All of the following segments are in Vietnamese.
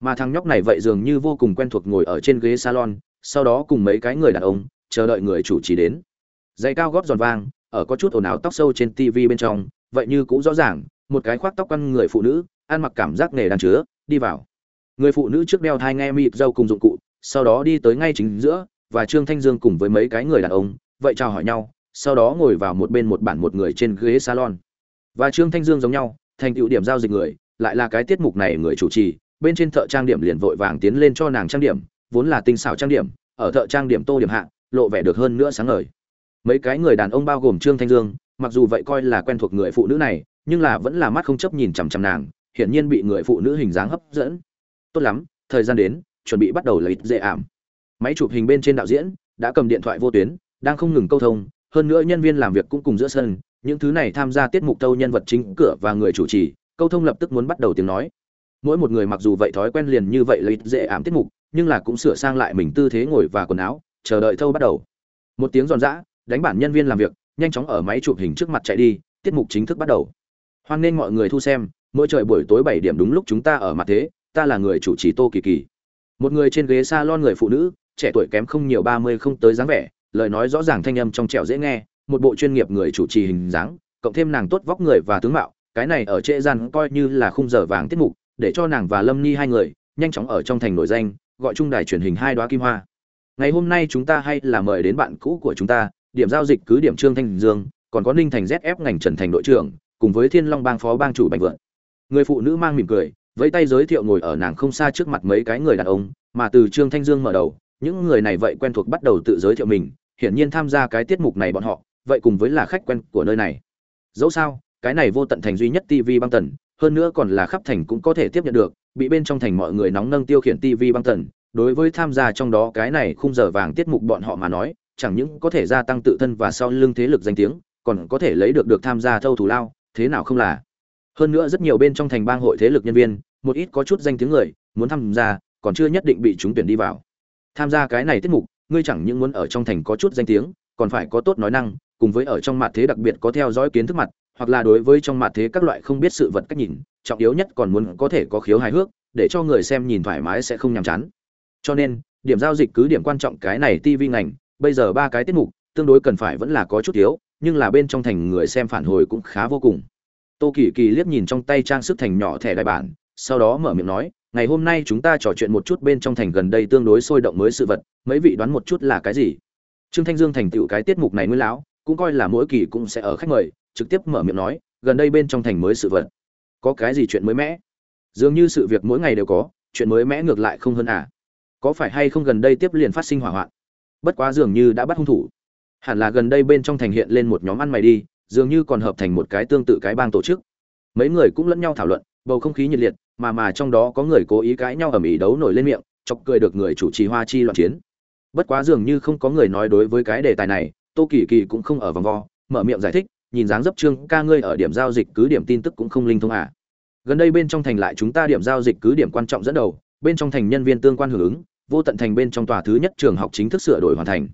mà thằng nhóc này vậy dường như vô cùng quen thuộc ngồi ở trên ghế salon, sau đó cùng mấy cái người đàn ông, chờ đợi người chủ trì đến. Giày cao gót giòn vang ở có chút ồn ào tóc sâu trên tv bên trong, vậy như cũng rõ ràng, một cái khoác tóc quăn người phụ nữ, ăn mặc cảm giác nghề đàn chứa, đi vào. Người phụ nữ trước đeo thai nghe mịp dâu cùng dụng cụ, sau đó đi tới ngay chính giữa, và trương thanh dương cùng với mấy cái người đàn ông, vậy chào hỏi nhau, sau đó ngồi vào một bên một bản một người trên ghế salon. Và trương thanh dương giống nhau, thành tựu điểm giao dịch người, lại là cái tiết mục này người chủ trì bên trên thợ trang điểm liền vội vàng tiến lên cho nàng trang điểm, vốn là tinh xảo trang điểm, ở thợ trang điểm tô điểm hạ, lộ vẻ được hơn nữa sáng ngời. Mấy cái người đàn ông bao gồm trương thanh dương, mặc dù vậy coi là quen thuộc người phụ nữ này, nhưng là vẫn là mắt không chấp nhìn chằm chằm nàng, hiển nhiên bị người phụ nữ hình dáng hấp dẫn. Tốt lắm, thời gian đến, chuẩn bị bắt đầu lấy dễ ảm. Máy chụp hình bên trên đạo diễn đã cầm điện thoại vô tuyến, đang không ngừng câu thông, hơn nữa nhân viên làm việc cũng cùng giữa sân, những thứ này tham gia tiết mục tâu nhân vật chính cửa và người chủ trì, câu thông lập tức muốn bắt đầu tiếng nói mỗi một người mặc dù vậy thói quen liền như vậy lấy dễ ảm tiết mục, nhưng là cũng sửa sang lại mình tư thế ngồi và quần áo, chờ đợi thâu bắt đầu. Một tiếng giòn giã, đánh bản nhân viên làm việc, nhanh chóng ở máy chụp hình trước mặt chạy đi, tiết mục chính thức bắt đầu. Hoan nghênh mọi người thu xem, mỗi trời buổi tối bảy điểm đúng lúc chúng ta ở mặt thế, ta là người chủ trì tô kỳ kỳ. Một người trên ghế s a lon người phụ nữ, trẻ tuổi kém không nhiều ba mươi không tới dáng vẻ, lời nói rõ ràng thanh âm trong trẻo dễ nghe, một bộ chuyên nghiệp người chủ trì hình dáng, cộng thêm nàng tốt vóc người và tướng mạo, cái này ở trễ gian coi như là khung giờ vàng tiết mục để cho nàng và lâm nhi hai người nhanh chóng ở trong thành nổi danh, gọi chung đài truyền hình hai đoá kim hoa. Ngày hôm nay chúng ta hay là mời đến bạn cũ của chúng ta, điểm giao dịch cứ điểm trương thanh dương, còn có ninh thành zf ngành trần thành đội trưởng, cùng với thiên long bang phó bang chủ bạch vượng. Người phụ nữ mang mỉm cười, vẫy tay giới thiệu ngồi ở nàng không xa trước mặt mấy cái người đàn ông, mà từ trương thanh dương mở đầu, những người này vậy quen thuộc bắt đầu tự giới thiệu mình, hiển nhiên tham gia cái tiết mục này bọn họ, vậy cùng với là khách quen của nơi này. Dẫu sao, cái này vô tận thành duy nhất tv băng tần hơn nữa còn là khắp thành cũng có thể tiếp nhận được, bị bên trong thành mọi người nóng nâng tiêu khiển tv băng tần. Đối với tham gia trong đó cái này khung giờ vàng tiết mục bọn họ mà nói, chẳng những có thể gia tăng tự thân và sau lưng thế lực danh tiếng, còn có thể lấy được được tham gia thâu thủ lao, thế nào không là? Hơn nữa rất nhiều bên trong thành bang hội thế lực nhân viên, một ít có chút danh tiếng người, muốn tham gia, còn chưa nhất định bị chúng tuyển đi vào. Tham gia cái này tiết mục, ngươi chẳng những muốn ở trong thành có chút danh tiếng, còn phải có tốt nói năng, cùng với ở trong mặt thế đặc biệt có theo dõi kiến thức mặt hoặc là đối với trong mặt thế các loại không biết sự vật cách nhìn, trọng yếu nhất còn muốn có thể có khiếu hài hước, để cho người xem nhìn thoải mái sẽ không nhàm chán. Cho nên, điểm giao dịch cứ điểm quan trọng cái này tv ngành, bây giờ ba cái tiết mục, tương đối cần phải vẫn là có chút thiếu, nhưng là bên trong thành người xem phản hồi cũng khá vô cùng. Tô kỳ kỳ liếc nhìn trong tay trang sức thành nhỏ thẻ đại bản, sau đó mở miệng nói, ngày hôm nay chúng ta trò chuyện một chút bên trong thành gần đây tương đối sôi động mới sự vật, mấy vị đoán một chút là cái gì? Trương thanh dương thành tựu cái tiết mục này nguyên lão, cũng coi là mỗi kỳ cũng sẽ ở khách mời trực tiếp mở miệng nói, gần đây bên trong thành mới sự vật. Có cái gì chuyện mới mẽ dường như sự việc mỗi ngày đều có, chuyện mới mẽ ngược lại không hơn à? Có phải hay không gần đây tiếp liền phát sinh hỏa hoạn? Bất quá dường như đã bắt hung thủ. Hẳn là gần đây bên trong thành hiện lên một nhóm ăn mày đi, dường như còn hợp thành một cái tương tự cái bang tổ chức. Mấy người cũng lẫn nhau thảo luận, bầu không khí nhiệt liệt, mà mà trong đó có người cố ý cãi nhau ở ĩ đấu nổi lên miệng, chọc cười được người chủ trì hoa chi loạn chiến. Bất quá dường như không có người nói đối với cái đề tài này, tô kỳ kỳ cũng không ở vòng vo, mở miệng giải thích nhìn dáng dấp trương ca ngươi ở điểm giao dịch cứ điểm tin tức cũng không linh thông à. Gần đây bên trong thành lại chúng ta điểm giao dịch cứ điểm quan trọng dẫn đầu, bên trong thành nhân viên tương quan hưởng ứng, vô tận thành bên trong tòa thứ nhất trường học chính thức sửa đổi hoàn thành.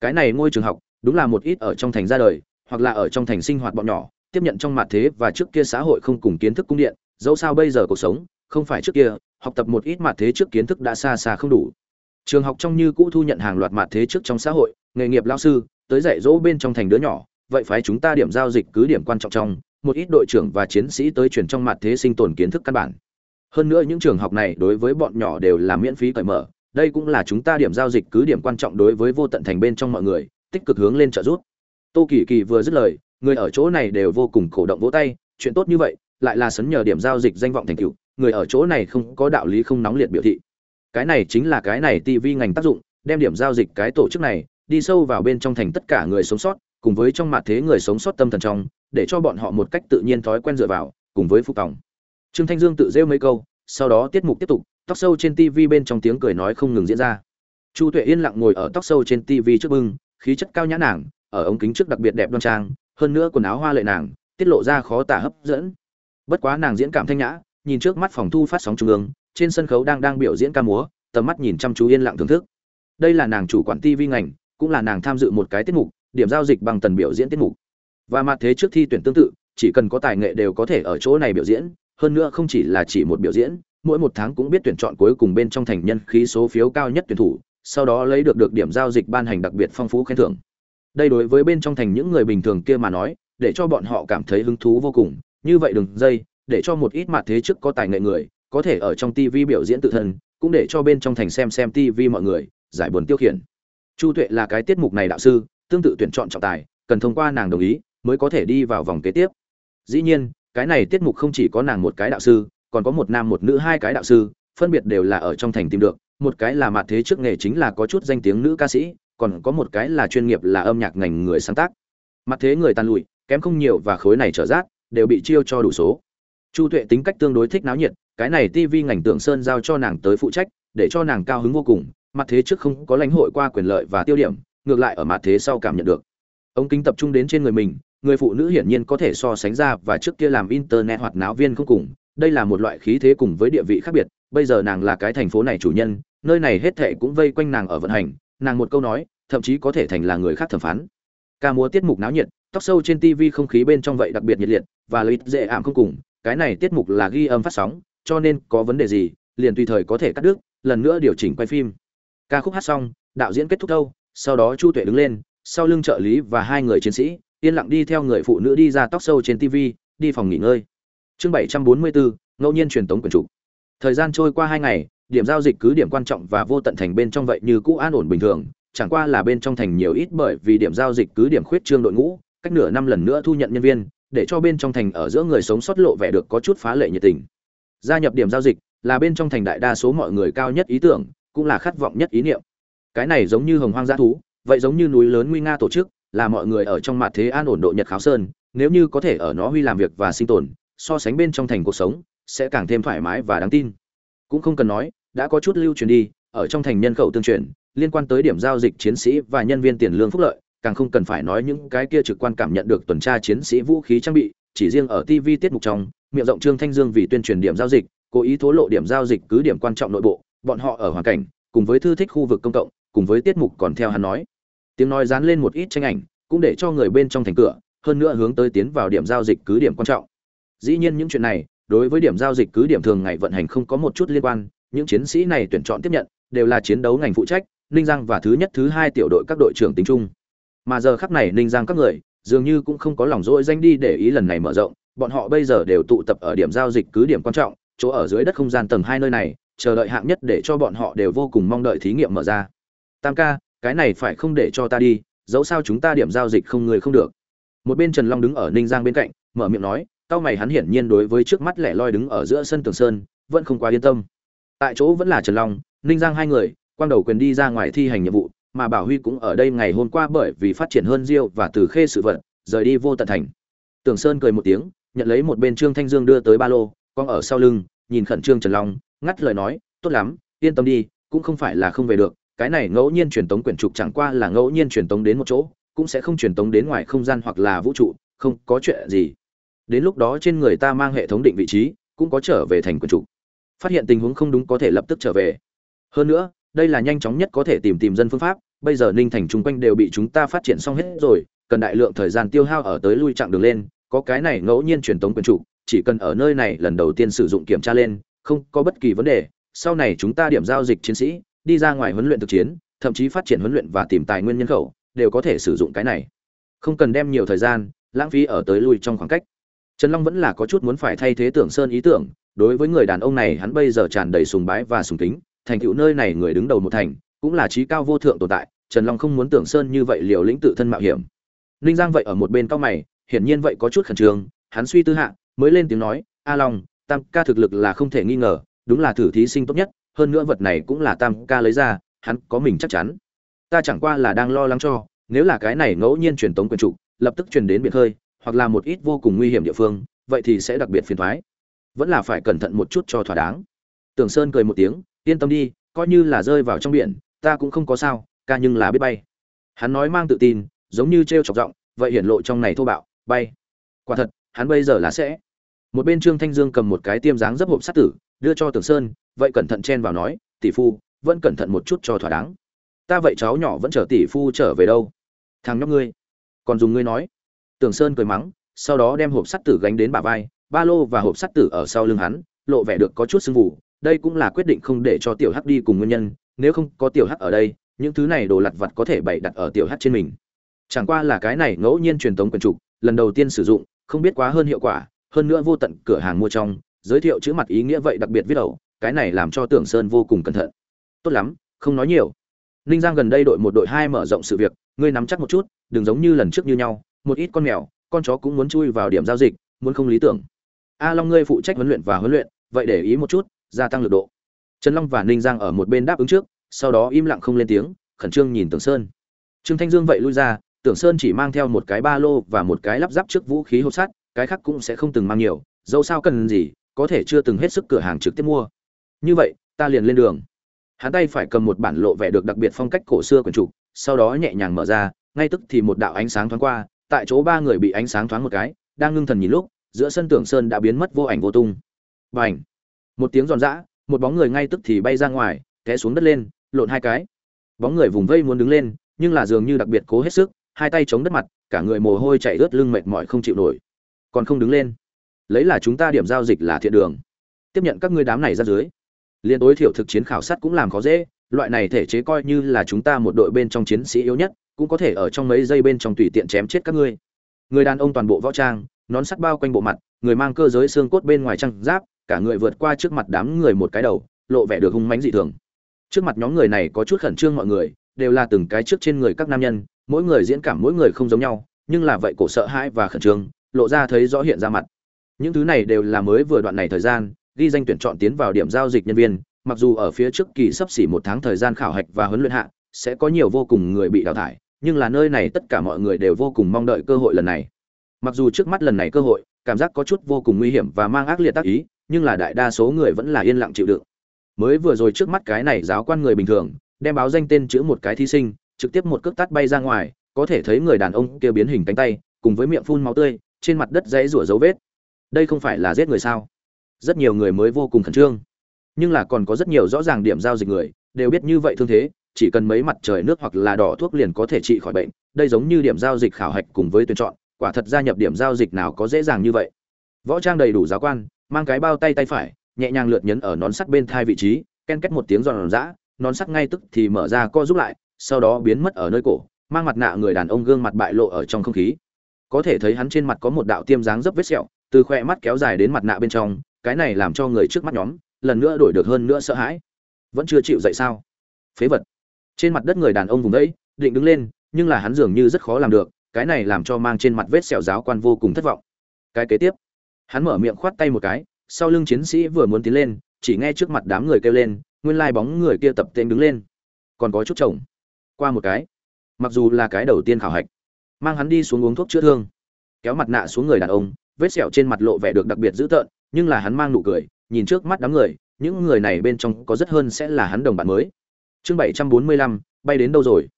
Cái này ngôi trường học, đúng là một ít ở trong thành ra đời, hoặc là ở trong thành sinh hoạt bọn nhỏ, tiếp nhận trong mặt thế và trước kia xã hội không cùng kiến thức cung điện, dẫu sao bây giờ cuộc sống, không phải trước kia, học tập một ít mặt thế trước kiến thức đã xa xa không đủ. Trường học trong như cũ thu nhận hàng loạt mặt thế trước trong xã hội, nghề nghiệp lao sư, tới dạy dỗ bên trong thành đứa nhỏ vậy phải chúng ta điểm giao dịch cứ điểm quan trọng trong, một ít đội trưởng và chiến sĩ tới truyền trong mặt thế sinh tồn kiến thức căn bản. Hơn nữa những trường học này đối với bọn nhỏ đều là miễn phí cởi mở, đây cũng là chúng ta điểm giao dịch cứ điểm quan trọng đối với vô tận thành bên trong mọi người, tích cực hướng lên trợ giúp. Tô kỳ kỳ vừa dứt lời, người ở chỗ này đều vô cùng cổ động vỗ tay, chuyện tốt như vậy, lại là sấn nhờ điểm giao dịch danh vọng thành cựu người ở chỗ này không có đạo lý không nóng liệt biểu thị. Cái này chính là cái này tivi ngành tác dụng, đem điểm giao dịch cái tổ chức này, đi sâu vào bên trong thành tất cả người sống sót cùng với trong mặt thế người sống sót tâm thần trong, để cho bọn họ một cách tự nhiên thói quen dựa vào, cùng với phục tòng. Trương thanh dương tự rêu mấy câu, sau đó tiết mục tiếp tục, tóc sâu trên tv bên trong tiếng cười nói không ngừng diễn ra. Chu tuệ yên lặng ngồi ở tóc sâu trên tv trước bưng, khí chất cao nhã nàng, ở ống kính trước đặc biệt đẹp đoan trang, hơn nữa quần áo hoa lệ nàng, tiết lộ ra khó tả hấp dẫn. Bất quá nàng diễn cảm thanh nhã, nhìn trước mắt phòng thu phát sóng trung ương, trên sân khấu đang đang biểu diễn ca múa, tầm mắt nhìn chăm chú yên lặng thưởng thức. Đây là nàng chủ quản tv ngành, cũng là nàng tham dự một cái tiết mục điểm giao dịch bằng tần biểu diễn tiết mục. Và mặt thế trước thi tuyển tương tự, chỉ cần có tài nghệ đều có thể ở chỗ này biểu diễn, hơn nữa không chỉ là chỉ một biểu diễn, mỗi một tháng cũng biết tuyển chọn cuối cùng bên trong thành nhân khí số phiếu cao nhất tuyển thủ, sau đó lấy được được điểm giao dịch ban hành đặc biệt phong phú khen thưởng. Đây đối với bên trong thành những người bình thường kia mà nói, để cho bọn họ cảm thấy hứng thú vô cùng, như vậy đừng dây, để cho một ít mặt thế trước có tài nghệ người, có thể ở trong TV biểu diễn tự thân, cũng để cho bên trong thành xem xem TV mọi người, giải buồn tiêu khiển. Chu tuệ là cái tiết mục này đạo sư tương tự tuyển chọn trọng tài, cần thông qua nàng đồng ý mới có thể đi vào vòng kế tiếp. Dĩ nhiên, cái này tiết mục không chỉ có nàng một cái đạo sư, còn có một nam một nữ hai cái đạo sư, phân biệt đều là ở trong thành tìm được. Một cái là mặt thế trước nghề chính là có chút danh tiếng nữ ca sĩ, còn có một cái là chuyên nghiệp là âm nhạc ngành người sáng tác. Mặt thế người tàn lụi, kém không nhiều và khối này trở rác đều bị chiêu cho đủ số. Chu tuệ tính cách tương đối thích náo nhiệt, cái này TV ngành tượng sơn giao cho nàng tới phụ trách, để cho nàng cao hứng vô cùng. Mặt thế trước không có lãnh hội qua quyền lợi và tiêu điểm ngược lại ở mặt thế sau cảm nhận được. Ống kính tập trung đến trên người mình, người phụ nữ hiển nhiên có thể so sánh ra và trước kia làm internet hoạt náo viên không cùng. Đây là một loại khí thế cùng với địa vị khác biệt. Bây giờ nàng là cái thành phố này chủ nhân, nơi này hết thệ cũng vây quanh nàng ở vận hành. Nàng một câu nói, thậm chí có thể thành là người khác thẩm phán. Ca múa tiết mục náo nhiệt, tóc sâu trên tv không khí bên trong vậy đặc biệt nhiệt liệt, và lợi dễ ảm không cùng. Cái này tiết mục là ghi âm phát sóng, cho nên có vấn đề gì, liền tùy thời có thể cắt đứt, lần nữa điều chỉnh quay phim. Ca khúc hát xong, đạo diễn kết thúc đâu? Sau đó chu tuệ đứng lên, sau lưng trợ lý và hai người chiến sĩ, yên lặng đi theo người phụ nữ đi ra tóc sâu trên tv đi phòng nghỉ ngơi. Chương bảy trăm bốn mươi bốn, ngẫu nhiên truyền tống quyền chủ. Thời gian trôi qua hai ngày, điểm giao dịch cứ điểm quan trọng và vô tận thành bên trong vậy như cũ an ổn bình thường, chẳng qua là bên trong thành nhiều ít bởi vì điểm giao dịch cứ điểm khuyết trương đội ngũ, cách nửa năm lần nữa thu nhận nhân viên, để cho bên trong thành ở giữa người sống sót lộ vẻ được có chút phá lệ nhiệt tình. Gia nhập điểm giao dịch là bên trong thành đại đa số mọi người cao nhất ý tưởng, cũng là khát vọng nhất ý niệm cái này giống như hồng hoang dã thú, vậy giống như núi lớn nguy nga tổ chức, là mọi người ở trong mặt thế an ổn độ nhật kháo sơn, nếu như có thể ở nó huy làm việc và sinh tồn, so sánh bên trong thành cuộc sống, sẽ càng thêm thoải mái và đáng tin. Cũng không cần nói, đã có chút lưu truyền đi, ở trong thành nhân khẩu tương truyền, liên quan tới điểm giao dịch chiến sĩ và nhân viên tiền lương phúc lợi, càng không cần phải nói những cái kia trực quan cảm nhận được tuần tra chiến sĩ vũ khí trang bị, chỉ riêng ở tv tiết mục trong, miệng rộng trương thanh dương vì tuyên truyền điểm giao dịch, cố ý thố lộ điểm giao dịch cứ điểm quan trọng nội bộ, bọn họ ở hoàn cảnh, cùng với thư thích khu vực công cộng cùng với tiết mục còn theo hắn nói. Tiếng nói dán lên một ít tranh ảnh, cũng để cho người bên trong thành cửa, hơn nữa hướng tới tiến vào điểm giao dịch cứ điểm quan trọng. Dĩ nhiên những chuyện này, đối với điểm giao dịch cứ điểm thường ngày vận hành không có một chút liên quan, những chiến sĩ này tuyển chọn tiếp nhận, đều là chiến đấu ngành phụ trách, ninh giang và thứ nhất, thứ hai tiểu đội các đội trưởng tính chung. Mà giờ khắc này ninh giang các người, dường như cũng không có lòng dỗi danh đi để ý lần này mở rộng, bọn họ bây giờ đều tụ tập ở điểm giao dịch cứ điểm quan trọng, chỗ ở dưới đất không gian tầng hai nơi này, chờ đợi hạng nhất để cho bọn họ đều vô cùng mong đợi thí nghiệm mở ra tam ca, cái này phải không để cho ta đi, dẫu sao chúng ta điểm giao dịch không người không được. Một bên trần long đứng ở ninh giang bên cạnh, mở miệng nói tao mày hắn hiển nhiên đối với trước mắt lẻ loi đứng ở giữa sân tường sơn, vẫn không quá yên tâm. Tại chỗ vẫn là trần long, ninh giang hai người, quang đầu quyền đi ra ngoài thi hành nhiệm vụ, mà bảo huy cũng ở đây ngày hôm qua bởi vì phát triển hơn diêu và từ khê sự vật, rời đi vô tận thành. Tường sơn cười một tiếng, nhận lấy một bên trương thanh dương đưa tới ba lô quang ở sau lưng, nhìn khẩn trương trần long, ngắt lời nói, tốt lắm, yên tâm đi, cũng không phải là không về được cái này ngẫu nhiên truyền tống quyển trục chẳng qua là ngẫu nhiên truyền tống đến một chỗ, cũng sẽ không truyền tống đến ngoài không gian hoặc là vũ trụ, không có chuyện gì. Đến lúc đó trên người ta mang hệ thống định vị trí, cũng có trở về thành quyển trục. Phát hiện tình huống không đúng có thể lập tức trở về. Hơn nữa, đây là nhanh chóng nhất có thể tìm tìm dân phương pháp, bây giờ ninh thành chung quanh đều bị chúng ta phát triển xong hết rồi, cần đại lượng thời gian tiêu hao ở tới lui chặng đường lên, có cái này ngẫu nhiên truyền tống quyển trục, chỉ cần ở nơi này lần đầu tiên sử dụng kiểm tra lên, không có bất kỳ vấn đề, sau này chúng ta điểm giao dịch chiến sĩ đi ra ngoài huấn luyện thực chiến, thậm chí phát triển huấn luyện và tìm tài nguyên nhân khẩu, đều có thể sử dụng cái này. Không cần đem nhiều thời gian, lãng phí ở tới lui trong khoảng cách. Trần long vẫn là có chút muốn phải thay thế tưởng sơn ý tưởng, đối với người đàn ông này hắn bây giờ tràn đầy sùng bái và sùng kính, thành tựu nơi này người đứng đầu một thành, cũng là trí cao vô thượng tồn tại, trần long không muốn tưởng sơn như vậy liều lĩnh tự thân mạo hiểm. Ninh giang vậy ở một bên cao mày, hiển nhiên vậy có chút khẩn trương, hắn suy tư hạ, mới lên tiếng nói, a long, tam ca thực lực là không thể nghi ngờ, đúng là thử thí sinh tốt nhất hơn nữa vật này cũng là tam ca lấy ra, hắn có mình chắc chắn. Ta chẳng qua là đang lo lắng cho, nếu là cái này ngẫu nhiên truyền tống quyền trụ lập tức truyền đến biển hơi, hoặc là một ít vô cùng nguy hiểm địa phương, vậy thì sẽ đặc biệt phiền thoái vẫn là phải cẩn thận một chút cho thỏa đáng. Tưởng sơn cười một tiếng, yên tâm đi, coi như là rơi vào trong biển, ta cũng không có sao, ca nhưng là biết bay. Hắn nói mang tự tin, giống như t r e o chọc giọng, vậy hiển lộ trong này thô bạo, bay. Quả thật, hắn bây giờ là sẽ. Một bên trương thanh dương cầm một cái tiêm dáng dấp hộp sát tử, đưa cho tưởng sơn vậy cẩn thận chen vào nói, tỷ phu, vẫn cẩn thận một chút cho thỏa đáng. Ta vậy cháu nhỏ vẫn chờ tỷ phu trở về đâu? Thằng nhóc ngươi. Còn dùng ngươi nói. Tường sơn cười mắng, sau đó đem hộp sắt tử gánh đến bả vai, ba lô và hộp sắt tử ở sau lưng hắn, lộ vẻ được có chút sưng vụ đây cũng là quyết định không để cho tiểu hắc đi cùng nguyên nhân, nếu không có tiểu hắc ở đây, những thứ này đồ lặt vặt có thể bày đặt ở tiểu hắc trên mình. Chẳng qua là cái này ngẫu nhiên truyền tống quyền trục, lần đầu tiên sử dụng, không biết quá hơn hiệu quả, hơn nữa vô tận cửa hàng mua trong, giới thiệu chữ mặt ý nghĩa vậy đặc biệt viết đầu cái này làm cho tưởng sơn vô cùng cẩn thận. Tốt lắm, không nói nhiều. Ninh giang gần đây đội một đội hai mở rộng sự việc, ngươi nắm chắc một chút, đừng giống như lần trước như nhau, một ít con mèo, con chó cũng muốn chui vào điểm giao dịch, muốn không lý tưởng. A long ngươi phụ trách huấn luyện và huấn luyện, vậy để ý một chút, gia tăng lực độ. Trần long và ninh giang ở một bên đáp ứng trước, sau đó im lặng không lên tiếng, khẩn trương nhìn tưởng sơn. Trương thanh dương vậy lui ra, tưởng sơn chỉ mang theo một cái ba lô và một cái lắp ráp trước vũ khí hộp sắt, cái khác cũng sẽ không từng mang nhiều, dẫu sao cần gì, có thể chưa từng hết sức cửa hàng trực tiếp mua như vậy, ta liền lên đường. Hắn tay phải cầm một bản lộ vẻ được đặc biệt phong cách cổ xưa quyển trục, sau đó nhẹ nhàng mở ra, ngay tức thì một đạo ánh sáng thoáng qua, tại chỗ ba người bị ánh sáng thoáng một cái, đang ngưng thần nhìn lúc, giữa sân tưởng sơn đã biến mất vô ảnh vô tung. B ảnh một tiếng giòn giã, một bóng người ngay tức thì bay ra ngoài, té xuống đất lên, lộn hai cái. Bóng người vùng vây muốn đứng lên, nhưng là dường như đặc biệt cố hết sức, hai tay chống đất mặt, cả người mồ hôi chạy ướt lưng mệt mỏi không chịu nổi. Còn không đứng lên. Lấy là chúng ta điểm giao dịch là thiện đường. Tiếp nhận các ngươi đám này ra dưới liên tối thiểu thực chiến khảo sát cũng làm khó dễ, loại này thể chế coi như là chúng ta một đội bên trong chiến sĩ yếu nhất, cũng có thể ở trong mấy giây bên trong tùy tiện chém chết các ngươi. Người đàn ông toàn bộ võ trang, nón sắt bao quanh bộ mặt, người mang cơ giới xương cốt bên ngoài trăng giáp, cả người vượt qua trước mặt đám người một cái đầu, lộ vẻ được hung mãnh dị thường. Trước mặt nhóm người này có chút khẩn trương mọi người, đều là từng cái trước trên người các nam nhân, mỗi người diễn cảm mỗi người không giống nhau, nhưng là vậy cổ sợ hãi và khẩn trương, lộ ra thấy rõ hiện ra mặt. Những thứ này đều là mới vừa đoạn này thời gian ghi danh tuyển chọn tiến vào điểm giao dịch nhân viên, mặc dù ở phía trước kỳ sắp xỉ một tháng thời gian khảo hạch và huấn luyện hạ, sẽ có nhiều vô cùng người bị đào thải, nhưng là nơi này tất cả mọi người đều vô cùng mong đợi cơ hội lần này. Mặc dù trước mắt lần này cơ hội, cảm giác có chút vô cùng nguy hiểm và mang ác liệt tác ý, nhưng là đại đa số người vẫn là yên lặng chịu đựng. Mới vừa rồi trước mắt cái này giáo quan người bình thường, đem báo danh tên chữ một cái thí sinh, trực tiếp một cước tát bay ra ngoài, có thể thấy người đàn ông kia biến hình cánh tay, cùng với miệng phun máu tươi, trên mặt đất dãy rủa dấu vết. Đây không phải là giết người sao? Rất nhiều người mới vô cùng khẩn trương. Nhưng là còn có rất nhiều rõ ràng điểm giao dịch người, đều biết như vậy thương thế, chỉ cần mấy mặt trời nước hoặc là đỏ thuốc liền có thể trị khỏi bệnh, đây giống như điểm giao dịch khảo hạch cùng với tuyển chọn, quả thật gia nhập điểm giao dịch nào có dễ dàng như vậy. Võ trang đầy đủ giáo quan, mang cái bao tay tay phải, nhẹ nhàng lượt nhấn ở nón sắt bên thai vị trí, ken két một tiếng giòn giã, nón sắt ngay tức thì mở ra co giúp lại, sau đó biến mất ở nơi cổ, mang mặt nạ người đàn ông gương mặt bại lộ ở trong không khí. Có thể thấy hắn trên mặt có một đạo tiêm dáng dấp vết sẹo, từ khoe mắt kéo dài đến mặt nạ bên trong cái này làm cho người trước mắt nhóm, lần nữa đổi được hơn nữa sợ hãi. Vẫn chưa chịu dậy sao? Phế vật. Trên mặt đất người đàn ông vùng đấy định đứng lên, nhưng là hắn dường như rất khó làm được, cái này làm cho mang trên mặt vết sẹo giáo quan vô cùng thất vọng. Cái kế tiếp. Hắn mở miệng khoát tay một cái, sau lưng chiến sĩ vừa muốn tiến lên, chỉ nghe trước mặt đám người kêu lên, nguyên lai bóng người kia tập tên đứng lên. Còn có chút chồng. Qua một cái. Mặc dù là cái đầu tiên khảo hạch, mang hắn đi xuống uống thuốc chữa thương. Kéo mặt nạ xuống người đàn ông, vết sẹo trên mặt lộ vẻ được đặc biệt dữ tợn nhưng là hắn mang nụ cười, nhìn trước mắt đám người, những người này bên trong có rất hơn sẽ là hắn đồng bạn mới. Chương bảy trăm bốn mươi lăm, bay đến đâu rồi?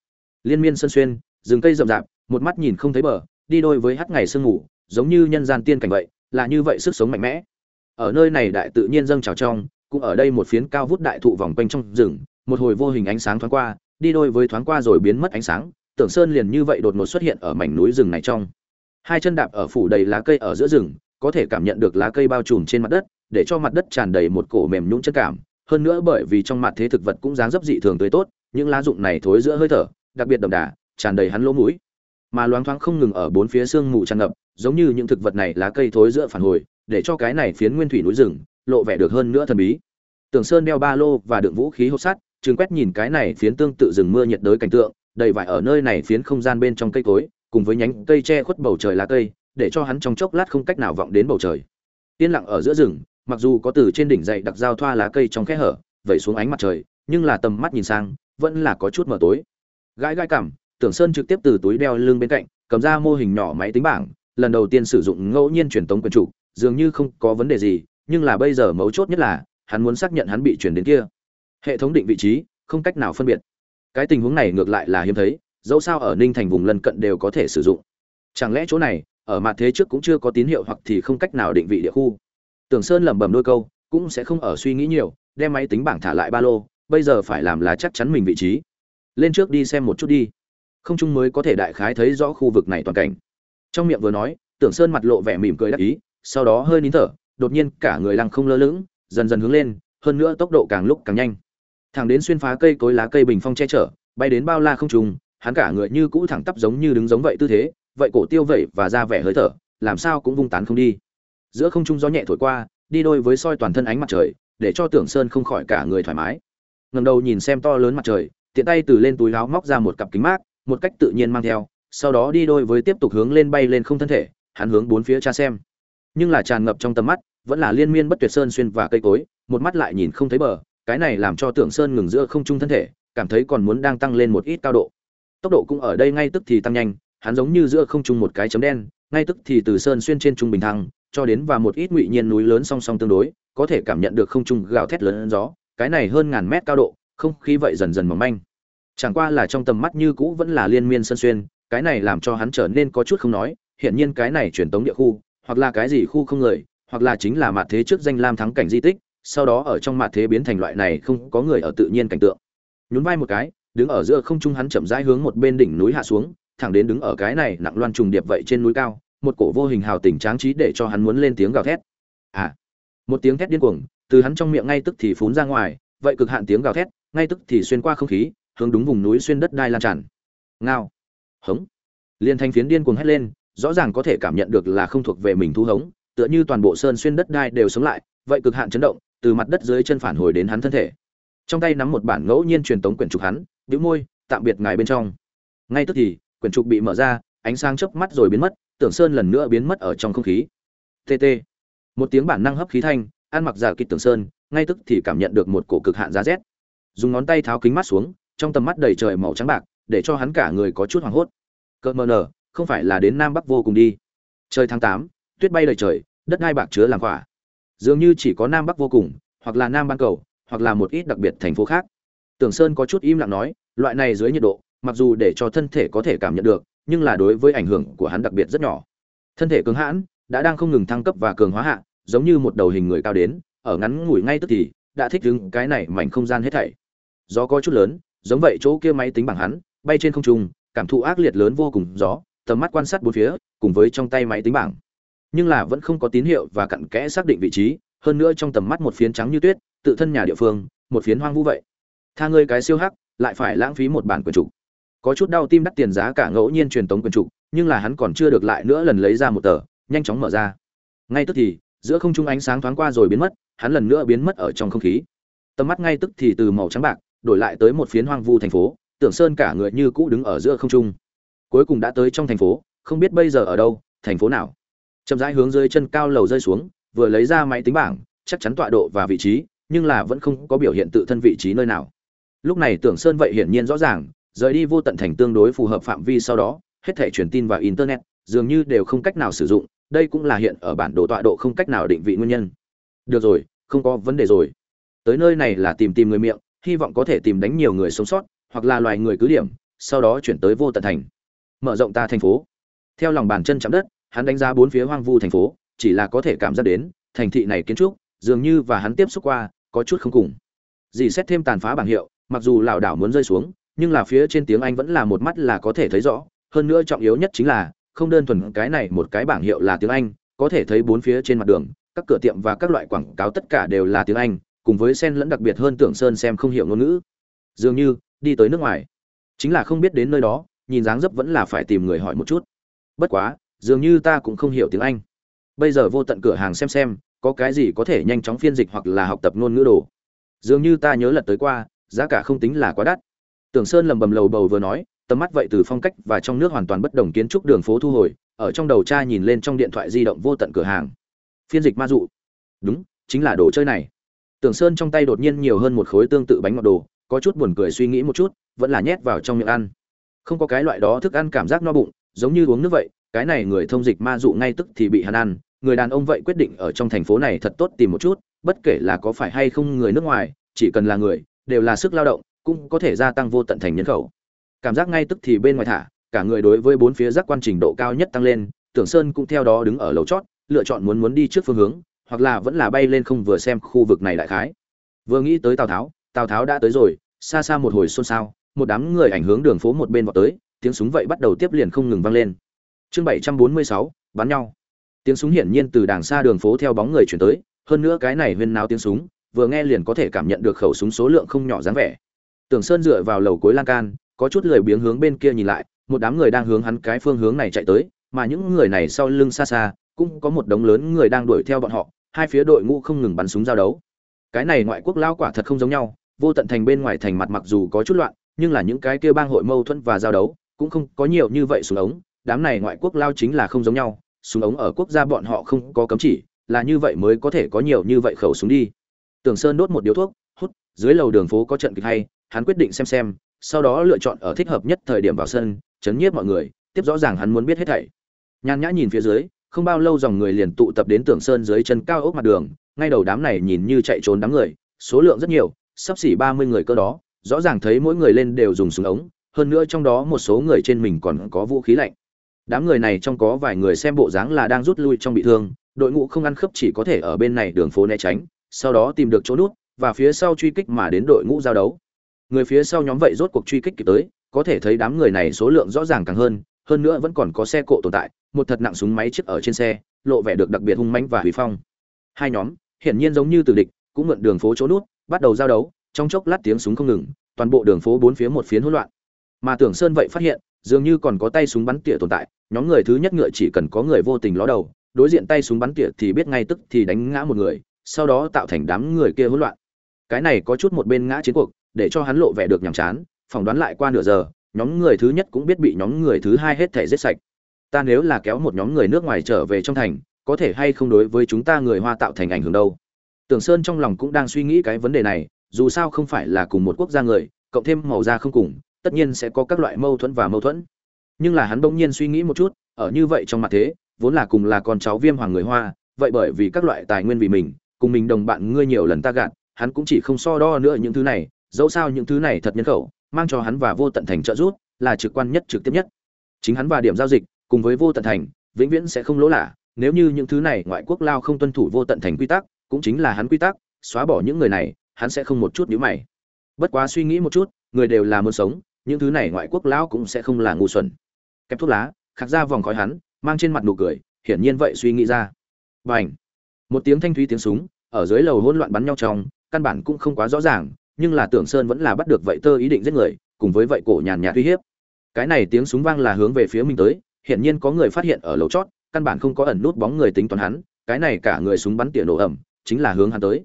Liên miên sơn xuyên, rừng cây rậm rạp, một mắt nhìn không thấy bờ, đi đôi với hắt ngày sương ngủ, giống như nhân gian tiên cảnh vậy, là như vậy sức sống mạnh mẽ. Ở nơi này đại tự nhiên dâng trào trong, cũng ở đây một phiến cao vút đại thụ vòng quanh trong rừng, một hồi vô hình ánh sáng thoáng qua, đi đôi với thoáng qua rồi biến mất ánh sáng, tưởng sơn liền như vậy đột ngột xuất hiện ở mảnh núi rừng này trong. Hai chân đạp ở phủ đầy lá cây ở giữa rừng có thể cảm nhận được lá cây bao trùm trên mặt đất, để cho mặt đất tràn đầy một cổ mềm nhũng chất cảm. Hơn nữa bởi vì trong mặt thế thực vật cũng dáng dấp dị thường tươi tốt, những lá rụng này thối giữa hơi thở, đặc biệt đậm đà, tràn đầy hắn lỗ mũi. Mà loáng thoáng không ngừng ở bốn phía sương mù tràn ngập, giống như những thực vật này lá cây thối giữa phản hồi, để cho cái này phiến nguyên thủy núi rừng lộ vẻ được hơn nữa thần bí. Tường sơn đeo ba lô và đựng vũ khí hộp sắt trường quét nhìn cái này phiến tương tự rừng mưa nhiệt đới cảnh tượng, đầy vải ở nơi này phiến không gian bên trong cây cối, cùng với nhánh cây che khuất bầu trời lá cây để cho hắn trong chốc lát không cách nào vọng đến bầu trời. Yên lặng ở giữa rừng, mặc dù có từ trên đỉnh dậy đặc giao thoa lá cây trong khe hở, vẩy xuống ánh mặt trời, nhưng là tầm mắt nhìn sang, vẫn là có chút mờ tối. Gãi gãi cảm tưởng sơn trực tiếp từ túi đeo lưng bên cạnh, cầm ra mô hình nhỏ máy tính bảng, lần đầu tiên sử dụng ngẫu nhiên truyền tống quyền chủ, dường như không có vấn đề gì, nhưng là bây giờ mấu chốt nhất là, hắn muốn xác nhận hắn bị chuyển đến kia. Hệ thống định vị trí, không cách nào phân biệt. Cái tình huống này ngược lại là hiếm thấy, dẫu sao ở ninh thành vùng lân cận đều có thể sử dụng. Chẳng lẽ chỗ này ở mặt thế trước cũng chưa có tín hiệu hoặc thì không cách nào định vị địa khu. Tưởng sơn lẩm bẩm đôi câu, cũng sẽ không ở suy nghĩ nhiều, đem máy tính bảng thả lại ba lô, bây giờ phải làm là chắc chắn mình vị trí. Lên trước đi xem một chút đi. Không chung mới có thể đại khái thấy rõ khu vực này toàn cảnh. Trong miệng vừa nói, tưởng sơn mặt lộ vẻ mỉm cười đắc ý, sau đó hơi nín thở, đột nhiên cả người lăng không lơ lửng, dần dần hướng lên, hơn nữa tốc độ càng lúc càng nhanh. Thẳng đến xuyên phá cây cối lá cây bình phong che chở, bay đến bao la không trùng hắn cả người như cũ thẳng tắp giống như đứng giống vậy tư thế vậy cổ tiêu vậy và ra vẻ hơi thở, làm sao cũng vung tán không đi. Giữa không trung gió nhẹ thổi qua, đi đôi với soi toàn thân ánh mặt trời, để cho tưởng sơn không khỏi cả người thoải mái. Ngầm đầu nhìn xem to lớn mặt trời, tiện tay từ lên túi láo móc ra một cặp kính mát, một cách tự nhiên mang theo, sau đó đi đôi với tiếp tục hướng lên bay lên không thân thể, hắn hướng bốn phía cha xem. Nhưng là tràn ngập trong tầm mắt, vẫn là liên miên bất tuyệt sơn xuyên và cây cối, một mắt lại nhìn không thấy bờ, cái này làm cho tưởng sơn ngừng giữa không trung thân thể, cảm thấy còn muốn đang tăng lên một ít cao độ. Tốc độ cũng ở đây ngay tức thì tăng nhanh hắn giống như giữa không trung một cái chấm đen, ngay tức thì từ sơn xuyên trên trung bình thăng, cho đến và một ít ngụy nhiên núi lớn song song tương đối, có thể cảm nhận được không trung gào thét lớn gió, cái này hơn ngàn mét cao độ, không khí vậy dần dần mỏng manh. Chẳng qua là trong tầm mắt như cũ vẫn là liên miên sơn xuyên, cái này làm cho hắn trở nên có chút không nói hiện nhiên cái này truyền tống địa khu, hoặc là cái gì khu không người, hoặc là chính là mặt thế trước danh lam thắng cảnh di tích, sau đó ở trong mặt thế biến thành loại này không có người ở tự nhiên cảnh tượng. Nhún vai một cái, đứng ở giữa không trung hắn chậm rãi hướng một bên đỉnh núi hạ xuống thẳng đến đứng ở cái này nặng loan trùng điệp vậy trên núi cao, một cổ vô hình hào tình tráng trí để cho hắn muốn lên tiếng gào thét. À một tiếng thét điên cuồng, từ hắn trong miệng ngay tức thì phún ra ngoài, vậy cực hạn tiếng gào thét, ngay tức thì xuyên qua không khí, hướng đúng vùng núi xuyên đất đai lan tràn. Ngao, hống liên thanh phiến điên cuồng hét lên, rõ ràng có thể cảm nhận được là không thuộc về mình thu hống, tựa như toàn bộ sơn xuyên đất đai đều sống lại, vậy cực hạn chấn động, từ mặt đất dưới chân phản hồi đến hắn thân thể. Trong tay nắm một bản ngẫu nhiên truyền tống quyển trục hắn, bĩu môi, tạm biệt ngài bên trong. Ngay tức thì quyển trục bị mở ra, ánh sáng chớp mắt rồi biến mất, tưởng sơn lần nữa biến mất ở trong không khí. Tt một tiếng bản năng hấp khí thanh, ăn mặc giả kịch tưởng sơn, ngay tức thì cảm nhận được một cổ cực hạn giá rét. Dùng ngón tay tháo kính mắt xuống, trong tầm mắt đầy trời màu trắng bạc, để cho hắn cả người có chút hoảng hốt. Cợt mờ nở, không phải là đến nam bắc vô cùng đi. Trời tháng tám, tuyết bay đầy trời, đất ngai bạc chứa làm quả dường như chỉ có nam bắc vô cùng, hoặc là nam ban cầu, hoặc là một ít đặc biệt thành phố khác. Tưởng sơn có chút im lặng nói, loại này dưới nhiệt độ mặc dù để cho thân thể có thể cảm nhận được, nhưng là đối với ảnh hưởng của hắn đặc biệt rất nhỏ. Thân thể cứng hãn, đã đang không ngừng thăng cấp và cường hóa hạ, giống như một đầu hình người cao đến, ở ngắn ngủi ngay tức thì, đã thích ứng cái này mảnh không gian hết thảy. Gió có chút lớn, giống vậy chỗ kia máy tính bằng hắn, bay trên không trung, cảm thụ ác liệt lớn vô cùng gió, tầm mắt quan sát bốn phía, cùng với trong tay máy tính bảng. Nhưng là vẫn không có tín hiệu và cặn kẽ xác định vị trí, hơn nữa trong tầm mắt một phiến trắng như tuyết, tự thân nhà địa phương, một phiến hoang vu vậy. Tha ngươi cái siêu hắc, lại phải lãng phí một bản quyển trục có chút đau tim đắt tiền giá cả ngẫu nhiên truyền tống quyền trục, nhưng là hắn còn chưa được lại nữa lần lấy ra một tờ, nhanh chóng mở ra. Ngay tức thì, giữa không trung ánh sáng thoáng qua rồi biến mất, hắn lần nữa biến mất ở trong không khí. Tầm mắt ngay tức thì từ màu trắng bạc, đổi lại tới một phiến hoang vu thành phố, tưởng sơn cả người như cũ đứng ở giữa không trung. Cuối cùng đã tới trong thành phố, không biết bây giờ ở đâu, thành phố nào. Chậm rãi hướng dưới chân cao lầu rơi xuống, vừa lấy ra máy tính bảng, chắc chắn tọa độ và vị trí, nhưng là vẫn không có biểu hiện tự thân vị trí nơi nào. Lúc này tưởng sơn vậy hiển nhiên rõ ràng rời đi vô tận thành tương đối phù hợp phạm vi sau đó, hết thể truyền tin vào internet, dường như đều không cách nào sử dụng, đây cũng là hiện ở bản đồ tọa độ không cách nào định vị nguyên nhân. Được rồi, không có vấn đề rồi. Tới nơi này là tìm tìm người miệng, hy vọng có thể tìm đánh nhiều người sống sót, hoặc là loài người cứ điểm, sau đó chuyển tới vô tận thành. Mở rộng ta thành phố. Theo lòng bàn chân chạm đất, hắn đánh giá bốn phía hoang vu thành phố, chỉ là có thể cảm giác đến, thành thị này kiến trúc, dường như và hắn tiếp xúc qua, có chút không cùng. Dì xét thêm tàn phá bảng hiệu, mặc dù lảo đảo muốn rơi xuống nhưng là phía trên tiếng anh vẫn là một mắt là có thể thấy rõ. Hơn nữa trọng yếu nhất chính là, không đơn thuần cái này một cái bảng hiệu là tiếng anh, có thể thấy bốn phía trên mặt đường, các cửa tiệm và các loại quảng cáo tất cả đều là tiếng anh, cùng với sen lẫn đặc biệt hơn tưởng sơn xem không hiểu ngôn ngữ. Dường như, đi tới nước ngoài. Chính là không biết đến nơi đó, nhìn dáng dấp vẫn là phải tìm người hỏi một chút. Bất quá, dường như ta cũng không hiểu tiếng anh. Bây giờ vô tận cửa hàng xem xem, có cái gì có thể nhanh chóng phiên dịch hoặc là học tập ngôn ngữ đồ. Dường như ta nhớ lật tới qua, giá cả không tính là quá đắt tưởng sơn lầm bầm lầu bầu vừa nói, tầm mắt vậy từ phong cách và trong nước hoàn toàn bất đồng kiến trúc đường phố thu hồi, ở trong đầu cha nhìn lên trong điện thoại di động vô tận cửa hàng. Phiên dịch ma dụ. Đúng, chính là đồ chơi này. Tưởng sơn trong tay đột nhiên nhiều hơn một khối tương tự bánh ngọt đồ, có chút buồn cười suy nghĩ một chút, vẫn là nhét vào trong miệng ăn. Không có cái loại đó thức ăn cảm giác no bụng, giống như uống nước vậy, cái này người thông dịch ma dụ ngay tức thì bị hắn ăn, người đàn ông vậy quyết định ở trong thành phố này thật tốt tìm một chút, bất kể là có phải hay không người nước ngoài, chỉ cần là người, đều là sức lao động cũng có thể gia tăng vô tận thành nhân khẩu. Cảm giác ngay tức thì bên ngoài thả, cả người đối với bốn phía giác quan trình độ cao nhất tăng lên, tưởng sơn cũng theo đó đứng ở lầu chót, lựa chọn muốn muốn đi trước phương hướng, hoặc là vẫn là bay lên không vừa xem khu vực này đại khái. Vừa nghĩ tới tào tháo tào tháo đã tới rồi, xa xa một hồi xôn xao, một đám người ảnh hướng đường phố một bên vào tới, tiếng súng vậy bắt đầu tiếp liền không ngừng vang lên. Chương bảy trăm bốn mươi sáu, bắn nhau. Tiếng súng hiển nhiên từ đàng xa đường phố theo bóng người chuyển tới, hơn nữa cái này huyên náo tiếng súng, vừa nghe liền có thể cảm nhận được khẩu súng số lượng không nhỏ dáng vẻ tưởng sơn dựa vào lầu cuối lan can có chút lười biếng hướng bên kia nhìn lại một đám người đang hướng hắn cái phương hướng này chạy tới mà những người này sau lưng xa xa cũng có một đống lớn người đang đuổi theo bọn họ hai phía đội ngũ không ngừng bắn súng giao đấu. Cái này ngoại quốc lao quả thật không giống nhau vô tận thành bên ngoài thành mặt mặc dù có chút loạn nhưng là những cái kia bang hội mâu thuẫn và giao đấu cũng không có nhiều như vậy súng ống đám này ngoại quốc lao chính là không giống nhau súng ống ở quốc gia bọn họ không có cấm chỉ là như vậy mới có thể có nhiều như vậy khẩu súng đi. Tưởng Sơn đốt một điếu thuốc, hút, dưới lầu đường phố có trận kịch hay, hắn quyết định xem xem, sau đó lựa chọn ở thích hợp nhất thời điểm vào sân, chấn nhiếp mọi người, tiếp rõ ràng hắn muốn biết hết thảy. Nhan Nhã nhìn phía dưới, không bao lâu dòng người liền tụ tập đến Tưởng Sơn dưới chân cao ốc mặt đường, ngay đầu đám này nhìn như chạy trốn đám người, số lượng rất nhiều, sắp xỉ 30 người cơ đó, rõ ràng thấy mỗi người lên đều dùng súng ống, hơn nữa trong đó một số người trên mình còn có vũ khí lạnh. Đám người này trong có vài người xem bộ dáng là đang rút lui trong bị thương, đội ngũ không ăn khớp chỉ có thể ở bên này đường phố né tránh, sau đó tìm được chỗ nút và phía sau truy kích mà đến đội ngũ giao đấu người phía sau nhóm vậy rốt cuộc truy kích kịp tới, có thể thấy đám người này số lượng rõ ràng càng hơn hơn nữa vẫn còn có xe cộ tồn tại, một thật nặng súng máy chiếc ở trên xe, lộ vẻ được đặc biệt hung mãnh và hủy phong. Hai nhóm, hiển nhiên giống như từ địch, cũng mượn đường phố chỗ nút, bắt đầu giao đấu, trong chốc lát tiếng súng không ngừng, toàn bộ đường phố bốn phía một phiến hỗn loạn. Mà tưởng sơn vậy phát hiện, dường như còn có tay súng bắn tỉa tồn tại, nhóm người thứ nhất ngựa chỉ cần có người vô tình ló đầu, đối diện tay súng bắn tỉa thì biết ngay tức thì đánh ngã một người, sau đó tạo thành đám người kia hỗn loạn. Cái này có chút một bên ngã chiến cuộc để cho hắn lộ vẻ được nhàm chán phỏng đoán lại qua nửa giờ nhóm người thứ nhất cũng biết bị nhóm người thứ hai hết thể giết sạch. Ta nếu là kéo một nhóm người nước ngoài trở về trong thành có thể hay không đối với chúng ta người hoa tạo thành ảnh hưởng đâu? Tưởng sơn trong lòng cũng đang suy nghĩ cái vấn đề này dù sao không phải là cùng một quốc gia người cộng thêm màu da không cùng tất nhiên sẽ có các loại mâu thuẫn và mâu thuẫn. Nhưng là hắn bỗng nhiên suy nghĩ một chút ở như vậy trong mặt thế vốn là cùng là con cháu viêm hoàng người hoa vậy bởi vì các loại tài nguyên vì mình cùng mình đồng bạn ngươi nhiều lần ta gạt, hắn cũng chỉ không so đo nữa những thứ này, dẫu sao những thứ này thật nhân khẩu, mang cho hắn và vô tận thành trợ giúp, là trực quan nhất trực tiếp nhất. Chính hắn và điểm giao dịch, cùng với vô tận thành, vĩnh viễn sẽ không lỗ lạ, nếu như những thứ này ngoại quốc lao không tuân thủ vô tận thành quy tắc, cũng chính là hắn quy tắc, xóa bỏ những người này, hắn sẽ không một chút nhíu mày. Bất quá suy nghĩ một chút, người đều là muốn sống, những thứ này ngoại quốc lao cũng sẽ không là ngu xuẩn. Kẹp thuốc lá, khạc ra vòng khói hắn, mang trên mặt nụ cười, hiển nhiên vậy suy nghĩ ra. Bành! một tiếng thanh thúy tiếng súng ở dưới lầu hỗn loạn bắn nhau trong căn bản cũng không quá rõ ràng nhưng là tưởng sơn vẫn là bắt được vậy tơ ý định giết người, cùng với vậy cổ nhàn nhạt uy hiếp. Cái này tiếng súng vang là hướng về phía mình tới hiện nhiên có người phát hiện ở lầu chót, căn bản không có ẩn nút bóng người tính toán hắn, cái này cả người súng bắn tỉa nổ ẩm, chính là hướng hắn tới.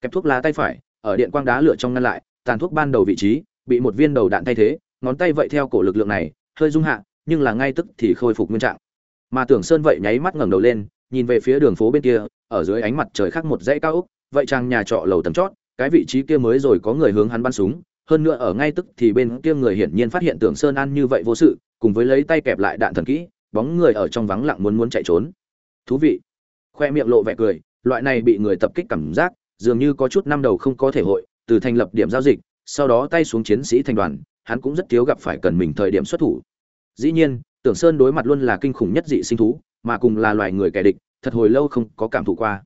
Kẹp thuốc lá tay phải, ở điện quang đá lửa trong ngăn lại, tàn thuốc ban đầu vị trí, bị một viên đầu đạn thay thế, ngón tay vậy theo cổ lực lượng này, hơi rung hạ, nhưng là ngay tức thì khôi phục nguyên trạng. Mà tưởng sơn vậy nháy mắt ngẩng đầu lên, nhìn về phía đường phố bên kia, ở dưới ánh mặt trời khác một dãy cao ốc, vậy trang nhà trọ lầu tầm chót cái vị trí kia mới rồi có người hướng hắn bắn súng, hơn nữa ở ngay tức thì bên kia người hiển nhiên phát hiện tưởng sơn ăn như vậy vô sự, cùng với lấy tay kẹp lại đạn thần kỹ, bóng người ở trong vắng lặng muốn muốn chạy trốn. Thú vị. Khoe miệng lộ vẻ cười, loại này bị người tập kích cảm giác, dường như có chút năm đầu không có thể hội, từ thành lập điểm giao dịch, sau đó tay xuống chiến sĩ thành đoàn, hắn cũng rất thiếu gặp phải cần mình thời điểm xuất thủ. Dĩ nhiên, tưởng sơn đối mặt luôn là kinh khủng nhất dị sinh thú, mà cùng là loài người kẻ địch, thật hồi lâu không có cảm thụ qua.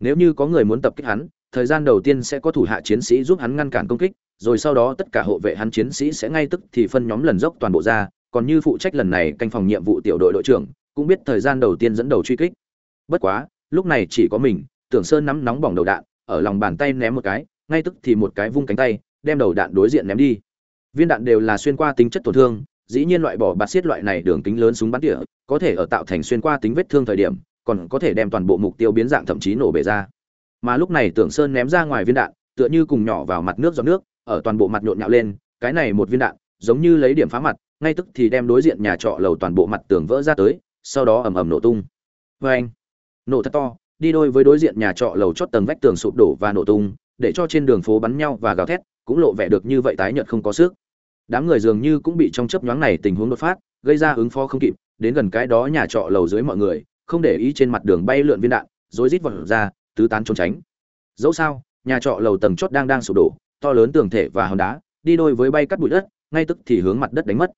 Nếu như có người muốn tập kích hắn thời gian đầu tiên sẽ có thủ hạ chiến sĩ giúp hắn ngăn cản công kích, rồi sau đó tất cả hộ vệ hắn chiến sĩ sẽ ngay tức thì phân nhóm lần dốc toàn bộ ra, còn như phụ trách lần này canh phòng nhiệm vụ tiểu đội đội trưởng, cũng biết thời gian đầu tiên dẫn đầu truy kích. Bất quá, lúc này chỉ có mình, tưởng sơn nắm nóng bỏng đầu đạn, ở lòng bàn tay ném một cái, ngay tức thì một cái vung cánh tay, đem đầu đạn đối diện ném đi. Viên đạn đều là xuyên qua tính chất tổn thương, dĩ nhiên loại bỏ bạt xiết loại này đường kính lớn súng bắn tỉa, có thể ở tạo thành xuyên qua tính vết thương thời điểm, còn có thể đem toàn bộ mục tiêu biến dạng thậm chí nổ bể ra mà lúc này tưởng sơn ném ra ngoài viên đạn, tựa như cùng nhỏ vào mặt nước giọt nước, ở toàn bộ mặt nhộn nhạo lên, cái này một viên đạn, giống như lấy điểm phá mặt, ngay tức thì đem đối diện nhà trọ lầu toàn bộ mặt tường vỡ ra tới, sau đó ầm ầm nổ tung. Vê anh, nổ thật to, đi đôi với đối diện nhà trọ lầu chót tầng vách tường sụp đổ và nổ tung, để cho trên đường phố bắn nhau và gào thét, cũng lộ vẻ được như vậy tái nhợt không có sức. Đám người dường như cũng bị trong chớp nhoáng này tình huống đột phát, gây ra ứng phó không kịp, đến gần cái đó nhà trọ lầu dưới mọi người, không để ý trên mặt đường bay lượn viên đạn, rối rít vọt ra tứ tán trốn tránh. Dẫu sao, nhà trọ lầu tầng chót đang đang sụp đổ, to lớn tường thể và hòn đá, đi đôi với bay cắt bụi đất, ngay tức thì hướng mặt đất đánh mất.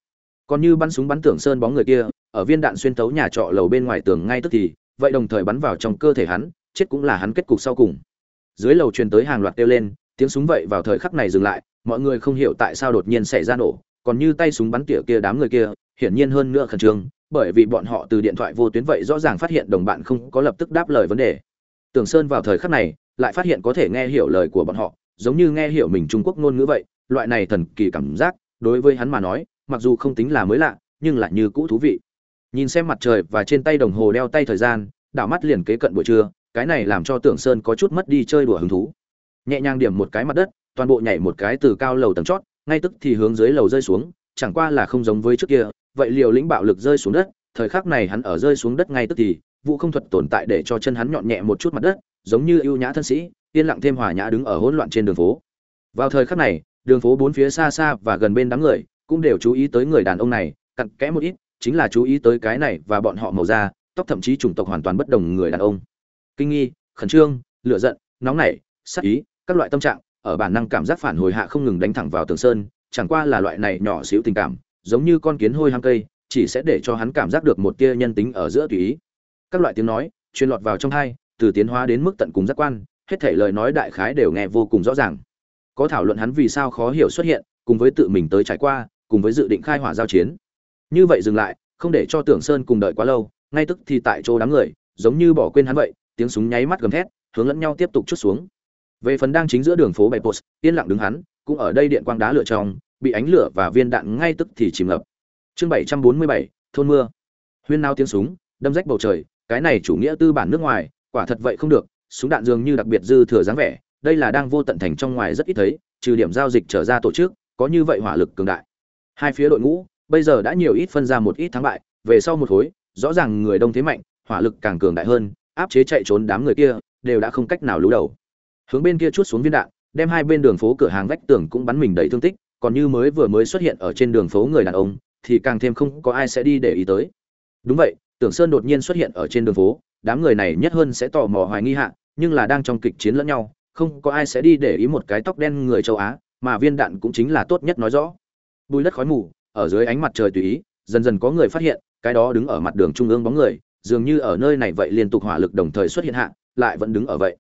Còn như bắn súng bắn tưởng sơn bóng người kia, ở viên đạn xuyên thấu nhà trọ lầu bên ngoài tường ngay tức thì, vậy đồng thời bắn vào trong cơ thể hắn, chết cũng là hắn kết cục sau cùng. Dưới lầu truyền tới hàng loạt kêu lên, tiếng súng vậy vào thời khắc này dừng lại, mọi người không hiểu tại sao đột nhiên xảy ra nổ, còn như tay súng bắn tỉa kia đám người kia, hiển nhiên hơn nữa khẩn trương, bởi vì bọn họ từ điện thoại vô tuyến vậy rõ ràng phát hiện đồng bạn không có lập tức đáp lời vấn đề tưởng sơn vào thời khắc này, lại phát hiện có thể nghe hiểu lời của bọn họ, giống như nghe hiểu mình trung quốc ngôn ngữ vậy, loại này thần kỳ cảm giác, đối với hắn mà nói, mặc dù không tính là mới lạ, nhưng lại như cũ thú vị. Nhìn xem mặt trời và trên tay đồng hồ đeo tay thời gian, đảo mắt liền kế cận buổi trưa, cái này làm cho tưởng sơn có chút mất đi chơi đùa hứng thú. Nhẹ nhàng điểm một cái mặt đất, toàn bộ nhảy một cái từ cao lầu tầng chót, ngay tức thì hướng dưới lầu rơi xuống, chẳng qua là không giống với trước kia, vậy liều lĩnh bạo lực rơi xuống đất, thời khắc này hắn ở rơi xuống đất ngay tức thì vụ không thuật tồn tại để cho chân hắn nhọn nhẹ một chút mặt đất, giống như ưu nhã thân sĩ, yên lặng thêm hòa nhã đứng ở hỗn loạn trên đường phố. Vào thời khắc này, đường phố bốn phía xa xa và gần bên đám người cũng đều chú ý tới người đàn ông này, cặn kẽ một ít, chính là chú ý tới cái này và bọn họ màu da, tóc thậm chí chủng tộc hoàn toàn bất đồng người đàn ông. Kinh nghi, khẩn trương, lửa giận, nóng nảy sắc ý, các loại tâm trạng, ở bản năng cảm giác phản hồi hạ không ngừng đánh thẳng vào tường sơn, chẳng qua là loại này nhỏ xíu tình cảm, giống như con kiến hôi hang cây, chỉ sẽ để cho hắn cảm giác được một tia nhân tính ở giữa tùy ý các loại tiếng nói, truyền lọt vào trong hai, từ tiến hóa đến mức tận cùng giác quan, hết thể lời nói đại khái đều nghe vô cùng rõ ràng. Có thảo luận hắn vì sao khó hiểu xuất hiện, cùng với tự mình tới trải qua, cùng với dự định khai hỏa giao chiến. Như vậy dừng lại, không để cho tưởng sơn cùng đợi quá lâu, ngay tức thì tại chỗ đám người, giống như bỏ quên hắn vậy, tiếng súng nháy mắt gầm thét, hướng lẫn nhau tiếp tục chút xuống. Về phần đang chính giữa đường phố bày post, yên lặng đứng hắn, cũng ở đây điện quang đá lửa trong, bị ánh lửa và viên đạn ngay tức thì chìm ngập. Chương bảy trăm bốn mươi bảy, thôn mưa. Huyên nao tiếng súng, đâm rách bầu trời cái này chủ nghĩa tư bản nước ngoài, quả thật vậy không được, súng đạn dường như đặc biệt dư thừa dáng vẻ, đây là đang vô tận thành trong ngoài rất ít thấy, trừ điểm giao dịch trở ra tổ chức, có như vậy hỏa lực cường đại. Hai phía đội ngũ, bây giờ đã nhiều ít phân ra một ít thắng bại, về sau một khối, rõ ràng người đông thế mạnh, hỏa lực càng cường đại hơn, áp chế chạy trốn đám người kia, đều đã không cách nào lú đầu. Hướng bên kia chút xuống viên đạn, đem hai bên đường phố cửa hàng vách tường cũng bắn mình đầy thương tích, còn như mới vừa mới xuất hiện ở trên đường phố người đàn ông, thì càng thêm không có ai sẽ đi để ý tới. Đúng vậy tưởng sơn đột nhiên xuất hiện ở trên đường phố, đám người này nhất hơn sẽ tò mò hoài nghi hạ, nhưng là đang trong kịch chiến lẫn nhau, không có ai sẽ đi để ý một cái tóc đen người châu á, mà viên đạn cũng chính là tốt nhất nói rõ. Bùi đất khói mù, ở dưới ánh mặt trời tùy ý, dần dần có người phát hiện, cái đó đứng ở mặt đường trung ương bóng người, dường như ở nơi này vậy liên tục hỏa lực đồng thời xuất hiện hạ, lại vẫn đứng ở vậy.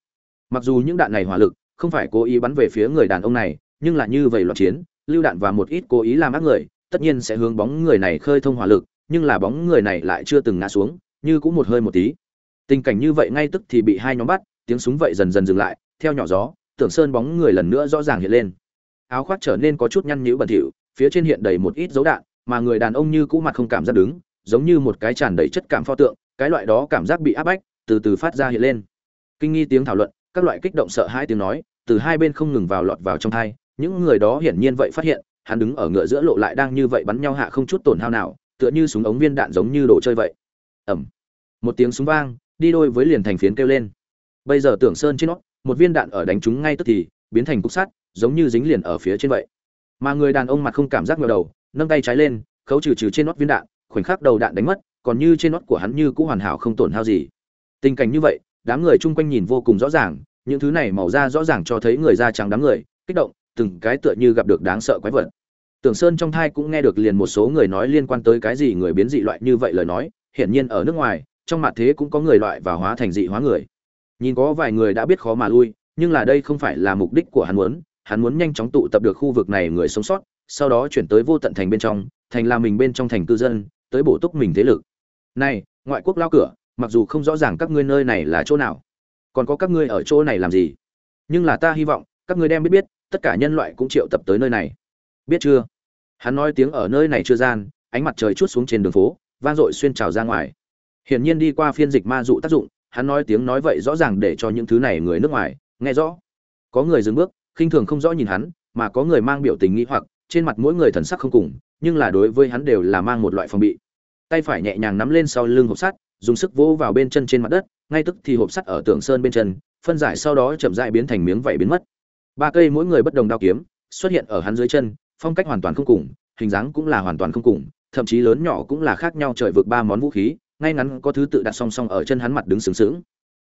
Mặc dù những đạn này hỏa lực, không phải cố ý bắn về phía người đàn ông này, nhưng là như vậy loạn chiến, lưu đạn và một ít cố ý làm ác người, tất nhiên sẽ hướng bóng người này khơi thông hỏa lực nhưng là bóng người này lại chưa từng ngã xuống, như cũng một hơi một tí. Tình cảnh như vậy ngay tức thì bị hai nhóm bắt, tiếng súng vậy dần dần dừng lại, theo nhỏ gió, tưởng sơn bóng người lần nữa rõ ràng hiện lên. Áo khoác trở nên có chút nhăn nhữ bẩn thỉu, phía trên hiện đầy một ít dấu đạn, mà người đàn ông như cũ mặt không cảm giác đứng, giống như một cái tràn đầy chất cảm pho tượng, cái loại đó cảm giác bị áp bách, từ từ phát ra hiện lên. Kinh nghi tiếng thảo luận, các loại kích động sợ hãi tiếng nói, từ hai bên không ngừng vào lọt vào trong thai, những người đó hiển nhiên vậy phát hiện, hắn đứng ở ngựa giữa lộ lại đang như vậy bắn nhau hạ không chút tổn hao nào tựa như súng ống viên đạn giống như đồ chơi vậy. Ẩm một tiếng súng vang, đi đôi với liền thành phiến kêu lên. Bây giờ tưởng sơn trên nó, một viên đạn ở đánh chúng ngay tức thì, biến thành cục sắt, giống như dính liền ở phía trên vậy. Mà người đàn ông mặt không cảm giác ngờ đầu, nâng tay trái lên, khấu trừ trừ trên nót viên đạn, khoảnh khắc đầu đạn đánh mất, còn như trên nót của hắn như cũng hoàn hảo không tổn hao gì. Tình cảnh như vậy, đám người chung quanh nhìn vô cùng rõ ràng, những thứ này màu da rõ ràng cho thấy người da trắng đám người, kích động, từng cái tựa như gặp được đáng sợ quái vật tưởng sơn trong thai cũng nghe được liền một số người nói liên quan tới cái gì người biến dị loại như vậy lời nói, hiển nhiên ở nước ngoài, trong mặt thế cũng có người loại và hóa thành dị hóa người. Nhìn có vài người đã biết khó mà lui, nhưng là đây không phải là mục đích của hắn muốn hắn muốn nhanh chóng tụ tập được khu vực này người sống sót, sau đó chuyển tới vô tận thành bên trong, thành là mình bên trong thành cư dân, tới bổ túc mình thế lực. Này, ngoại quốc lao cửa, mặc dù không rõ ràng các ngươi nơi này là chỗ nào, còn có các ngươi ở chỗ này làm gì. Nhưng là ta hy vọng, các ngươi đem biết biết, tất cả nhân loại cũng triệu tập tới nơi này. Biết chưa? Hắn nói tiếng ở nơi này chưa gian, ánh mặt trời chút xuống trên đường phố, vang dội xuyên trào ra ngoài. Hiển nhiên đi qua phiên dịch ma dụ tác dụng, hắn nói tiếng nói vậy rõ ràng để cho những thứ này người nước ngoài, nghe rõ. Có người dừng bước, khinh thường không rõ nhìn hắn, mà có người mang biểu tình nghĩ hoặc, trên mặt mỗi người thần sắc không cùng, nhưng là đối với hắn đều là mang một loại phòng bị. Tay phải nhẹ nhàng nắm lên sau lưng hộp sắt, dùng sức vỗ vào bên chân trên mặt đất, ngay tức thì hộp sắt ở tường sơn bên chân, phân giải sau đó chậm dại biến thành miếng vảy biến mất. Ba cây mỗi người bất đồng đao kiếm, xuất hiện ở hắn dưới chân phong cách hoàn toàn không cùng hình dáng cũng là hoàn toàn không cùng thậm chí lớn nhỏ cũng là khác nhau trời vượt ba món vũ khí ngay ngắn có thứ tự đặt song song ở chân hắn mặt đứng sướng sướng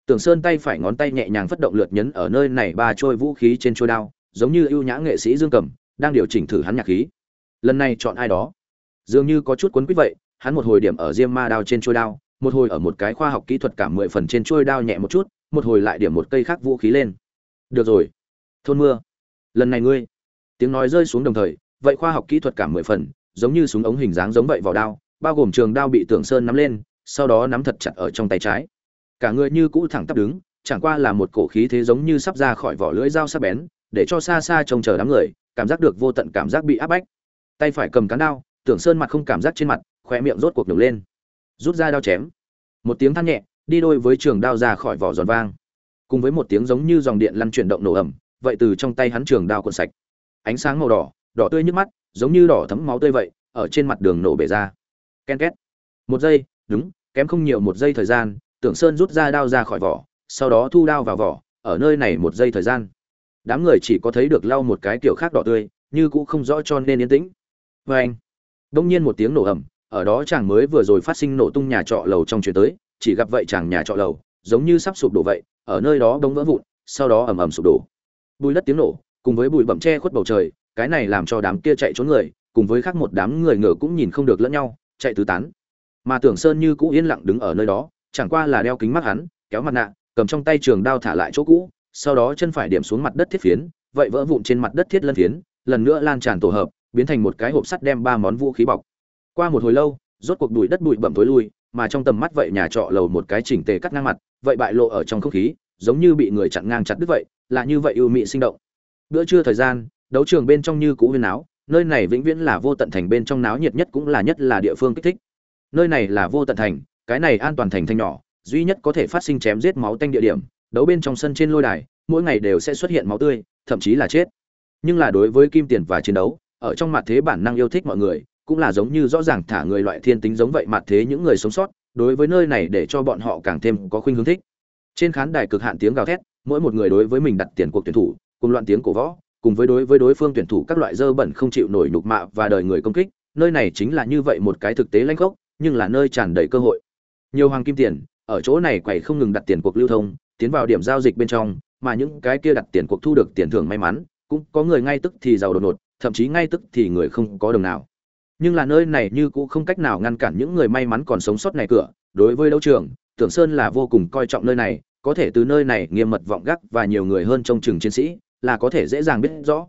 Tưởng Sơn tay phải ngón tay nhẹ nhàng phất động lượt nhấn ở nơi này ba trôi vũ khí trên trôi đao, giống như ưu nhã nghệ sĩ Dương Cầm đang điều chỉnh thử hắn nhạc khí. Lần này chọn ai đó? Dường như có chút cuốn quýt vậy, hắn một hồi điểm ở diêm ma đao trên trôi đao, một hồi ở một cái khoa học kỹ thuật cảm mười phần trên trôi đao nhẹ một chút, một hồi lại điểm một cây khác vũ khí lên. Được rồi, thôn mưa. Lần này ngươi. Tiếng nói rơi xuống đồng thời, vậy khoa học kỹ thuật cảm mười phần, giống như súng ống hình dáng giống vậy vào đao, bao gồm trường đao bị Tưởng Sơn nắm lên, sau đó nắm thật chặt ở trong tay trái. Cả người như cũ thẳng tắp đứng chẳng qua là một cổ khí thế giống như sắp ra khỏi vỏ lưỡi dao sắc bén để cho xa xa trông chờ đám người cảm giác được vô tận cảm giác bị áp bách. Tay phải cầm cán đao tưởng sơn mặt không cảm giác trên mặt khoe miệng rốt cuộc nhổ lên. Rút ra đao chém. Một tiếng than nhẹ đi đôi với trường đao ra khỏi vỏ giòn vang. Cùng với một tiếng giống như dòng điện lăn chuyển động nổ ẩm vậy từ trong tay hắn trường đao cuộn sạch ánh sáng màu đỏ đỏ tươi nhức mắt giống như đỏ thấm máu tươi vậy ở trên mặt đường nổ bể ra. Ken két. Một giây đúng kém không nhiều một giây thời gian tưởng sơn rút ra đao ra khỏi vỏ sau đó thu đao vào vỏ ở nơi này một giây thời gian. Đám người chỉ có thấy được lau một cái kiểu khác đỏ tươi như cũng không rõ cho nên yên tĩnh. Vê anh đông nhiên một tiếng nổ ầm, ở đó chàng mới vừa rồi phát sinh nổ tung nhà trọ lầu trong chuyến tới chỉ gặp vậy chàng nhà trọ lầu giống như sắp sụp đổ vậy ở nơi đó bỗng vỡ vụn sau đó ầm ầm sụp đổ. Bùi đất tiếng nổ cùng với bụi bậm che khuất bầu trời, cái này làm cho đám kia chạy trốn người, cùng với khác một đám người ngờ cũng nhìn không được lẫn nhau, chạy tứ tán. Mà tưởng sơn như cũ yên lặng đứng ở nơi đó, chẳng qua là đeo kính mắt hắn, kéo mặt nạ, cầm trong tay trường đao thả lại chỗ cũ, sau đó chân phải điểm xuống mặt đất thiết phiến, vậy vỡ vụn trên mặt đất thiết lân phiến, lần nữa lan tràn tổ hợp, biến thành một cái hộp sắt đem ba món vũ khí bọc. Qua một hồi lâu, rốt cuộc bụi đất bụi bẩm tối lui, mà trong tầm mắt vậy nhà trọ lầu một cái chỉnh tề cắt ngang mặt, vậy bại lộ ở trong không khí, giống như bị người chặn ngang chặt đứt vậy, là như vậy ưu mị sinh động bữa trưa thời gian, đấu trường bên trong như cũ huyên áo nơi này vĩnh viễn là vô tận thành, bên trong náo nhiệt nhất cũng là nhất là địa phương kích thích. Nơi này là vô tận thành, cái này an toàn thành thanh nhỏ, duy nhất có thể phát sinh chém giết máu tanh địa điểm, đấu bên trong sân trên lôi đài, mỗi ngày đều sẽ xuất hiện máu tươi, thậm chí là chết. Nhưng là đối với kim tiền và chiến đấu, ở trong mặt thế bản năng yêu thích mọi người, cũng là giống như rõ ràng thả người loại thiên tính giống vậy mặt thế những người sống sót, đối với nơi này để cho bọn họ càng thêm có khuynh hướng thích. Trên khán đài cực hạn tiếng gào thét, mỗi một người đối với mình đặt tiền cuộc tuyển thủ cùng loạn tiếng cổ võ, cùng với đối với đối phương tuyển thủ các loại dơ bẩn không chịu nổi nhục mạ và đời người công kích, nơi này chính là như vậy một cái thực tế lanh gốc, nhưng là nơi tràn đầy cơ hội. Nhiều hoàng kim tiền, ở chỗ này quầy không ngừng đặt tiền cuộc lưu thông, tiến vào điểm giao dịch bên trong, mà những cái kia đặt tiền cuộc thu được tiền thưởng may mắn, cũng có người ngay tức thì giàu đột ngột, thậm chí ngay tức thì người không có đồng nào. Nhưng là nơi này như cũng không cách nào ngăn cản những người may mắn còn sống sót này cửa, đối với đấu trường, tưởng sơn là vô cùng coi trọng nơi này, có thể từ nơi này nghiêm mật vọng gác và nhiều người hơn trong trường chiến sĩ là có thể dễ dàng biết rõ.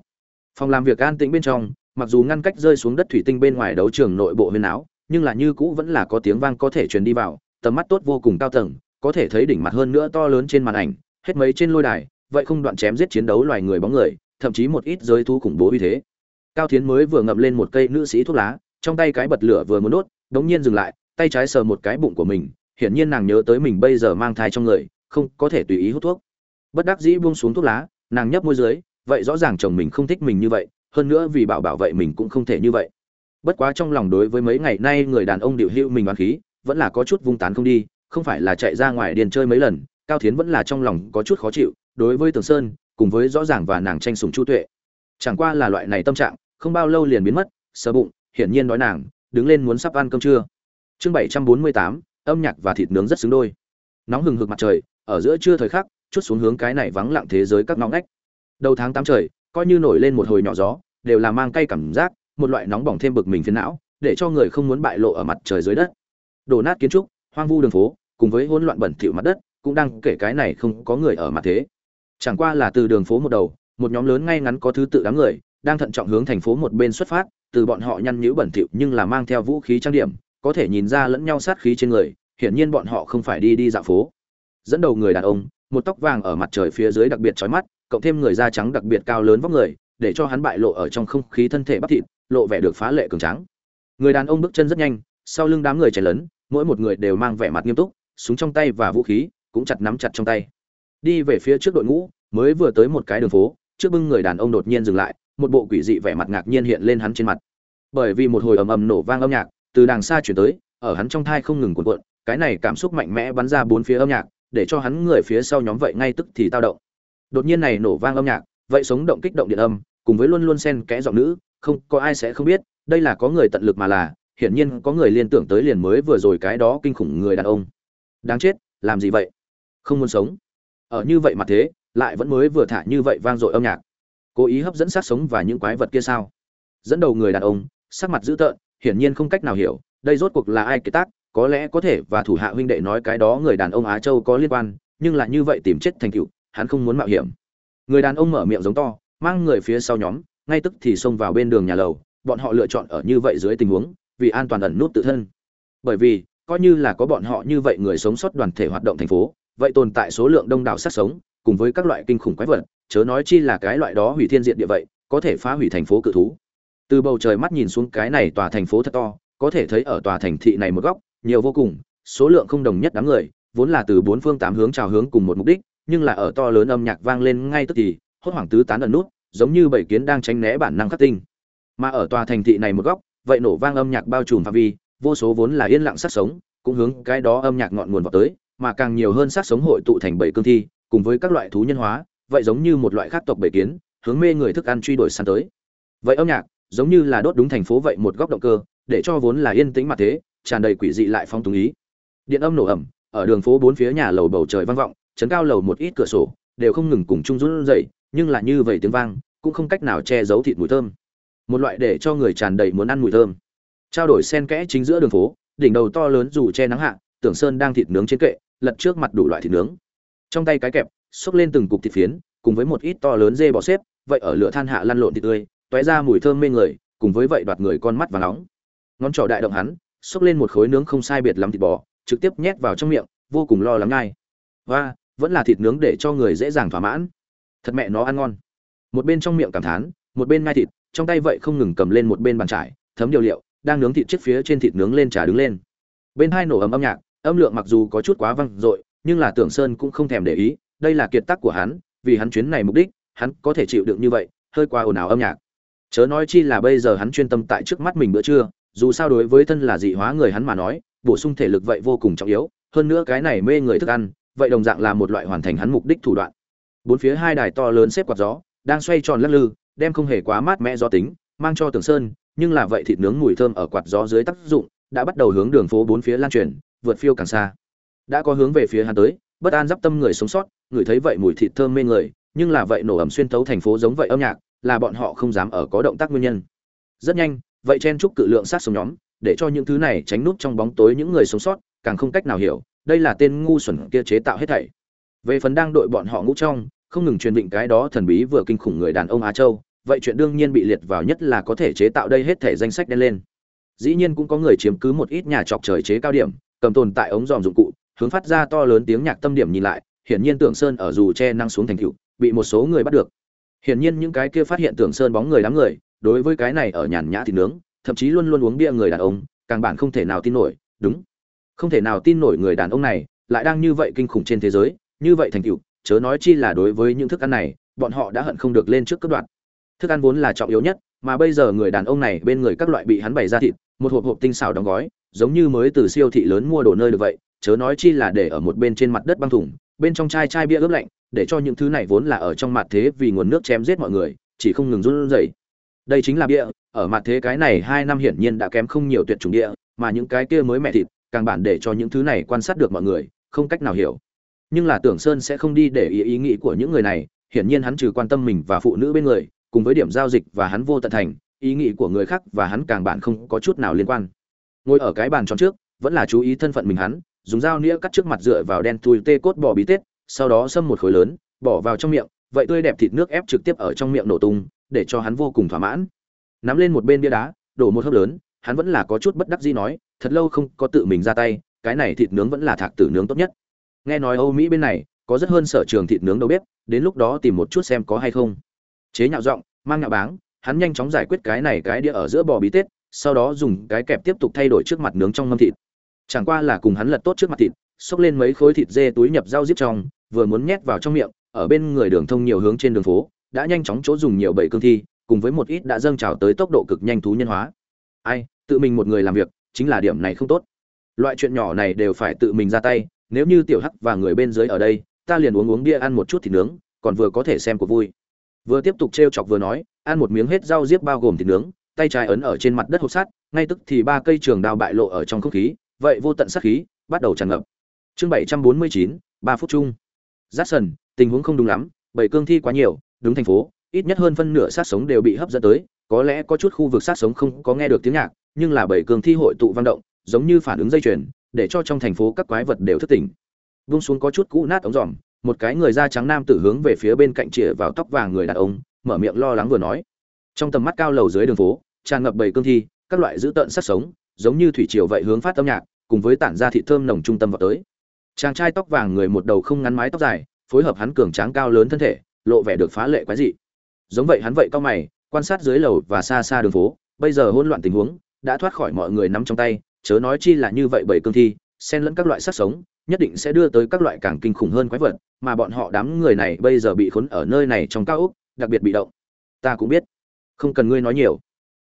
Phòng làm việc an tĩnh bên trong, mặc dù ngăn cách rơi xuống đất thủy tinh bên ngoài đấu trường nội bộ huyền áo, nhưng là như cũ vẫn là có tiếng vang có thể truyền đi vào, tầm mắt tốt vô cùng cao tầng, có thể thấy đỉnh mặt hơn nữa to lớn trên màn ảnh, hết mấy trên lôi đài, vậy không đoạn chém giết chiến đấu loài người bóng người, thậm chí một ít giới thú khủng bố như thế. Cao thiến mới vừa ngậm lên một cây nữ sĩ thuốc lá, trong tay cái bật lửa vừa muốn đốt, đống nhiên dừng lại, tay trái sờ một cái bụng của mình, hiển nhiên nàng nhớ tới mình bây giờ mang thai trong người, không có thể tùy ý hút thuốc. Bất đắc dĩ buông xuống thuốc lá nàng nhấp môi dưới, vậy rõ ràng chồng mình không thích mình như vậy, hơn nữa vì bảo bảo vậy mình cũng không thể như vậy. Bất quá trong lòng đối với mấy ngày nay người đàn ông điệu hữu mình đoán khí, vẫn là có chút vung tán không đi, không phải là chạy ra ngoài điền chơi mấy lần, cao thiến vẫn là trong lòng có chút khó chịu, đối với tường sơn, cùng với rõ ràng và nàng tranh sùng chu tuệ. Chẳng qua là loại này tâm trạng, không bao lâu liền biến mất, sờ bụng, hiển nhiên nói nàng, đứng lên muốn sắp ăn cơm trưa. Chương bảy trăm bốn mươi tám, âm nhạc và thịt nướng rất xứng đôi. Nóng hừng hực mặt trời, ở giữa trưa thời khắc chút xuống hướng cái này vắng lặng thế giới các ngõ ngách. Đầu tháng tám trời, coi như nổi lên một hồi nhỏ gió, đều là mang cay cảm giác, một loại nóng bỏng thêm bực mình phiền não, để cho người không muốn bại lộ ở mặt trời dưới đất. Đổ nát kiến trúc, hoang vu đường phố, cùng với hỗn loạn bẩn thỉu mặt đất, cũng đang kể cái này không có người ở mặt thế. Chẳng qua là từ đường phố một đầu, một nhóm lớn ngay ngắn có thứ tự đám người, đang thận trọng hướng thành phố một bên xuất phát, từ bọn họ nhăn nhĩ bẩn thỉu nhưng là mang theo vũ khí trang điểm, có thể nhìn ra lẫn nhau sát khí trên người, hiển nhiên bọn họ không phải đi đi dạo phố. Dẫn đầu người đàn ông một tóc vàng ở mặt trời phía dưới đặc biệt chói mắt, cộng thêm người da trắng đặc biệt cao lớn vóc người, để cho hắn bại lộ ở trong không khí thân thể bắp thịt, lộ vẻ được phá lệ cường tráng. Người đàn ông bước chân rất nhanh, sau lưng đám người trẻ lớn, mỗi một người đều mang vẻ mặt nghiêm túc, súng trong tay và vũ khí cũng chặt nắm chặt trong tay. Đi về phía trước đội ngũ, mới vừa tới một cái đường phố, trước bưng người đàn ông đột nhiên dừng lại, một bộ quỷ dị vẻ mặt ngạc nhiên hiện lên hắn trên mặt. Bởi vì một hồi ầm ầm nổ vang âm nhạc, từ đàng xa chuyển tới, ở hắn trong thai không ngừng cuộn cuộn, cái này cảm xúc mạnh mẽ bắn ra bốn phía âm nhạc để cho hắn người phía sau nhóm vậy ngay tức thì tao động. Đột nhiên này nổ vang âm nhạc, vậy sống động kích động điện âm, cùng với luôn luôn xen kẽ giọng nữ, không, có ai sẽ không biết, đây là có người tận lực mà là, hiển nhiên có người liên tưởng tới liền mới vừa rồi cái đó kinh khủng người đàn ông. Đáng chết, làm gì vậy? Không muốn sống. Ở như vậy mà thế, lại vẫn mới vừa thả như vậy vang dội âm nhạc. Cố ý hấp dẫn sát sống và những quái vật kia sao? Dẫn đầu người đàn ông, sắc mặt dữ tợn, hiển nhiên không cách nào hiểu, đây rốt cuộc là ai kế tác có lẽ có thể và thủ hạ huynh đệ nói cái đó người đàn ông á châu có liên quan, nhưng là như vậy tìm chết thành cựu hắn không muốn mạo hiểm. Người đàn ông mở miệng giống to, mang người phía sau nhóm, ngay tức thì xông vào bên đường nhà lầu, bọn họ lựa chọn ở như vậy dưới tình huống, vì an toàn ẩn nút tự thân. Bởi vì, coi như là có bọn họ như vậy người sống sót đoàn thể hoạt động thành phố, vậy tồn tại số lượng đông đảo sát sống, cùng với các loại kinh khủng quái vật, chớ nói chi là cái loại đó hủy thiên diện địa vậy, có thể phá hủy thành phố cự thú. Từ bầu trời mắt nhìn xuống cái này tòa thành phố thật to, có thể thấy ở tòa thành thị này một góc nhiều vô cùng, số lượng không đồng nhất đám người, vốn là từ bốn phương tám hướng chào hướng cùng một mục đích, nhưng là ở to lớn âm nhạc vang lên ngay tức thì, hốt hoảng tứ tán ẩn nút, giống như bảy kiến đang tránh né bản năng khắc tinh. Mà ở tòa thành thị này một góc, vậy nổ vang âm nhạc bao trùm phạm vi, vô số vốn là yên lặng sát sống, cũng hướng cái đó âm nhạc ngọn nguồn vào tới, mà càng nhiều hơn sát sống hội tụ thành bảy cương thi, cùng với các loại thú nhân hóa, vậy giống như một loại khác tộc bảy kiến, hướng mê người thức ăn truy đuổi săn tới. Vậy âm nhạc, giống như là đốt đúng thành phố vậy một góc động cơ, để cho vốn là yên tĩnh mà thế tràn đầy quỷ dị lại phong túng ý. Điện âm nổ ẩm ở đường phố bốn phía nhà lầu bầu trời vang vọng chấn cao lầu một ít cửa sổ, đều không ngừng cùng chung run dậy nhưng là như vậy tiếng vang, cũng không cách nào che giấu thịt mùi thơm. Một loại để cho người tràn đầy muốn ăn mùi thơm. Trao đổi sen kẽ chính giữa đường phố, đỉnh đầu to lớn dù che nắng hạ tưởng sơn đang thịt nướng trên kệ, lật trước mặt đủ loại thịt nướng. Trong tay cái kẹp, xốc lên từng cục thịt phiến, cùng với một ít to lớn dê bò xếp, vậy ở lửa than hạ lăn lộn thịt tươi, tóe ra mùi thơm mê người, cùng với vậy đoạt người con mắt và nóng. Ngón trỏ đại động hắn xốc lên một khối nướng không sai biệt lắm thịt bò, trực tiếp nhét vào trong miệng, vô cùng lo lắng ngay. Và, vẫn là thịt nướng để cho người dễ dàng thỏa mãn. Thật mẹ nó ăn ngon. Một bên trong miệng cảm thán, một bên ngai thịt, trong tay vậy không ngừng cầm lên một bên bàn trải thấm điều liệu, đang nướng thịt chiếc phía trên thịt nướng lên trà đứng lên. Bên hai nổ ấm âm nhạc, âm lượng mặc dù có chút quá văng dội, nhưng là tưởng sơn cũng không thèm để ý, đây là kiệt tác của hắn, vì hắn chuyến này mục đích, hắn có thể chịu đựng như vậy, hơi qua ồn ào âm nhạc. Chớ nói chi là bây giờ hắn chuyên tâm tại trước mắt mình bữa trưa dù sao đối với thân là dị hóa người hắn mà nói, bổ sung thể lực vậy vô cùng trọng yếu, hơn nữa cái này mê người thức ăn, vậy đồng dạng là một loại hoàn thành hắn mục đích thủ đoạn. Bốn phía hai đài to lớn xếp quạt gió, đang xoay tròn lắc lư, đem không hề quá mát mẻ gió tính, mang cho tường sơn, nhưng là vậy thịt nướng mùi thơm ở quạt gió dưới tác dụng, đã bắt đầu hướng đường phố bốn phía lan truyền, vượt phiêu càng xa. Đã có hướng về phía hắn tới, bất an giáp tâm người sống sót, người thấy vậy mùi thịt thơm mê người, nhưng là vậy nổ ẩm xuyên thấu thành phố giống vậy âm nhạc, là bọn họ không dám ở có động tác nguyên nhân. Rất nhanh vậy chen chúc cự lượng sát sống nhóm, để cho những thứ này tránh nút trong bóng tối những người sống sót, càng không cách nào hiểu, đây là tên ngu xuẩn kia chế tạo hết thảy. Về phần đang đội bọn họ ngũ trong, không ngừng truyền định cái đó thần bí vừa kinh khủng người đàn ông á châu, vậy chuyện đương nhiên bị liệt vào nhất là có thể chế tạo đây hết thể danh sách đen lên. Dĩ nhiên cũng có người chiếm cứ một ít nhà trọc trời chế cao điểm, cầm tồn tại ống dòm dụng cụ, hướng phát ra to lớn tiếng nhạc tâm điểm nhìn lại, hiển nhiên tưởng sơn ở dù che năng xuống thành cựu bị một số người bắt được. Hiển nhiên những cái kia phát hiện tưởng sơn bóng người đám người đối với cái này ở nhàn nhã thì nướng, thậm chí luôn luôn uống bia người đàn ông, càng bản không thể nào tin nổi, đúng. Không thể nào tin nổi người đàn ông này, lại đang như vậy kinh khủng trên thế giới, như vậy thành tựu, chớ nói chi là đối với những thức ăn này, bọn họ đã hận không được lên trước cấp đoạn thức ăn vốn là trọng yếu nhất, mà bây giờ người đàn ông này bên người các loại bị hắn bày ra thịt, một hộp hộp tinh xảo đóng gói, giống như mới từ siêu thị lớn mua đồ nơi được vậy, chớ nói chi là để ở một bên trên mặt đất băng thủng, bên trong chai chai bia ướp lạnh, để cho những thứ này vốn là ở trong mặt thế vì nguồn nước chém giết mọi người, chỉ không ngừng run rẩy đây chính là bia ở mặt thế cái này hai năm hiển nhiên đã kém không nhiều tuyệt chủng địa mà những cái kia mới mẹ thịt, càng bản để cho những thứ này quan sát được mọi người, không cách nào hiểu. Nhưng là tưởng sơn sẽ không đi để ý ý nghĩ của những người này, hiển nhiên hắn trừ quan tâm mình và phụ nữ bên người, cùng với điểm giao dịch và hắn vô tận thành, ý nghĩ của người khác và hắn càng bản không có chút nào liên quan. Ngồi ở cái bàn tròn trước, vẫn là chú ý thân phận mình hắn, dùng dao nĩa cắt trước mặt dựa vào đen thui tê cốt bỏ bí tết, sau đó xâm một khối lớn, bỏ vào trong miệng vậy tươi đẹp thịt nước ép trực tiếp ở trong miệng nổ tung, để cho hắn vô cùng thỏa mãn. Nắm lên một bên bia đá, đổ một hớp lớn, hắn vẫn là có chút bất đắc dĩ nói, thật lâu không có tự mình ra tay, cái này thịt nướng vẫn là thạc tử nướng tốt nhất. Nghe nói âu mỹ bên này, có rất hơn sở trường thịt nướng đâu biết đến lúc đó tìm một chút xem có hay không. Chế nhạo giọng, mang nhạo báng, hắn nhanh chóng giải quyết cái này cái đĩa ở giữa bò bí tết, sau đó dùng cái kẹp tiếp tục thay đổi trước mặt nướng trong mâm thịt. Chẳng qua là cùng hắn lật tốt trước mặt thịt, xốc lên mấy khối thịt dê túi nhập rau diếp trong, vừa muốn nhét vào trong miệng ở bên người đường thông nhiều hướng trên đường phố, đã nhanh chóng chỗ dùng nhiều bầy cương thi, cùng với một ít đã dâng trào tới tốc độ cực nhanh thú nhân hóa. Ai, tự mình một người làm việc, chính là điểm này không tốt. Loại chuyện nhỏ này đều phải tự mình ra tay, nếu như tiểu hắc và người bên dưới ở đây, ta liền uống uống bia ăn một chút thịt nướng, còn vừa có thể xem cuộc vui. Vừa tiếp tục t chọc vừa nói, ăn một miếng hết rau diếp bao gồm thịt nướng, tay trái ấn ở trên mặt đất hộp sắt, ngay tức thì ba cây trường đao bại lộ ở trong không khí, vậy vô tận sát khí bắt đầu tràn ngập. Chương bảy trăm bốn mươi chín, ba phút chung. Giắt sần tình huống không đúng lắm, bảy cương thi quá nhiều, đúng thành phố, ít nhất hơn phân nửa sát sống đều bị hấp dẫn tới, có lẽ có chút khu vực sát sống không có nghe được tiếng nhạc, nhưng là bảy cương thi hội tụ văn động, giống như phản ứng dây chuyền, để cho trong thành phố các quái vật đều thức tỉnh. Vung xuống có chút cũ nát ống dòm, một cái người da trắng nam tử hướng về phía bên cạnh chĩa vào tóc vàng người đàn ông, mở miệng lo lắng vừa nói. Trong tầm mắt cao lầu dưới đường phố, tràn ngập bảy cương thi, các loại dữ tợn sát sống, giống như thủy triều vậy hướng phát âm nhạc, cùng với tản ra thị thơm nồng trung tâm vào tới. Chàng trai tóc vàng người một đầu không ngắn mái tóc dài phối hợp hắn cường tráng cao lớn thân thể, lộ vẻ được phá lệ quái dị. Giống vậy hắn vậy cao mày, quan sát dưới lầu và xa xa đường phố, bây giờ hỗn loạn tình huống, đã thoát khỏi mọi người nắm trong tay, chớ nói chi là như vậy bảy cương thi, xen lẫn các loại sát sống, nhất định sẽ đưa tới các loại càng kinh khủng hơn quái vật, mà bọn họ đám người này bây giờ bị khốn ở nơi này trong cao ốc, đặc biệt bị động. Ta cũng biết, không cần ngươi nói nhiều.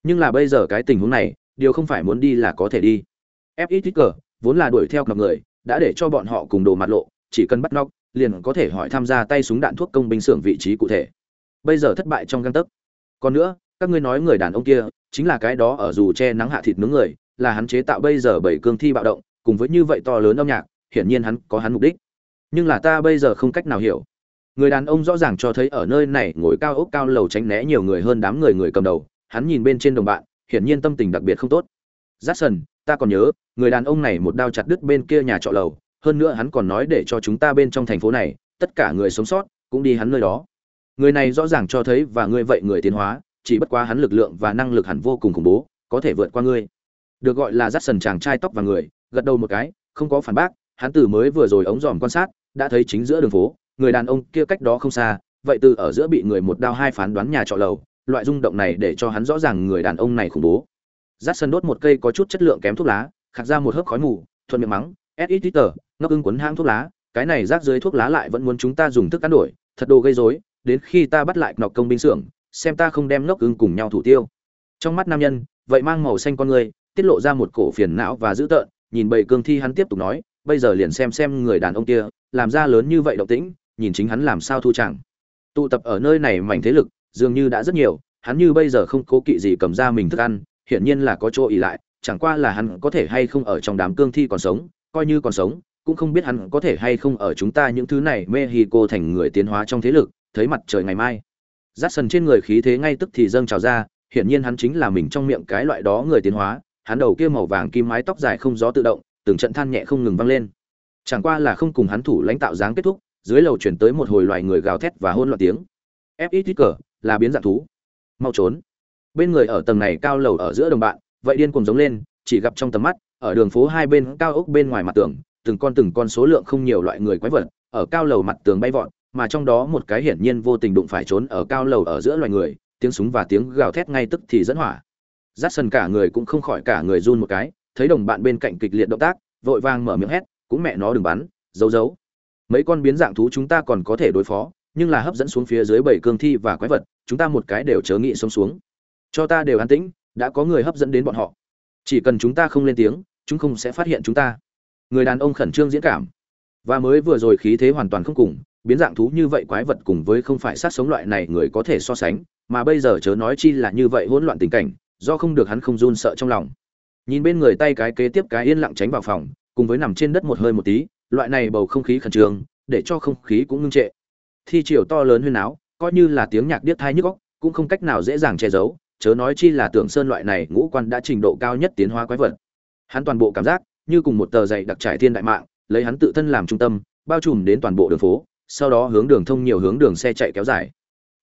Nhưng là bây giờ cái tình huống này, điều không phải muốn đi là có thể đi. Fx Ticker vốn là đuổi theo cặp người, đã để cho bọn họ cùng đồ mặt lộ chỉ cần bắt nóc liền có thể hỏi tham gia tay súng đạn thuốc công binh xưởng vị trí cụ thể. Bây giờ thất bại trong găng tấc. Còn nữa các ngươi nói người đàn ông kia chính là cái đó ở dù che nắng hạ thịt nướng người là hắn chế tạo bây giờ bảy cương thi bạo động cùng với như vậy to lớn âm nhạc hiển nhiên hắn có hắn mục đích. Nhưng là ta bây giờ không cách nào hiểu. Người đàn ông rõ ràng cho thấy ở nơi này ngồi cao ốc cao lầu tránh né nhiều người hơn đám người người cầm đầu hắn nhìn bên trên đồng bạn hiển nhiên tâm tình đặc biệt không tốt. Jackson, ta còn nhớ người đàn ông này một đao chặt đứt bên kia nhà trọ lầu hơn nữa hắn còn nói để cho chúng ta bên trong thành phố này, tất cả người sống sót, cũng đi hắn nơi đó. Người này rõ ràng cho thấy và ngươi vậy người tiến hóa, chỉ bất quá hắn lực lượng và năng lực hẳn vô cùng khủng bố, có thể vượt qua ngươi. Được gọi là dắt sần chàng trai tóc và người, gật đầu một cái, không có phản bác, hắn từ mới vừa rồi ống dòm quan sát, đã thấy chính giữa đường phố, người đàn ông kia cách đó không xa, vậy từ ở giữa bị người một đao hai phán đoán nhà trọ lầu, loại rung động này để cho hắn rõ ràng người đàn ông này khủng bố. Dắt sần đốt một cây có chút chất lượng kém thuốc lá, khạc ra một hớp khói mù, thuận miệng mắng s ít tờ ưng quấn hang thuốc lá, cái này rác dưới thuốc lá lại vẫn muốn chúng ta dùng thức ăn đổi, thật đồ gây rối, đến khi ta bắt lại nọc công binh xưởng, xem ta không đem ngốc ưng cùng nhau thủ tiêu. Trong mắt nam nhân, vậy mang màu xanh con người, tiết lộ ra một cổ phiền não và dữ tợn, nhìn bầy cương thi hắn tiếp tục nói, bây giờ liền xem xem người đàn ông kia, làm ra lớn như vậy động tĩnh, nhìn chính hắn làm sao thu chẳng. Tụ tập ở nơi này mảnh thế lực, dường như đã rất nhiều, hắn như bây giờ không cố kỵ gì cầm ra mình thức ăn, hiển nhiên là có chỗ ỉ lại, chẳng qua là hắn có thể hay không ở trong đám cương thi còn sống coi như còn sống cũng không biết hắn có thể hay không ở chúng ta những thứ này Mexico thành người tiến hóa trong thế lực, thấy mặt trời ngày mai. rát sần trên người khí thế ngay tức thì dâng trào ra, hiển nhiên hắn chính là mình trong miệng cái loại đó người tiến hóa, hắn đầu kia màu vàng kim mái tóc dài không gió tự động, từng trận than nhẹ không ngừng vang lên. Chẳng qua là không cùng hắn thủ lãnh tạo dáng kết thúc, dưới lầu chuyển tới một hồi loài người gào thét và hôn loạn tiếng. FX cờ là biến dạng thú. Mau trốn. Bên người ở tầng này cao lầu ở giữa đồng bạn, vậy điên cùng giống lên, chỉ gặp trong tầm mắt, ở đường phố hai bên cao ốc bên ngoài mặt tường, từng con từng con số lượng không nhiều loại người quái vật ở cao lầu mặt tường bay vọt mà trong đó một cái hiển nhiên vô tình đụng phải trốn ở cao lầu ở giữa loài người tiếng súng và tiếng gào thét ngay tức thì dẫn hỏa. Rát sần cả người cũng không khỏi cả người run một cái thấy đồng bạn bên cạnh kịch liệt động tác vội vàng mở miệng hét cũng mẹ nó đừng bắn giấu giấu. Mấy con biến dạng thú chúng ta còn có thể đối phó nhưng là hấp dẫn xuống phía dưới bảy cương thi và quái vật chúng ta một cái đều chớ nghĩ sống xuống. Cho ta đều an tĩnh đã có người hấp dẫn đến bọn họ. Chỉ cần chúng ta không lên tiếng chúng không sẽ phát hiện chúng ta. Người đàn ông khẩn trương diễn cảm. Và mới vừa rồi khí thế hoàn toàn không cùng, biến dạng thú như vậy quái vật cùng với không phải sát sống loại này người có thể so sánh, mà bây giờ chớ nói chi là như vậy hỗn loạn tình cảnh, do không được hắn không run sợ trong lòng. Nhìn bên người tay cái kế tiếp cái yên lặng tránh vào phòng, cùng với nằm trên đất một hơi một tí, loại này bầu không khí khẩn trương, để cho không khí cũng ngưng trệ. Thi chiều to lớn huyên áo coi như là tiếng nhạc điếc thai nhức góc cũng không cách nào dễ dàng che giấu, chớ nói chi là tưởng sơn loại này ngũ quan đã trình độ cao nhất tiến hóa quái vật hắn toàn bộ cảm giác như cùng một tờ dày đặc trải thiên đại mạng, lấy hắn tự thân làm trung tâm, bao trùm đến toàn bộ đường phố, sau đó hướng đường thông nhiều hướng đường xe chạy kéo dài.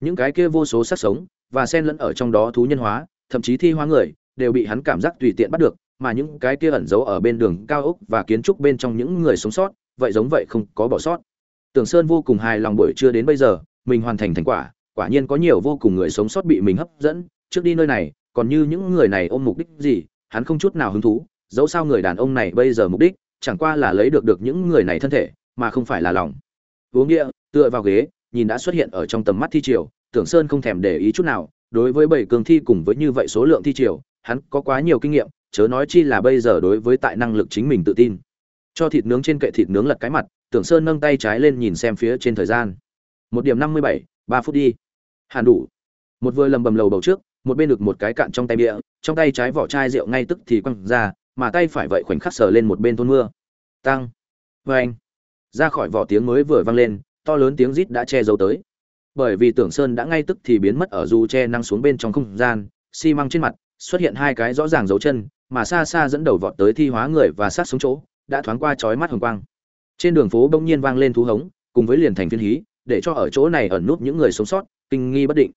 Những cái kia vô số sát sống và xen lẫn ở trong đó thú nhân hóa, thậm chí thi hóa người, đều bị hắn cảm giác tùy tiện bắt được, mà những cái kia ẩn giấu ở bên đường cao ốc và kiến trúc bên trong những người sống sót, vậy giống vậy không có bỏ sót. Tưởng sơn vô cùng hài lòng buổi trưa đến bây giờ, mình hoàn thành thành quả quả nhiên có nhiều vô cùng người sống sót bị mình hấp dẫn. Trước đi nơi này, còn như những người này ôm mục đích gì, hắn không chút nào hứng thú dẫu sao người đàn ông này bây giờ mục đích, chẳng qua là lấy được được những người này thân thể, mà không phải là lòng. Uống địa tựa vào ghế, nhìn đã xuất hiện ở trong tầm mắt thi triều, tưởng sơn không thèm để ý chút nào, đối với bảy cường thi cùng với như vậy số lượng thi triều, hắn có quá nhiều kinh nghiệm, chớ nói chi là bây giờ đối với tại năng lực chính mình tự tin. Cho thịt nướng trên kệ thịt nướng lật cái mặt, tưởng sơn nâng tay trái lên nhìn xem phía trên thời gian. Một điểm năm mươi bảy, ba phút đi. Hàn đủ. Một vừa lầm bầm lầu bầu trước, một bên được một cái cạn trong tay bia, trong tay trái vỏ chai rượu ngay tức thì quăng ra mà tay phải vậy khoảnh khắc sờ lên một bên thôn mưa. Tăng vê vâng anh. Ra khỏi vỏ tiếng mới vừa vang lên, to lớn tiếng rít đã che giấu tới. Bởi vì tưởng sơn đã ngay tức thì biến mất ở dù che năng xuống bên trong không gian, xi măng trên mặt, xuất hiện hai cái rõ ràng dấu chân, mà xa xa dẫn đầu vọt tới thi hóa người và sát xuống chỗ, đã thoáng qua chói mắt hồng quang. Trên đường phố bỗng nhiên vang lên thú hống, cùng với liền thành phiên hí, để cho ở chỗ này ẩn núp những người sống sót, kinh nghi bất định.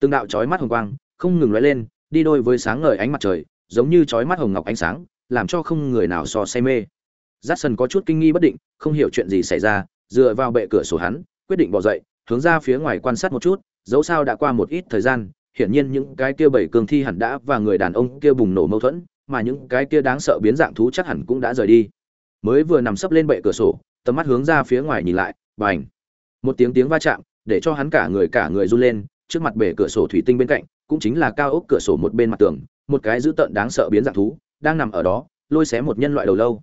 Từng đạo chói mắt hồng quang không ngừng lóe lên, đi đôi với sáng ngời ánh mặt trời, giống như chói mắt hồng ngọc ánh sáng làm cho không người nào so say mê Jackson có chút kinh nghi bất định, không hiểu chuyện gì xảy ra, dựa vào bệ cửa sổ hắn, quyết định bỏ dậy, hướng ra phía ngoài quan sát một chút, dẫu sao đã qua một ít thời gian, hiển nhiên những cái kia bảy cường thi hẳn đã và người đàn ông kia bùng nổ mâu thuẫn, mà những cái kia đáng sợ biến dạng thú chắc hẳn cũng đã rời đi. Mới vừa nằm sấp lên bệ cửa sổ, tầm mắt hướng ra phía ngoài nhìn lại, bành. Một tiếng tiếng va chạm, để cho hắn cả người cả người run lên, trước mặt bể cửa sổ thủy tinh bên cạnh, cũng chính là cao ốc cửa sổ một bên mặt tường, một cái dữ tợn đáng sợ biến dạng thú, đang nằm ở đó, lôi xé một nhân loại đầu lâu.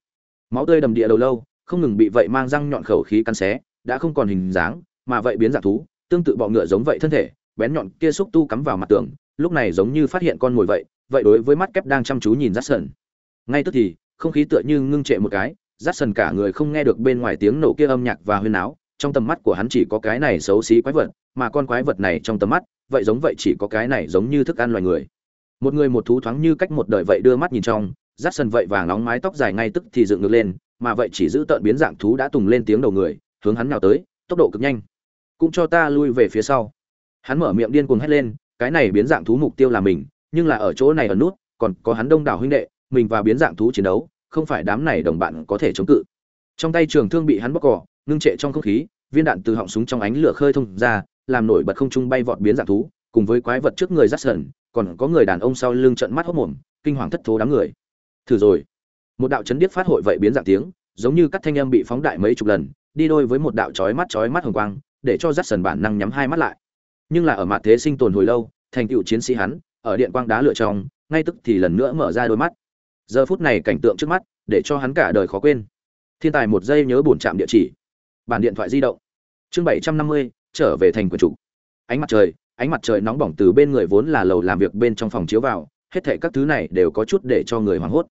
Máu tươi đầm địa đầu lâu, không ngừng bị vậy mang răng nhọn khẩu khí cắn xé, đã không còn hình dáng, mà vậy biến dạng thú, tương tự bọ ngựa giống vậy thân thể, bén nhọn kia xúc tu cắm vào mặt tường, lúc này giống như phát hiện con mồi vậy, vậy đối với mắt kép đang chăm chú nhìn Jackson. Ngay tức thì, không khí tựa như ngưng trệ một cái, Jackson cả người không nghe được bên ngoài tiếng nổ kia âm nhạc và huyên náo, trong tầm mắt của hắn chỉ có cái này xấu xí quái vật, mà con quái vật này trong tầm mắt, vậy giống vậy chỉ có cái này giống như thức ăn loài người. Một người một thú thoáng như cách một đời vậy đưa mắt nhìn trong, Jackson vậy vàng nóng mái tóc dài ngay tức thì dựng ngược lên, mà vậy chỉ giữ tợn biến dạng thú đã tùng lên tiếng đầu người, hướng hắn nhào tới, tốc độ cực nhanh. Cũng cho ta lui về phía sau. Hắn mở miệng điên cuồng hét lên, cái này biến dạng thú mục tiêu là mình, nhưng là ở chỗ này ở nút, còn có hắn đông đảo huynh đệ, mình và biến dạng thú chiến đấu, không phải đám này đồng bạn có thể chống cự. Trong tay trường thương bị hắn bóc cỏ, ngưng trệ trong không khí, viên đạn từ họng súng trong ánh lửa khơi thông ra, làm nổi bật không trung bay vọt biến dạng thú, cùng với quái vật trước người rắc sần, còn có người đàn ông sau lưng trợn mắt hốt mồm, kinh hoàng thất thố đám người. Thử rồi. Một đạo chấn điếc phát hội vậy biến dạng tiếng, giống như cắt thanh âm bị phóng đại mấy chục lần, đi đôi với một đạo chói mắt chói mắt hồng quang, để cho rắc sần bản năng nhắm hai mắt lại. Nhưng là ở mặt thế sinh tồn hồi lâu, thành tựu chiến sĩ hắn, ở điện quang đá lửa trong, ngay tức thì lần nữa mở ra đôi mắt. Giờ phút này cảnh tượng trước mắt, để cho hắn cả đời khó quên. Thiên tài một giây nhớ bổn trạm địa chỉ. Bản điện thoại di động. Chương bảy trăm năm mươi trở về thành quần chủ. Ánh mặt trời, ánh mặt trời nóng bỏng từ bên người vốn là lầu làm việc bên trong phòng chiếu vào, hết thảy các thứ này đều có chút để cho người hoảng hốt.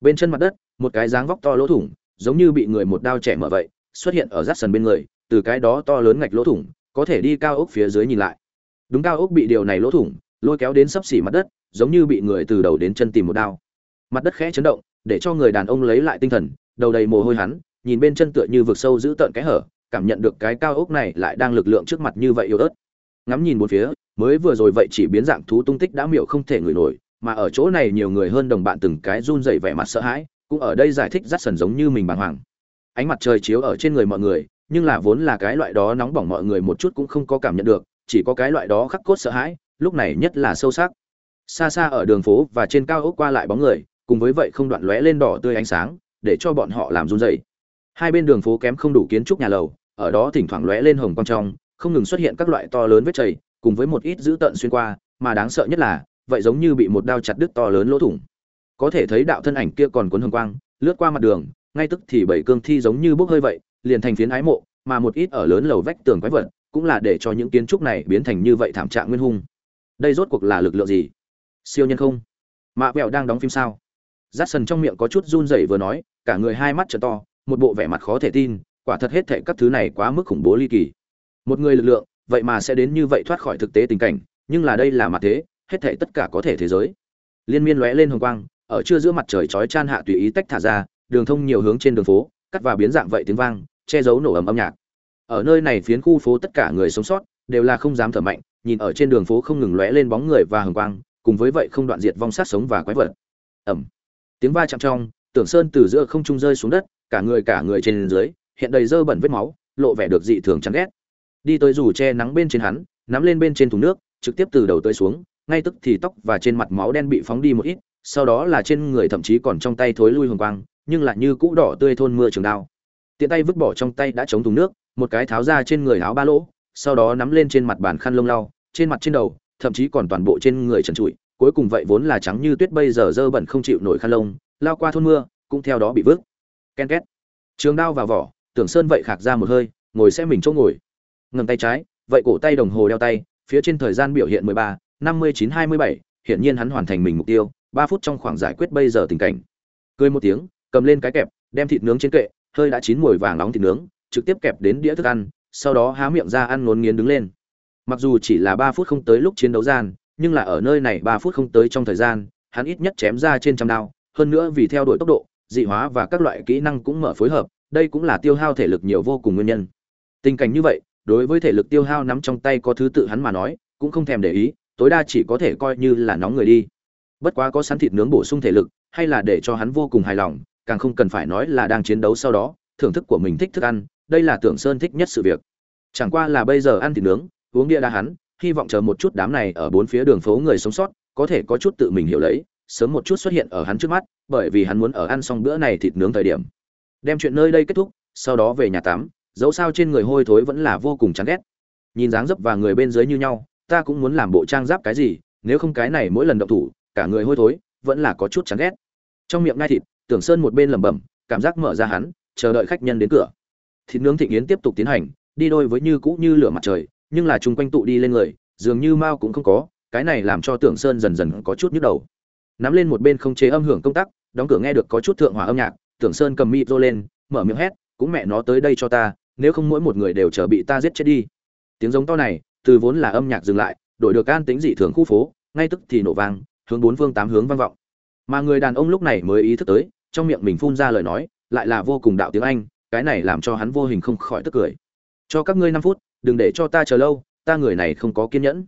Bên chân mặt đất, một cái dáng vóc to lỗ thủng, giống như bị người một đao trẻ mở vậy, xuất hiện ở rát sần bên người, từ cái đó to lớn ngạch lỗ thủng, có thể đi cao ốc phía dưới nhìn lại. Đúng cao ốc bị điều này lỗ thủng, lôi kéo đến sấp xỉ mặt đất, giống như bị người từ đầu đến chân tìm một đao. Mặt đất khẽ chấn động, để cho người đàn ông lấy lại tinh thần, đầu đầy mồ hôi hắn, nhìn bên chân tựa như vực sâu giữ tợn cái hở, cảm nhận được cái cao ốc này lại đang lực lượng trước mặt như vậy yếu ớt ngắm nhìn bốn phía mới vừa rồi vậy chỉ biến dạng thú tung tích đã miểu không thể ngửi nổi mà ở chỗ này nhiều người hơn đồng bạn từng cái run rẩy vẻ mặt sợ hãi cũng ở đây giải thích rắt sần giống như mình bàng hoàng. Ánh mặt trời chiếu ở trên người mọi người nhưng là vốn là cái loại đó nóng bỏng mọi người một chút cũng không có cảm nhận được chỉ có cái loại đó khắc cốt sợ hãi lúc này nhất là sâu sắc. Xa xa ở đường phố và trên cao ốc qua lại bóng người cùng với vậy không đoạn lóe lên đỏ tươi ánh sáng để cho bọn họ làm run rẩy. Hai bên đường phố kém không đủ kiến trúc nhà lầu ở đó thỉnh thoảng lóe lên hồng quang trong, không ngừng xuất hiện các loại to lớn vết chảy, cùng với một ít dữ tợn xuyên qua, mà đáng sợ nhất là, vậy giống như bị một đao chặt đứt to lớn lỗ thủng. Có thể thấy đạo thân ảnh kia còn cuốn hồng quang, lướt qua mặt đường, ngay tức thì bảy cương thi giống như bốc hơi vậy, liền thành phiến ái mộ, mà một ít ở lớn lầu vách tường quái vật, cũng là để cho những kiến trúc này biến thành như vậy thảm trạng nguyên hung. Đây rốt cuộc là lực lượng gì? Siêu nhân không? Mạ Bẹo đang đóng phim sao? Jackson trong miệng có chút run rẩy vừa nói, cả người hai mắt trợn to, một bộ vẻ mặt khó thể tin, quả thật hết thảy các thứ này quá mức khủng bố ly kỳ một người lực lượng, vậy mà sẽ đến như vậy thoát khỏi thực tế tình cảnh, nhưng là đây là mặt thế, hết thể tất cả có thể thế giới. Liên miên lóe lên hồng quang, ở trưa giữa mặt trời chói chan hạ tùy ý tách thả ra, đường thông nhiều hướng trên đường phố, cắt và biến dạng vậy tiếng vang, che giấu nổ ầm âm nhạc. Ở nơi này phiến khu phố tất cả người sống sót, đều là không dám thở mạnh, nhìn ở trên đường phố không ngừng lóe lên bóng người và hồng quang, cùng với vậy không đoạn diệt vong sát sống và quái vật. Ẩm tiếng va chạm trong tưởng sơn từ giữa không trung rơi xuống đất, cả người cả người trên dưới, hiện đầy dơ bẩn vết máu, lộ vẻ được dị thường chán ghét đi tới dù che nắng bên trên hắn, nắm lên bên trên thùng nước, trực tiếp từ đầu tới xuống, ngay tức thì tóc và trên mặt máu đen bị phóng đi một ít, sau đó là trên người thậm chí còn trong tay thối lui hồng quang, nhưng lại như cũ đỏ tươi thôn mưa trường đao. Tiện tay vứt bỏ trong tay đã chống thùng nước, một cái tháo ra trên người áo ba lỗ, sau đó nắm lên trên mặt bàn khăn lông lau, trên mặt trên đầu, thậm chí còn toàn bộ trên người trần trụi, cuối cùng vậy vốn là trắng như tuyết bây giờ dơ bẩn không chịu nổi khăn lông, lao qua thôn mưa, cũng theo đó bị vứt. Ken két. Trường đao vào vỏ, tưởng sơn vậy khạc ra một hơi, ngồi sẽ mình chỗ ngồi ngầm tay trái, vậy cổ tay đồng hồ đeo tay, phía trên thời gian biểu hiện mười ba, năm mươi chín hai mươi bảy, hiển nhiên hắn hoàn thành mình mục tiêu, ba phút trong khoảng giải quyết bây giờ tình cảnh. Cười một tiếng, cầm lên cái kẹp, đem thịt nướng trên kệ, hơi đã chín mùi vàng nóng thịt nướng, trực tiếp kẹp đến đĩa thức ăn, sau đó há miệng ra ăn ngốn nghiến đứng lên. Mặc dù chỉ là ba phút không tới lúc chiến đấu gian, nhưng là ở nơi này ba phút không tới trong thời gian, hắn ít nhất chém ra trên trăm đao, hơn nữa vì theo đuổi tốc độ, dị hóa và các loại kỹ năng cũng mở phối hợp, đây cũng là tiêu hao thể lực nhiều vô cùng nguyên nhân. Tình cảnh như vậy đối với thể lực tiêu hao nắm trong tay có thứ tự hắn mà nói, cũng không thèm để ý, tối đa chỉ có thể coi như là nóng người đi. Bất quá có sẵn thịt nướng bổ sung thể lực, hay là để cho hắn vô cùng hài lòng, càng không cần phải nói là đang chiến đấu sau đó, thưởng thức của mình thích thức ăn, đây là tưởng sơn thích nhất sự việc. Chẳng qua là bây giờ ăn thịt nướng, uống bia đá hắn, hy vọng chờ một chút đám này ở bốn phía đường phố người sống sót, có thể có chút tự mình hiểu lấy, sớm một chút xuất hiện ở hắn trước mắt, bởi vì hắn muốn ở ăn xong bữa này thịt nướng thời điểm. Đem chuyện nơi đây kết thúc, sau đó về nhà tắm dẫu sao trên người hôi thối vẫn là vô cùng chán ghét. Nhìn dáng dấp và người bên dưới như nhau ta cũng muốn làm bộ trang giáp cái gì nếu không cái này mỗi lần động thủ cả người hôi thối vẫn là có chút chán ghét. Trong miệng ngai thịt tưởng sơn một bên lẩm bẩm cảm giác mở ra hắn chờ đợi khách nhân đến cửa. Thịt nướng thịnh yến tiếp tục tiến hành đi đôi với như cũ như lửa mặt trời nhưng là chung quanh tụ đi lên người dường như mao cũng không có cái này làm cho tưởng sơn dần dần có chút nhức đầu. Nắm lên một bên không chế âm hưởng công tắc, đóng cửa nghe được có chút thượng hòa âm nhạc tưởng sơn cầm mịt rô lên mở miệng hét cũng mẹ nó tới đây cho ta, nếu không mỗi một người đều chờ bị ta giết chết đi. Tiếng giống to này, từ vốn là âm nhạc dừng lại, đổi được an tính dị thường khu phố, ngay tức thì nổ vang, hướng bốn phương tám hướng vang vọng. Mà người đàn ông lúc này mới ý thức tới, trong miệng mình phun ra lời nói, lại là vô cùng đạo tiếng anh, cái này làm cho hắn vô hình không khỏi tức cười. Cho các ngươi năm phút, đừng để cho ta chờ lâu, ta người này không có kiên nhẫn.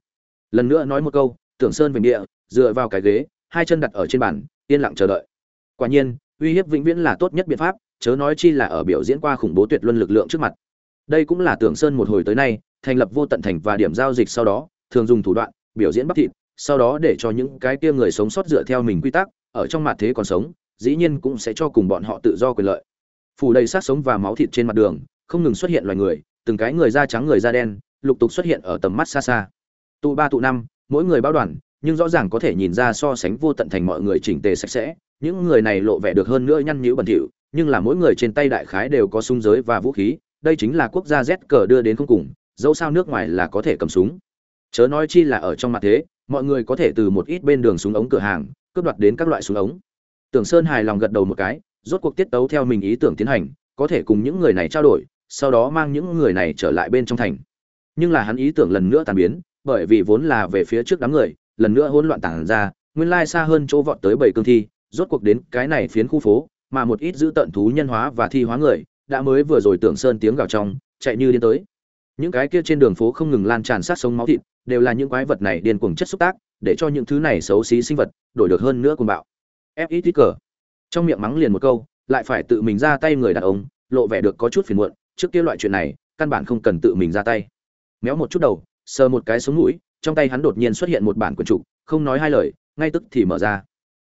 Lần nữa nói một câu, tưởng sơn về địa, dựa vào cái ghế, hai chân đặt ở trên bàn, yên lặng chờ đợi. Quả nhiên, uy hiếp vĩnh viễn là tốt nhất biện pháp chớ nói chi là ở biểu diễn qua khủng bố tuyệt luân lực lượng trước mặt. Đây cũng là tưởng sơn một hồi tới nay, thành lập vô tận thành và điểm giao dịch sau đó, thường dùng thủ đoạn, biểu diễn bắt thịt, sau đó để cho những cái kia người sống sót dựa theo mình quy tắc, ở trong mặt thế còn sống, dĩ nhiên cũng sẽ cho cùng bọn họ tự do quyền lợi. Phủ đầy sát sống và máu thịt trên mặt đường, không ngừng xuất hiện loài người, từng cái người da trắng người da đen, lục tục xuất hiện ở tầm mắt xa xa. Tụ ba tụ năm, mỗi người báo đoàn, nhưng rõ ràng có thể nhìn ra so sánh vô tận thành mọi người chỉnh tề sạch sẽ, những người này lộ vẻ được hơn nữa nhăn nhữ bẩn thỉu nhưng là mỗi người trên tay đại khái đều có súng giới và vũ khí, đây chính là quốc gia z cờ đưa đến không cùng, dẫu sao nước ngoài là có thể cầm súng. Chớ nói chi là ở trong mặt thế, mọi người có thể từ một ít bên đường súng ống cửa hàng, cướp đoạt đến các loại súng ống. Tưởng sơn hài lòng gật đầu một cái, rốt cuộc tiết tấu theo mình ý tưởng tiến hành, có thể cùng những người này trao đổi, sau đó mang những người này trở lại bên trong thành. Nhưng là hắn ý tưởng lần nữa tàn biến, bởi vì vốn là về phía trước đám người, lần nữa hỗn loạn tản ra, nguyên lai xa hơn chỗ vọt tới bảy cương thi, rốt cuộc đến cái này phiến khu phố mà một ít giữ tận thú nhân hóa và thi hóa người đã mới vừa rồi tưởng sơn tiếng gào trong, chạy như điên tới. Những cái kia trên đường phố không ngừng lan tràn sát sống máu thịt, đều là những quái vật này điên cuồng chất xúc tác, để cho những thứ này xấu xí sinh vật đổi được hơn nữa cuồng bạo. F cờ. Trong miệng mắng liền một câu, lại phải tự mình ra tay người đàn ông, lộ vẻ được có chút phiền muộn, trước kia loại chuyện này, căn bản không cần tự mình ra tay. Méo một chút đầu, sờ một cái sống mũi, trong tay hắn đột nhiên xuất hiện một bản quyển trục, không nói hai lời, ngay tức thì mở ra.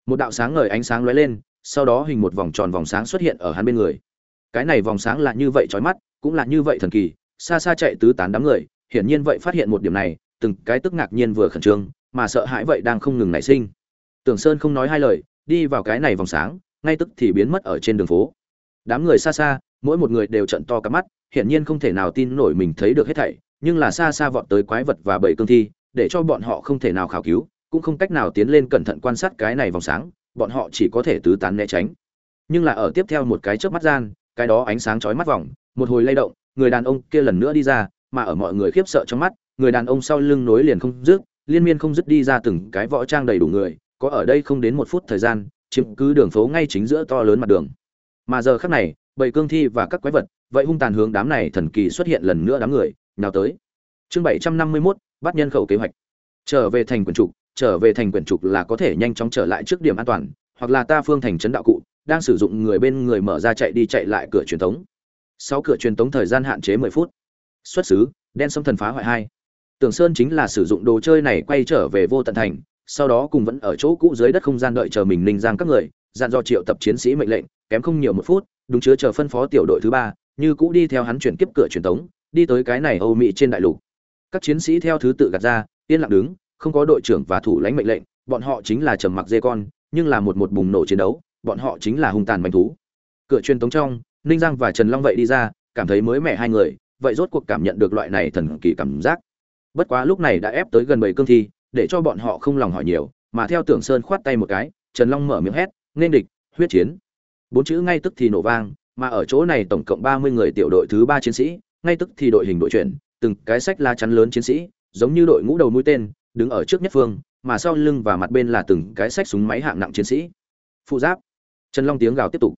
Một đạo sáng ngời ánh sáng lóe lên sau đó hình một vòng tròn vòng sáng xuất hiện ở hắn bên người. Cái này vòng sáng là như vậy chói mắt, cũng là như vậy thần kỳ, xa xa chạy tứ tán đám người, hiển nhiên vậy phát hiện một điểm này, từng cái tức ngạc nhiên vừa khẩn trương, mà sợ hãi vậy đang không ngừng nảy sinh. Tưởng sơn không nói hai lời, đi vào cái này vòng sáng, ngay tức thì biến mất ở trên đường phố. Đám người xa xa, mỗi một người đều trận to cả mắt, hiển nhiên không thể nào tin nổi mình thấy được hết thảy, nhưng là xa xa vọt tới quái vật và bầy cương thi, để cho bọn họ không thể nào khảo cứu, cũng không cách nào tiến lên cẩn thận quan sát cái này vòng sáng bọn họ chỉ có thể tứ tán né tránh. Nhưng là ở tiếp theo một cái chớp mắt gian cái đó ánh sáng chói mắt vòng một hồi lay động người đàn ông kia lần nữa đi ra mà ở mọi người khiếp sợ trong mắt người đàn ông sau lưng nối liền không dứt liên miên không dứt đi ra từng cái võ trang đầy đủ người có ở đây không đến một phút thời gian chiếm cứ đường phố ngay chính giữa to lớn mặt đường. Mà giờ khắc này bầy cương thi và các quái vật vậy hung tàn hướng đám này thần kỳ xuất hiện lần nữa đám người nào tới. Chương bảy trăm năm mươi 751, bắt nhân khẩu kế hoạch. Trở về thành quần trục trở về thành quyển trục là có thể nhanh chóng trở lại trước điểm an toàn, hoặc là ta phương thành trấn đạo cụ, đang sử dụng người bên người mở ra chạy đi chạy lại cửa truyền thống sáu cửa truyền thống thời gian hạn chế mười phút. Xuất xứ, đen sông thần phá hoại hai. Tưởng sơn chính là sử dụng đồ chơi này quay trở về vô tận thành, sau đó cùng vẫn ở chỗ cũ dưới đất không gian đợi chờ mình ninh giang các người, dặn do triệu tập chiến sĩ mệnh lệnh, kém không nhiều một phút, đúng chứa chờ phân phó tiểu đội thứ ba, như cũ đi theo hắn chuyển kiếp cửa truyền thống đi tới cái này âu mỹ trên đại lục. Các chiến sĩ theo thứ tự gạt ra, yên lặng đứng không có đội trưởng và thủ lãnh mệnh lệnh, bọn họ chính là trầm mặc dê con, nhưng là một một bùng nổ chiến đấu, bọn họ chính là hung tàn manh thú. Cửa truyền thống trong, ninh giang và trần long vậy đi ra, cảm thấy mới mẻ hai người, vậy rốt cuộc cảm nhận được loại này thần kỳ cảm giác. Bất quá lúc này đã ép tới gần bảy cương thi, để cho bọn họ không lòng hỏi nhiều, mà theo tưởng sơn khoát tay một cái, trần long mở miệng hét, nên địch, huyết chiến. Bốn chữ ngay tức thì nổ vang, mà ở chỗ này tổng cộng ba mươi người tiểu đội thứ ba chiến sĩ, ngay tức thì đội hình đội chuyển, từng cái sách la chắn lớn chiến sĩ, giống như đội ngũ đầu mũi tên đứng ở trước nhất phương, mà sau lưng và mặt bên là từng cái sách súng máy hạng nặng chiến sĩ. Phụ giáp. Trần long tiếng gào tiếp tục.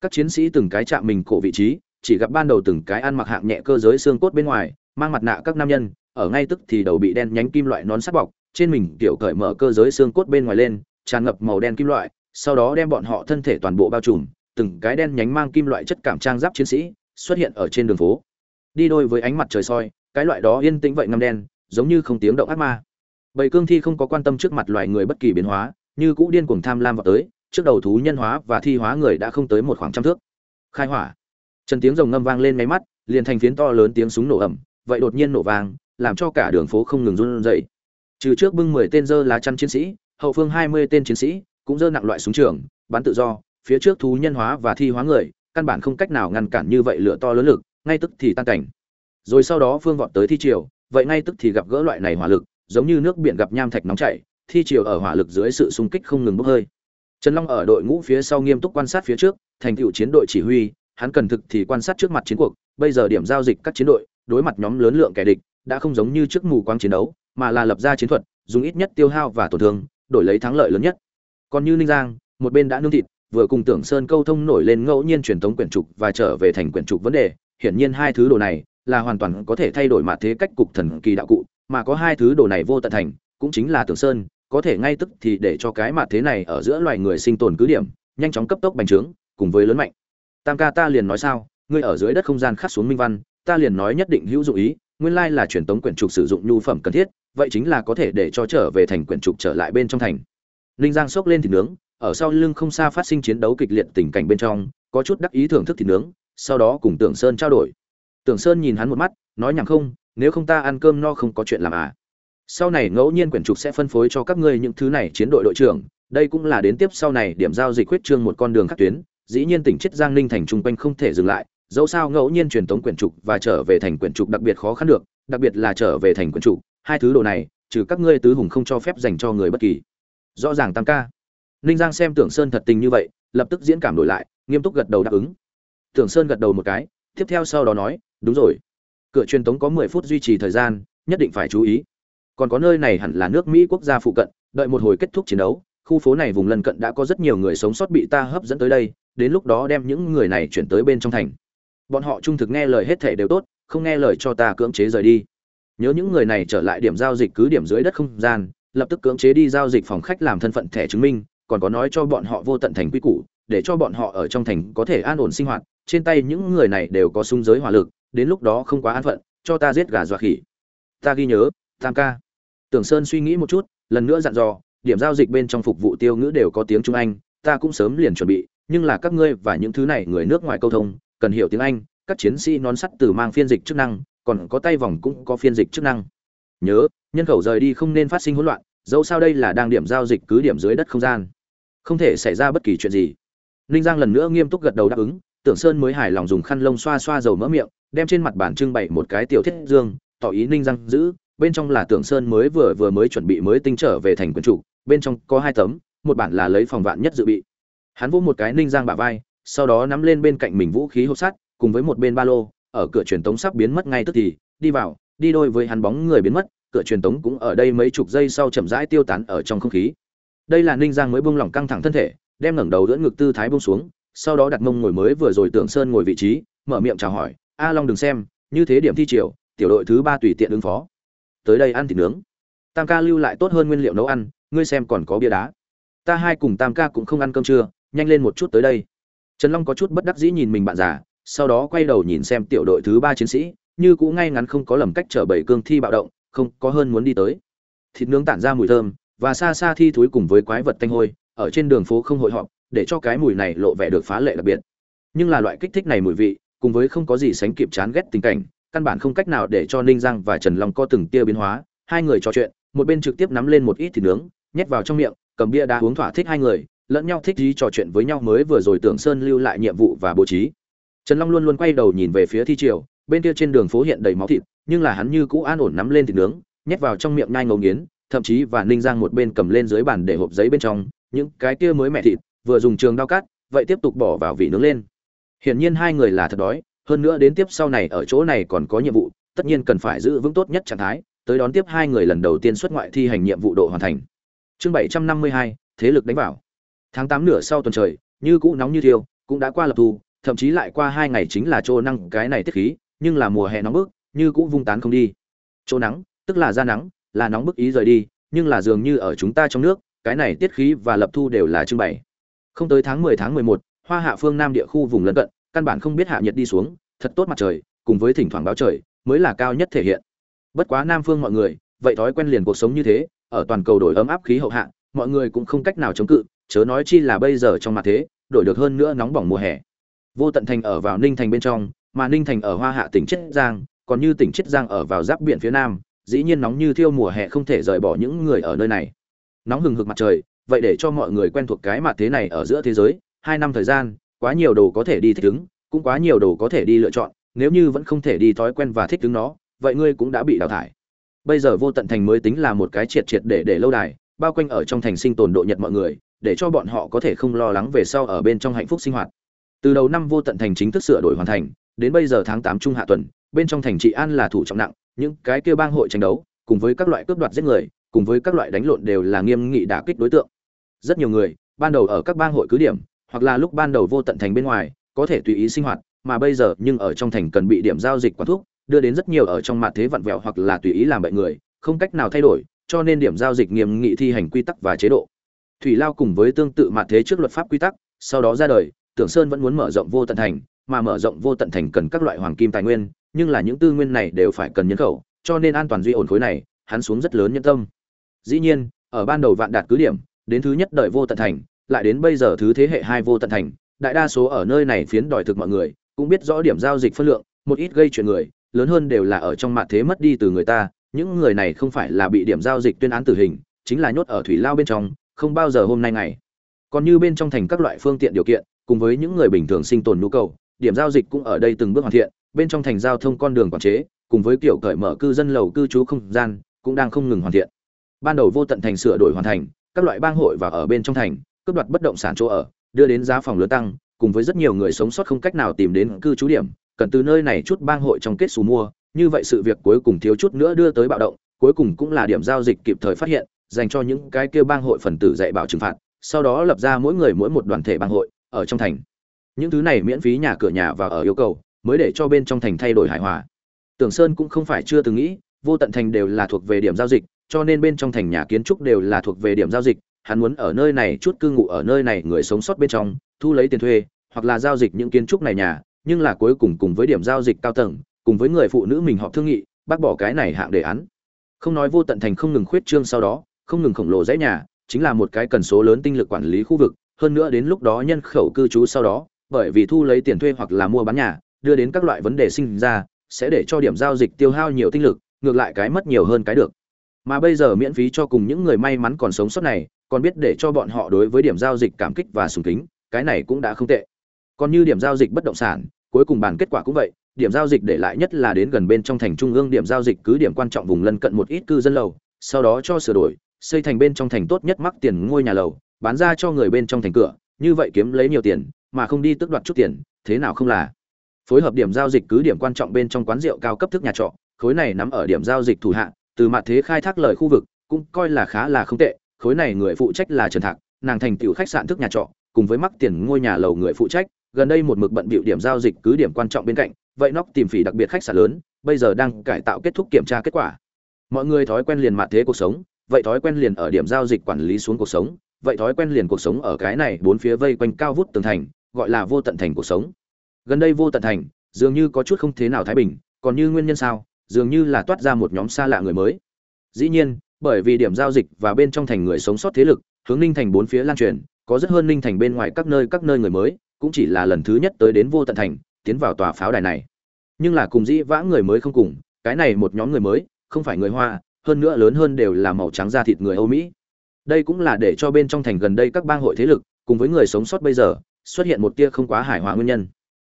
Các chiến sĩ từng cái chạm mình cổ vị trí, chỉ gặp ban đầu từng cái ăn mặc hạng nhẹ cơ giới xương cốt bên ngoài, mang mặt nạ các nam nhân, ở ngay tức thì đầu bị đen nhánh kim loại nón sắt bọc, trên mình kiểu cởi mở cơ giới xương cốt bên ngoài lên, tràn ngập màu đen kim loại, sau đó đem bọn họ thân thể toàn bộ bao trùm, từng cái đen nhánh mang kim loại chất cảm trang giáp chiến sĩ xuất hiện ở trên đường phố. Đi đôi với ánh mặt trời soi, cái loại đó yên tĩnh vậy ngăm đen, giống như không tiếng động ác ma bầy cương thi không có quan tâm trước mặt loài người bất kỳ biến hóa, như cũ điên cuồng tham lam vào tới, trước đầu thú nhân hóa và thi hóa người đã không tới một khoảng trăm thước. Khai hỏa. Trần tiếng rồng ngâm vang lên máy mắt, liền thành phiến to lớn tiếng súng nổ ẩm vậy đột nhiên nổ vang, làm cho cả đường phố không ngừng run rẩy. Trừ trước bưng mười tên dơ lá chăn chiến sĩ, hậu phương hai mươi tên chiến sĩ cũng dơ nặng loại súng trường, bắn tự do, phía trước thú nhân hóa và thi hóa người, căn bản không cách nào ngăn cản như vậy lửa to lớn lực, ngay tức thì tan cảnh. Rồi sau đó phương vọt tới thi triều, vậy ngay tức thì gặp gỡ loại này hỏa lực giống như nước biển gặp nham thạch nóng chảy, thi triều ở hỏa lực dưới sự xung kích không ngừng bốc hơi. Trần long ở đội ngũ phía sau nghiêm túc quan sát phía trước, thành tựu chiến đội chỉ huy, hắn cần thực thì quan sát trước mặt chiến cuộc, bây giờ điểm giao dịch các chiến đội, đối mặt nhóm lớn lượng kẻ địch, đã không giống như trước mù quáng chiến đấu, mà là lập ra chiến thuật, dùng ít nhất tiêu hao và tổn thương, đổi lấy thắng lợi lớn nhất. Còn như ninh giang, một bên đã nương thịt, vừa cùng tưởng sơn câu thông nổi lên ngẫu nhiên truyền thống quyển trục và trở về thành quyển trục vấn đề, hiển nhiên hai thứ đồ này là hoàn toàn có thể thay đổi mặt thế cách cục thần kỳ đạo cụ mà có hai thứ đồ này vô tận thành, cũng chính là tưởng sơn, có thể ngay tức thì để cho cái mặt thế này ở giữa loài người sinh tồn cứ điểm, nhanh chóng cấp tốc bành trướng, cùng với lớn mạnh. Tam ca ta liền nói sao, ngươi ở dưới đất không gian khắc xuống minh văn, ta liền nói nhất định hữu dụng ý, nguyên lai là truyền tống quyển trục sử dụng nhu phẩm cần thiết, vậy chính là có thể để cho trở về thành quyển trục trở lại bên trong thành. Ninh giang xốc lên thịt nướng, ở sau lưng không xa phát sinh chiến đấu kịch liệt tình cảnh bên trong, có chút đắc ý thưởng thức thịt nướng, sau đó cùng tưởng sơn trao đổi. Tưởng sơn nhìn hắn một mắt, nói nhảm không nếu không ta ăn cơm no không có chuyện làm à. Sau này ngẫu nhiên quyển trục sẽ phân phối cho các ngươi những thứ này chiến đội đội trưởng, đây cũng là đến tiếp sau này điểm giao dịch huyết trương một con đường khắc tuyến, dĩ nhiên tỉnh chết giang ninh thành trung quanh không thể dừng lại, dẫu sao ngẫu nhiên truyền tống quyển trục và trở về thành quyển trục đặc biệt khó khăn được, đặc biệt là trở về thành quyển trục, hai thứ đồ này, trừ các ngươi tứ hùng không cho phép dành cho người bất kỳ. Rõ ràng tam ca. Ninh giang xem tưởng sơn thật tình như vậy, lập tức diễn cảm đổi lại, nghiêm túc gật đầu đáp ứng. Tưởng sơn gật đầu một cái, tiếp theo sau đó nói, đúng rồi cửa truyền tống có mười phút duy trì thời gian, nhất định phải chú ý. Còn có nơi này hẳn là nước mỹ quốc gia phụ cận, đợi một hồi kết thúc chiến đấu, khu phố này vùng lân cận đã có rất nhiều người sống sót bị ta hấp dẫn tới đây, đến lúc đó đem những người này chuyển tới bên trong thành. Bọn họ trung thực nghe lời hết thể đều tốt, không nghe lời cho ta cưỡng chế rời đi. Nhớ những người này trở lại điểm giao dịch cứ điểm dưới đất không gian, lập tức cưỡng chế đi giao dịch phòng khách làm thân phận thẻ chứng minh, còn có nói cho bọn họ vô tận thành quy củ, để cho bọn họ ở trong thành có thể an ổn sinh hoạt, trên tay những người này đều có sung giới hỏa lực đến lúc đó không quá an phận, cho ta giết gà dọa khỉ. Ta ghi nhớ, tam ca. Tưởng sơn suy nghĩ một chút, lần nữa dặn dò, điểm giao dịch bên trong phục vụ tiêu ngữ đều có tiếng trung anh, ta cũng sớm liền chuẩn bị, nhưng là các ngươi và những thứ này người nước ngoài câu thông, cần hiểu tiếng anh, các chiến sĩ nón sắt từ mang phiên dịch chức năng, còn có tay vòng cũng có phiên dịch chức năng. Nhớ, nhân khẩu rời đi không nên phát sinh hỗn loạn, dẫu sao đây là đang điểm giao dịch cứ điểm dưới đất không gian. Không thể xảy ra bất kỳ chuyện gì. Ninh giang lần nữa nghiêm túc gật đầu đáp ứng tưởng sơn mới hài lòng dùng khăn lông xoa xoa dầu mỡ miệng, đem trên mặt bàn trưng bày một cái tiểu thiết dương, tỏ ý ninh giang giữ. Bên trong là tưởng sơn mới vừa vừa mới chuẩn bị mới tinh trở về thành quyền chủ, bên trong có hai tấm, một bản là lấy phòng vạn nhất dự bị. Hắn vỗ một cái ninh giang bả vai, sau đó nắm lên bên cạnh mình vũ khí hộp sắt, cùng với một bên ba lô, ở cửa truyền tống sắp biến mất ngay tức thì, đi vào, đi đôi với hắn bóng người biến mất, cửa truyền tống cũng ở đây mấy chục giây sau chậm rãi tiêu tán ở trong không khí. Đây là ninh giang mới buông lỏng căng thẳng thân thể, đem ngẩng đầu đỡ ngực tư thái buông xuống sau đó đặt mông ngồi mới vừa rồi tưởng sơn ngồi vị trí, mở miệng chào hỏi, a long đừng xem, như thế điểm thi triều, tiểu đội thứ ba tùy tiện ứng phó. Tới đây ăn thịt nướng. Tam ca lưu lại tốt hơn nguyên liệu nấu ăn, ngươi xem còn có bia đá. Ta hai cùng tam ca cũng không ăn cơm trưa, nhanh lên một chút tới đây. Trần long có chút bất đắc dĩ nhìn mình bạn già, sau đó quay đầu nhìn xem tiểu đội thứ ba chiến sĩ, như cũ ngay ngắn không có lầm cách trở bảy cương thi bạo động, không có hơn muốn đi tới. Thịt nướng tản ra mùi thơm, và xa xa thi thúi cùng với quái vật tanh hôi, ở trên đường phố không hội họp để cho cái mùi này lộ vẻ được phá lệ đặc biệt. Nhưng là loại kích thích này mùi vị, cùng với không có gì sánh kịp chán ghét tình cảnh, căn bản không cách nào để cho ninh giang và trần long có từng tia biến hóa. Hai người trò chuyện, một bên trực tiếp nắm lên một ít thịt nướng, nhét vào trong miệng, cầm bia đá uống thỏa thích hai người, lẫn nhau thích gì trò chuyện với nhau mới vừa rồi tưởng sơn lưu lại nhiệm vụ và bố trí. Trần long luôn luôn quay đầu nhìn về phía thi triều, bên kia trên đường phố hiện đầy máu thịt, nhưng là hắn như cũ an ổn nắm lên thịt nướng, nhét vào trong miệng nhai ngấu nghiến, thậm chí và ninh giang một bên cầm lên dưới bàn để hộp giấy bên trong, những cái kia mới mẹ thịt vừa dùng trường đao cắt, vậy tiếp tục bỏ vào vị nướng lên. Hiển nhiên hai người là thật đói, hơn nữa đến tiếp sau này ở chỗ này còn có nhiệm vụ, tất nhiên cần phải giữ vững tốt nhất trạng thái, tới đón tiếp hai người lần đầu tiên xuất ngoại thi hành nhiệm vụ độ hoàn thành. Chương bảy trăm năm mươi hai, thế lực đánh vào. Tháng tám nửa sau tuần trời, như cũ nóng như thiêu, cũng đã qua lập thu, thậm chí lại qua hai ngày chính là chỗ năng cái này tiết khí, nhưng là mùa hè nóng bức, như cũ vung tán không đi. Chỗ nắng, tức là ra nắng, là nóng bức ý rời đi, nhưng là dường như ở chúng ta trong nước, cái này tiết khí và lập thu đều là trưng bày không tới tháng mười tháng mười một, hoa hạ phương nam địa khu vùng lân cận, căn bản không biết hạ nhiệt đi xuống, thật tốt mặt trời, cùng với thỉnh thoảng báo trời, mới là cao nhất thể hiện. Bất quá nam phương mọi người, vậy thói quen liền cuộc sống như thế, ở toàn cầu đổi ấm áp khí hậu hạ, mọi người cũng không cách nào chống cự, chớ nói chi là bây giờ trong mặt thế, đổi được hơn nữa nóng bỏng mùa hè. Vô tận thành ở vào ninh thành bên trong, mà ninh thành ở hoa hạ tỉnh chiết giang, còn như tỉnh chiết giang ở vào giáp biển phía nam, dĩ nhiên nóng như thiêu mùa hè không thể rời bỏ những người ở nơi này. Nóng hừng hực mặt trời vậy để cho mọi người quen thuộc cái mặt thế này ở giữa thế giới, hai năm thời gian, quá nhiều đồ có thể đi thích ứng, cũng quá nhiều đồ có thể đi lựa chọn, nếu như vẫn không thể đi thói quen và thích ứng nó, vậy ngươi cũng đã bị đào thải. Bây giờ vô tận thành mới tính là một cái triệt triệt để để lâu đài, bao quanh ở trong thành sinh tồn độ nhật mọi người, để cho bọn họ có thể không lo lắng về sau ở bên trong hạnh phúc sinh hoạt. Từ đầu năm vô tận thành chính thức sửa đổi hoàn thành, đến bây giờ tháng tám trung hạ tuần, bên trong thành trị an là thủ trọng nặng, những cái kia bang hội tranh đấu, cùng với các loại cướp đoạt giết người, cùng với các loại đánh lộn đều là nghiêm nghị đả kích đối tượng rất nhiều người, ban đầu ở các bang hội cứ điểm, hoặc là lúc ban đầu vô tận thành bên ngoài, có thể tùy ý sinh hoạt, mà bây giờ nhưng ở trong thành cần bị điểm giao dịch quán thuốc đưa đến rất nhiều ở trong mặt thế vặn vẹo hoặc là tùy ý làm bệnh người, không cách nào thay đổi, cho nên điểm giao dịch nghiêm nghị thi hành quy tắc và chế độ. Thủy lao cùng với tương tự mặt thế trước luật pháp quy tắc, sau đó ra đời, tưởng sơn vẫn muốn mở rộng vô tận thành, mà mở rộng vô tận thành cần các loại hoàng kim tài nguyên, nhưng là những tư nguyên này đều phải cần nhân khẩu, cho nên an toàn duy ổn khối này, hắn xuống rất lớn nhân tâm. Dĩ nhiên, ở ban đầu vạn đạt cứ điểm đến thứ nhất đợi vô tận thành, lại đến bây giờ thứ thế hệ hai vô tận thành. Đại đa số ở nơi này phiến đòi thực mọi người, cũng biết rõ điểm giao dịch phân lượng, một ít gây chuyện người, lớn hơn đều là ở trong mặt thế mất đi từ người ta. Những người này không phải là bị điểm giao dịch tuyên án tử hình, chính là nhốt ở thủy lao bên trong, không bao giờ hôm nay ngày. Còn như bên trong thành các loại phương tiện điều kiện, cùng với những người bình thường sinh tồn nhu cầu, điểm giao dịch cũng ở đây từng bước hoàn thiện. Bên trong thành giao thông con đường quản chế, cùng với kiểu cởi mở cư dân lầu cư trú không gian, cũng đang không ngừng hoàn thiện. Ban đầu vô tận thành sửa đổi hoàn thành các loại bang hội và ở bên trong thành, cướp đoạt bất động sản chỗ ở, đưa đến giá phòng lớn tăng, cùng với rất nhiều người sống sót không cách nào tìm đến cư trú điểm, cần từ nơi này chút bang hội trong kết xù mua, như vậy sự việc cuối cùng thiếu chút nữa đưa tới bạo động, cuối cùng cũng là điểm giao dịch kịp thời phát hiện, dành cho những cái kêu bang hội phần tử dạy bảo trừng phạt, sau đó lập ra mỗi người mỗi một đoàn thể bang hội, ở trong thành. Những thứ này miễn phí nhà cửa nhà và ở yêu cầu, mới để cho bên trong thành thay đổi hài hòa. Tưởng sơn cũng không phải chưa từng nghĩ, vô tận thành đều là thuộc về điểm giao dịch cho nên bên trong thành nhà kiến trúc đều là thuộc về điểm giao dịch, hắn muốn ở nơi này chút cư ngụ ở nơi này người sống sót bên trong, thu lấy tiền thuê, hoặc là giao dịch những kiến trúc này nhà, nhưng là cuối cùng cùng với điểm giao dịch cao tầng, cùng với người phụ nữ mình họ thương nghị, bác bỏ cái này hạng đề án. Không nói vô tận thành không ngừng khuyết trương sau đó, không ngừng khổng lồ dãy nhà, chính là một cái cần số lớn tinh lực quản lý khu vực, hơn nữa đến lúc đó nhân khẩu cư trú sau đó, bởi vì thu lấy tiền thuê hoặc là mua bán nhà, đưa đến các loại vấn đề sinh ra, sẽ để cho điểm giao dịch tiêu hao nhiều tinh lực, ngược lại cái mất nhiều hơn cái được mà bây giờ miễn phí cho cùng những người may mắn còn sống sót này, còn biết để cho bọn họ đối với điểm giao dịch cảm kích và sùng kính, cái này cũng đã không tệ. Còn như điểm giao dịch bất động sản, cuối cùng bàn kết quả cũng vậy, điểm giao dịch để lại nhất là đến gần bên trong thành trung ương điểm giao dịch cứ điểm quan trọng vùng lân cận một ít cư dân lầu, sau đó cho sửa đổi, xây thành bên trong thành tốt nhất mắc tiền ngôi nhà lầu, bán ra cho người bên trong thành cửa, như vậy kiếm lấy nhiều tiền, mà không đi tước đoạt chút tiền, thế nào không là? Phối hợp điểm giao dịch cứ điểm quan trọng bên trong quán rượu cao cấp thức nhà trọ, khối này nắm ở điểm giao dịch thủ hạ từ mặt thế khai thác lời khu vực, cũng coi là khá là không tệ, khối này người phụ trách là trần thạc, nàng thành tựu khách sạn thức nhà trọ, cùng với mắc tiền ngôi nhà lầu người phụ trách, gần đây một mực bận bịu điểm giao dịch cứ điểm quan trọng bên cạnh, vậy nóc tìm phỉ đặc biệt khách sạn lớn, bây giờ đang cải tạo kết thúc kiểm tra kết quả. Mọi người thói quen liền mặt thế cuộc sống, vậy thói quen liền ở điểm giao dịch quản lý xuống cuộc sống, vậy thói quen liền cuộc sống ở cái này bốn phía vây quanh cao vút tường thành, gọi là vô tận thành cuộc sống. Gần đây vô tận thành, dường như có chút không thế nào thái bình, còn như nguyên nhân sao? Dường như là toát ra một nhóm xa lạ người mới. Dĩ nhiên, bởi vì điểm giao dịch và bên trong thành người sống sót thế lực, hướng ninh thành bốn phía lan truyền, có rất hơn ninh thành bên ngoài các nơi các nơi người mới, cũng chỉ là lần thứ nhất tới đến vô tận thành, tiến vào tòa pháo đài này. Nhưng là cùng dĩ vã người mới không cùng, cái này một nhóm người mới, không phải người hoa, hơn nữa lớn hơn đều là màu trắng da thịt người âu mỹ. Đây cũng là để cho bên trong thành gần đây các bang hội thế lực, cùng với người sống sót bây giờ, xuất hiện một tia không quá hài hòa nguyên nhân.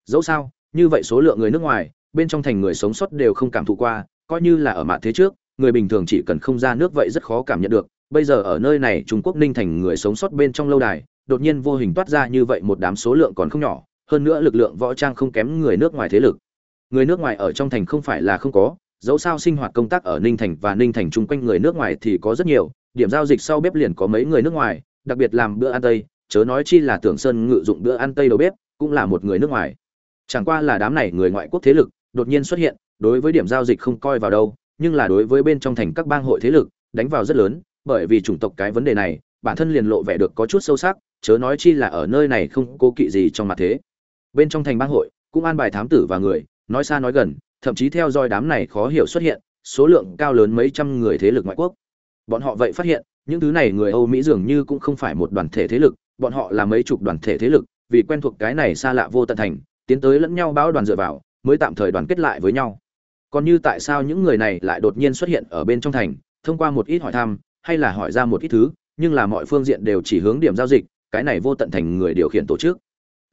Dẫu sao, như vậy số lượng người nước ngoài bên trong thành người sống sót đều không cảm thụ qua, coi như là ở mạn thế trước, người bình thường chỉ cần không ra nước vậy rất khó cảm nhận được. Bây giờ ở nơi này, trung quốc ninh thành người sống sót bên trong lâu đài, đột nhiên vô hình toát ra như vậy một đám số lượng còn không nhỏ, hơn nữa lực lượng võ trang không kém người nước ngoài thế lực. Người nước ngoài ở trong thành không phải là không có, dẫu sao sinh hoạt công tác ở ninh thành và ninh thành chung quanh người nước ngoài thì có rất nhiều, điểm giao dịch sau bếp liền có mấy người nước ngoài, đặc biệt làm bữa ăn tây, chớ nói chi là tưởng sơn ngự dụng bữa ăn tây đầu bếp, cũng là một người nước ngoài. Chẳng qua là đám này người ngoại quốc thế lực đột nhiên xuất hiện, đối với điểm giao dịch không coi vào đâu, nhưng là đối với bên trong thành các bang hội thế lực, đánh vào rất lớn, bởi vì chủng tộc cái vấn đề này, bản thân liền lộ vẻ được có chút sâu sắc, chớ nói chi là ở nơi này không cố kỵ gì trong mặt thế. Bên trong thành bang hội, cũng an bài thám tử và người, nói xa nói gần, thậm chí theo dõi đám này khó hiểu xuất hiện, số lượng cao lớn mấy trăm người thế lực ngoại quốc. Bọn họ vậy phát hiện, những thứ này người âu mỹ dường như cũng không phải một đoàn thể thế lực, bọn họ là mấy chục đoàn thể thế lực, vì quen thuộc cái này xa lạ vô tận thành, tiến tới lẫn nhau báo đoàn dựa vào mới tạm thời đoàn kết lại với nhau. Còn như tại sao những người này lại đột nhiên xuất hiện ở bên trong thành, thông qua một ít hỏi thăm, hay là hỏi ra một ít thứ, nhưng là mọi phương diện đều chỉ hướng điểm giao dịch, cái này vô tận thành người điều khiển tổ chức.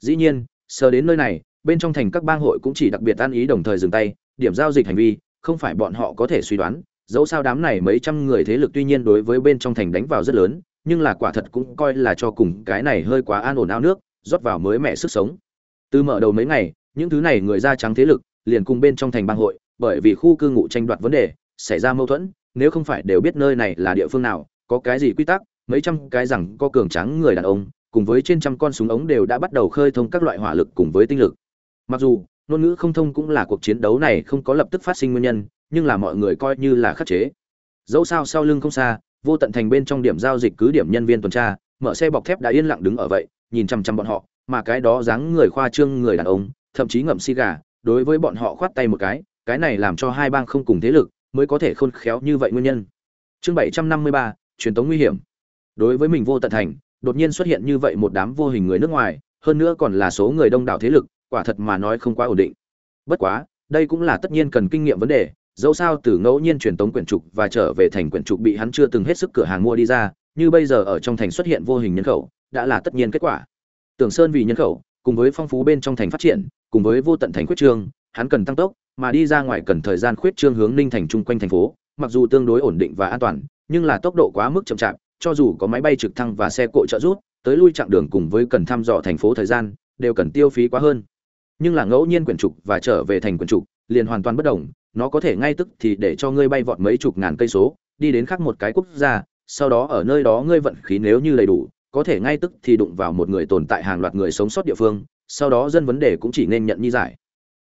Dĩ nhiên, sờ đến nơi này, bên trong thành các bang hội cũng chỉ đặc biệt an ý đồng thời dừng tay, điểm giao dịch hành vi, không phải bọn họ có thể suy đoán, dẫu sao đám này mấy trăm người thế lực tuy nhiên đối với bên trong thành đánh vào rất lớn, nhưng là quả thật cũng coi là cho cùng cái này hơi quá an ổn ao nước, rót vào mới mẹ sức sống. Từ mở đầu mấy ngày những thứ này người da trắng thế lực liền cùng bên trong thành bang hội, bởi vì khu cư ngụ tranh đoạt vấn đề, xảy ra mâu thuẫn, nếu không phải đều biết nơi này là địa phương nào, có cái gì quy tắc, mấy trăm cái rằng có cường trắng người đàn ông, cùng với trên trăm con súng ống đều đã bắt đầu khơi thông các loại hỏa lực cùng với tinh lực. Mặc dù, ngôn ngữ không thông cũng là cuộc chiến đấu này không có lập tức phát sinh nguyên nhân, nhưng là mọi người coi như là khắc chế. Dẫu sao sau lưng không xa, vô tận thành bên trong điểm giao dịch cứ điểm nhân viên tuần tra, mở xe bọc thép đã yên lặng đứng ở vậy, nhìn chăm chăm bọn họ, mà cái đó dáng người khoa trương người đàn ông thậm chí ngậm xi gà, đối với bọn họ khoát tay một cái cái này làm cho hai bang không cùng thế lực, mới có thể khôn khéo như vậy nguyên nhân. Chương bảy trăm năm mươi ba, truyền tống nguy hiểm. Đối với mình vô tận thành, đột nhiên xuất hiện như vậy một đám vô hình người nước ngoài, hơn nữa còn là số người đông đảo thế lực, quả thật mà nói không quá ổn định. Bất quá, đây cũng là tất nhiên cần kinh nghiệm vấn đề, dẫu sao từ ngẫu nhiên truyền tống quyển trục và trở về thành quyển trục bị hắn chưa từng hết sức cửa hàng mua đi ra, như bây giờ ở trong thành xuất hiện vô hình nhân khẩu, đã là tất nhiên kết quả. Tưởng sơn vì nhân khẩu, cùng với phong phú bên trong thành phát triển cùng với vô tận thành khuyết trương, hắn cần tăng tốc, mà đi ra ngoài cần thời gian khuyết trương hướng ninh thành trung quanh thành phố, mặc dù tương đối ổn định và an toàn, nhưng là tốc độ quá mức chậm chạp, cho dù có máy bay trực thăng và xe cộ trợ giúp, tới lui chặng đường cùng với cần thăm dò thành phố thời gian, đều cần tiêu phí quá hơn. Nhưng là ngẫu nhiên quyển trục và trở về thành quyển trục, liền hoàn toàn bất động nó có thể ngay tức thì để cho ngươi bay vọt mấy chục ngàn cây số, đi đến khác một cái quốc gia, sau đó ở nơi đó ngươi vận khí nếu như đầy đủ, có thể ngay tức thì đụng vào một người tồn tại hàng loạt người sống sót địa phương sau đó dân vấn đề cũng chỉ nên nhận nhi giải.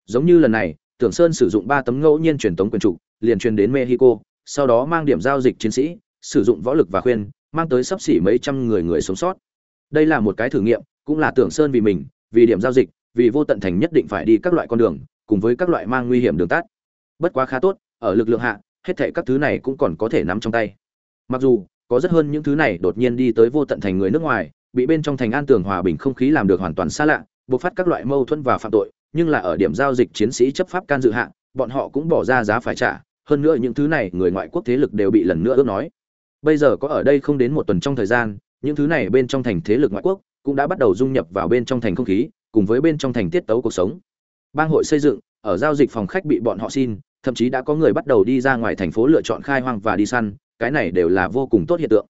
Giống như lần này, tưởng sơn sử dụng ba tấm ngẫu nhiên truyền tống quyền trục liền truyền đến mexico, sau đó mang điểm giao dịch chiến sĩ, sử dụng võ lực và khuyên, mang tới sắp xỉ mấy trăm người người sống sót. Đây là một cái thử nghiệm, cũng là tưởng sơn vì mình, vì điểm giao dịch, vì vô tận thành nhất định phải đi các loại con đường, cùng với các loại mang nguy hiểm đường tắt. Bất quá khá tốt, ở lực lượng hạ, hết thảy các thứ này cũng còn có thể nắm trong tay. Mặc dù, có rất hơn những thứ này đột nhiên đi tới vô tận thành người nước ngoài, bị bên trong thành an tường hòa bình không khí làm được hoàn toàn xa lạ buộc phát các loại mâu thuẫn và phạm tội, nhưng là ở điểm giao dịch chiến sĩ chấp pháp can dự hạ, bọn họ cũng bỏ ra giá phải trả. Hơn nữa những thứ này, người ngoại quốc thế lực đều bị lần nữa ước nói. Bây giờ có ở đây không đến một tuần trong thời gian, những thứ này bên trong thành thế lực ngoại quốc cũng đã bắt đầu dung nhập vào bên trong thành không khí, cùng với bên trong thành tiết tấu cuộc sống. Bang hội xây dựng, ở giao dịch phòng khách bị bọn họ xin, thậm chí đã có người bắt đầu đi ra ngoài thành phố lựa chọn khai hoang và đi săn, cái này đều là vô cùng tốt hiện tượng.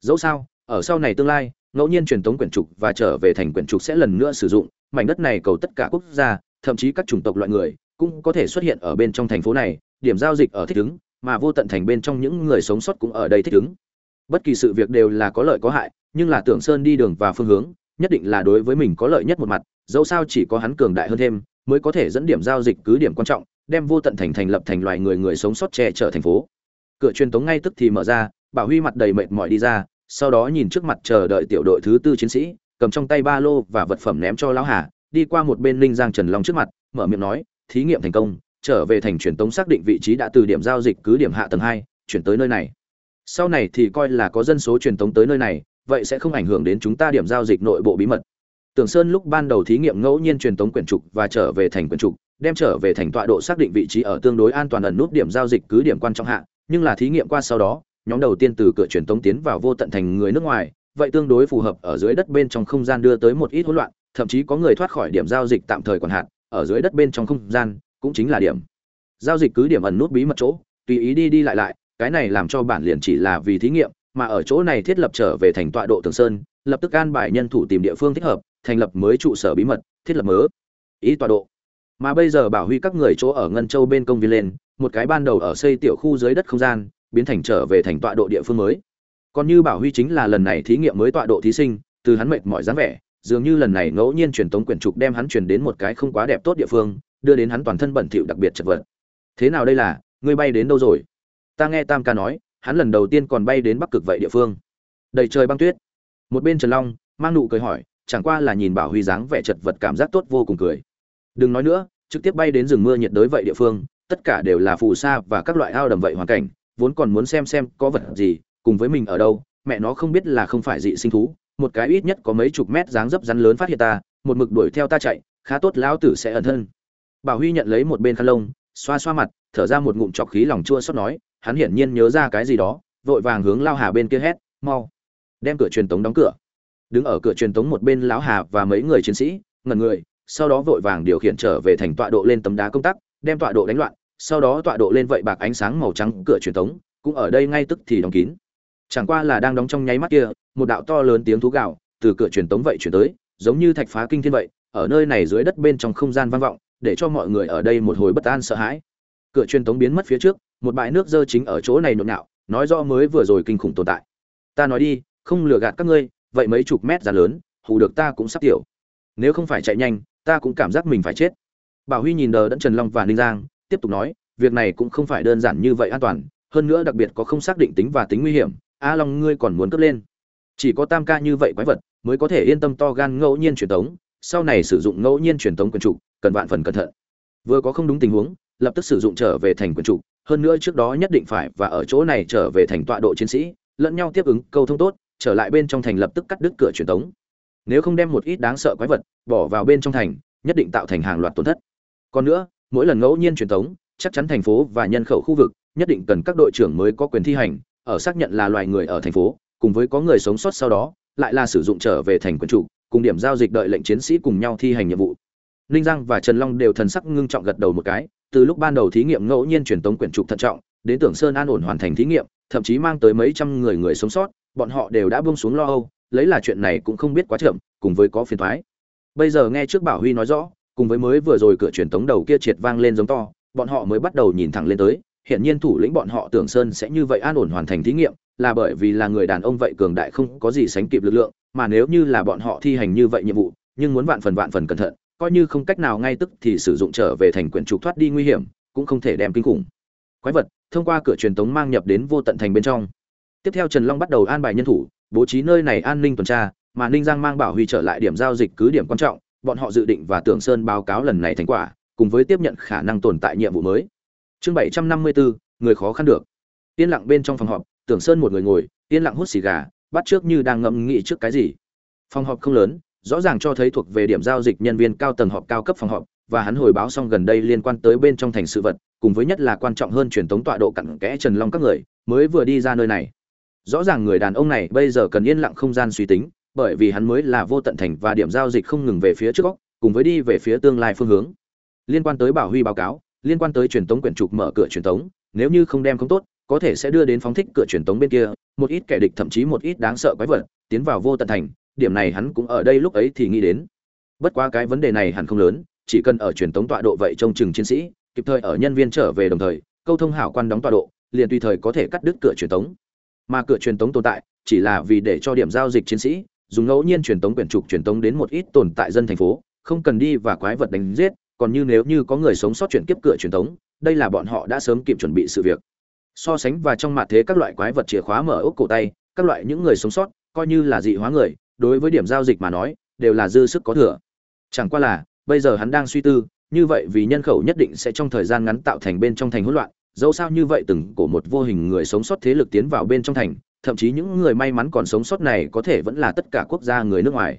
Dẫu sao, ở sau này tương lai, ngẫu nhiên truyền tống quyển trục và trở về thành quyển trục sẽ lần nữa sử dụng mảnh đất này cầu tất cả quốc gia, thậm chí các chủng tộc loại người, cũng có thể xuất hiện ở bên trong thành phố này, điểm giao dịch ở thích ứng, mà vô tận thành bên trong những người sống sót cũng ở đây thích ứng. Bất kỳ sự việc đều là có lợi có hại, nhưng là tưởng sơn đi đường và phương hướng, nhất định là đối với mình có lợi nhất một mặt, dẫu sao chỉ có hắn cường đại hơn thêm, mới có thể dẫn điểm giao dịch cứ điểm quan trọng, đem vô tận thành thành lập thành loài người người sống sót che chở thành phố. Cửa truyền tống ngay tức thì mở ra, bảo huy mặt đầy mệt mỏi đi ra, sau đó nhìn trước mặt chờ đợi tiểu đội thứ tư chiến sĩ cầm trong tay ba lô và vật phẩm ném cho lão hà, đi qua một bên linh giang trần long trước mặt, mở miệng nói, thí nghiệm thành công, trở về thành truyền tống xác định vị trí đã từ điểm giao dịch cứ điểm hạ tầng hai, chuyển tới nơi này. Sau này thì coi là có dân số truyền tống tới nơi này, vậy sẽ không ảnh hưởng đến chúng ta điểm giao dịch nội bộ bí mật. Tưởng sơn lúc ban đầu thí nghiệm ngẫu nhiên truyền tống quyển trục và trở về thành quyển trục, đem trở về thành tọa độ xác định vị trí ở tương đối an toàn ẩn nút điểm giao dịch cứ điểm quan trọng hạ, nhưng là thí nghiệm qua sau đó, nhóm đầu tiên từ cửa truyền tống tiến vào vô tận thành người nước ngoài vậy tương đối phù hợp ở dưới đất bên trong không gian đưa tới một ít hỗn loạn, thậm chí có người thoát khỏi điểm giao dịch tạm thời còn hạn, ở dưới đất bên trong không gian cũng chính là điểm. Giao dịch cứ điểm ẩn nút bí mật chỗ, tùy ý đi đi lại lại, cái này làm cho bản liền chỉ là vì thí nghiệm, mà ở chỗ này thiết lập trở về thành tọa độ tường sơn, lập tức an bài nhân thủ tìm địa phương thích hợp, thành lập mới trụ sở bí mật, thiết lập mớ. Ý tọa độ. Mà bây giờ bảo huy các người chỗ ở ngân châu bên công viên lên, một cái ban đầu ở xây tiểu khu dưới đất không gian, biến thành trở về thành tọa độ địa phương mới còn như bảo huy chính là lần này thí nghiệm mới tọa độ thí sinh, từ hắn mệt mỏi dáng vẻ, dường như lần này ngẫu nhiên truyền tống quyển trục đem hắn truyền đến một cái không quá đẹp tốt địa phương, đưa đến hắn toàn thân bẩn thỉu đặc biệt chật vật. Thế nào đây là, ngươi bay đến đâu rồi? Ta nghe tam ca nói, hắn lần đầu tiên còn bay đến bắc cực vậy địa phương. Đầy trời băng tuyết. Một bên trần long, mang nụ cười hỏi, chẳng qua là nhìn bảo huy dáng vẻ chật vật cảm giác tốt vô cùng cười. Đừng nói nữa, trực tiếp bay đến rừng mưa nhiệt đới vậy địa phương, tất cả đều là phù sa và các loại ao đầm vậy hoàn cảnh, vốn còn muốn xem xem có vật gì cùng với mình ở đâu, mẹ nó không biết là không phải dị sinh thú, một cái ít nhất có mấy chục mét dáng dấp rắn lớn phát hiện ta, một mực đuổi theo ta chạy, khá tốt lão tử sẽ ẩn thân. Bảo huy nhận lấy một bên khăn lông, xoa xoa mặt, thở ra một ngụm chọc khí lòng chua xót nói, hắn hiển nhiên nhớ ra cái gì đó, vội vàng hướng lao hà bên kia hét, mau, đem cửa truyền tống đóng cửa. Đứng ở cửa truyền tống một bên lão hà và mấy người chiến sĩ, ngẩn người, sau đó vội vàng điều khiển trở về thành tọa độ lên tấm đá công tắc, đem tọa độ đánh loạn, sau đó tọa độ lên vậy bạc ánh sáng màu trắng cửa truyền tống, cũng ở đây ngay tức thì đóng kín chẳng qua là đang đóng trong nháy mắt kia, một đạo to lớn tiếng thú gạo từ cửa truyền tống vậy chuyển tới, giống như thạch phá kinh thiên vậy, ở nơi này dưới đất bên trong không gian vang vọng, để cho mọi người ở đây một hồi bất an sợ hãi. Cửa truyền tống biến mất phía trước, một bãi nước dơ chính ở chỗ này nhộn nhạo, nói rõ mới vừa rồi kinh khủng tồn tại. Ta nói đi, không lừa gạt các ngươi, vậy mấy chục mét ra lớn, hù được ta cũng sắp tiểu. Nếu không phải chạy nhanh, ta cũng cảm giác mình phải chết. Bảo huy nhìn đờ đẫn trần long và ninh giang, tiếp tục nói, việc này cũng không phải đơn giản như vậy an toàn, hơn nữa đặc biệt có không xác định tính và tính nguy hiểm a long, ngươi còn muốn cất lên. Chỉ có tam ca như vậy quái vật mới có thể yên tâm to gan ngẫu nhiên truyền tống, sau này sử dụng ngẫu nhiên truyền tống quyền trục, cần vạn phần cẩn thận. Vừa có không đúng tình huống, lập tức sử dụng trở về thành quyền trục, hơn nữa trước đó nhất định phải và ở chỗ này trở về thành tọa độ chiến sĩ, lẫn nhau tiếp ứng, câu thông tốt, trở lại bên trong thành lập tức cắt đứt cửa truyền tống. Nếu không đem một ít đáng sợ quái vật bỏ vào bên trong thành, nhất định tạo thành hàng loạt tổn thất. Còn nữa, mỗi lần ngẫu nhiên truyền tống, chắc chắn thành phố và nhân khẩu khu vực, nhất định cần các đội trưởng mới có quyền thi hành ở xác nhận là loài người ở thành phố, cùng với có người sống sót sau đó, lại là sử dụng trở về thành quân chủ, cùng điểm giao dịch đợi lệnh chiến sĩ cùng nhau thi hành nhiệm vụ ninh giang và trần long đều thần sắc ngưng trọng gật đầu một cái, từ lúc ban đầu thí nghiệm ngẫu nhiên truyền tống quyển trục thận trọng, đến tưởng sơn an ổn hoàn thành thí nghiệm, thậm chí mang tới mấy trăm người người sống sót, bọn họ đều đã buông xuống lo âu, lấy là chuyện này cũng không biết quá chậm, cùng với có phiền toái. bây giờ nghe trước bảo huy nói rõ, cùng với mới vừa rồi cửa truyền tống đầu kia triệt vang lên giống to, bọn họ mới bắt đầu nhìn thẳng lên tới hiện nhiên thủ lĩnh bọn họ tưởng sơn sẽ như vậy an ổn hoàn thành thí nghiệm, là bởi vì là người đàn ông vậy cường đại không có gì sánh kịp lực lượng, mà nếu như là bọn họ thi hành như vậy nhiệm vụ, nhưng muốn vạn phần vạn phần cẩn thận, coi như không cách nào ngay tức thì sử dụng trở về thành quyển trục thoát đi nguy hiểm, cũng không thể đem kinh khủng. Quái vật, thông qua cửa truyền tống mang nhập đến vô tận thành bên trong. Tiếp theo trần long bắt đầu an bài nhân thủ, bố trí nơi này an ninh tuần tra, mà ninh giang mang bảo huy trở lại điểm giao dịch cứ điểm quan trọng, bọn họ dự định và tưởng sơn báo cáo lần này thành quả, cùng với tiếp nhận khả năng tồn tại nhiệm vụ mới chương bảy trăm năm mươi bốn người khó khăn được. Yên lặng bên trong phòng họp, tưởng sơn một người ngồi, yên lặng hút xì gà, bắt trước như đang ngẫm nghĩ trước cái gì. Phòng họp không lớn, rõ ràng cho thấy thuộc về điểm giao dịch nhân viên cao tầng họp cao cấp phòng họp, và hắn hồi báo xong gần đây liên quan tới bên trong thành sự vật, cùng với nhất là quan trọng hơn truyền thống tọa độ cặn kẽ trần long các người, mới vừa đi ra nơi này. Rõ ràng người đàn ông này bây giờ cần yên lặng không gian suy tính, bởi vì hắn mới là vô tận thành và điểm giao dịch không ngừng về phía trước góc, cùng với đi về phía tương lai phương hướng. Liên quan tới bảo huy báo cáo liên quan tới truyền tống quyển trục mở cửa truyền tống, nếu như không đem không tốt, có thể sẽ đưa đến phóng thích cửa truyền tống bên kia, một ít kẻ địch thậm chí một ít đáng sợ quái vật, tiến vào vô tận thành, điểm này hắn cũng ở đây lúc ấy thì nghĩ đến. Bất quá cái vấn đề này hẳn không lớn, chỉ cần ở truyền tống tọa độ vậy trông chừng chiến sĩ, kịp thời ở nhân viên trở về đồng thời, câu thông hảo quan đóng tọa độ, liền tùy thời có thể cắt đứt cửa truyền tống. Mà cửa truyền tống tồn tại, chỉ là vì để cho điểm giao dịch chiến sĩ, dùng ngẫu nhiên truyền tống quyển trục truyền tống đến một ít tồn tại dân thành phố, không cần đi và quái vật đánh giết còn như nếu như có người sống sót chuyển kiếp cửa truyền thống, đây là bọn họ đã sớm kịp chuẩn bị sự việc. So sánh và trong mặt thế các loại quái vật chìa khóa mở ốc cổ tay các loại những người sống sót coi như là dị hóa người đối với điểm giao dịch mà nói đều là dư sức có thừa. Chẳng qua là bây giờ hắn đang suy tư như vậy vì nhân khẩu nhất định sẽ trong thời gian ngắn tạo thành bên trong thành hỗn loạn dẫu sao như vậy từng cổ một vô hình người sống sót thế lực tiến vào bên trong thành thậm chí những người may mắn còn sống sót này có thể vẫn là tất cả quốc gia người nước ngoài.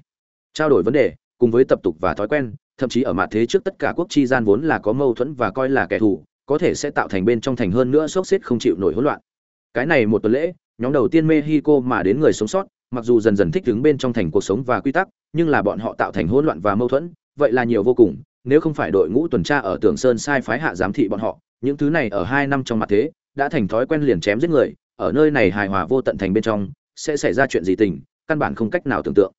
Trao đổi vấn đề cùng với tập tục và thói quen thậm chí ở mặt thế trước tất cả quốc chi gian vốn là có mâu thuẫn và coi là kẻ thù, có thể sẽ tạo thành bên trong thành hơn nữa sốc xếp không chịu nổi hỗn loạn. Cái này một tuần lễ, nhóm đầu tiên mexico mà đến người sống sót, mặc dù dần dần thích ứng bên trong thành cuộc sống và quy tắc, nhưng là bọn họ tạo thành hỗn loạn và mâu thuẫn, vậy là nhiều vô cùng, nếu không phải đội ngũ tuần tra ở tường sơn sai phái hạ giám thị bọn họ, những thứ này ở hai năm trong mặt thế, đã thành thói quen liền chém giết người, ở nơi này hài hòa vô tận thành bên trong, sẽ xảy ra chuyện gì tình, căn bản không cách nào tưởng tượng.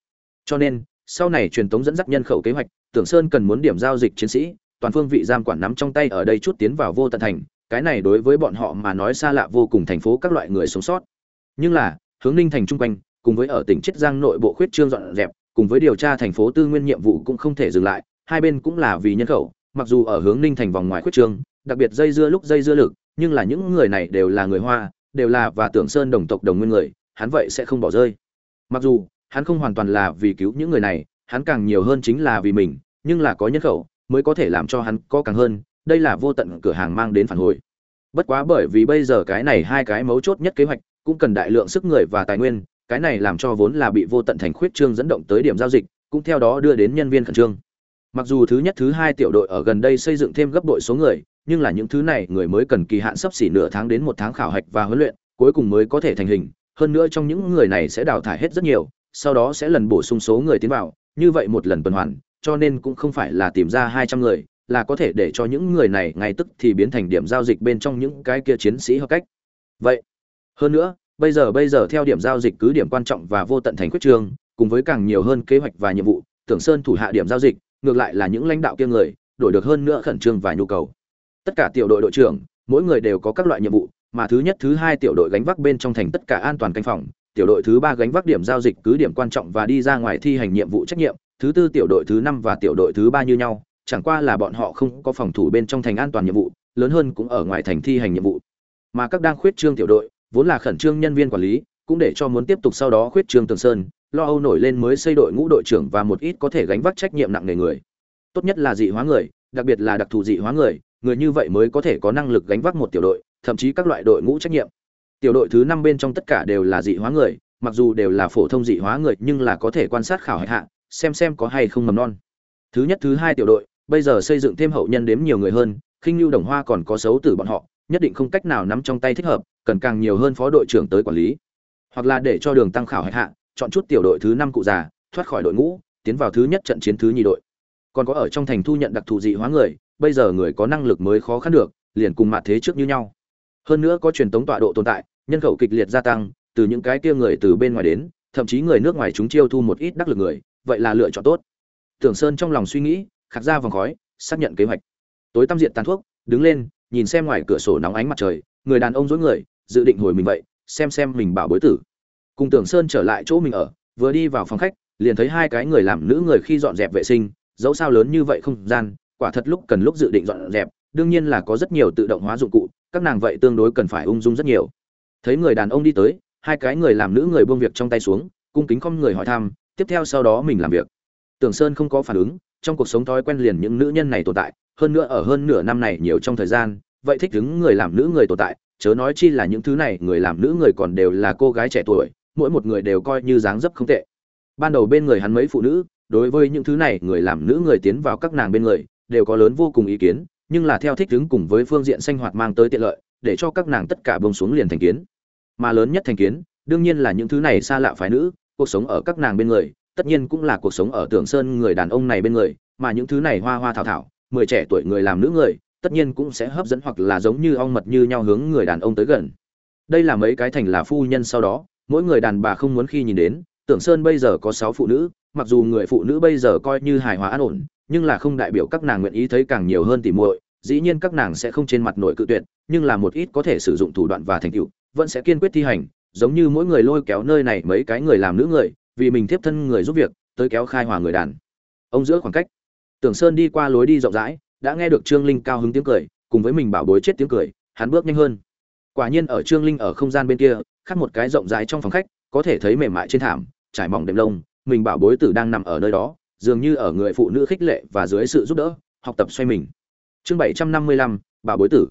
Cho nên, sau này truyền tống dẫn dắt nhân khẩu kế hoạch tưởng sơn cần muốn điểm giao dịch chiến sĩ, toàn phương vị giam quản nắm trong tay ở đây chút tiến vào vô tận thành, cái này đối với bọn họ mà nói xa lạ vô cùng thành phố các loại người sống sót. Nhưng là, hướng ninh thành chung quanh, cùng với ở tỉnh chiết giang nội bộ khuyết trương dọn dẹp, cùng với điều tra thành phố tư nguyên nhiệm vụ cũng không thể dừng lại, hai bên cũng là vì nhân khẩu, mặc dù ở hướng ninh thành vòng ngoài khuyết trương, đặc biệt dây dưa lúc dây dưa lực, nhưng là những người này đều là người hoa, đều là và tưởng sơn đồng tộc đồng nguyên người, hắn vậy sẽ không bỏ rơi. Mặc dù, hắn không hoàn toàn là vì cứu những người này hắn càng nhiều hơn chính là vì mình, nhưng là có nhân khẩu, mới có thể làm cho hắn có càng hơn, đây là vô tận cửa hàng mang đến phản hồi. Bất quá bởi vì bây giờ cái này hai cái mấu chốt nhất kế hoạch, cũng cần đại lượng sức người và tài nguyên, cái này làm cho vốn là bị vô tận thành khuyết trương dẫn động tới điểm giao dịch, cũng theo đó đưa đến nhân viên khẩn trương. Mặc dù thứ nhất thứ hai tiểu đội ở gần đây xây dựng thêm gấp đội số người, nhưng là những thứ này người mới cần kỳ hạn sắp xỉ nửa tháng đến một tháng khảo hạch và huấn luyện, cuối cùng mới có thể thành hình. Hơn nữa trong những người này sẽ đào thải hết rất nhiều, sau đó sẽ lần bổ sung số người tiến vào như vậy một lần tuần hoàn cho nên cũng không phải là tìm ra hai trăm người là có thể để cho những người này ngay tức thì biến thành điểm giao dịch bên trong những cái kia chiến sĩ hợp cách. Vậy hơn nữa bây giờ bây giờ theo điểm giao dịch cứ điểm quan trọng và vô tận thành quyết trường, cùng với càng nhiều hơn kế hoạch và nhiệm vụ tưởng sơn thủ hạ điểm giao dịch ngược lại là những lãnh đạo kia người đổi được hơn nữa khẩn trương và nhu cầu. Tất cả tiểu đội đội trưởng mỗi người đều có các loại nhiệm vụ mà thứ nhất thứ hai tiểu đội gánh vác bên trong thành tất cả an toàn canh phòng tiểu đội thứ ba gánh vác điểm giao dịch cứ điểm quan trọng và đi ra ngoài thi hành nhiệm vụ trách nhiệm, thứ tư tiểu đội thứ năm và tiểu đội thứ ba như nhau, chẳng qua là bọn họ không có phòng thủ bên trong thành an toàn nhiệm vụ, lớn hơn cũng ở ngoài thành thi hành nhiệm vụ. Mà các đang khuyết trương tiểu đội, vốn là khẩn trương nhân viên quản lý, cũng để cho muốn tiếp tục sau đó khuyết trương tường sơn, lo âu nổi lên mới xây đội ngũ đội trưởng và một ít có thể gánh vác trách nhiệm nặng nề người. Tốt nhất là dị hóa người, đặc biệt là đặc thù dị hóa người người như vậy mới có thể có năng lực gánh vác một tiểu đội, thậm chí các loại đội ngũ trách nhiệm tiểu đội thứ năm bên trong tất cả đều là dị hóa người, mặc dù đều là phổ thông dị hóa người, nhưng là có thể quan sát khảo hạch hạ, xem xem có hay không mầm non. Thứ nhất, thứ hai tiểu đội, bây giờ xây dựng thêm hậu nhân đếm nhiều người hơn, khinh lưu đồng hoa còn có xấu từ bọn họ, nhất định không cách nào nắm trong tay thích hợp, cần càng nhiều hơn phó đội trưởng tới quản lý. Hoặc là để cho đường tăng khảo hạch hạ, chọn chút tiểu đội thứ năm cụ già, thoát khỏi đội ngũ, tiến vào thứ nhất trận chiến thứ nhì đội. Còn có ở trong thành thu nhận đặc thù dị hóa người, bây giờ người có năng lực mới khó khăn được, liền cùng mặt thế trước như nhau. Hơn nữa có truyền tống tọa độ tồn tại nhân khẩu kịch liệt gia tăng, từ những cái kia người từ bên ngoài đến, thậm chí người nước ngoài chúng chiêu thu một ít đắc lực người, vậy là lựa chọn tốt. Tưởng sơn trong lòng suy nghĩ, khạc ra vòng khói, xác nhận kế hoạch. Tối tăm diện tàn thuốc, đứng lên, nhìn xem ngoài cửa sổ nóng ánh mặt trời, người đàn ông dối người, dự định hồi mình vậy, xem xem mình bảo bối tử. Cùng tưởng sơn trở lại chỗ mình ở, vừa đi vào phòng khách, liền thấy hai cái người làm nữ người khi dọn dẹp vệ sinh, dẫu sao lớn như vậy không gian, quả thật lúc cần lúc dự định dọn dẹp, đương nhiên là có rất nhiều tự động hóa dụng cụ, các nàng vậy tương đối cần phải ung dung rất nhiều thấy người đàn ông đi tới, hai cái người làm nữ người buông việc trong tay xuống, cung kính không người hỏi thăm, tiếp theo sau đó mình làm việc. Tưởng sơn không có phản ứng, trong cuộc sống thói quen liền những nữ nhân này tồn tại, hơn nữa ở hơn nửa năm này nhiều trong thời gian, vậy thích đứng người làm nữ người tồn tại, chớ nói chi là những thứ này người làm nữ người còn đều là cô gái trẻ tuổi, mỗi một người đều coi như dáng dấp không tệ. Ban đầu bên người hắn mấy phụ nữ, đối với những thứ này người làm nữ người tiến vào các nàng bên người, đều có lớn vô cùng ý kiến, nhưng là theo thích đứng cùng với phương diện sinh hoạt mang tới tiện lợi, để cho các nàng tất cả bông xuống liền thành kiến mà lớn nhất thành kiến, đương nhiên là những thứ này xa lạ phái nữ, cuộc sống ở các nàng bên người, tất nhiên cũng là cuộc sống ở tưởng sơn người đàn ông này bên người, mà những thứ này hoa hoa thảo thảo, mười trẻ tuổi người làm nữ người, tất nhiên cũng sẽ hấp dẫn hoặc là giống như ong mật như nhau hướng người đàn ông tới gần. Đây là mấy cái thành là phu nhân sau đó, mỗi người đàn bà không muốn khi nhìn đến, tưởng sơn bây giờ có sáu phụ nữ, mặc dù người phụ nữ bây giờ coi như hài hòa an ổn, nhưng là không đại biểu các nàng nguyện ý thấy càng nhiều hơn tỉ muội, dĩ nhiên các nàng sẽ không trên mặt nổi cự tuyệt, nhưng là một ít có thể sử dụng thủ đoạn và thành tựu vẫn sẽ kiên quyết thi hành, giống như mỗi người lôi kéo nơi này mấy cái người làm nữ người, vì mình tiếp thân người giúp việc, tới kéo khai hòa người đàn. Ông giữa khoảng cách. Tưởng sơn đi qua lối đi rộng rãi, đã nghe được trương linh cao hứng tiếng cười, cùng với mình bảo bối chết tiếng cười, hắn bước nhanh hơn. Quả nhiên ở trương linh ở không gian bên kia, khác một cái rộng rãi trong phòng khách, có thể thấy mềm mại trên thảm, trải mỏng đệm lông, mình bảo bối tử đang nằm ở nơi đó, dường như ở người phụ nữ khích lệ và dưới sự giúp đỡ, học tập xoay mình. Chương bảy trăm năm mươi lăm, bảo bối tử.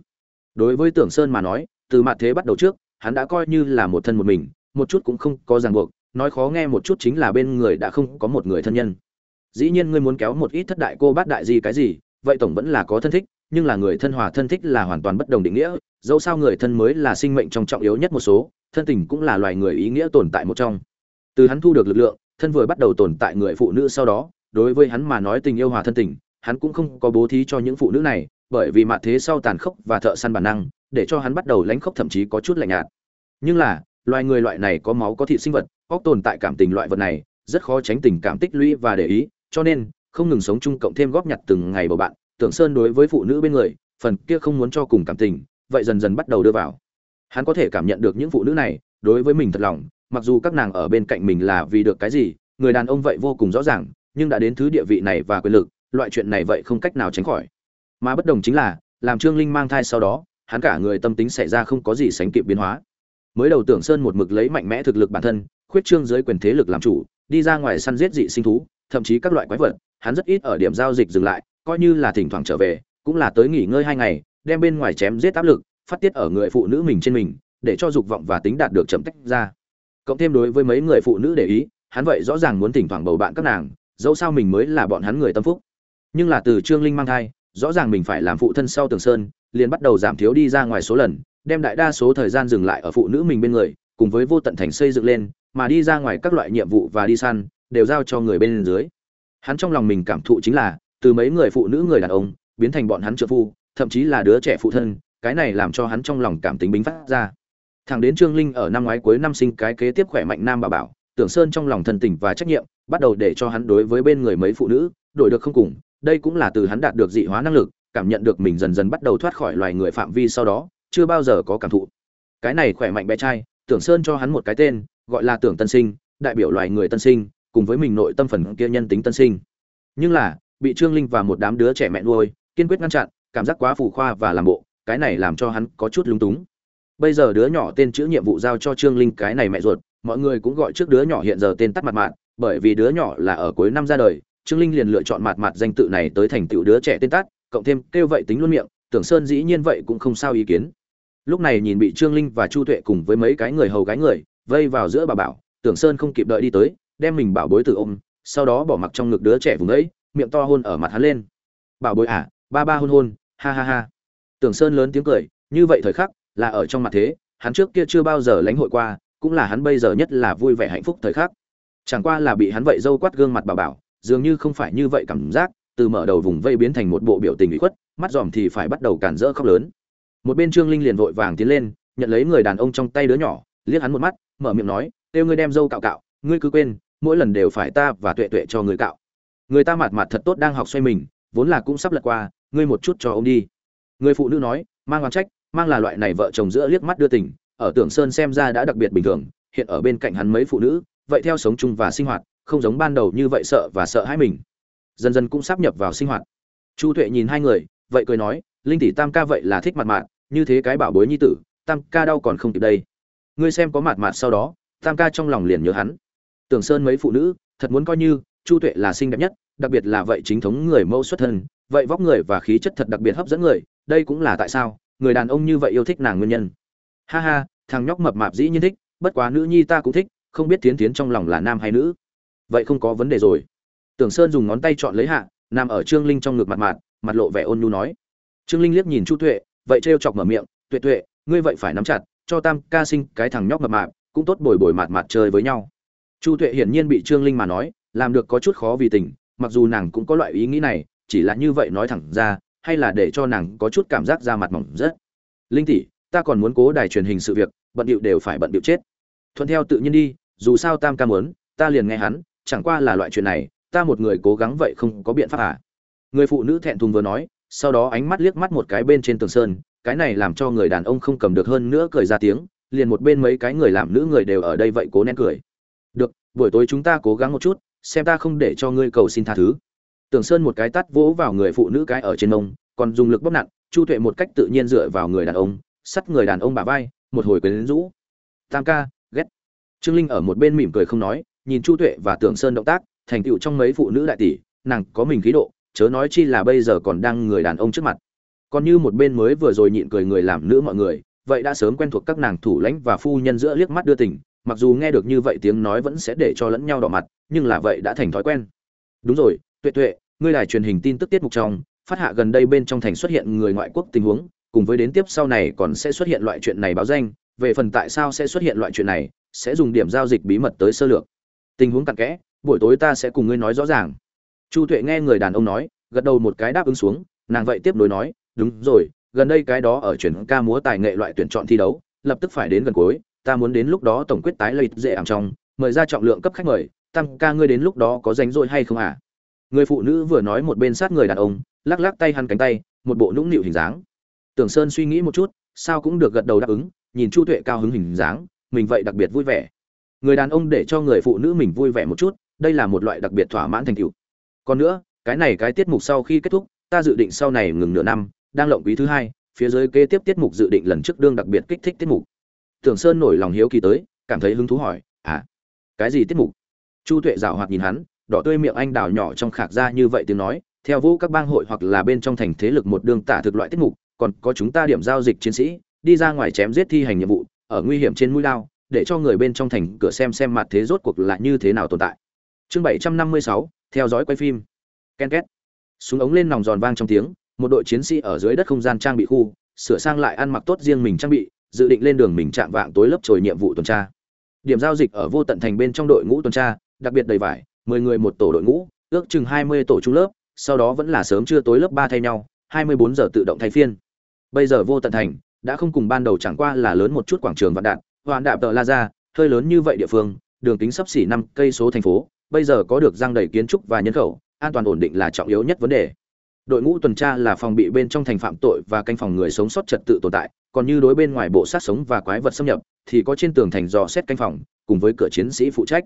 Đối với tưởng sơn mà nói, từ mặt thế bắt đầu trước hắn đã coi như là một thân một mình, một chút cũng không có ràng buộc, nói khó nghe một chút chính là bên người đã không có một người thân nhân. Dĩ nhiên ngươi muốn kéo một ít thất đại cô bát đại gì cái gì, vậy tổng vẫn là có thân thích, nhưng là người thân hòa thân thích là hoàn toàn bất đồng định nghĩa, dẫu sao người thân mới là sinh mệnh trong trọng yếu nhất một số, thân tình cũng là loài người ý nghĩa tồn tại một trong. Từ hắn thu được lực lượng, thân vừa bắt đầu tồn tại người phụ nữ sau đó, đối với hắn mà nói tình yêu hòa thân tình, hắn cũng không có bố thí cho những phụ nữ này, bởi vì mặt thế sau tàn khốc và thợ săn bản năng để cho hắn bắt đầu lánh khóc thậm chí có chút lạnh nhạt. Nhưng là, loài người loại này có máu có thịt sinh vật óc tồn tại cảm tình loại vật này, rất khó tránh tình cảm tích lũy và để ý, cho nên, không ngừng sống chung cộng thêm góp nhặt từng ngày bầu bạn, tưởng sơn đối với phụ nữ bên người, phần kia không muốn cho cùng cảm tình, vậy dần dần bắt đầu đưa vào. Hắn có thể cảm nhận được những phụ nữ này, đối với mình thật lòng, mặc dù các nàng ở bên cạnh mình là vì được cái gì, người đàn ông vậy vô cùng rõ ràng, nhưng đã đến thứ địa vị này và quyền lực, loại chuyện này vậy không cách nào tránh khỏi. Mà bất đồng chính là, làm trương linh mang thai sau đó hắn cả người tâm tính xảy ra không có gì sánh kịp biến hóa. Mới đầu tưởng sơn một mực lấy mạnh mẽ thực lực bản thân, khuyết trương dưới quyền thế lực làm chủ, đi ra ngoài săn giết dị sinh thú, thậm chí các loại quái vật, hắn rất ít ở điểm giao dịch dừng lại, coi như là thỉnh thoảng trở về, cũng là tới nghỉ ngơi hai ngày, đem bên ngoài chém giết áp lực, phát tiết ở người phụ nữ mình trên mình, để cho dục vọng và tính đạt được chậm tách ra. Cộng thêm đối với mấy người phụ nữ để ý, hắn vậy rõ ràng muốn thỉnh thoảng bầu bạn các nàng, dẫu sao mình mới là bọn hắn người tâm phúc. Nhưng là từ trương linh mang thai, rõ ràng mình phải làm phụ thân sau tường sơn liền bắt đầu giảm thiếu đi ra ngoài số lần, đem đại đa số thời gian dừng lại ở phụ nữ mình bên người, cùng với vô tận thành xây dựng lên, mà đi ra ngoài các loại nhiệm vụ và đi săn, đều giao cho người bên dưới. Hắn trong lòng mình cảm thụ chính là, từ mấy người phụ nữ người đàn ông, biến thành bọn hắn trợ phu, thậm chí là đứa trẻ phụ thân, cái này làm cho hắn trong lòng cảm tính bính phát ra. Thẳng đến trương linh ở năm ngoái cuối năm sinh cái kế tiếp khỏe mạnh nam bà bảo, tưởng sơn trong lòng thân tình và trách nhiệm, bắt đầu để cho hắn đối với bên người mấy phụ nữ, đổi được không cùng, đây cũng là từ hắn đạt được dị hóa năng lực cảm nhận được mình dần dần bắt đầu thoát khỏi loài người phạm vi sau đó, chưa bao giờ có cảm thụ. Cái này khỏe mạnh bé trai, tưởng sơn cho hắn một cái tên, gọi là tưởng tân sinh, đại biểu loài người tân sinh, cùng với mình nội tâm phần kia nhân tính tân sinh. Nhưng là, bị trương linh và một đám đứa trẻ mẹ nuôi, kiên quyết ngăn chặn, cảm giác quá phù khoa và làm bộ, cái này làm cho hắn có chút lúng túng. Bây giờ đứa nhỏ tên chữ nhiệm vụ giao cho trương linh cái này mẹ ruột, mọi người cũng gọi trước đứa nhỏ hiện giờ tên tắt mặt mạn, bởi vì đứa nhỏ là ở cuối năm ra đời, trương linh liền lựa chọn mặt mặt danh tự này tới thành tựu đứa trẻ tên tắt cộng thêm kêu vậy tính luôn miệng, tưởng sơn dĩ nhiên vậy cũng không sao ý kiến. Lúc này nhìn bị trương linh và chu tuệ cùng với mấy cái người hầu gái người, vây vào giữa bà bảo, tưởng sơn không kịp đợi đi tới, đem mình bảo bối từ ôm, sau đó bỏ mặc trong ngực đứa trẻ vùng ấy, miệng to hôn ở mặt hắn lên. Bảo bối à ba ba hôn hôn, ha ha ha. Tưởng sơn lớn tiếng cười, như vậy thời khắc, là ở trong mặt thế, hắn trước kia chưa bao giờ lãnh hội qua, cũng là hắn bây giờ nhất là vui vẻ hạnh phúc thời khắc. Chẳng qua là bị hắn vậy dâu quát gương mặt bà bảo, dường như không phải như vậy cảm giác từ mở đầu vùng vây biến thành một bộ biểu tình ủy khuất, mắt dòm thì phải bắt đầu cản rỡ khóc lớn. Một bên trương linh liền vội vàng tiến lên, nhận lấy người đàn ông trong tay đứa nhỏ, liếc hắn một mắt, mở miệng nói kêu ngươi đem dâu cạo cạo, ngươi cứ quên, mỗi lần đều phải ta và tuệ tuệ cho người cạo. Người ta mặt mặt thật tốt đang học xoay mình, vốn là cũng sắp lật qua, ngươi một chút cho ông đi. Người phụ nữ nói, mang oán trách, mang là loại này vợ chồng giữa liếc mắt đưa tình, ở tưởng sơn xem ra đã đặc biệt bình thường, hiện ở bên cạnh hắn mấy phụ nữ, vậy theo sống chung và sinh hoạt, không giống ban đầu như vậy sợ và sợ hãi mình dần dần cũng sắp nhập vào sinh hoạt. Chu tuệ nhìn hai người, vậy cười nói, linh tỷ tam ca vậy là thích mặt mạn như thế cái bảo bối nhi tử, tam ca đau còn không kịp đây. Ngươi xem có mặt mạn sau đó, tam ca trong lòng liền nhớ hắn. Tưởng sơn mấy phụ nữ, thật muốn coi như, chu tuệ là xinh đẹp nhất, đặc biệt là vậy chính thống người mẫu xuất thân, vậy vóc người và khí chất thật đặc biệt hấp dẫn người, đây cũng là tại sao, người đàn ông như vậy yêu thích nàng nguyên nhân. Ha ha, thằng nhóc mập mạp dĩ nhiên thích, bất quá nữ nhi ta cũng thích, không biết tiến tiến trong lòng là nam hay nữ. Vậy không có vấn đề rồi tưởng sơn dùng ngón tay chọn lấy hạ nằm ở trương linh trong ngực mặt mạt, mặt lộ vẻ ôn nhu nói. Trương linh liếc nhìn chu tuệ vậy trêu chọc mở miệng tuệ tuệ ngươi vậy phải nắm chặt cho tam ca sinh cái thằng nhóc mập mạp cũng tốt bồi bồi mặt mặt chơi với nhau. Chu tuệ hiển nhiên bị trương linh mà nói làm được có chút khó vì tình mặc dù nàng cũng có loại ý nghĩ này chỉ là như vậy nói thẳng ra hay là để cho nàng có chút cảm giác ra mặt mỏng rất. Linh tỷ ta còn muốn cố đài truyền hình sự việc bận điệu đều phải bận điệu chết. Thuận theo tự nhiên đi dù sao tam ca muốn ta liền nghe hắn chẳng qua là loại chuyện này ta một người cố gắng vậy không có biện pháp à? Người phụ nữ thẹn thùng vừa nói sau đó ánh mắt liếc mắt một cái bên trên tường sơn cái này làm cho người đàn ông không cầm được hơn nữa cười ra tiếng liền một bên mấy cái người làm nữ người đều ở đây vậy cố nén cười. Được buổi tối chúng ta cố gắng một chút xem ta không để cho ngươi cầu xin tha thứ. Tường sơn một cái tắt vỗ vào người phụ nữ cái ở trên ông, còn dùng lực bóp nặng chu tuệ một cách tự nhiên dựa vào người đàn ông sắt người đàn ông bả vai một hồi quyến rũ. Tam ca ghét. Trương linh ở một bên mỉm cười không nói nhìn chu tuệ và Tường sơn động tác thành tựu trong mấy phụ nữ đại tỷ, nàng có mình khí độ, chớ nói chi là bây giờ còn đang người đàn ông trước mặt. Còn như một bên mới vừa rồi nhịn cười người làm nữ mọi người, vậy đã sớm quen thuộc các nàng thủ lãnh và phu nhân giữa liếc mắt đưa tình, mặc dù nghe được như vậy tiếng nói vẫn sẽ để cho lẫn nhau đỏ mặt, nhưng là vậy đã thành thói quen. Đúng rồi, tuệ tuệ, ngươi đài truyền hình tin tức tiết mục trong, phát hạ gần đây bên trong thành xuất hiện người ngoại quốc tình huống, cùng với đến tiếp sau này còn sẽ xuất hiện loại chuyện này báo danh, về phần tại sao sẽ xuất hiện loại chuyện này, sẽ dùng điểm giao dịch bí mật tới sơ lược. Tình huống cặn kẽ buổi tối ta sẽ cùng ngươi nói rõ ràng. Chu tuệ nghe người đàn ông nói, gật đầu một cái đáp ứng xuống, nàng vậy tiếp nối nói, đúng rồi, gần đây cái đó ở chuyển ca múa tài nghệ loại tuyển chọn thi đấu, lập tức phải đến gần cuối, ta muốn đến lúc đó tổng quyết tái lợi dễ ảm trong, mời ra trọng lượng cấp khách mời tăng ca ngươi đến lúc đó có rảnh rỗi hay không à người phụ nữ vừa nói một bên sát người đàn ông, lắc lắc tay hắn cánh tay, một bộ nũng nịu hình dáng. Tưởng sơn suy nghĩ một chút, sao cũng được gật đầu đáp ứng, nhìn chu tuệ cao hứng hình dáng, mình vậy đặc biệt vui vẻ. Người đàn ông để cho người phụ nữ mình vui vẻ một chút đây là một loại đặc biệt thỏa mãn thành tựu. Còn nữa, cái này cái tiết mục sau khi kết thúc, ta dự định sau này ngừng nửa năm, đang lộng quý thứ hai, phía dưới kế tiếp tiết mục dự định lần trước đương đặc biệt kích thích tiết mục. Tưởng sơn nổi lòng hiếu kỳ tới, cảm thấy hứng thú hỏi à cái gì tiết mục? Chu tuệ rảo hoạt nhìn hắn, đỏ tươi miệng anh đào nhỏ trong khạc ra như vậy tiếng nói, theo vũ các bang hội hoặc là bên trong thành thế lực một đường tả thực loại tiết mục, còn có chúng ta điểm giao dịch chiến sĩ, đi ra ngoài chém giết thi hành nhiệm vụ, ở nguy hiểm trên mũi lao, để cho người bên trong thành cửa xem xem mặt thế rốt cuộc là như thế nào tồn tại chương bảy trăm năm mươi sáu, theo dõi quay phim. Ken két. Súng ống lên nòng giòn vang trong tiếng, một đội chiến sĩ ở dưới đất không gian trang bị khu, sửa sang lại ăn mặc tốt riêng mình trang bị, dự định lên đường mình chạm vạng tối lớp trồi nhiệm vụ tuần tra. Điểm giao dịch ở vô tận thành bên trong đội ngũ tuần tra, đặc biệt đầy vải, mười người một tổ đội ngũ, ước chừng hai mươi tổ trung lớp, sau đó vẫn là sớm trưa tối lớp ba thay nhau, hai mươi bốn giờ tự động thay phiên. Bây giờ vô tận thành, đã không cùng ban đầu chẳng qua là lớn một chút quảng trường vạn đạn hoàn đạp tờ la ra, hơi lớn như vậy địa phương, đường kính sắp xỉ năm cây số thành phố bây giờ có được răng đầy kiến trúc và nhân khẩu, an toàn ổn định là trọng yếu nhất vấn đề. Đội ngũ tuần tra là phòng bị bên trong thành phạm tội và canh phòng người sống sót trật tự tồn tại, còn như đối bên ngoài bộ sát sống và quái vật xâm nhập, thì có trên tường thành dò xét canh phòng, cùng với cửa chiến sĩ phụ trách.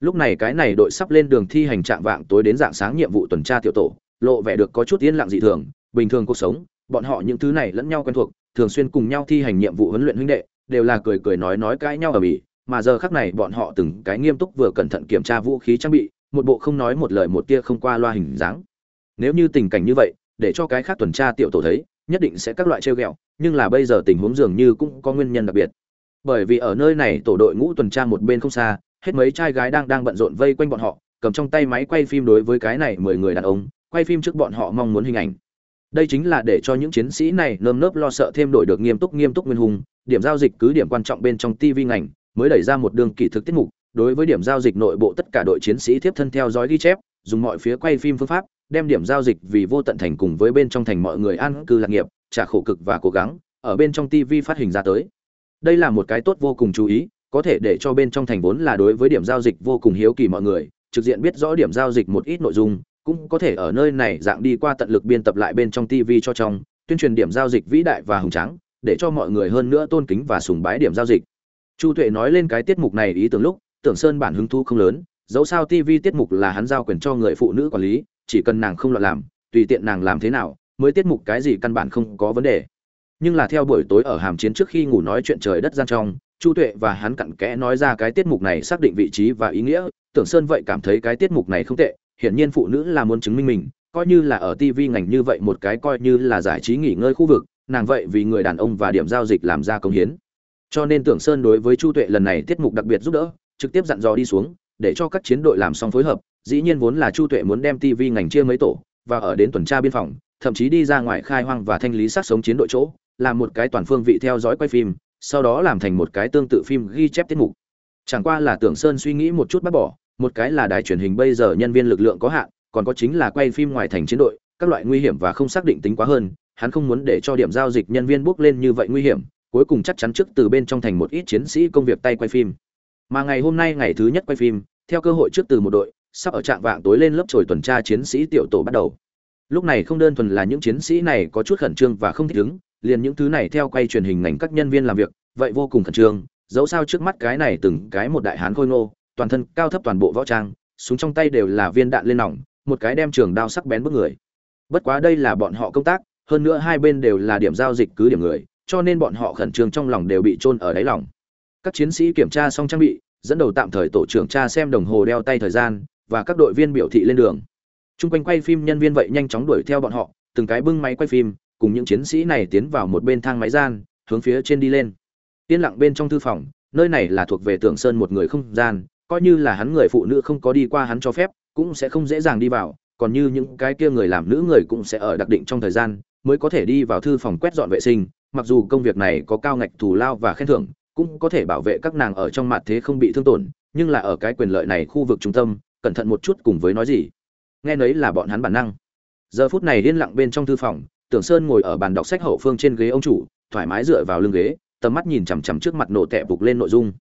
Lúc này cái này đội sắp lên đường thi hành trạng vạng tối đến dạng sáng nhiệm vụ tuần tra tiểu tổ, lộ vẻ được có chút yên lặng dị thường, bình thường cuộc sống, bọn họ những thứ này lẫn nhau quen thuộc, thường xuyên cùng nhau thi hành nhiệm vụ huấn luyện huynh đệ, đều là cười cười nói nói cãi nhau ở bỉ mà giờ khắc này bọn họ từng cái nghiêm túc vừa cẩn thận kiểm tra vũ khí trang bị, một bộ không nói một lời một tia không qua loa hình dáng. Nếu như tình cảnh như vậy, để cho cái khác tuần tra tiểu tổ thấy, nhất định sẽ các loại trêu ghẹo, nhưng là bây giờ tình huống dường như cũng có nguyên nhân đặc biệt. Bởi vì ở nơi này tổ đội ngũ tuần tra một bên không xa, hết mấy trai gái đang đang bận rộn vây quanh bọn họ, cầm trong tay máy quay phim đối với cái này mười người đàn ông, quay phim trước bọn họ mong muốn hình ảnh. Đây chính là để cho những chiến sĩ này nơm nớp lo sợ thêm đổi được nghiêm túc nghiêm túc nguyên hùng, điểm giao dịch cứ điểm quan trọng bên trong tv ngành mới đẩy ra một đường kỳ thực tiết mục, đối với điểm giao dịch nội bộ tất cả đội chiến sĩ tiếp thân theo dõi ghi chép, dùng mọi phía quay phim phương pháp, đem điểm giao dịch vì vô tận thành cùng với bên trong thành mọi người an cư lạc nghiệp, trả khổ cực và cố gắng, ở bên trong tv phát hình ra tới. Đây là một cái tốt vô cùng chú ý, có thể để cho bên trong thành vốn là đối với điểm giao dịch vô cùng hiếu kỳ mọi người, trực diện biết rõ điểm giao dịch một ít nội dung, cũng có thể ở nơi này dạng đi qua tận lực biên tập lại bên trong tv cho trong, tuyên truyền điểm giao dịch vĩ đại và hùng tráng, để cho mọi người hơn nữa tôn kính và sùng bái điểm giao dịch chu tuệ nói lên cái tiết mục này ý tưởng lúc, tưởng sơn bản hứng thu không lớn, dẫu sao tv tiết mục là hắn giao quyền cho người phụ nữ quản lý, chỉ cần nàng không loạn làm, tùy tiện nàng làm thế nào, mới tiết mục cái gì căn bản không có vấn đề. Nhưng là theo buổi tối ở hàm chiến trước khi ngủ nói chuyện trời đất gian trong, chu tuệ và hắn cặn kẽ nói ra cái tiết mục này xác định vị trí và ý nghĩa, tưởng sơn vậy cảm thấy cái tiết mục này không tệ, hiển nhiên phụ nữ là muốn chứng minh mình, coi như là ở tv ngành như vậy một cái coi như là giải trí nghỉ ngơi khu vực, nàng vậy vì người đàn ông và điểm giao dịch làm ra công hiến cho nên tưởng sơn đối với chu tuệ lần này tiết mục đặc biệt giúp đỡ, trực tiếp dặn dò đi xuống, để cho các chiến đội làm xong phối hợp. Dĩ nhiên vốn là chu tuệ muốn đem tv ngành chia mấy tổ, và ở đến tuần tra biên phòng, thậm chí đi ra ngoài khai hoang và thanh lý sát sống chiến đội chỗ, làm một cái toàn phương vị theo dõi quay phim, sau đó làm thành một cái tương tự phim ghi chép tiết mục. Chẳng qua là tưởng sơn suy nghĩ một chút bác bỏ, một cái là đài truyền hình bây giờ nhân viên lực lượng có hạn, còn có chính là quay phim ngoài thành chiến đội, các loại nguy hiểm và không xác định tính quá hơn, hắn không muốn để cho điểm giao dịch nhân viên bước lên như vậy nguy hiểm cuối cùng chắc chắn trước từ bên trong thành một ít chiến sĩ công việc tay quay phim. Mà ngày hôm nay ngày thứ nhất quay phim, theo cơ hội trước từ một đội, sắp ở trạng vạng tối lên lớp trồi tuần tra chiến sĩ tiểu tổ bắt đầu. Lúc này không đơn thuần là những chiến sĩ này có chút khẩn trương và không thích ứng, liền những thứ này theo quay truyền hình ngành các nhân viên làm việc, vậy vô cùng khẩn trương, dẫu sao trước mắt cái này từng cái một đại hán khôi ngô, toàn thân cao thấp toàn bộ võ trang, súng trong tay đều là viên đạn lên nòng, một cái đem trường đao sắc bén bước người. Bất quá đây là bọn họ công tác, hơn nữa hai bên đều là điểm giao dịch cứ điểm người cho nên bọn họ khẩn trương trong lòng đều bị chôn ở đáy lòng. Các chiến sĩ kiểm tra xong trang bị, dẫn đầu tạm thời tổ trưởng tra xem đồng hồ đeo tay thời gian, và các đội viên biểu thị lên đường. Trung quanh quay phim nhân viên vậy nhanh chóng đuổi theo bọn họ, từng cái bưng máy quay phim, cùng những chiến sĩ này tiến vào một bên thang máy gian, hướng phía trên đi lên. Tiên lặng bên trong thư phòng, nơi này là thuộc về tưởng sơn một người không gian, coi như là hắn người phụ nữ không có đi qua hắn cho phép, cũng sẽ không dễ dàng đi vào, còn như những cái kia người làm nữ người cũng sẽ ở đặc định trong thời gian, mới có thể đi vào thư phòng quét dọn vệ sinh mặc dù công việc này có cao ngạch thù lao và khen thưởng, cũng có thể bảo vệ các nàng ở trong mặt thế không bị thương tổn, nhưng là ở cái quyền lợi này khu vực trung tâm, cẩn thận một chút cùng với nói gì. Nghe nấy là bọn hắn bản năng. Giờ phút này yên lặng bên trong thư phòng, tưởng sơn ngồi ở bàn đọc sách hậu phương trên ghế ông chủ, thoải mái dựa vào lưng ghế, tầm mắt nhìn chằm chằm trước mặt nổ tẹp bục lên nội dung.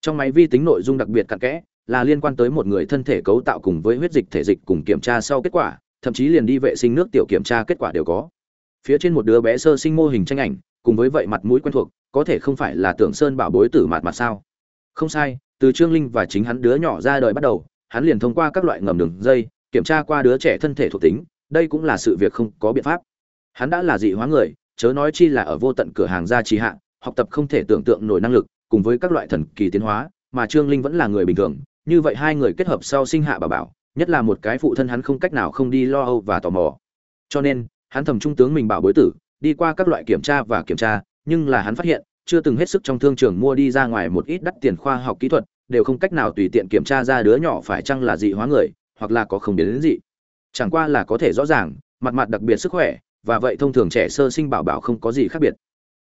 Trong máy vi tính nội dung đặc biệt cặn kẽ, là liên quan tới một người thân thể cấu tạo cùng với huyết dịch thể dịch cùng kiểm tra sau kết quả, thậm chí liền đi vệ sinh nước tiểu kiểm tra kết quả đều có. Phía trên một đứa bé sơ sinh mô hình tranh ảnh cùng với vậy mặt mũi quen thuộc, có thể không phải là tưởng sơn bảo bối tử mạt mặt sao? Không sai, từ trương linh và chính hắn đứa nhỏ ra đời bắt đầu, hắn liền thông qua các loại ngầm đường dây, kiểm tra qua đứa trẻ thân thể thuộc tính, đây cũng là sự việc không có biện pháp. Hắn đã là dị hóa người, chớ nói chi là ở vô tận cửa hàng gia trì hạ, học tập không thể tưởng tượng nổi năng lực, cùng với các loại thần kỳ tiến hóa, mà trương linh vẫn là người bình thường, như vậy hai người kết hợp sau sinh hạ bảo bảo, nhất là một cái phụ thân hắn không cách nào không đi lo âu và tò mò. Cho nên, hắn thầm trung tướng mình bảo bối tử đi qua các loại kiểm tra và kiểm tra, nhưng là hắn phát hiện, chưa từng hết sức trong thương trường mua đi ra ngoài một ít đắt tiền khoa học kỹ thuật, đều không cách nào tùy tiện kiểm tra ra đứa nhỏ phải chăng là dị hóa người, hoặc là có không biến đến dị. Chẳng qua là có thể rõ ràng, mặt mặt đặc biệt sức khỏe, và vậy thông thường trẻ sơ sinh bảo bảo không có gì khác biệt.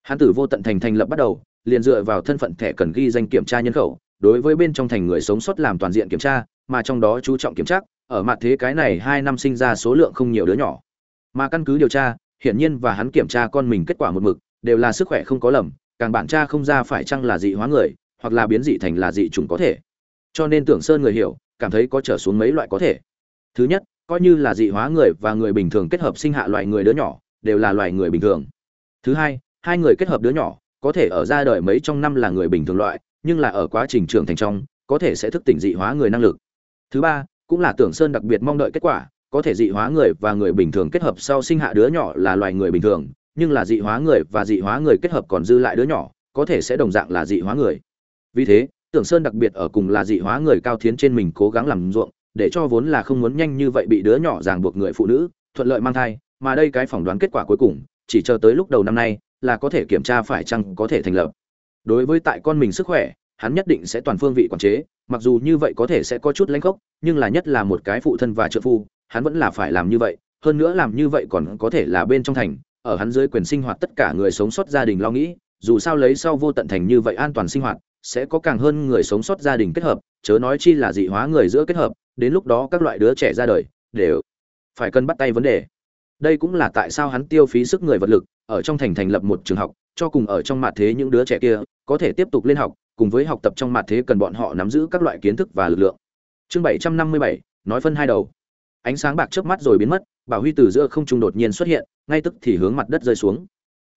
Hắn tử vô tận thành thành lập bắt đầu, liền dựa vào thân phận thẻ cần ghi danh kiểm tra nhân khẩu, đối với bên trong thành người sống sót làm toàn diện kiểm tra, mà trong đó chú trọng kiểm tra, ở mặt thế cái này hai năm sinh ra số lượng không nhiều đứa nhỏ. Mà căn cứ điều tra hiển nhiên và hắn kiểm tra con mình kết quả một mực, đều là sức khỏe không có lầm, càng bản tra không ra phải chăng là dị hóa người, hoặc là biến dị thành là dị chủng có thể. Cho nên tưởng sơn người hiểu, cảm thấy có trở xuống mấy loại có thể. Thứ nhất, coi như là dị hóa người và người bình thường kết hợp sinh hạ loại người đứa nhỏ, đều là loài người bình thường. Thứ hai hai người kết hợp đứa nhỏ, có thể ở ra đời mấy trong năm là người bình thường loại, nhưng là ở quá trình trưởng thành trong, có thể sẽ thức tỉnh dị hóa người năng lực. Thứ ba, cũng là tưởng sơn đặc biệt mong đợi kết quả có thể dị hóa người và người bình thường kết hợp sau sinh hạ đứa nhỏ là loài người bình thường, nhưng là dị hóa người và dị hóa người kết hợp còn dư lại đứa nhỏ, có thể sẽ đồng dạng là dị hóa người. Vì thế, tưởng sơn đặc biệt ở cùng là dị hóa người cao thiến trên mình cố gắng làm ruộng, để cho vốn là không muốn nhanh như vậy bị đứa nhỏ ràng buộc người phụ nữ, thuận lợi mang thai, mà đây cái phỏng đoán kết quả cuối cùng, chỉ chờ tới lúc đầu năm nay, là có thể kiểm tra phải chăng có thể thành lập. Đối với tại con mình sức khỏe, hắn nhất định sẽ toàn phương vị quản chế, mặc dù như vậy có thể sẽ có chút lãnh khốc, nhưng là nhất là một cái phụ thân và trợ phu hắn vẫn là phải làm như vậy, hơn nữa làm như vậy còn có thể là bên trong thành, ở hắn dưới quyền sinh hoạt tất cả người sống sót gia đình lo nghĩ, dù sao lấy sau vô tận thành như vậy an toàn sinh hoạt, sẽ có càng hơn người sống sót gia đình kết hợp, chớ nói chi là dị hóa người giữa kết hợp, đến lúc đó các loại đứa trẻ ra đời, đều phải cân bắt tay vấn đề. Đây cũng là tại sao hắn tiêu phí sức người vật lực, ở trong thành thành lập một trường học, cho cùng ở trong mặt thế những đứa trẻ kia, có thể tiếp tục lên học, cùng với học tập trong mặt thế cần bọn họ nắm giữ các loại kiến thức và lực lượng. Chương bảy trăm năm mươi bảy, nói phân hai đầu ánh sáng bạc chớp mắt rồi biến mất, bảo huy từ giữa không trung đột nhiên xuất hiện, ngay tức thì hướng mặt đất rơi xuống.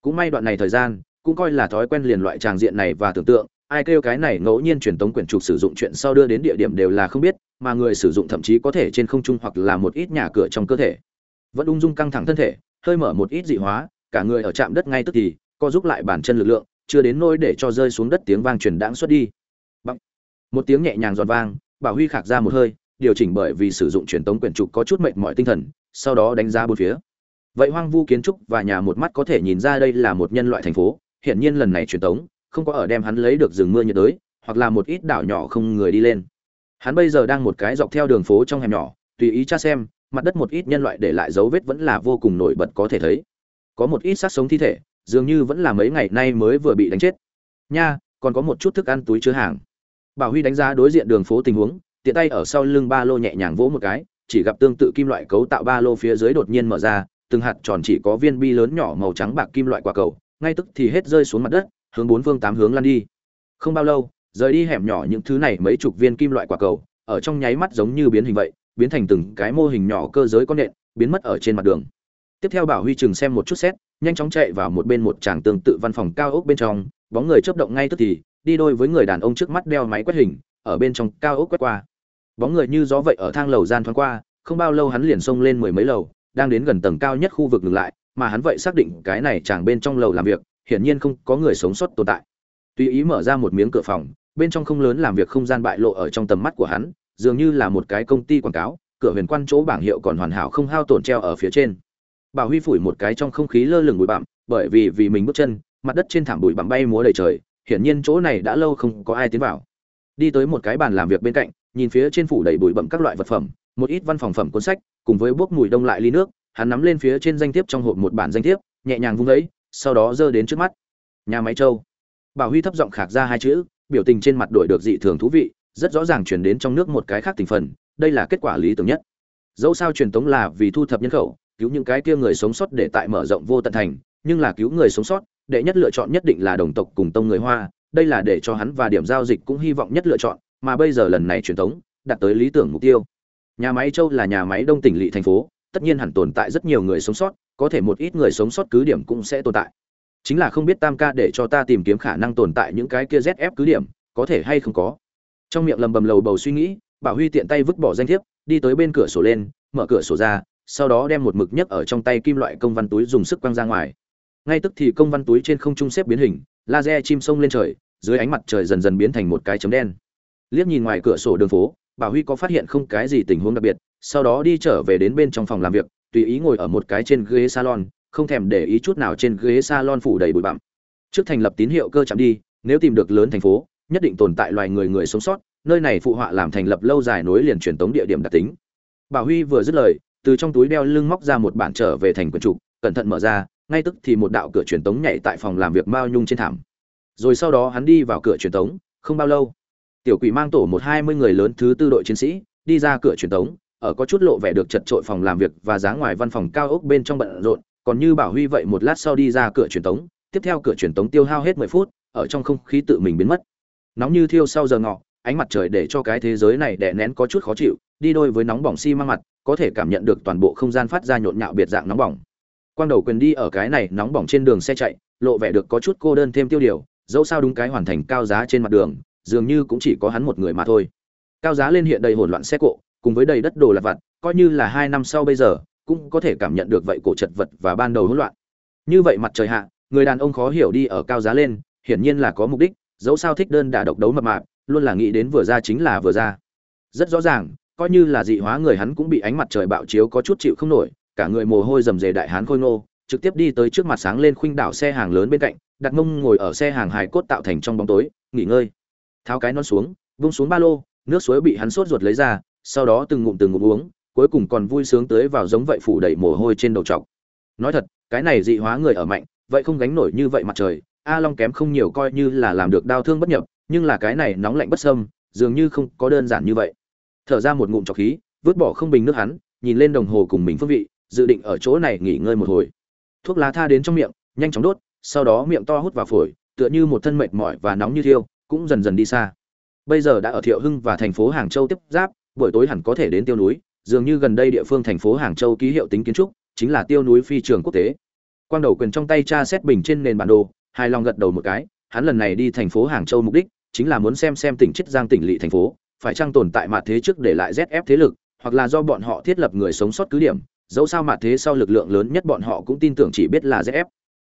Cũng may đoạn này thời gian, cũng coi là thói quen liền loại tràng diện này và tưởng tượng, ai kêu cái này ngẫu nhiên truyền tống quyển trục sử dụng chuyện sau đưa đến địa điểm đều là không biết, mà người sử dụng thậm chí có thể trên không trung hoặc là một ít nhà cửa trong cơ thể. Vẫn ung dung căng thẳng thân thể, hơi mở một ít dị hóa, cả người ở chạm đất ngay tức thì, co giúp lại bản chân lực lượng, chưa đến nôi để cho rơi xuống đất tiếng vang truyền đãng xuất đi. Bằng. một tiếng nhẹ nhàng giòn vang, bảo huy khạc ra một hơi điều chỉnh bởi vì sử dụng truyền tống quyển trục có chút mệt mỏi tinh thần, sau đó đánh giá bốn phía. Vậy hoang vu kiến trúc và nhà một mắt có thể nhìn ra đây là một nhân loại thành phố hiện nhiên lần này truyền tống, không có ở đem hắn lấy được rừng mưa nhiệt đới, hoặc là một ít đảo nhỏ không người đi lên. Hắn bây giờ đang một cái dọc theo đường phố trong hẻm nhỏ, tùy ý tra xem, mặt đất một ít nhân loại để lại dấu vết vẫn là vô cùng nổi bật có thể thấy. Có một ít xác sống thi thể, dường như vẫn là mấy ngày nay mới vừa bị đánh chết. Nha, còn có một chút thức ăn túi chứa hàng. Bảo huy đánh giá đối diện đường phố tình huống tiện tay ở sau lưng ba lô nhẹ nhàng vỗ một cái, chỉ gặp tương tự kim loại cấu tạo ba lô phía dưới đột nhiên mở ra, từng hạt tròn chỉ có viên bi lớn nhỏ màu trắng bạc kim loại quả cầu, ngay tức thì hết rơi xuống mặt đất, hướng bốn phương tám hướng lăn đi. Không bao lâu, rời đi hẻm nhỏ những thứ này mấy chục viên kim loại quả cầu, ở trong nháy mắt giống như biến hình vậy, biến thành từng cái mô hình nhỏ cơ giới con nện, biến mất ở trên mặt đường. Tiếp theo bảo huy chừng xem một chút xét, nhanh chóng chạy vào một bên một tràng tương tự văn phòng cao ốc bên trong, bóng người chớp động ngay tức thì, đi đôi với người đàn ông trước mắt đeo máy quét hình, ở bên trong cao ốc quét qua bóng người như gió vậy ở thang lầu gian thoáng qua, không bao lâu hắn liền xông lên mười mấy lầu, đang đến gần tầng cao nhất khu vực ngừng lại, mà hắn vậy xác định cái này chẳng bên trong lầu làm việc, hiển nhiên không có người sống sót tồn tại. Tùy ý mở ra một miếng cửa phòng, bên trong không lớn làm việc không gian bại lộ ở trong tầm mắt của hắn, dường như là một cái công ty quảng cáo, cửa huyền quan chỗ bảng hiệu còn hoàn hảo không hao tổn treo ở phía trên. Bà huy phủi một cái trong không khí lơ lửng bụi bặm, bởi vì vì mình bước chân, mặt đất trên thảm bụi bặm bay múa đầy trời, hiển nhiên chỗ này đã lâu không có ai tiến vào. Đi tới một cái bàn làm việc bên cạnh nhìn phía trên phủ đầy bụi bặm các loại vật phẩm, một ít văn phòng phẩm cuốn sách, cùng với bốc mùi đông lại ly nước, hắn nắm lên phía trên danh thiếp trong hộp một bản danh thiếp, nhẹ nhàng vung lấy, sau đó giơ đến trước mắt. Nhà máy châu. Bảo huy thấp giọng khạc ra hai chữ, biểu tình trên mặt đổi được dị thường thú vị, rất rõ ràng truyền đến trong nước một cái khác tình phần, đây là kết quả lý tưởng nhất. Dẫu sao truyền tống là vì thu thập nhân khẩu, cứu những cái kia người sống sót để tại mở rộng vô tận thành, nhưng là cứu người sống sót, đệ nhất lựa chọn nhất định là đồng tộc cùng tông người hoa, đây là để cho hắn và điểm giao dịch cũng hy vọng nhất lựa chọn mà bây giờ lần này truyền thống, đạt tới lý tưởng mục tiêu. Nhà máy châu là nhà máy đông tỉnh lỵ thành phố, tất nhiên hẳn tồn tại rất nhiều người sống sót, có thể một ít người sống sót cứ điểm cũng sẽ tồn tại. Chính là không biết tam ca để cho ta tìm kiếm khả năng tồn tại những cái kia zf cứ điểm, có thể hay không có. Trong miệng lầm bầm lầu bầu suy nghĩ bảo huy tiện tay vứt bỏ danh thiếp, đi tới bên cửa sổ lên, mở cửa sổ ra, sau đó đem một mực nhấc ở trong tay kim loại công văn túi dùng sức quăng ra ngoài. Ngay tức thì công văn túi trên không trung xếp biến hình, laser chim sông lên trời, dưới ánh mặt trời dần dần biến thành một cái chấm đen liếc nhìn ngoài cửa sổ đường phố bảo huy có phát hiện không cái gì tình huống đặc biệt, sau đó đi trở về đến bên trong phòng làm việc, tùy ý ngồi ở một cái trên ghế salon, không thèm để ý chút nào trên ghế salon phủ đầy bụi bặm. Trước thành lập tín hiệu cơ chạm đi, nếu tìm được lớn thành phố, nhất định tồn tại loài người người sống sót, nơi này phụ họa làm thành lập lâu dài nối liền truyền tống địa điểm đặc tính. Bảo huy vừa dứt lời, từ trong túi đeo lưng móc ra một bản trở về thành quần trục, cẩn thận mở ra, ngay tức thì một đạo cửa truyền tống nhảy tại phòng làm việc mao nhung trên thảm. Rồi sau đó hắn đi vào cửa truyền tống, không bao lâu tiểu quỷ mang tổ một hai mươi người lớn thứ tư đội chiến sĩ, đi ra cửa truyền tống, ở có chút lộ vẻ được chật trội phòng làm việc và giá ngoài văn phòng cao ốc bên trong bận rộn, còn như bảo huy vậy một lát sau đi ra cửa truyền tống, tiếp theo cửa truyền tống tiêu hao hết mười phút, ở trong không khí tự mình biến mất. Nóng như thiêu sau giờ ngọ, ánh mặt trời để cho cái thế giới này đè nén có chút khó chịu, đi đôi với nóng bỏng xi si mặt, có thể cảm nhận được toàn bộ không gian phát ra nhộn nhạo biệt dạng nóng bỏng. Quang đầu quyền đi ở cái này nóng bỏng trên đường xe chạy, lộ vẻ được có chút cô đơn thêm tiêu điều, dẫu sao đúng cái hoàn thành cao giá trên mặt đường dường như cũng chỉ có hắn một người mà thôi. Cao giá lên hiện đầy hỗn loạn xe cộ, cùng với đầy đất đồ lặt vặt, coi như là hai năm sau bây giờ, cũng có thể cảm nhận được vậy cổ chật vật và ban đầu hỗn loạn. Như vậy mặt trời hạ, người đàn ông khó hiểu đi ở cao giá lên, hiển nhiên là có mục đích, dẫu sao thích đơn đả độc đấu mập mạp, luôn là nghĩ đến vừa ra chính là vừa ra. Rất rõ ràng, coi như là dị hóa người hắn cũng bị ánh mặt trời bạo chiếu có chút chịu không nổi, cả người mồ hôi rầm rề đại hán khôi ngô, trực tiếp đi tới trước mặt sáng lên khuynh đảo xe hàng lớn bên cạnh, đặt mông ngồi ở xe hàng hài cốt tạo thành trong bóng tối, nghỉ ngơi tháo cái non xuống, vung xuống ba lô, nước suối bị hắn sốt ruột lấy ra, sau đó từng ngụm từng ngụm uống, cuối cùng còn vui sướng tới vào giống vậy phủ đầy mồ hôi trên đầu trọc. Nói thật, cái này dị hóa người ở mạnh, vậy không gánh nổi như vậy mặt trời, a long kém không nhiều coi như là làm được đau thương bất nhập, nhưng là cái này nóng lạnh bất sâm dường như không có đơn giản như vậy. Thở ra một ngụm trọc khí, vứt bỏ không bình nước hắn, nhìn lên đồng hồ cùng mình phương vị, dự định ở chỗ này nghỉ ngơi một hồi. Thuốc lá tha đến trong miệng, nhanh chóng đốt, sau đó miệng to hút vào phổi, tựa như một thân mệt mỏi và nóng như thiêu cũng dần dần đi xa. Bây giờ đã ở thiệu hưng và thành phố hàng châu tiếp giáp, buổi tối hẳn có thể đến tiêu núi, dường như gần đây địa phương thành phố hàng châu ký hiệu tính kiến trúc, chính là tiêu núi phi trường quốc tế. Quang đầu quyền trong tay tra xét bình trên nền bản đồ, hài lòng gật đầu một cái, hắn lần này đi thành phố hàng châu mục đích chính là muốn xem xem tỉnh chiết giang tỉnh lỵ thành phố, phải chăng tồn tại mặt thế trước để lại ZF thế lực, hoặc là do bọn họ thiết lập người sống sót cứ điểm, dẫu sao mặt thế sau lực lượng lớn nhất bọn họ cũng tin tưởng chỉ biết là ZF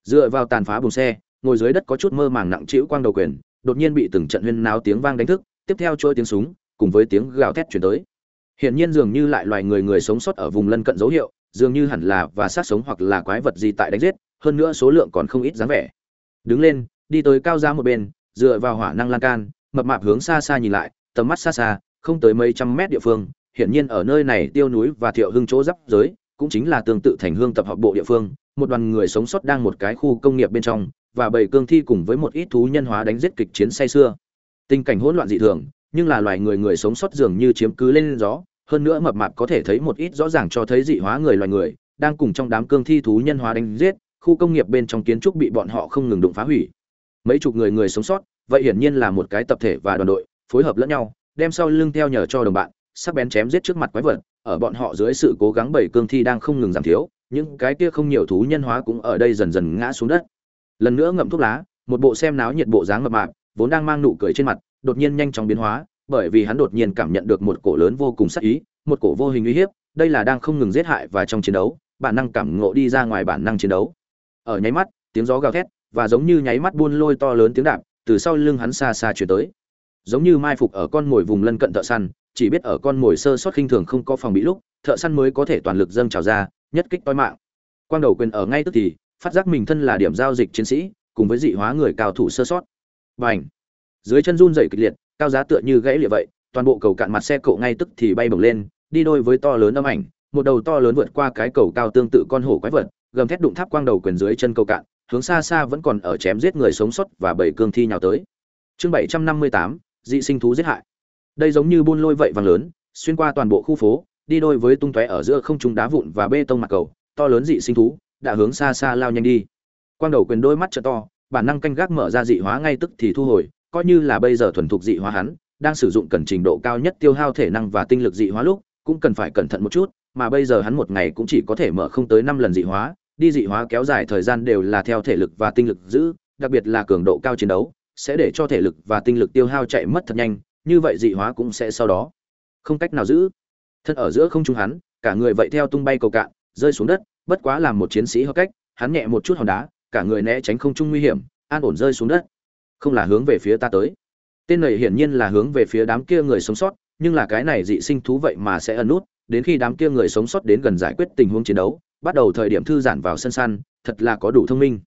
dựa vào tàn phá bùng xe, ngồi dưới đất có chút mơ màng nặng trĩu quang đầu quyền đột nhiên bị từng trận huyên náo tiếng vang đánh thức tiếp theo trôi tiếng súng cùng với tiếng gào thét truyền tới Hiển nhiên dường như lại loài người người sống sót ở vùng lân cận dấu hiệu, dường như hẳn là và sát sống hoặc là quái vật gì tại đánh giết, hơn nữa số lượng còn không ít dáng vẻ. Đứng lên, đi tới cao giá một bên, dựa vào hỏa năng lan can, mập mạp hướng xa xa nhìn lại, tầm mắt xa xa, không tới mấy trăm mét địa phương, hiển nhiên ở nơi này tiêu núi và thiệu hưng chỗ giáp giới, cũng chính là tương tự thành hương tập hợp bộ địa phương, một đoàn người sống sót đang một cái khu công nghiệp bên trong, và bảy cương thi cùng với một ít thú nhân hóa đánh giết kịch chiến say xưa. Tình cảnh hỗn loạn dị thường, nhưng là loài người người sống sót dường như chiếm cứ lên gió, hơn nữa mập mạp có thể thấy một ít rõ ràng cho thấy dị hóa người loài người đang cùng trong đám cương thi thú nhân hóa đánh giết, khu công nghiệp bên trong kiến trúc bị bọn họ không ngừng đụng phá hủy. Mấy chục người người sống sót, vậy hiển nhiên là một cái tập thể và đoàn đội, phối hợp lẫn nhau, đem sau lưng theo nhờ cho đồng bạn, sắc bén chém giết trước mặt quái vật, ở bọn họ dưới sự cố gắng bảy cương thi đang không ngừng giảm thiếu, những cái kia không nhiều thú nhân hóa cũng ở đây dần dần ngã xuống đất. Lần nữa ngậm thuốc lá, một bộ xem náo nhiệt bộ dáng mập mạp, vốn đang mang nụ cười trên mặt, đột nhiên nhanh chóng biến hóa, bởi vì hắn đột nhiên cảm nhận được một cổ lớn vô cùng sắc ý, một cổ vô hình uy hiếp, đây là đang không ngừng giết hại và trong chiến đấu, bản năng cảm ngộ đi ra ngoài bản năng chiến đấu. Ở nháy mắt, tiếng gió gào thét và giống như nháy mắt buôn lôi to lớn tiếng đạp, từ sau lưng hắn xa xa truyền tới. Giống như mai phục ở con mồi vùng lân cận thợ săn, chỉ biết ở con mồi sơ sót khinh thường không có phòng bị lúc, thợ săn mới có thể toàn lực dâng trào ra, nhất kích toi mạng. Quang đầu quyền ở ngay tức thì, phát giác mình thân là điểm giao dịch chiến sĩ, cùng với dị hóa người cao thủ sơ sót. Bành! Dưới chân run rẩy kịch liệt, cao giá tựa như gãy lịa vậy toàn bộ cầu cạn mặt xe cộ ngay tức thì bay bổng lên đi đôi với to lớn âm ảnh một đầu to lớn vượt qua cái cầu cao tương tự con hổ quái vật gầm thét đụng tháp quang đầu quyền dưới chân cầu cạn hướng xa xa vẫn còn ở chém giết người sống sót và bảy cương thi nhào tới chương bảy trăm năm mươi tám dị sinh thú giết hại đây giống như buôn lôi vậy vàng lớn xuyên qua toàn bộ khu phố đi đôi với tung tóe ở giữa không trung đá vụn và bê tông mặt cầu to lớn dị sinh thú đã hướng xa xa lao nhanh đi quang đầu quyền đôi mắt trợ to bản năng canh gác mở ra dị hóa ngay tức thì thu hồi coi như là bây giờ thuần thục dị hóa hắn, đang sử dụng cần trình độ cao nhất tiêu hao thể năng và tinh lực dị hóa lúc, cũng cần phải cẩn thận một chút, mà bây giờ hắn một ngày cũng chỉ có thể mở không tới năm lần dị hóa, đi dị hóa kéo dài thời gian đều là theo thể lực và tinh lực giữ, đặc biệt là cường độ cao chiến đấu, sẽ để cho thể lực và tinh lực tiêu hao chạy mất thật nhanh, như vậy dị hóa cũng sẽ sau đó không cách nào giữ. Thân ở giữa không trung hắn, cả người vậy theo tung bay cầu cạn, rơi xuống đất, bất quá làm một chiến sĩ hợp cách, hắn nhẹ một chút hòn đá, cả người né tránh không trung nguy hiểm, an ổn rơi xuống đất. Không là hướng về phía ta tới. Tên này hiển nhiên là hướng về phía đám kia người sống sót nhưng là cái này dị sinh thú vậy mà sẽ ẩn nút đến khi đám kia người sống sót đến gần giải quyết tình huống chiến đấu bắt đầu thời điểm thư giãn vào sân săn thật là có đủ thông minh.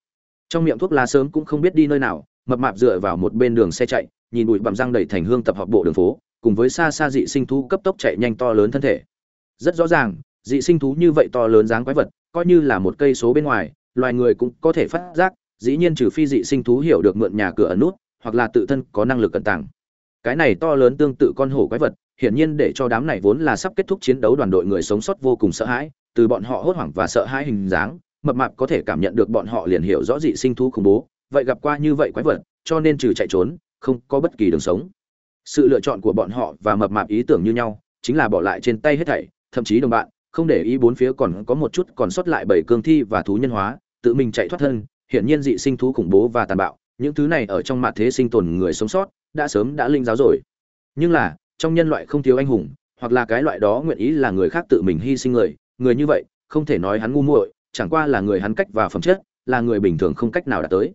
Trong miệng thuốc lá sớm cũng không biết đi nơi nào mập mạp dựa vào một bên đường xe chạy nhìn bụi bặm răng đầy thành hương tập hợp bộ đường phố cùng với xa xa dị sinh thú cấp tốc chạy nhanh to lớn thân thể. Rất rõ ràng dị sinh thú như vậy to lớn dáng quái vật coi như là một cây số bên ngoài, loài người cũng có thể phát giác, dĩ nhiên trừ phi dị sinh thú hiểu được mượn nhà cửa ẩn nút, hoặc là tự thân có năng lực cẩn tàng. Cái này to lớn tương tự con hổ quái vật, hiển nhiên để cho đám này vốn là sắp kết thúc chiến đấu đoàn đội người sống sót vô cùng sợ hãi, từ bọn họ hốt hoảng và sợ hãi hình dáng, mập mạp có thể cảm nhận được bọn họ liền hiểu rõ dị sinh thú khủng bố, vậy gặp qua như vậy quái vật, cho nên trừ chạy trốn, không có bất kỳ đường sống. Sự lựa chọn của bọn họ và mập mạp ý tưởng như nhau, chính là bỏ lại trên tay hết thảy, thậm chí đồng bạn không để ý bốn phía còn có một chút còn sót lại bảy cương thi và thú nhân hóa, tự mình chạy thoát thân, hiển nhiên dị sinh thú khủng bố và tàn bạo, những thứ này ở trong mặt thế sinh tồn người sống sót, đã sớm đã linh giáo rồi. Nhưng là, trong nhân loại không thiếu anh hùng, hoặc là cái loại đó nguyện ý là người khác tự mình hy sinh người người như vậy, không thể nói hắn ngu muội, chẳng qua là người hắn cách và phẩm chất, là người bình thường không cách nào đạt tới.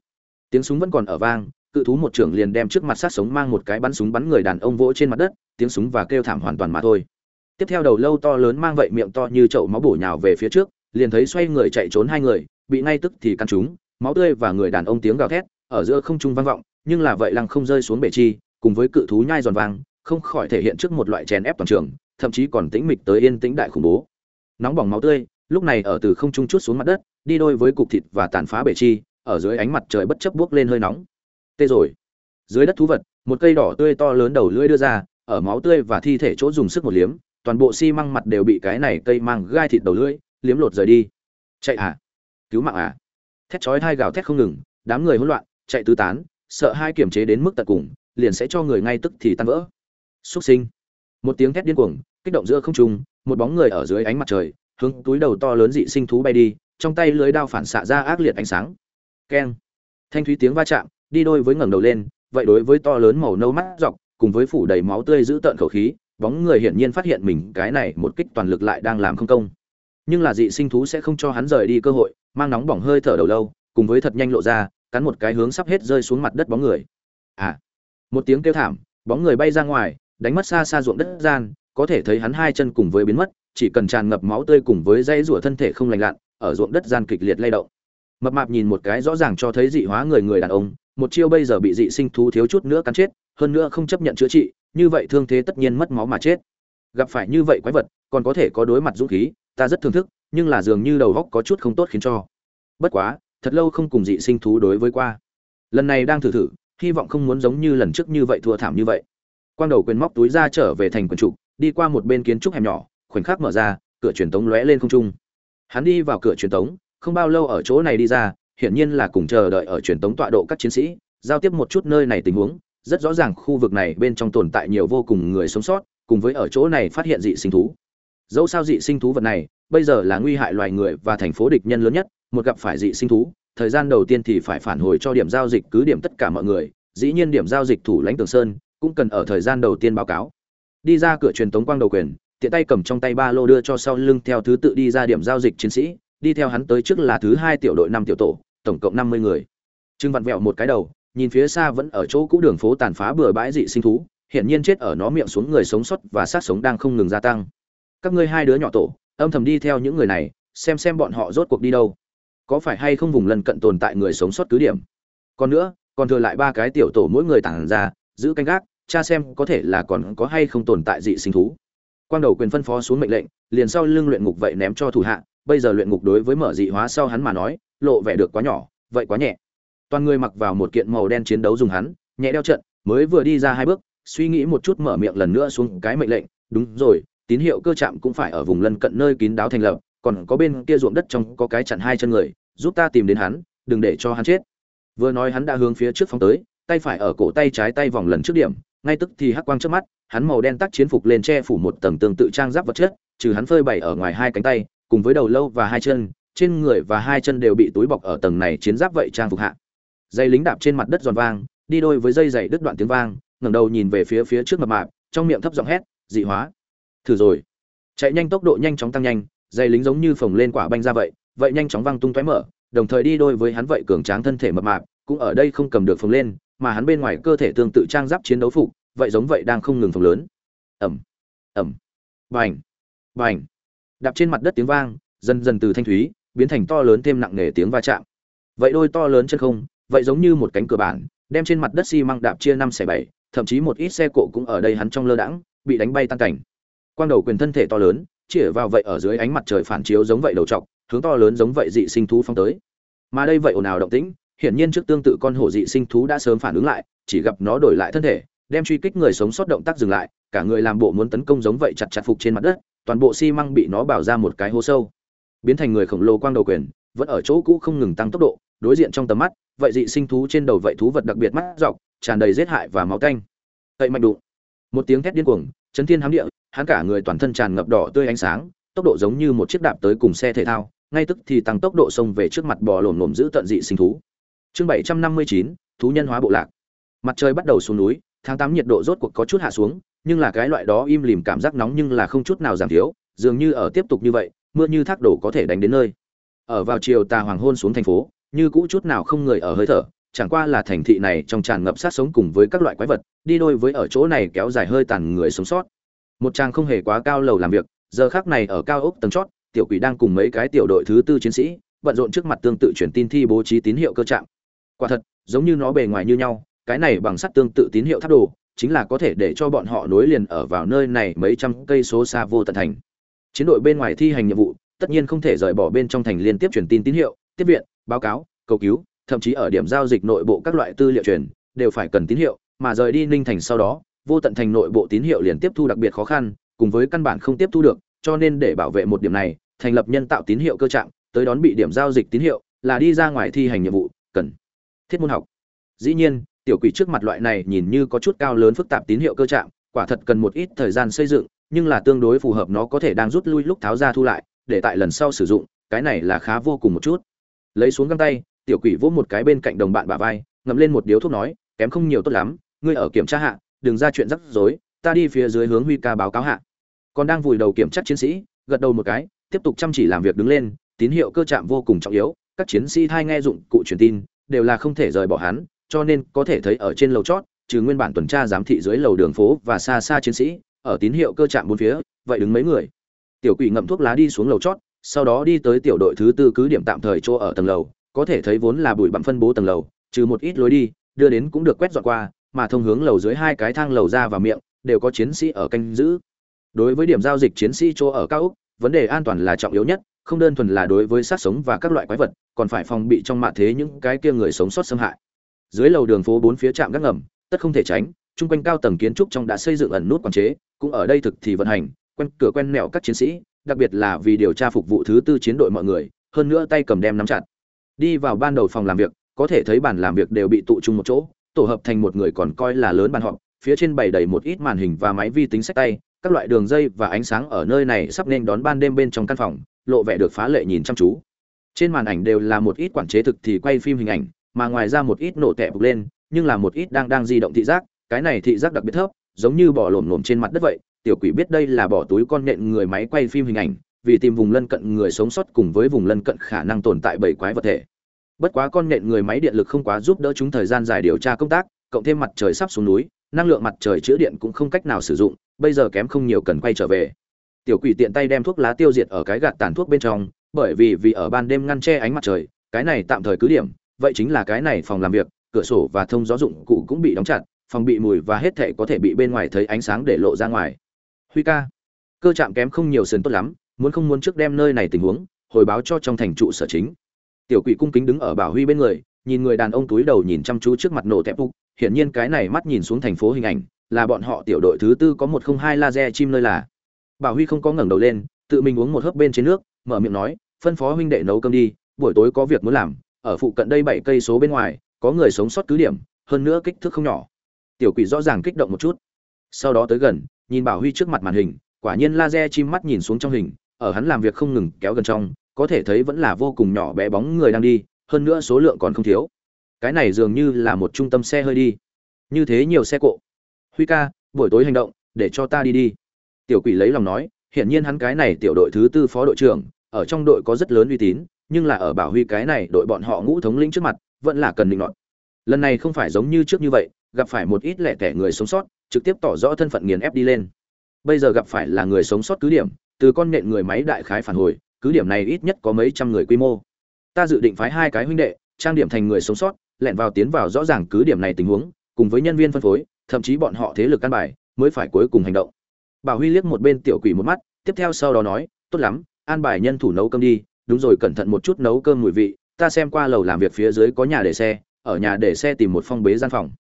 Tiếng súng vẫn còn ở vang, cự thú một trưởng liền đem trước mặt sát sống mang một cái bắn súng bắn người đàn ông vỗ trên mặt đất, tiếng súng và kêu thảm hoàn toàn mà thôi tiếp theo đầu lâu to lớn mang vậy miệng to như chậu máu bổ nhào về phía trước, liền thấy xoay người chạy trốn hai người, bị ngay tức thì căn chúng, máu tươi và người đàn ông tiếng gào thét, ở giữa không trung vang vọng, nhưng là vậy lăng không rơi xuống bể chi, cùng với cự thú nhai giòn vang, không khỏi thể hiện trước một loại chèn ép toàn trường, thậm chí còn tĩnh mịch tới yên tĩnh đại khủng bố. Nóng bỏng máu tươi, lúc này ở từ không trung chút xuống mặt đất, đi đôi với cục thịt và tàn phá bể chi, ở dưới ánh mặt trời bất chấp buốc lên hơi nóng. Tê rồi. Dưới đất thú vật, một cây đỏ tươi to lớn đầu lưỡi đưa ra, ở máu tươi và thi thể chỗ dùng sức một liếm toàn bộ xi măng mặt đều bị cái này cây mang gai thịt đầu lưỡi, liếm lột rời đi. Chạy à? Cứu mạng à? Thét chói hai gào thét không ngừng, đám người hỗn loạn, chạy tứ tán, sợ hai kiểm chế đến mức tận cùng, liền sẽ cho người ngay tức thì tan vỡ. Xuất sinh. Một tiếng thét điên cuồng, kích động giữa không trung, một bóng người ở dưới ánh mặt trời, hướng túi đầu to lớn dị sinh thú bay đi, trong tay lưới đao phản xạ ra ác liệt ánh sáng. Keng. Thanh thúy tiếng va chạm, đi đôi với ngẩng đầu lên, vậy đối với to lớn màu nâu mắt dọc, cùng với phủ đầy máu tươi giữ tợn khẩu khí bóng người hiển nhiên phát hiện mình cái này một kích toàn lực lại đang làm không công. Nhưng là dị sinh thú sẽ không cho hắn rời đi cơ hội, mang nóng bỏng hơi thở đầu lâu, cùng với thật nhanh lộ ra, cắn một cái hướng sắp hết rơi xuống mặt đất bóng người. À một tiếng kêu thảm, bóng người bay ra ngoài, đánh mất xa xa ruộng đất gian, có thể thấy hắn hai chân cùng với biến mất, chỉ cần tràn ngập máu tươi cùng với dây rủa thân thể không lành lặn, ở ruộng đất gian kịch liệt lay động. Mập mạp nhìn một cái rõ ràng cho thấy dị hóa người người đàn ông, một chiêu bây giờ bị dị sinh thú thiếu chút nữa cắn chết, hơn nữa không chấp nhận chữa trị như vậy thương thế tất nhiên mất máu mà chết. Gặp phải như vậy quái vật, còn có thể có đối mặt dũng khí, ta rất thưởng thức, nhưng là dường như đầu góc có chút không tốt khiến cho. Bất quá, thật lâu không cùng dị sinh thú đối với qua. Lần này đang thử thử, hy vọng không muốn giống như lần trước như vậy thua thảm như vậy. Quang đầu quyền móc túi ra trở về thành quần trụ, đi qua một bên kiến trúc hẻm nhỏ, khoảnh khắc mở ra, cửa truyền tống lóe lên không trung. Hắn đi vào cửa truyền tống, không bao lâu ở chỗ này đi ra, hiển nhiên là cùng chờ đợi ở truyền tống tọa độ các chiến sĩ, giao tiếp một chút nơi này tình huống rất rõ ràng khu vực này bên trong tồn tại nhiều vô cùng người sống sót, cùng với ở chỗ này phát hiện dị sinh thú. Dẫu sao dị sinh thú vật này, bây giờ là nguy hại loài người và thành phố địch nhân lớn nhất, một gặp phải dị sinh thú, thời gian đầu tiên thì phải phản hồi cho điểm giao dịch cứ điểm tất cả mọi người, dĩ nhiên điểm giao dịch thủ lãnh tường sơn cũng cần ở thời gian đầu tiên báo cáo. Đi ra cửa truyền tống quang đầu quyền, tiện tay cầm trong tay ba lô đưa cho sau lưng theo thứ tự đi ra điểm giao dịch chiến sĩ, đi theo hắn tới trước là thứ hai tiểu đội năm tiểu tổ, tổng cộng năm mươi người. Trương vặn vẹo một cái đầu nhìn phía xa vẫn ở chỗ cũ đường phố tàn phá bừa bãi dị sinh thú hiện nhiên chết ở nó miệng xuống người sống sót và sát sống đang không ngừng gia tăng. Các ngươi hai đứa nhỏ tổ, âm thầm đi theo những người này, xem xem bọn họ rốt cuộc đi đâu. Có phải hay không vùng lần cận tồn tại người sống sót cứ điểm? Còn nữa, còn thừa lại ba cái tiểu tổ mỗi người tản ra, giữ canh gác cha xem có thể là còn có hay không tồn tại dị sinh thú. Quang đầu quyền phân phó xuống mệnh lệnh, liền sau lưng luyện ngục vậy ném cho thủ hạ, bây giờ luyện ngục đối với mở dị hóa sau hắn mà nói, lộ vẻ được quá nhỏ, vậy quá nhẹ toàn người mặc vào một kiện màu đen chiến đấu dùng hắn, nhẹ đeo trận, mới vừa đi ra hai bước, suy nghĩ một chút mở miệng lần nữa xuống cái mệnh lệnh, đúng rồi, tín hiệu cơ chạm cũng phải ở vùng lân cận nơi kín đáo thành lập, còn có bên kia ruộng đất trong có cái chặn hai chân người, giúp ta tìm đến hắn, đừng để cho hắn chết. Vừa nói hắn đã hướng phía trước phóng tới, tay phải ở cổ tay trái tay vòng lần trước điểm, ngay tức thì hắc quang trước mắt, hắn màu đen tắc chiến phục lên che phủ một tầng tương tự trang giáp vật chất, trừ hắn phơi bày ở ngoài hai cánh tay, cùng với đầu lâu và hai chân, trên người và hai chân đều bị túi bọc ở tầng này chiến giáp vậy trang phục hạ dây lính đạp trên mặt đất giòn vang, đi đôi với dây dày đứt đoạn tiếng vang, ngẩng đầu nhìn về phía phía trước mập mạp, trong miệng thấp giọng hét, dị hóa, thử rồi. Chạy nhanh tốc độ nhanh chóng tăng nhanh, dây lính giống như phồng lên quả banh ra vậy vậy nhanh chóng văng tung tóe mở, đồng thời đi đôi với hắn vậy cường tráng thân thể mập mạp, cũng ở đây không cầm được phồng lên, mà hắn bên ngoài cơ thể tương tự trang giáp chiến đấu phục, vậy giống vậy đang không ngừng phồng lớn. Ẩm ẩm bành bành. Đạp trên mặt đất tiếng vang, dần dần từ thanh thúy, biến thành to lớn thêm nặng nề tiếng va chạm. Vậy đôi to lớn chân không vậy giống như một cánh cửa bản, đem trên mặt đất xi măng đạp chia năm xẻ bảy, thậm chí một ít xe cộ cũng ở đây hắn trong lơ đãng, bị đánh bay tan cảnh. Quang đầu quyền thân thể to lớn, chĩa vào vậy ở dưới ánh mặt trời phản chiếu giống vậy đầu trọc, hướng to lớn giống vậy dị sinh thú phong tới. Mà đây vậy ồn ào động tĩnh, hiển nhiên trước tương tự con hổ dị sinh thú đã sớm phản ứng lại, chỉ gặp nó đổi lại thân thể, đem truy kích người sống sót động tác dừng lại, cả người làm bộ muốn tấn công giống vậy chặt chặt phục trên mặt đất, toàn bộ xi măng bị nó bảo ra một cái hố sâu. Biến thành người khổng lồ quang đầu quyền, vẫn ở chỗ cũ không ngừng tăng tốc độ, đối diện trong tầm mắt vậy dị sinh thú trên đầu vậy thú vật đặc biệt mắt dọc, tràn đầy giết hại và máu tanh. Tậy mạnh đụng. Một tiếng thét điên cuồng, chấn thiên hám địa, hắn cả người toàn thân tràn ngập đỏ tươi ánh sáng, tốc độ giống như một chiếc đạp tới cùng xe thể thao, ngay tức thì tăng tốc độ xông về trước mặt bò lổm lổm giữ tận dị sinh thú. Chương bảy trăm năm mươi chín, thú nhân hóa bộ lạc. Mặt trời bắt đầu xuống núi, tháng tám nhiệt độ rốt cuộc có chút hạ xuống, nhưng là cái loại đó im lìm cảm giác nóng nhưng là không chút nào giảm thiếu, dường như ở tiếp tục như vậy, mưa như thác đổ có thể đánh đến nơi. Ở vào chiều tà hoàng hôn xuống thành phố như cũ chút nào không người ở hơi thở, chẳng qua là thành thị này trong tràn ngập sát sống cùng với các loại quái vật, đi đôi với ở chỗ này kéo dài hơi tàn người sống sót. Một trang không hề quá cao lầu làm việc, giờ khác này ở cao ốc tầng chót, tiểu quỷ đang cùng mấy cái tiểu đội thứ tư chiến sĩ, bận rộn trước mặt tương tự truyền tin thi bố trí tín hiệu cơ trạng. Quả thật, giống như nó bề ngoài như nhau, cái này bằng sắt tương tự tín hiệu tháp đồ, chính là có thể để cho bọn họ nối liền ở vào nơi này mấy trăm cây số xa vô tận thành. Chiến đội bên ngoài thi hành nhiệm vụ, tất nhiên không thể rời bỏ bên trong thành liên tiếp truyền tin tín hiệu, tiếp viện báo cáo, cầu cứu, thậm chí ở điểm giao dịch nội bộ các loại tư liệu truyền, đều phải cần tín hiệu, mà rời đi ninh thành sau đó, vô tận thành nội bộ tín hiệu liền tiếp thu đặc biệt khó khăn, cùng với căn bản không tiếp thu được, cho nên để bảo vệ một điểm này, thành lập nhân tạo tín hiệu cơ trạng, tới đón bị điểm giao dịch tín hiệu, là đi ra ngoài thi hành nhiệm vụ, cần thiết môn học. Dĩ nhiên, tiểu quỷ trước mặt loại này nhìn như có chút cao lớn phức tạp tín hiệu cơ trạng, quả thật cần một ít thời gian xây dựng, nhưng là tương đối phù hợp nó có thể đang rút lui lúc tháo ra thu lại, để tại lần sau sử dụng, cái này là khá vô cùng một chút lấy xuống găng tay, tiểu quỷ vỗ một cái bên cạnh đồng bạn bà vai, ngậm lên một điếu thuốc nói, kém không nhiều tốt lắm, ngươi ở kiểm tra hạ, đừng ra chuyện rắc rối, ta đi phía dưới hướng huy ca báo cáo hạ. Còn đang vùi đầu kiểm tra chiến sĩ, gật đầu một cái, tiếp tục chăm chỉ làm việc đứng lên, tín hiệu cơ chạm vô cùng trọng yếu, các chiến sĩ thay nghe dụng cụ truyền tin, đều là không thể rời bỏ hắn, cho nên có thể thấy ở trên lầu chót, trừ nguyên bản tuần tra giám thị dưới lầu đường phố và xa xa chiến sĩ, ở tín hiệu cơ chạm bốn phía, vậy đứng mấy người? Tiểu quỷ ngậm thuốc lá đi xuống lầu chót sau đó đi tới tiểu đội thứ tư cứ điểm tạm thời chỗ ở tầng lầu, có thể thấy vốn là bụi bặm phân bố tầng lầu, trừ một ít lối đi, đưa đến cũng được quét dọn qua, mà thông hướng lầu dưới hai cái thang lầu ra và miệng, đều có chiến sĩ ở canh giữ. Đối với điểm giao dịch chiến sĩ chỗ ở cao úc vấn đề an toàn là trọng yếu nhất, không đơn thuần là đối với sát sống và các loại quái vật, còn phải phòng bị trong mạ thế những cái kia người sống sót xâm hại. Dưới lầu đường phố bốn phía trạm gác ngầm, tất không thể tránh, chung quanh cao tầng kiến trúc trong đã xây dựng ẩn nút quản chế, cũng ở đây thực thì vận hành, quen cửa quen mẹo các chiến sĩ đặc biệt là vì điều tra phục vụ thứ tư chiến đội mọi người, hơn nữa tay cầm đem nắm chặt. Đi vào ban đầu phòng làm việc, có thể thấy bàn làm việc đều bị tụ chung một chỗ, tổ hợp thành một người còn coi là lớn bàn họp, phía trên bày đầy một ít màn hình và máy vi tính sách tay, các loại đường dây và ánh sáng ở nơi này sắp nên đón ban đêm bên trong căn phòng, lộ vẻ được phá lệ nhìn chăm chú. Trên màn ảnh đều là một ít quản chế thực thì quay phim hình ảnh, mà ngoài ra một ít nổ tẻ bục lên, nhưng là một ít đang đang di động thị giác, cái này thị giác đặc biệt thấp, giống như bỏ lổm lổm trên mặt đất vậy tiểu quỷ biết đây là bỏ túi con nện người máy quay phim hình ảnh, vì tìm vùng lân cận người sống sót cùng với vùng lân cận khả năng tồn tại bảy quái vật thể. Bất quá con nện người máy điện lực không quá giúp đỡ chúng thời gian dài điều tra công tác, cộng thêm mặt trời sắp xuống núi, năng lượng mặt trời chữa điện cũng không cách nào sử dụng, bây giờ kém không nhiều cần quay trở về. Tiểu quỷ tiện tay đem thuốc lá tiêu diệt ở cái gạt tàn thuốc bên trong, bởi vì vì ở ban đêm ngăn che ánh mặt trời, cái này tạm thời cứ điểm, vậy chính là cái này phòng làm việc, cửa sổ và thông gió dụng cụ cũng bị đóng chặt, phòng bị mùi và hết thệ có thể bị bên ngoài thấy ánh sáng để lộ ra ngoài huy ca. Cơ chạm kém không nhiều sườn tốt lắm, muốn không muốn trước đem nơi này tình huống, hồi báo cho trong thành trụ sở chính. Tiểu quỷ cung kính đứng ở bảo huy bên người, nhìn người đàn ông túi đầu nhìn chăm chú trước mặt nổ tẹp phục, hiển nhiên cái này mắt nhìn xuống thành phố hình ảnh, là bọn họ tiểu đội thứ tư có một không hai laser chim nơi là. Bảo huy không có ngẩng đầu lên, tự mình uống một hớp bên trên nước, mở miệng nói, phân phó huynh đệ nấu cơm đi, buổi tối có việc muốn làm, ở phụ cận đây bảy cây số bên ngoài, có người sống sót cứ điểm, hơn nữa kích thước không nhỏ. Tiểu quỷ rõ ràng kích động một chút. Sau đó tới gần nhìn bảo huy trước mặt màn hình, quả nhiên laser chim mắt nhìn xuống trong hình, ở hắn làm việc không ngừng kéo gần trong, có thể thấy vẫn là vô cùng nhỏ bé bóng người đang đi, hơn nữa số lượng còn không thiếu. Cái này dường như là một trung tâm xe hơi đi. Như thế nhiều xe cộ. Huy ca, buổi tối hành động, để cho ta đi đi. Tiểu quỷ lấy lòng nói, hiển nhiên hắn cái này tiểu đội thứ tư phó đội trưởng, ở trong đội có rất lớn uy tín, nhưng là ở bảo huy cái này đội bọn họ ngũ thống lĩnh trước mặt, vẫn là cần định nọt. Lần này không phải giống như trước như vậy gặp phải một ít lẻ tẻ người sống sót, trực tiếp tỏ rõ thân phận nghiền ép đi lên. Bây giờ gặp phải là người sống sót cứ điểm, từ con nện người máy đại khái phản hồi, cứ điểm này ít nhất có mấy trăm người quy mô. Ta dự định phái hai cái huynh đệ, trang điểm thành người sống sót, lẻn vào tiến vào rõ ràng cứ điểm này tình huống, cùng với nhân viên phân phối, thậm chí bọn họ thế lực căn bài, mới phải cuối cùng hành động. Bảo huy liếc một bên tiểu quỷ một mắt, tiếp theo sau đó nói, tốt lắm, an bài nhân thủ nấu cơm đi, đúng rồi, cẩn thận một chút nấu cơm mùi vị, ta xem qua lầu làm việc phía dưới có nhà để xe, ở nhà để xe tìm một phong bế gian phòng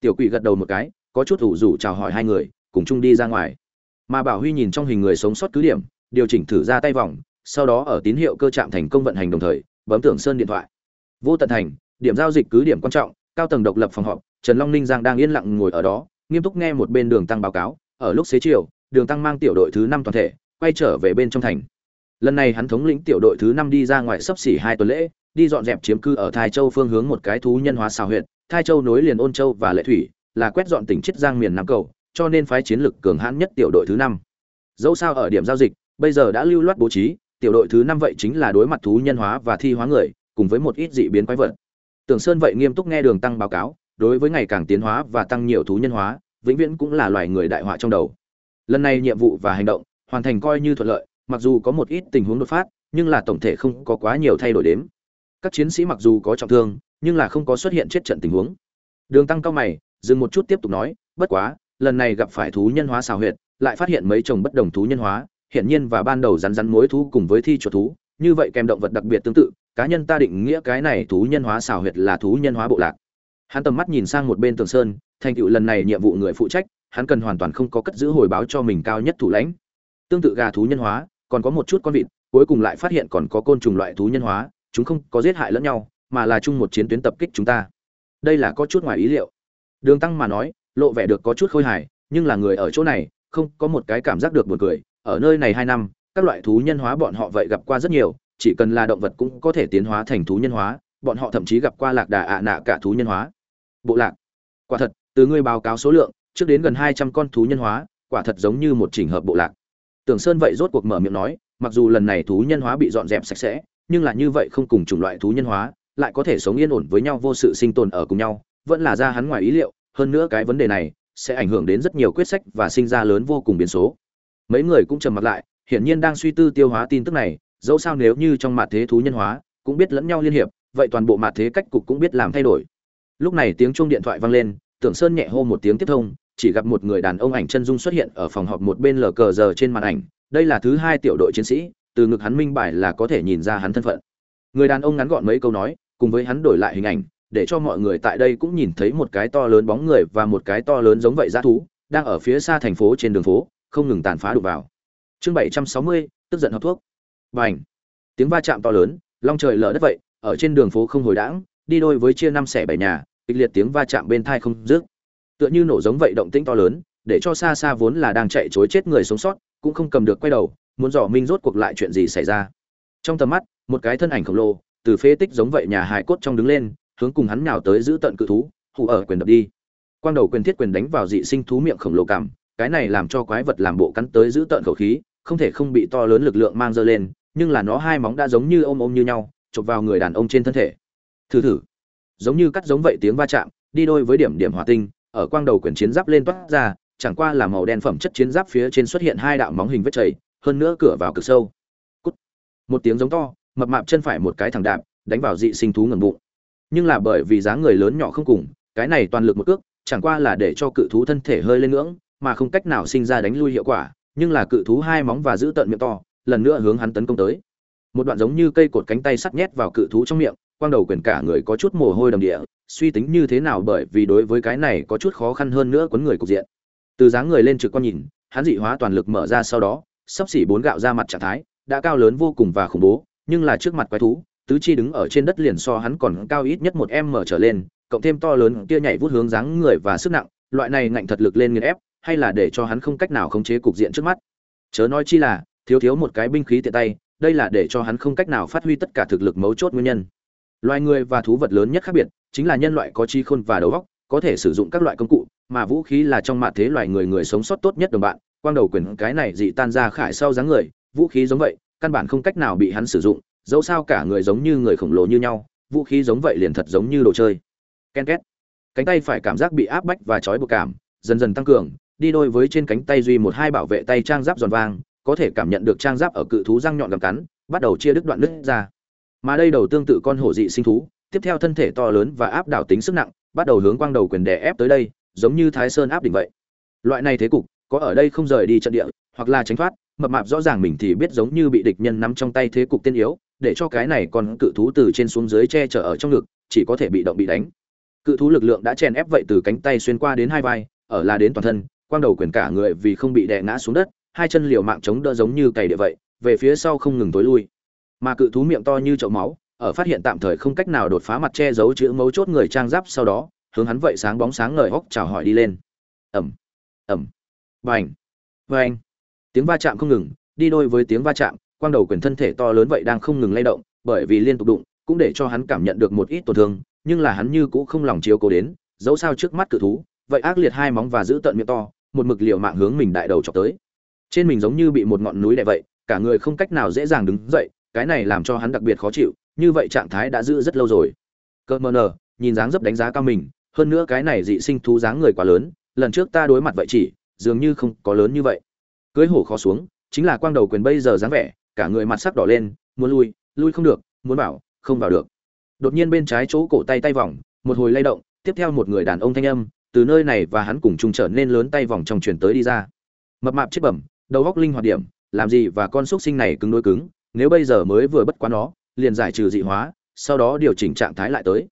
tiểu quỷ gật đầu một cái có chút ủ rủ chào hỏi hai người cùng chung đi ra ngoài. Mà bảo huy nhìn trong hình người sống sót cứ điểm điều chỉnh thử ra tay vòng sau đó ở tín hiệu cơ trạm thành công vận hành đồng thời bấm tưởng sơn điện thoại. Vô tận thành điểm giao dịch cứ điểm quan trọng cao tầng độc lập phòng họp trần long ninh giang đang yên lặng ngồi ở đó nghiêm túc nghe một bên đường tăng báo cáo ở lúc xế chiều đường tăng mang tiểu đội thứ năm toàn thể quay trở về bên trong thành. Lần này hắn thống lĩnh tiểu đội thứ năm đi ra ngoài sấp xỉ hai tuần lễ đi dọn dẹp chiếm cư ở Thái Châu phương hướng một cái thú nhân hóa xào huyện, Thái Châu nối liền Ôn Châu và Lệ Thủy, là quét dọn tỉnh Chiết Giang miền Nam cầu, cho nên phái chiến lực cường hãn nhất tiểu đội thứ năm. Dẫu sao ở điểm giao dịch, bây giờ đã lưu loát bố trí, tiểu đội thứ năm vậy chính là đối mặt thú nhân hóa và thi hóa người, cùng với một ít dị biến quái vật. Tưởng Sơn vậy nghiêm túc nghe Đường Tăng báo cáo, đối với ngày càng tiến hóa và tăng nhiều thú nhân hóa, vĩnh viễn cũng là loài người đại họa trong đầu. Lần này nhiệm vụ và hành động hoàn thành coi như thuận lợi, mặc dù có một ít tình huống đột phát, nhưng là tổng thể không có quá nhiều thay đổi đến các chiến sĩ mặc dù có trọng thương nhưng là không có xuất hiện chết trận tình huống. Đường tăng cao mày, dừng một chút tiếp tục nói, bất quá, lần này gặp phải thú nhân hóa xào huyệt, lại phát hiện mấy chồng bất đồng thú nhân hóa, hiển nhiên và ban đầu rắn rắn mối thú cùng với thi chuột thú, như vậy kèm động vật đặc biệt tương tự, cá nhân ta định nghĩa cái này thú nhân hóa xào huyệt là thú nhân hóa bộ lạc. Hắn tầm mắt nhìn sang một bên tường sơn, thành tựu lần này nhiệm vụ người phụ trách, hắn cần hoàn toàn không có cất giữ hồi báo cho mình cao nhất thủ lãnh. Tương tự gà thú nhân hóa, còn có một chút con vịt, cuối cùng lại phát hiện còn có côn trùng loại thú nhân hóa, chúng không có giết hại lẫn nhau mà là chung một chiến tuyến tập kích chúng ta. Đây là có chút ngoài ý liệu. Đường tăng mà nói lộ vẻ được có chút khôi hài nhưng là người ở chỗ này không có một cái cảm giác được buồn cười. Ở nơi này hai năm các loại thú nhân hóa bọn họ vậy gặp qua rất nhiều chỉ cần là động vật cũng có thể tiến hóa thành thú nhân hóa bọn họ thậm chí gặp qua lạc đà ạ nạ cả thú nhân hóa. Bộ lạc. Quả thật từ ngươi báo cáo số lượng trước đến gần hai trăm con thú nhân hóa quả thật giống như một trình hợp bộ lạc. Tưởng sơn vậy rốt cuộc mở miệng nói mặc dù lần này thú nhân hóa bị dọn dẹp sạch sẽ nhưng là như vậy không cùng chủng loại thú nhân hóa, lại có thể sống yên ổn với nhau vô sự sinh tồn ở cùng nhau, vẫn là ra hắn ngoài ý liệu, hơn nữa cái vấn đề này sẽ ảnh hưởng đến rất nhiều quyết sách và sinh ra lớn vô cùng biến số. Mấy người cũng trầm mặt lại, hiển nhiên đang suy tư tiêu hóa tin tức này, dẫu sao nếu như trong mặt thế thú nhân hóa, cũng biết lẫn nhau liên hiệp, vậy toàn bộ mặt thế cách cục cũng biết làm thay đổi. Lúc này tiếng chuông điện thoại vang lên, Tưởng Sơn nhẹ hô một tiếng tiếp thông, chỉ gặp một người đàn ông ảnh chân dung xuất hiện ở phòng họp một bên lờ cờ giờ trên màn ảnh, đây là thứ hai tiểu đội chiến sĩ, từ ngực hắn minh bài là có thể nhìn ra hắn thân phận người đàn ông ngắn gọn mấy câu nói cùng với hắn đổi lại hình ảnh, để cho mọi người tại đây cũng nhìn thấy một cái to lớn bóng người và một cái to lớn giống vậy dã thú, đang ở phía xa thành phố trên đường phố, không ngừng tàn phá đục vào. Chương bảy trăm sáu mươi, tức giận hợp thuốc. B à n h tiếng va chạm to lớn, long trời lở đất vậy, ở trên đường phố không hồi đãng, đi đôi với chia năm xẻ bảy nhà, kịch liệt tiếng va chạm bên thai không dứt. Tựa như nổ giống vậy động tĩnh to lớn, để cho xa xa vốn là đang chạy chối chết người sống sót, cũng không cầm được quay đầu, muốn dò minh rốt cuộc lại chuyện gì xảy ra. Trong tầm mắt, một cái thân ảnh khổng lồ từ phế tích giống vậy nhà hài cốt trong đứng lên, hướng cùng hắn nhào tới giữ tận cự thú hụ ở quyền đập đi. Quang đầu quyền thiết quyền đánh vào dị sinh thú miệng khổng lồ cảm, cái này làm cho quái vật làm bộ cắn tới giữ tận khẩu khí, không thể không bị to lớn lực lượng mang dơ lên, nhưng là nó hai móng đã giống như ôm ôm như nhau, chụp vào người đàn ông trên thân thể. Thử thử. Giống như cắt giống vậy tiếng va chạm, đi đôi với điểm điểm hỏa tinh, ở quang đầu quyền chiến giáp lên toát ra, chẳng qua là màu đen phẩm chất chiến giáp phía trên xuất hiện hai đạo móng hình vết chảy, hơn nữa cửa vào cực sâu. Cút. một tiếng giống to mập mạp chân phải một cái thẳng đạp, đánh vào dị sinh thú ngầm bụng. Nhưng là bởi vì dáng người lớn nhỏ không cùng, cái này toàn lực một cước, chẳng qua là để cho cự thú thân thể hơi lên ngưỡng, mà không cách nào sinh ra đánh lui hiệu quả, nhưng là cự thú hai móng và giữ tận miệng to, lần nữa hướng hắn tấn công tới. Một đoạn giống như cây cột cánh tay sắt nhét vào cự thú trong miệng, quang đầu quyền cả người có chút mồ hôi đầm địa, suy tính như thế nào bởi vì đối với cái này có chút khó khăn hơn nữa quấn người cục diện. Từ dáng người lên trực con nhìn, hắn dị hóa toàn lực mở ra sau đó, sắp xỉ bốn gạo ra mặt trạng thái, đã cao lớn vô cùng và khủng bố nhưng là trước mặt quái thú, tứ chi đứng ở trên đất liền so hắn còn cao ít nhất một em mở trở lên, cộng thêm to lớn kia nhảy vút hướng dáng người và sức nặng, loại này ngạnh thật lực lên nghiền ép, hay là để cho hắn không cách nào khống chế cục diện trước mắt. Chớ nói chi là, thiếu thiếu một cái binh khí tiện tay, đây là để cho hắn không cách nào phát huy tất cả thực lực mấu chốt nguyên nhân. Loài người và thú vật lớn nhất khác biệt, chính là nhân loại có chi khôn và đầu óc, có thể sử dụng các loại công cụ, mà vũ khí là trong mạn thế loài người người sống sót tốt nhất đồng bạn. Quang đầu quyền cái này dị tan ra khải sau dáng người, vũ khí giống vậy căn bản không cách nào bị hắn sử dụng, dẫu sao cả người giống như người khổng lồ như nhau, vũ khí giống vậy liền thật giống như đồ chơi. Ken két. Cánh tay phải cảm giác bị áp bách và trói buộc cảm, dần dần tăng cường, đi đôi với trên cánh tay duy một hai bảo vệ tay trang giáp giòn vang, có thể cảm nhận được trang giáp ở cự thú răng nhọn gầm cắn, bắt đầu chia đứt đoạn đứt ra. Mà đây đầu tương tự con hổ dị sinh thú, tiếp theo thân thể to lớn và áp đảo tính sức nặng, bắt đầu hướng quang đầu quyền đè ép tới đây, giống như thái sơn áp đỉnh vậy. Loại này thế cục, có ở đây không rời đi trận địa, hoặc là tránh thoát mập mạp rõ ràng mình thì biết giống như bị địch nhân nắm trong tay thế cục tiên yếu, để cho cái này còn cự thú từ trên xuống dưới che chở ở trong ngực, chỉ có thể bị động bị đánh. Cự thú lực lượng đã chèn ép vậy từ cánh tay xuyên qua đến hai vai, ở là đến toàn thân, quang đầu quyền cả người vì không bị đè ngã xuống đất, hai chân liều mạng chống đỡ giống như cày địa vậy, về phía sau không ngừng tối lui. Mà cự thú miệng to như chậu máu, ở phát hiện tạm thời không cách nào đột phá mặt che giấu chữ mấu chốt người trang giáp sau đó, hướng hắn vậy sáng bóng sáng ngời hốc chào hỏi đi lên. Ẩm ẩm vành vành tiếng va chạm không ngừng, đi đôi với tiếng va chạm, quang đầu quyền thân thể to lớn vậy đang không ngừng lay động, bởi vì liên tục đụng, cũng để cho hắn cảm nhận được một ít tổn thương, nhưng là hắn như cũ không lòng chiếu cố đến, dẫu sao trước mắt cự thú, vậy ác liệt hai móng và giữ tận miệng to, một mực liều mạng hướng mình đại đầu chọc tới. Trên mình giống như bị một ngọn núi đè vậy, cả người không cách nào dễ dàng đứng dậy, cái này làm cho hắn đặc biệt khó chịu, như vậy trạng thái đã giữ rất lâu rồi. Cơ mờ nờ, nhìn dáng dấp đánh giá cao mình, hơn nữa cái này dị sinh thú dáng người quá lớn, lần trước ta đối mặt vậy chỉ, dường như không có lớn như vậy cưới hổ khó xuống, chính là quang đầu quyền bây giờ dáng vẻ, cả người mặt sắc đỏ lên, muốn lui lui không được, muốn bảo không vào được. Đột nhiên bên trái chỗ cổ tay tay vòng, một hồi lay động, tiếp theo một người đàn ông thanh âm, từ nơi này và hắn cùng chung trở nên lớn tay vòng trong chuyển tới đi ra. Mập mạp chết bẩm, đầu góc linh hoạt điểm, làm gì và con xúc sinh này cứng đối cứng, nếu bây giờ mới vừa bất quá nó, liền giải trừ dị hóa, sau đó điều chỉnh trạng thái lại tới.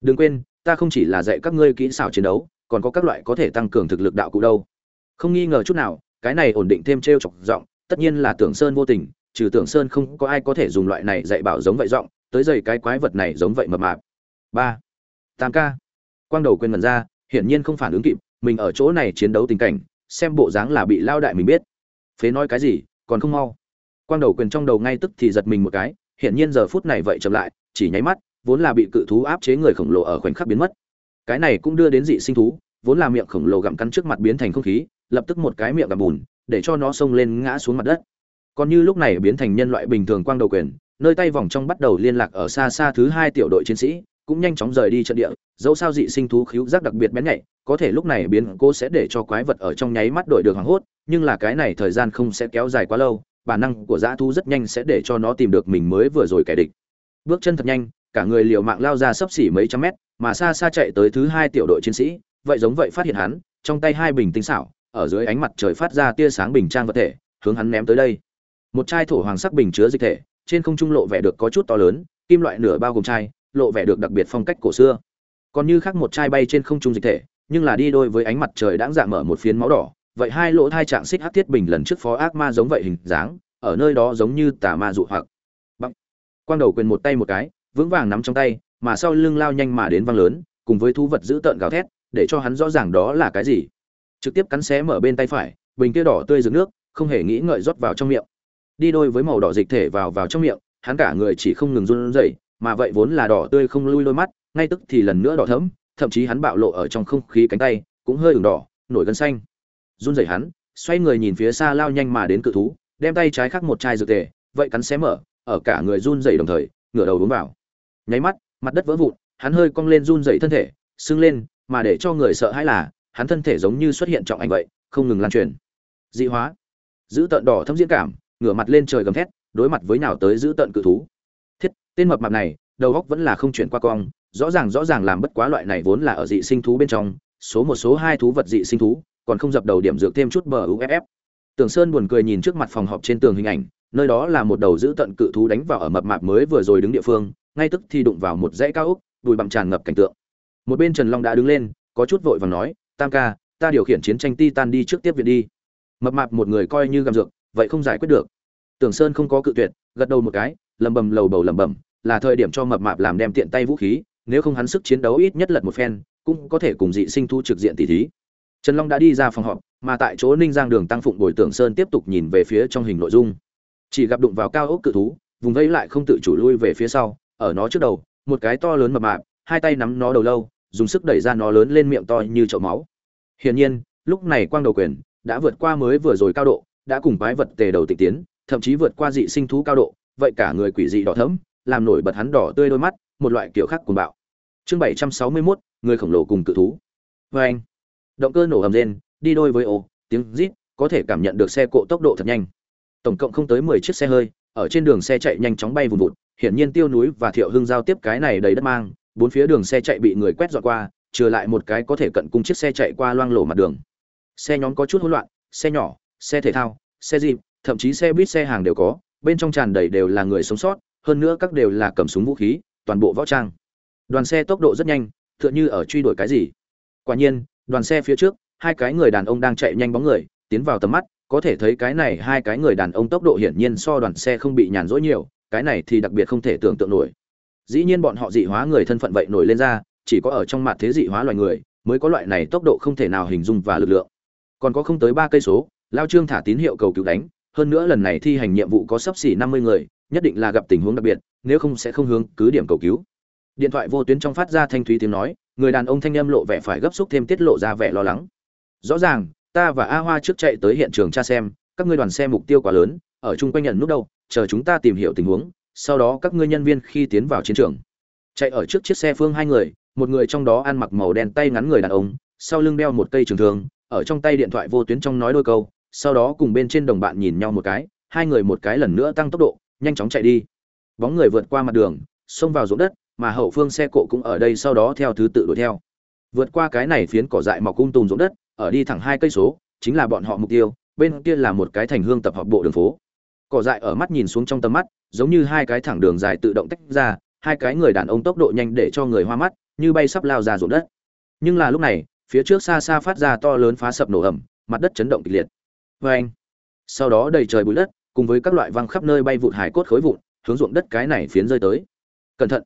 Đừng quên, ta không chỉ là dạy các ngươi kỹ xảo chiến đấu, còn có các loại có thể tăng cường thực lực đạo cụ đâu. Không nghi ngờ chút nào cái này ổn định thêm trêu chọc giọng, tất nhiên là tưởng sơn vô tình, trừ tưởng sơn không có ai có thể dùng loại này dạy bảo giống vậy giọng, tới dày cái quái vật này giống vậy mập mạp. Ba, tam ca. Quang đầu quên mẩn ra, hiển nhiên không phản ứng kịp, mình ở chỗ này chiến đấu tình cảnh, xem bộ dáng là bị lao đại mình biết. Phế nói cái gì, còn không mau. Quang đầu quyền trong đầu ngay tức thì giật mình một cái, hiển nhiên giờ phút này vậy chậm lại, chỉ nháy mắt, vốn là bị cự thú áp chế người khổng lồ ở khoảnh khắc biến mất. Cái này cũng đưa đến dị sinh thú, vốn là miệng khổng lồ gặm cắn trước mặt biến thành không khí lập tức một cái miệng gặp bùn, để cho nó xông lên ngã xuống mặt đất. Còn như lúc này biến thành nhân loại bình thường quang đầu quyền, nơi tay vòng trong bắt đầu liên lạc ở xa xa thứ hai tiểu đội chiến sĩ, cũng nhanh chóng rời đi trận địa, dẫu sao dị sinh thú khíu giác đặc biệt bén nhạy, có thể lúc này biến cô sẽ để cho quái vật ở trong nháy mắt đổi được hoảng hốt, nhưng là cái này thời gian không sẽ kéo dài quá lâu bản năng của dã thú rất nhanh sẽ để cho nó tìm được mình mới vừa rồi kẻ địch. Bước chân thật nhanh, cả người liều mạng lao ra sấp xỉ mấy trăm mét, mà xa xa chạy tới thứ hai tiểu đội chiến sĩ, vậy giống vậy phát hiện hắn, trong tay hai bình tinh xảo ở dưới ánh mặt trời phát ra tia sáng bình trang vật thể, hướng hắn ném tới đây. Một chai thổ hoàng sắc bình chứa dịch thể, trên không trung lộ vẻ được có chút to lớn, kim loại nửa bao gồm chai, lộ vẻ được đặc biệt phong cách cổ xưa. Còn như khác một chai bay trên không trung dịch thể, nhưng là đi đôi với ánh mặt trời đãng dạng mở một phiến máu đỏ, vậy hai lỗ thai trạng xích hát thiết bình lần trước phó ác ma giống vậy hình dáng, ở nơi đó giống như tà ma dụ hoặc. Bằng quang đầu quyền một tay một cái, vững vàng nắm trong tay, mà sau lưng lao nhanh mà đến vang lớn, cùng với thú vật giữ tợn gào thét, để cho hắn rõ ràng đó là cái gì trực tiếp cắn xé mở bên tay phải, bình kia đỏ tươi rực nước, không hề nghĩ ngợi rót vào trong miệng. Đi đôi với màu đỏ dịch thể vào vào trong miệng, hắn cả người chỉ không ngừng run rẩy, mà vậy vốn là đỏ tươi không lui đôi mắt, ngay tức thì lần nữa đỏ thẫm, thậm chí hắn bạo lộ ở trong không khí cánh tay, cũng hơi ửng đỏ, nổi gân xanh. Run rẩy hắn, xoay người nhìn phía xa lao nhanh mà đến cự thú, đem tay trái khắc một chai dược tề vậy cắn xé mở, ở cả người run rẩy đồng thời, ngửa đầu uống vào. Nháy mắt, mặt đất vỡ vụn, hắn hơi cong lên run rẩy thân thể, sưng lên, mà để cho người sợ hãi là hắn thân thể giống như xuất hiện trọng ảnh vậy không ngừng lan truyền. Dị hóa. Giữ tận đỏ thâm diễn cảm ngửa mặt lên trời gầm thét đối mặt với nào tới giữ tận cự thú. Thiết tên mập mạp này đầu góc vẫn là không chuyển qua cong rõ ràng rõ ràng làm bất quá loại này vốn là ở dị sinh thú bên trong số một số hai thú vật dị sinh thú còn không dập đầu điểm dược thêm chút bờ uff Tưởng Sơn buồn cười nhìn trước mặt phòng họp trên tường hình ảnh, nơi đó là một đầu giữ tận cự thú đánh vào ở mập mạp mới vừa rồi đứng địa phương, ngay tức thì đụng vào một dãy cao ốc, đùi bặm tràn ngập cảnh tượng. Một bên Trần Long đã đứng lên, có chút vội vàng nói, "Tam ca, ta điều khiển chiến tranh Titan đi trước tiếp viện đi." Mập mạp một người coi như gầm dược, vậy không giải quyết được. Tưởng Sơn không có cự tuyệt, gật đầu một cái, lầm bầm lầu bầu lầm bầm, là thời điểm cho mập mạp làm đem tiện tay vũ khí, nếu không hắn sức chiến đấu ít nhất lật một phen, cũng có thể cùng dị sinh thu trực diện tỷ thí. Trần Long đã đi ra phòng họp, mà tại chỗ Ninh Giang Đường tăng phụng Bồi Tưởng Sơn tiếp tục nhìn về phía trong hình nội dung. Chỉ gặp đụng vào cao ốc cự thú, vùng vây lại không tự chủ lui về phía sau, ở nó trước đầu, một cái to lớn mập mạp, hai tay nắm nó đầu lâu, dùng sức đẩy ra nó lớn lên miệng to như chậu máu. Hiển nhiên, lúc này quang đầu quyền đã vượt qua mới vừa rồi cao độ, đã cùng quái vật tề đầu tịch tiến, thậm chí vượt qua dị sinh thú cao độ, vậy cả người quỷ dị đỏ thẫm, làm nổi bật hắn đỏ tươi đôi mắt, một loại kiểu khác cuồng bạo. Chương 761, người khổng lồ cùng cự thú vê anh động cơ nổ ầm lên đi đôi với ô tiếng rít có thể cảm nhận được xe cộ tốc độ thật nhanh tổng cộng không tới mười chiếc xe hơi ở trên đường xe chạy nhanh chóng bay vùn vụt hiển nhiên tiêu núi và thiệu hưng giao tiếp cái này đầy đất mang bốn phía đường xe chạy bị người quét dọn qua, trừ lại một cái có thể cận cung chiếc xe chạy qua loang lổ mặt đường. Xe nhóm có chút hỗn loạn, xe nhỏ, xe thể thao, xe jeep, thậm chí xe buýt xe hàng đều có, bên trong tràn đầy đều là người sống sót, hơn nữa các đều là cầm súng vũ khí, toàn bộ võ trang. Đoàn xe tốc độ rất nhanh, tựa như ở truy đuổi cái gì. Quả nhiên, đoàn xe phía trước, hai cái người đàn ông đang chạy nhanh bóng người, tiến vào tầm mắt, có thể thấy cái này hai cái người đàn ông tốc độ hiển nhiên so đoàn xe không bị nhàn rỗi nhiều, cái này thì đặc biệt không thể tưởng tượng nổi dĩ nhiên bọn họ dị hóa người thân phận vậy nổi lên ra, chỉ có ở trong mặt thế dị hóa loài người mới có loại này tốc độ không thể nào hình dung và lực lượng. Còn có không tới ba cây số, lao trương thả tín hiệu cầu cứu đánh, hơn nữa lần này thi hành nhiệm vụ có sấp xỉ năm mươi người, nhất định là gặp tình huống đặc biệt, nếu không sẽ không hướng cứ điểm cầu cứu. Điện thoại vô tuyến trong phát ra thanh thúy tiếng nói, người đàn ông thanh âm lộ vẻ phải gấp xúc thêm tiết lộ ra vẻ lo lắng. Rõ ràng, ta và a hoa trước chạy tới hiện trường tra xem, các ngươi đoàn xe mục tiêu quá lớn, ở chung quanh nhận nút đâu, chờ chúng ta tìm hiểu tình huống sau đó các ngươi nhân viên khi tiến vào chiến trường. Chạy ở trước chiếc xe phương hai người, một người trong đó ăn mặc màu đen tay ngắn người đàn ông, sau lưng đeo một cây trường thương, ở trong tay điện thoại vô tuyến trong nói đôi câu, sau đó cùng bên trên đồng bạn nhìn nhau một cái, hai người một cái lần nữa tăng tốc độ, nhanh chóng chạy đi. Bóng người vượt qua mặt đường, xông vào ruộng đất, mà hậu phương xe cộ cũng ở đây sau đó theo thứ tự đuổi theo. Vượt qua cái này phiến cỏ dại mọc cung tùm ruộng đất, ở đi thẳng hai cây số, chính là bọn họ mục tiêu, bên kia là một cái thành hương tập hợp bộ đường phố. Cỏ dại ở mắt nhìn xuống trong tầm mắt giống như hai cái thẳng đường dài tự động tách ra, hai cái người đàn ông tốc độ nhanh để cho người hoa mắt, như bay sắp lao ra ruộng đất. Nhưng là lúc này, phía trước xa xa phát ra to lớn phá sập nổ ẩm, mặt đất chấn động kịch liệt. Vê anh, sau đó đầy trời bụi đất, cùng với các loại văng khắp nơi bay vụt hải cốt khối vụn, hướng ruộng đất cái này phiến rơi tới. Cẩn thận,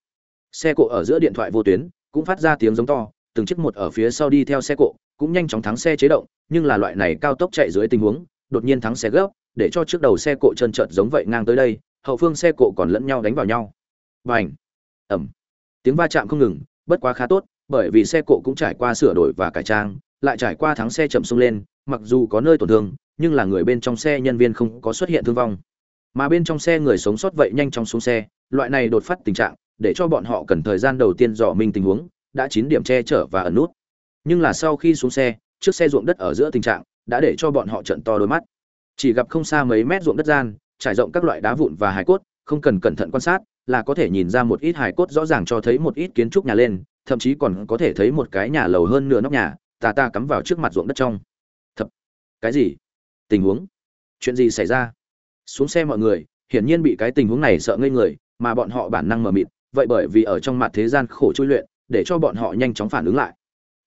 xe cộ ở giữa điện thoại vô tuyến, cũng phát ra tiếng giống to, từng chiếc một ở phía sau đi theo xe cộ, cũng nhanh chóng thắng xe chế động, nhưng là loại này cao tốc chạy dưới tình huống, đột nhiên thắng xe gấp, để cho trước đầu xe cộ chân trợt giống vậy ngang tới đây hậu phương xe cộ còn lẫn nhau đánh vào nhau. Và ảnh ẩm! Tiếng va chạm không ngừng, bất quá khá tốt, bởi vì xe cộ cũng trải qua sửa đổi và cải trang, lại trải qua thắng xe chậm xông lên, mặc dù có nơi tổn thương, nhưng là người bên trong xe nhân viên không có xuất hiện thương vong. Mà bên trong xe người sống sót vậy nhanh chóng xuống xe, loại này đột phát tình trạng, để cho bọn họ cần thời gian đầu tiên dò minh tình huống, đã chín điểm che chở và ẩn nút. Nhưng là sau khi xuống xe, trước xe ruộng đất ở giữa tình trạng, đã để cho bọn họ trận to đôi mắt. Chỉ gặp không xa mấy mét ruộng đất gian trải rộng các loại đá vụn và hài cốt, không cần cẩn thận quan sát, là có thể nhìn ra một ít hài cốt rõ ràng cho thấy một ít kiến trúc nhà lên, thậm chí còn có thể thấy một cái nhà lầu hơn nửa nóc nhà tà ta cắm vào trước mặt ruộng đất trong. Thập cái gì? Tình huống? Chuyện gì xảy ra? Xuống xe mọi người, hiển nhiên bị cái tình huống này sợ ngây người, mà bọn họ bản năng mờ mịt, vậy bởi vì ở trong mặt thế gian khổ chui luyện, để cho bọn họ nhanh chóng phản ứng lại.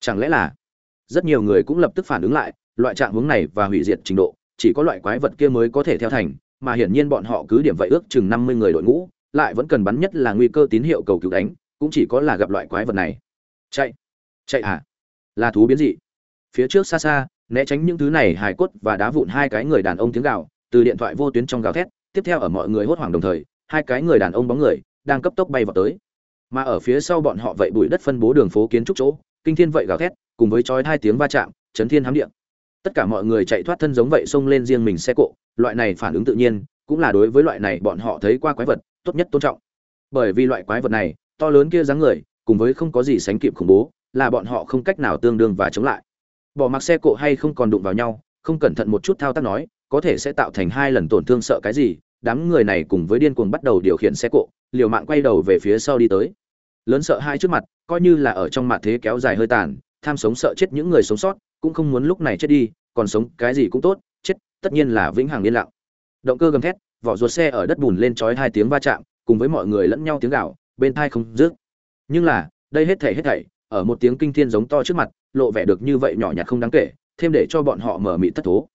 Chẳng lẽ là rất nhiều người cũng lập tức phản ứng lại, loại trạng huống này và hủy diệt trình độ, chỉ có loại quái vật kia mới có thể theo thành mà hiển nhiên bọn họ cứ điểm vậy ước chừng năm mươi người đội ngũ, lại vẫn cần bắn nhất là nguy cơ tín hiệu cầu cứu đánh, cũng chỉ có là gặp loại quái vật này. Chạy! Chạy à? Là thú biến dị. Phía trước xa xa, né tránh những thứ này, hài cốt và đá vụn hai cái người đàn ông tiếng gào, từ điện thoại vô tuyến trong gào thét, tiếp theo ở mọi người hốt hoảng đồng thời, hai cái người đàn ông bóng người đang cấp tốc bay vào tới. Mà ở phía sau bọn họ vậy bụi đất phân bố đường phố kiến trúc chỗ, kinh thiên vậy gào thét, cùng với chói hai tiếng va chạm, chấn thiên hám địa. tất cả mọi người chạy thoát thân giống vậy xông lên riêng mình xe cộ loại này phản ứng tự nhiên, cũng là đối với loại này bọn họ thấy qua quái vật, tốt nhất tôn trọng. Bởi vì loại quái vật này, to lớn kia dáng người, cùng với không có gì sánh kịp khủng bố, là bọn họ không cách nào tương đương và chống lại. Bỏ mặc xe cộ hay không còn đụng vào nhau, không cẩn thận một chút thao tác nói, có thể sẽ tạo thành hai lần tổn thương sợ cái gì, đám người này cùng với điên cuồng bắt đầu điều khiển xe cộ, liều mạng quay đầu về phía sau đi tới. Lớn sợ hai trước mặt, coi như là ở trong mặt thế kéo dài hơi tàn, tham sống sợ chết những người sống sót, cũng không muốn lúc này chết đi, còn sống cái gì cũng tốt tất nhiên là vĩnh hằng yên lặng. Động cơ gầm thét, vỏ ruột xe ở đất bùn lên chói hai tiếng va chạm, cùng với mọi người lẫn nhau tiếng gạo bên thai không dứt. Nhưng là, đây hết thảy hết thảy, ở một tiếng kinh thiên giống to trước mặt, lộ vẻ được như vậy nhỏ nhặt không đáng kể, thêm để cho bọn họ mở mị thất thố.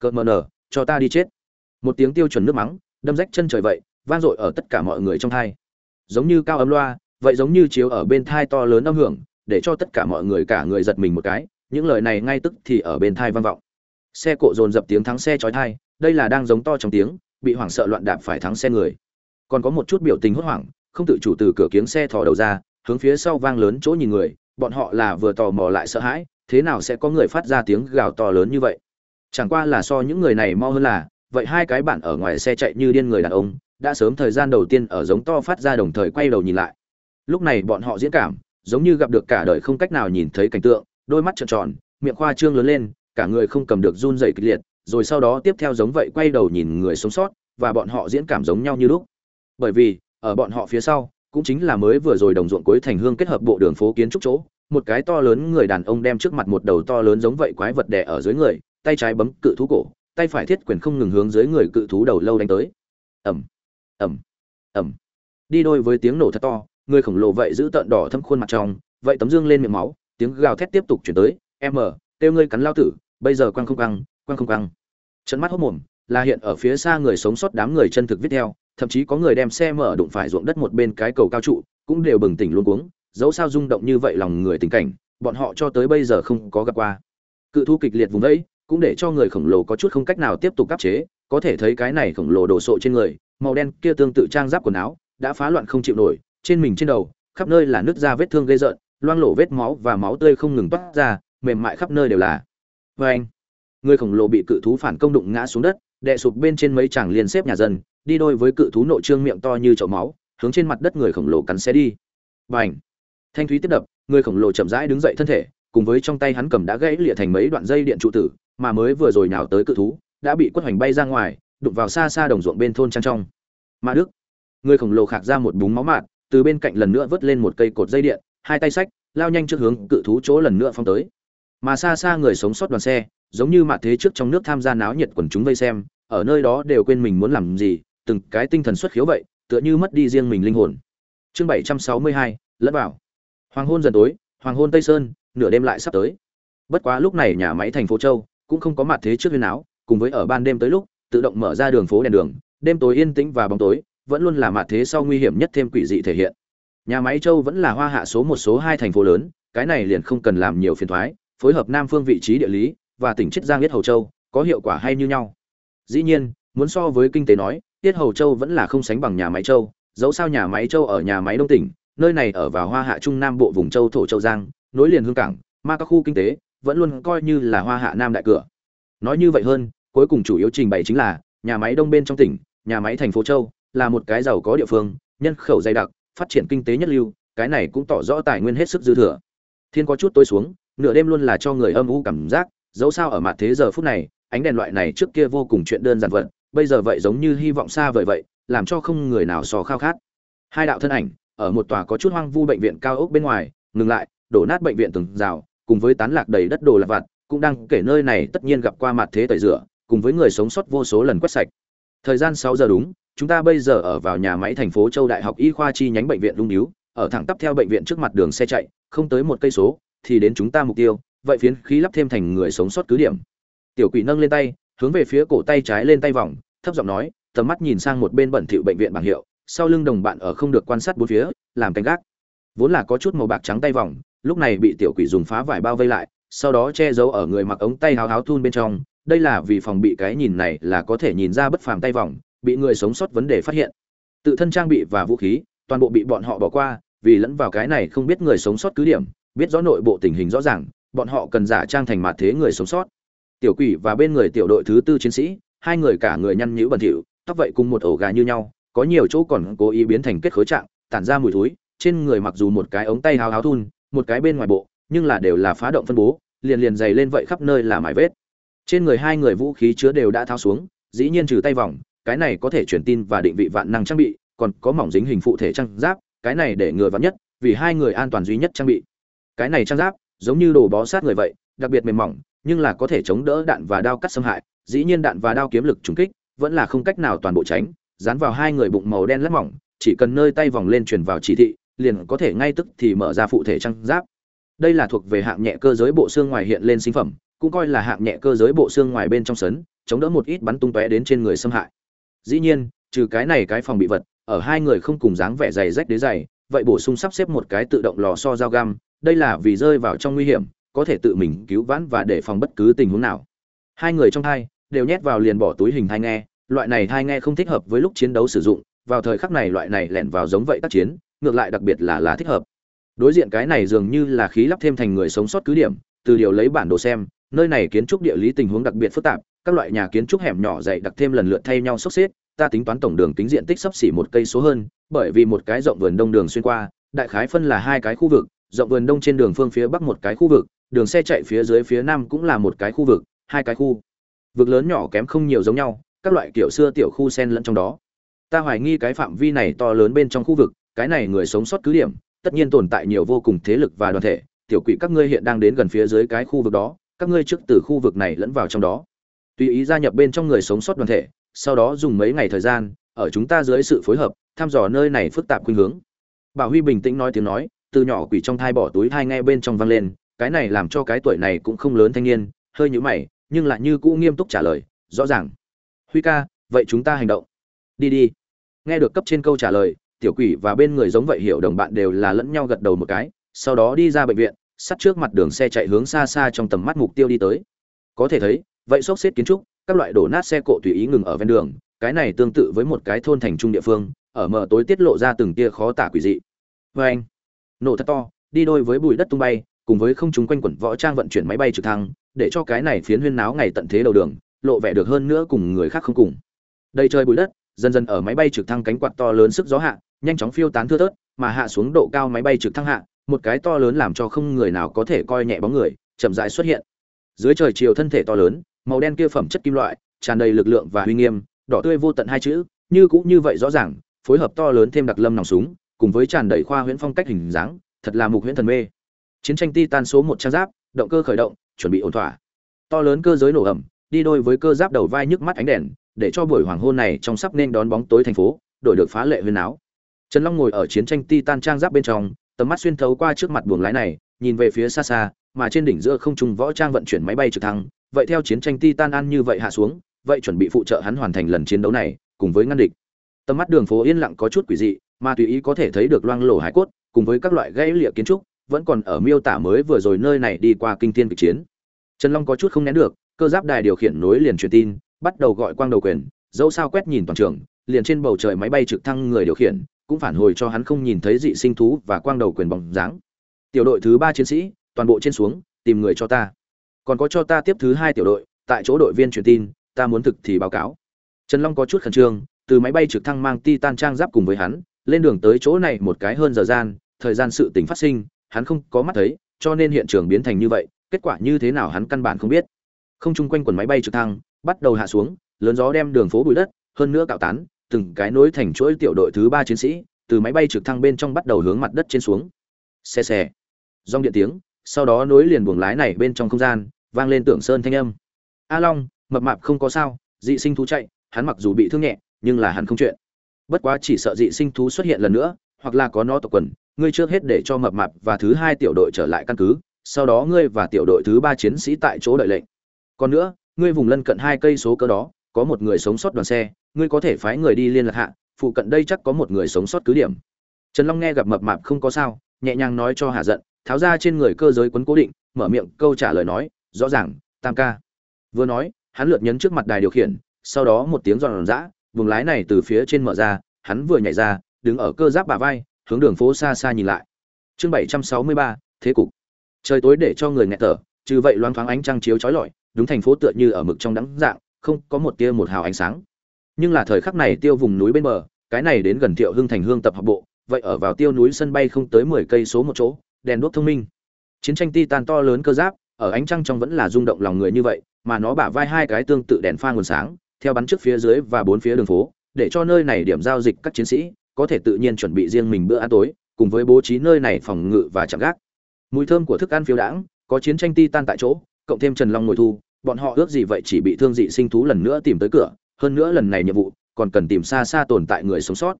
Cợt mờ nở, cho ta đi chết. Một tiếng tiêu chuẩn nước mắng, đâm rách chân trời vậy, vang dội ở tất cả mọi người trong thai. Giống như cao âm loa, vậy giống như chiếu ở bên thai to lớn âm hưởng, để cho tất cả mọi người cả người giật mình một cái, những lời này ngay tức thì ở bên thai vang vọng xe cộ dồn dập tiếng thắng xe chói thai đây là đang giống to trong tiếng, bị hoảng sợ loạn đạp phải thắng xe người. Còn có một chút biểu tình hốt hoảng, không tự chủ từ cửa kiếng xe thò đầu ra, hướng phía sau vang lớn chỗ nhìn người, bọn họ là vừa tò mò lại sợ hãi, thế nào sẽ có người phát ra tiếng gào to lớn như vậy? Chẳng qua là so những người này mo hơn là, vậy hai cái bạn ở ngoài xe chạy như điên người đàn ông, đã sớm thời gian đầu tiên ở giống to phát ra đồng thời quay đầu nhìn lại. Lúc này bọn họ diễn cảm, giống như gặp được cả đời không cách nào nhìn thấy cảnh tượng, đôi mắt trợn tròn, miệng khoa trương lớn lên cả người không cầm được run rẩy kịch liệt, rồi sau đó tiếp theo giống vậy quay đầu nhìn người sống sót, và bọn họ diễn cảm giống nhau như lúc. Bởi vì, ở bọn họ phía sau, cũng chính là mới vừa rồi đồng ruộng cuối thành hương kết hợp bộ đường phố kiến trúc chỗ, một cái to lớn người đàn ông đem trước mặt một đầu to lớn giống vậy quái vật đè ở dưới người, tay trái bấm cự thú cổ, tay phải thiết quyền không ngừng hướng dưới người cự thú đầu lâu đánh tới. Ầm ầm ầm. Đi đôi với tiếng nổ thật to, người khổng lồ vậy giữ tợn đỏ thâm khuôn mặt trong, vậy tấm dương lên miệng máu, tiếng gào thét tiếp tục truyền tới. Em kêu ngươi cắn lao tử bây giờ quăng không căng quăng không căng trận mắt hốc mồm, là hiện ở phía xa người sống sót đám người chân thực viết theo, thậm chí có người đem xe mở đụng phải ruộng đất một bên cái cầu cao trụ, cũng đều bừng tỉnh luôn cuống, dẫu sao rung động như vậy lòng người tình cảnh, bọn họ cho tới bây giờ không có gặp qua. Cự thu kịch liệt vùng đấy cũng để cho người khổng lồ có chút không cách nào tiếp tục áp chế, có thể thấy cái này khổng lồ đổ sộ trên người, màu đen kia tương tự trang giáp quần áo, đã phá loạn không chịu nổi, trên mình trên đầu, khắp nơi là nước da vết thương gây rợn, loang lổ vết máu và máu tươi không ngừng toát ra, mềm mại khắp nơi đều là vê anh, người khổng lồ bị cự thú phản công đụng ngã xuống đất, đè sụp bên trên mấy chàng liên xếp nhà dân, đi đôi với cự thú nội trương miệng to như chậu máu, hướng trên mặt đất người khổng lồ cắn xé đi. Và thanh thúy tiếp đập, người khổng lồ chậm rãi đứng dậy thân thể, cùng với trong tay hắn cầm đã gãy lịa thành mấy đoạn dây điện trụ tử, mà mới vừa rồi nào tới cự thú, đã bị quất hoành bay ra ngoài, đụng vào xa xa đồng ruộng bên thôn trang trong. Ma đức, người khổng lồ khạc ra một búng máu mạt, từ bên cạnh lần nữa vớt lên một cây cột dây điện, hai tay sách lao nhanh trước hướng cự thú chỗ lần nữa phong tới mà xa xa người sống sót đoàn xe, giống như mạ thế trước trong nước tham gia náo nhiệt quần chúng vây xem, ở nơi đó đều quên mình muốn làm gì, từng cái tinh thần xuất khiếu vậy, tựa như mất đi riêng mình linh hồn. Chương bảy trăm sáu mươi hai, lẫn vào. Hoàng hôn dần tối, hoàng hôn tây sơn, nửa đêm lại sắp tới. Bất quá lúc này nhà máy thành phố châu cũng không có mặt thế trước huyên áo, cùng với ở ban đêm tới lúc, tự động mở ra đường phố đèn đường, đêm tối yên tĩnh và bóng tối, vẫn luôn là mặt thế sau nguy hiểm nhất thêm quỷ dị thể hiện. Nhà máy châu vẫn là hoa hạ số một, số hai thành phố lớn, cái này liền không cần làm nhiều phiền thoái phối hợp nam phương vị trí địa lý và tỉnh chiết giang biết hầu châu, có hiệu quả hay như nhau. Dĩ nhiên, muốn so với kinh tế nói tiết hầu châu vẫn là không sánh bằng nhà máy châu, dẫu sao nhà máy châu ở nhà máy đông tỉnh, nơi này ở vào hoa hạ trung nam bộ vùng châu thổ châu giang, nối liền hương cảng, mà các khu kinh tế vẫn luôn coi như là hoa hạ nam đại cửa. Nói như vậy hơn, cuối cùng chủ yếu trình bày chính là, nhà máy đông bên trong tỉnh, nhà máy thành phố châu là một cái giàu có địa phương, nhân khẩu dày đặc, phát triển kinh tế nhất lưu, cái này cũng tỏ rõ tài nguyên hết sức dư thừa. Thiên có chút tối xuống nửa đêm luôn là cho người âm u cảm giác, dẫu sao ở mặt thế giờ phút này, ánh đèn loại này trước kia vô cùng chuyện đơn giản vật, bây giờ vậy giống như hy vọng xa vời vậy, làm cho không người nào sò khao khát. Hai đạo thân ảnh, ở một tòa có chút hoang vu bệnh viện cao ốc bên ngoài, ngừng lại, đổ nát bệnh viện từng rào, cùng với tán lạc đầy đất đồ lặt vặt, cũng đang kể nơi này tất nhiên gặp qua mặt thế tẩy rửa, cùng với người sống sót vô số lần quét sạch. Thời gian sáu giờ đúng, chúng ta bây giờ ở vào nhà máy thành phố châu đại học y khoa chi nhánh bệnh viện lung níu, ở thẳng tắp theo bệnh viện trước mặt đường xe chạy, không tới một cây số thì đến chúng ta mục tiêu, vậy phiến khí lắp thêm thành người sống sót cứ điểm. Tiểu quỷ nâng lên tay, hướng về phía cổ tay trái lên tay vòng, thấp giọng nói, tầm mắt nhìn sang một bên bẩn thỉu bệnh viện bảng hiệu, sau lưng đồng bạn ở không được quan sát bốn phía, làm canh gác. Vốn là có chút màu bạc trắng tay vòng, lúc này bị tiểu quỷ dùng phá vải bao vây lại, sau đó che giấu ở người mặc ống tay háo háo thun bên trong. Đây là vì phòng bị cái nhìn này là có thể nhìn ra bất phàm tay vòng, bị người sống sót vấn đề phát hiện. Tự thân trang bị và vũ khí, toàn bộ bị bọn họ bỏ qua, vì lẫn vào cái này không biết người sống sót cứ điểm biết rõ nội bộ tình hình rõ ràng, bọn họ cần giả trang thành mặt thế người sống sót. Tiểu quỷ và bên người tiểu đội thứ tư chiến sĩ, hai người cả người nhăn nhữ bẩn thỉu, tóc vậy cùng một ổ gà như nhau, có nhiều chỗ còn cố ý biến thành kết khối trạng, tản ra mùi thối. Trên người mặc dù một cái ống tay háo háo thun, một cái bên ngoài bộ, nhưng là đều là phá động phân bố, liền liền dày lên vậy khắp nơi là mài vết. Trên người hai người vũ khí chứa đều đã tháo xuống, dĩ nhiên trừ tay vòng, cái này có thể truyền tin và định vị vạn năng trang bị, còn có mỏng dính hình phụ thể trang giáp, cái này để ngừa vạn nhất, vì hai người an toàn duy nhất trang bị cái này trang giáp, giống như đồ bó sát người vậy, đặc biệt mềm mỏng, nhưng là có thể chống đỡ đạn và đao cắt xâm hại, dĩ nhiên đạn và đao kiếm lực trúng kích, vẫn là không cách nào toàn bộ tránh, dán vào hai người bụng màu đen lát mỏng, chỉ cần nơi tay vòng lên truyền vào chỉ thị, liền có thể ngay tức thì mở ra phụ thể trang giáp. Đây là thuộc về hạng nhẹ cơ giới bộ xương ngoài hiện lên sinh phẩm, cũng coi là hạng nhẹ cơ giới bộ xương ngoài bên trong sấn, chống đỡ một ít bắn tung tóe đến trên người xâm hại. Dĩ nhiên, trừ cái này cái phòng bị vật, ở hai người không cùng dáng vẻ dày rách đế dày, vậy bổ sung sắp xếp một cái tự động lò so dao găm đây là vì rơi vào trong nguy hiểm, có thể tự mình cứu vãn và để phòng bất cứ tình huống nào. Hai người trong thai đều nhét vào liền bỏ túi hình thai nghe, loại này thai nghe không thích hợp với lúc chiến đấu sử dụng, vào thời khắc này loại này lẻn vào giống vậy tác chiến, ngược lại đặc biệt là là thích hợp. Đối diện cái này dường như là khí lắp thêm thành người sống sót cứ điểm, từ điều lấy bản đồ xem, nơi này kiến trúc địa lý tình huống đặc biệt phức tạp, các loại nhà kiến trúc hẻm nhỏ dày đặc thêm lần lượt thay nhau sốc xếp, ta tính toán tổng đường tính diện tích sấp xỉ một cây số hơn, bởi vì một cái rộng vườn đông đường xuyên qua, đại khái phân là hai cái khu vực rộng vườn đông trên đường phương phía bắc một cái khu vực, đường xe chạy phía dưới phía nam cũng là một cái khu vực, hai cái khu. Vực lớn nhỏ kém không nhiều giống nhau, các loại kiểu xưa tiểu khu xen lẫn trong đó. Ta hoài nghi cái phạm vi này to lớn bên trong khu vực, cái này người sống sót cứ điểm, tất nhiên tồn tại nhiều vô cùng thế lực và đoàn thể, tiểu quỷ các ngươi hiện đang đến gần phía dưới cái khu vực đó, các ngươi trước từ khu vực này lẫn vào trong đó. Tùy ý gia nhập bên trong người sống sót đoàn thể, sau đó dùng mấy ngày thời gian, ở chúng ta dưới sự phối hợp, thăm dò nơi này phức tạp khuynh hướng. Bảo huy bình tĩnh nói tiếng nói từ nhỏ quỷ trong thai bỏ túi thai nghe bên trong vang lên, cái này làm cho cái tuổi này cũng không lớn thanh niên, hơi nhũ mày, nhưng lại như cũ nghiêm túc trả lời, rõ ràng. Huy ca, vậy chúng ta hành động. Đi đi. Nghe được cấp trên câu trả lời, tiểu quỷ và bên người giống vậy hiểu đồng bạn đều là lẫn nhau gật đầu một cái, sau đó đi ra bệnh viện, sắt trước mặt đường xe chạy hướng xa xa trong tầm mắt mục tiêu đi tới. Có thể thấy, vậy xốc xếp kiến trúc, các loại đổ nát xe cộ tùy ý ngừng ở ven đường, cái này tương tự với một cái thôn thành trung địa phương, ở mờ tối tiết lộ ra từng tia khó tả quỷ dị. Vê anh nổ thật to, đi đôi với bụi đất tung bay, cùng với không chúng quanh quẩn võ trang vận chuyển máy bay trực thăng, để cho cái này phiến huyên náo ngày tận thế đầu đường, lộ vẻ được hơn nữa cùng người khác không cùng. Đây chơi bụi đất, dần dần ở máy bay trực thăng cánh quạt to lớn sức gió hạ, nhanh chóng phiêu tán thưa thớt, mà hạ xuống độ cao máy bay trực thăng hạ, một cái to lớn làm cho không người nào có thể coi nhẹ bóng người, chậm rãi xuất hiện. Dưới trời chiều thân thể to lớn, màu đen kia phẩm chất kim loại, tràn đầy lực lượng và uy nghiêm, đỏ tươi vô tận hai chữ, như cũng như vậy rõ ràng, phối hợp to lớn thêm đặc lâm nòng súng cùng với tràn đầy khoa huyễn phong cách hình dáng, thật là mục huyễn thần mê. Chiến tranh titan số một trang giáp, động cơ khởi động, chuẩn bị ổn thỏa. To lớn cơ giới nổ ẩm đi đôi với cơ giáp đầu vai nhức mắt ánh đèn, để cho buổi hoàng hôn này trong sắp nên đón bóng tối thành phố, đổi được phá lệ huyên áo. Trần long ngồi ở chiến tranh titan trang giáp bên trong, tầm mắt xuyên thấu qua trước mặt buồng lái này, nhìn về phía xa xa, mà trên đỉnh giữa không trung võ trang vận chuyển máy bay trực thăng. Vậy theo chiến tranh titan ăn như vậy hạ xuống, vậy chuẩn bị phụ trợ hắn hoàn thành lần chiến đấu này, cùng với ngăn địch. Tầm mắt đường phố yên lặng có chút quỷ dị mà tùy ý có thể thấy được loang lổ hải cốt, cùng với các loại gãy lịa kiến trúc, vẫn còn ở miêu tả mới vừa rồi nơi này đi qua kinh thiên kịch chiến. Trần long có chút không nén được, cơ giáp đài điều khiển nối liền truyền tin, bắt đầu gọi quang đầu quyền, dẫu sao quét nhìn toàn trường, liền trên bầu trời máy bay trực thăng người điều khiển, cũng phản hồi cho hắn không nhìn thấy dị sinh thú và quang đầu quyền bóng dáng. Tiểu đội thứ ba chiến sĩ, toàn bộ trên xuống, tìm người cho ta. Còn có cho ta tiếp thứ hai tiểu đội, tại chỗ đội viên truyền tin, ta muốn thực thì báo cáo. Trần long có chút khẩn trương, từ máy bay trực thăng mang titan trang giáp cùng với hắn lên đường tới chỗ này một cái hơn giờ gian, thời gian sự tình phát sinh, hắn không có mắt thấy, cho nên hiện trường biến thành như vậy, kết quả như thế nào hắn căn bản không biết. Không chung quanh quần máy bay trực thăng bắt đầu hạ xuống, lớn gió đem đường phố bụi đất, hơn nữa cạo tán, từng cái nối thành chuỗi tiểu đội thứ ba chiến sĩ từ máy bay trực thăng bên trong bắt đầu hướng mặt đất trên xuống. Xe xe. Dòng điện tiếng, sau đó nối liền buồng lái này bên trong không gian, vang lên tưởng sơn thanh âm. A long, mập mạp không có sao, dị sinh thú chạy, hắn mặc dù bị thương nhẹ, nhưng là hắn không chuyện bất quá chỉ sợ dị sinh thú xuất hiện lần nữa, hoặc là có nó tộc quần, ngươi trước hết để cho mập mạp và thứ hai tiểu đội trở lại căn cứ, sau đó ngươi và tiểu đội thứ ba chiến sĩ tại chỗ đợi lệnh. Còn nữa, ngươi vùng lân cận hai cây số cơ đó, có một người sống sót đoàn xe, ngươi có thể phái người đi liên lạc hạ, phụ cận đây chắc có một người sống sót cứ điểm. Trần long nghe gặp mập mạp không có sao, nhẹ nhàng nói cho hạ giận, tháo ra trên người cơ giới quấn cố định, mở miệng câu trả lời nói, rõ ràng, tam ca. Vừa nói, hắn lượt nhấn trước mặt đài điều khiển, sau đó một tiếng giòn giã vùng lái này từ phía trên mở ra, hắn vừa nhảy ra, đứng ở cơ giáp bà vai, hướng đường phố xa xa nhìn lại. Chương bảy trăm sáu mươi ba, thế cục. Trời tối để cho người nghẹt thở, trừ vậy loáng thoáng ánh trăng chiếu chói lọi, đúng thành phố tựa như ở mực trong đắng dạng, không có một tia một hào ánh sáng. Nhưng là thời khắc này tiêu vùng núi bên bờ, cái này đến gần thiệu hưng thành hương tập học bộ, vậy ở vào tiêu núi sân bay không tới mười cây số một chỗ, đèn đuốc thông minh. Chiến tranh titan to lớn cơ giáp, ở ánh trăng trong vẫn là rung động lòng người như vậy, mà nó bả vai hai cái tương tự đèn pha nguồn sáng theo bắn trước phía dưới và bốn phía đường phố, để cho nơi này điểm giao dịch các chiến sĩ, có thể tự nhiên chuẩn bị riêng mình bữa ăn tối, cùng với bố trí nơi này phòng ngự và chạm gác. Mùi thơm của thức ăn phiếu đãng, có chiến tranh titan tại chỗ, cộng thêm trần long ngồi thu, bọn họ ước gì vậy chỉ bị thương dị sinh thú lần nữa tìm tới cửa, hơn nữa lần này nhiệm vụ còn cần tìm xa xa tồn tại người sống sót.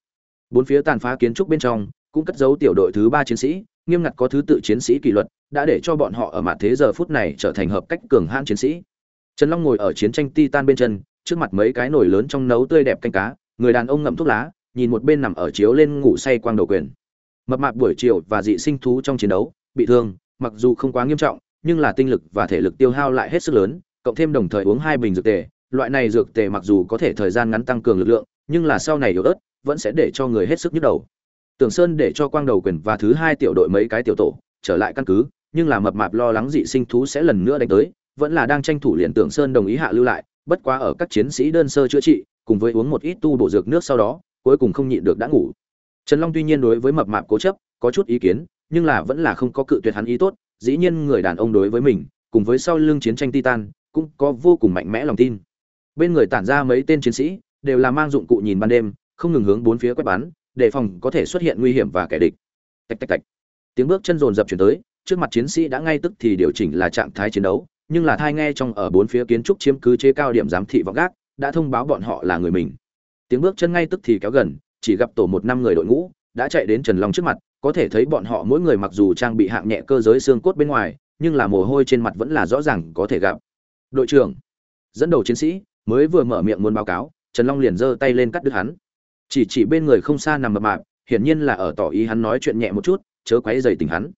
Bốn phía tàn phá kiến trúc bên trong, cũng cất giấu tiểu đội thứ ba chiến sĩ, nghiêm ngặt có thứ tự chiến sĩ kỷ luật, đã để cho bọn họ ở mặt thế giờ phút này trở thành hợp cách cường hãn chiến sĩ. Trần long ngồi ở chiến tranh titan bên chân trước mặt mấy cái nồi lớn trong nấu tươi đẹp canh cá, người đàn ông ngậm thuốc lá, nhìn một bên nằm ở chiếu lên ngủ say quang đầu quyền. Mập mạp buổi chiều và dị sinh thú trong chiến đấu, bị thương, mặc dù không quá nghiêm trọng, nhưng là tinh lực và thể lực tiêu hao lại hết sức lớn, cộng thêm đồng thời uống hai bình dược tề. Loại này dược tề mặc dù có thể thời gian ngắn tăng cường lực lượng, nhưng là sau này yếu ớt, vẫn sẽ để cho người hết sức nhức đầu. Tưởng sơn để cho quang đầu quyền và thứ hai tiểu đội mấy cái tiểu tổ trở lại căn cứ, nhưng là mập mạp lo lắng dị sinh thú sẽ lần nữa đánh tới, vẫn là đang tranh thủ liền tưởng sơn đồng ý hạ lưu lại bất quá ở các chiến sĩ đơn sơ chữa trị, cùng với uống một ít tu bổ dược nước sau đó, cuối cùng không nhịn được đã ngủ. Trần long tuy nhiên đối với mập mạp cố chấp, có chút ý kiến, nhưng là vẫn là không có cự tuyệt hắn ý tốt, dĩ nhiên người đàn ông đối với mình, cùng với sau lưng chiến tranh titan, cũng có vô cùng mạnh mẽ lòng tin. Bên người tản ra mấy tên chiến sĩ, đều là mang dụng cụ nhìn ban đêm, không ngừng hướng bốn phía quét bắn đề phòng có thể xuất hiện nguy hiểm và kẻ địch. Tạch tạch tạch. Tiếng bước chân rồn rập chuyển tới, trước mặt chiến sĩ đã ngay tức thì điều chỉnh là trạng thái chiến đấu nhưng là thai nghe trong ở bốn phía kiến trúc chiếm cứ chế cao điểm giám thị vọng gác, đã thông báo bọn họ là người mình. Tiếng bước chân ngay tức thì kéo gần, chỉ gặp tổ một năm người đội ngũ, đã chạy đến trần long trước mặt, có thể thấy bọn họ mỗi người mặc dù trang bị hạng nhẹ cơ giới xương cốt bên ngoài, nhưng là mồ hôi trên mặt vẫn là rõ ràng có thể gặp. Đội trưởng, dẫn đầu chiến sĩ, mới vừa mở miệng muốn báo cáo, trần long liền giơ tay lên cắt đứt hắn. Chỉ chỉ bên người không xa nằm mập mạp, hiển nhiên là ở tỏ ý hắn nói chuyện nhẹ một chút, chớ quấy dày tình hắn.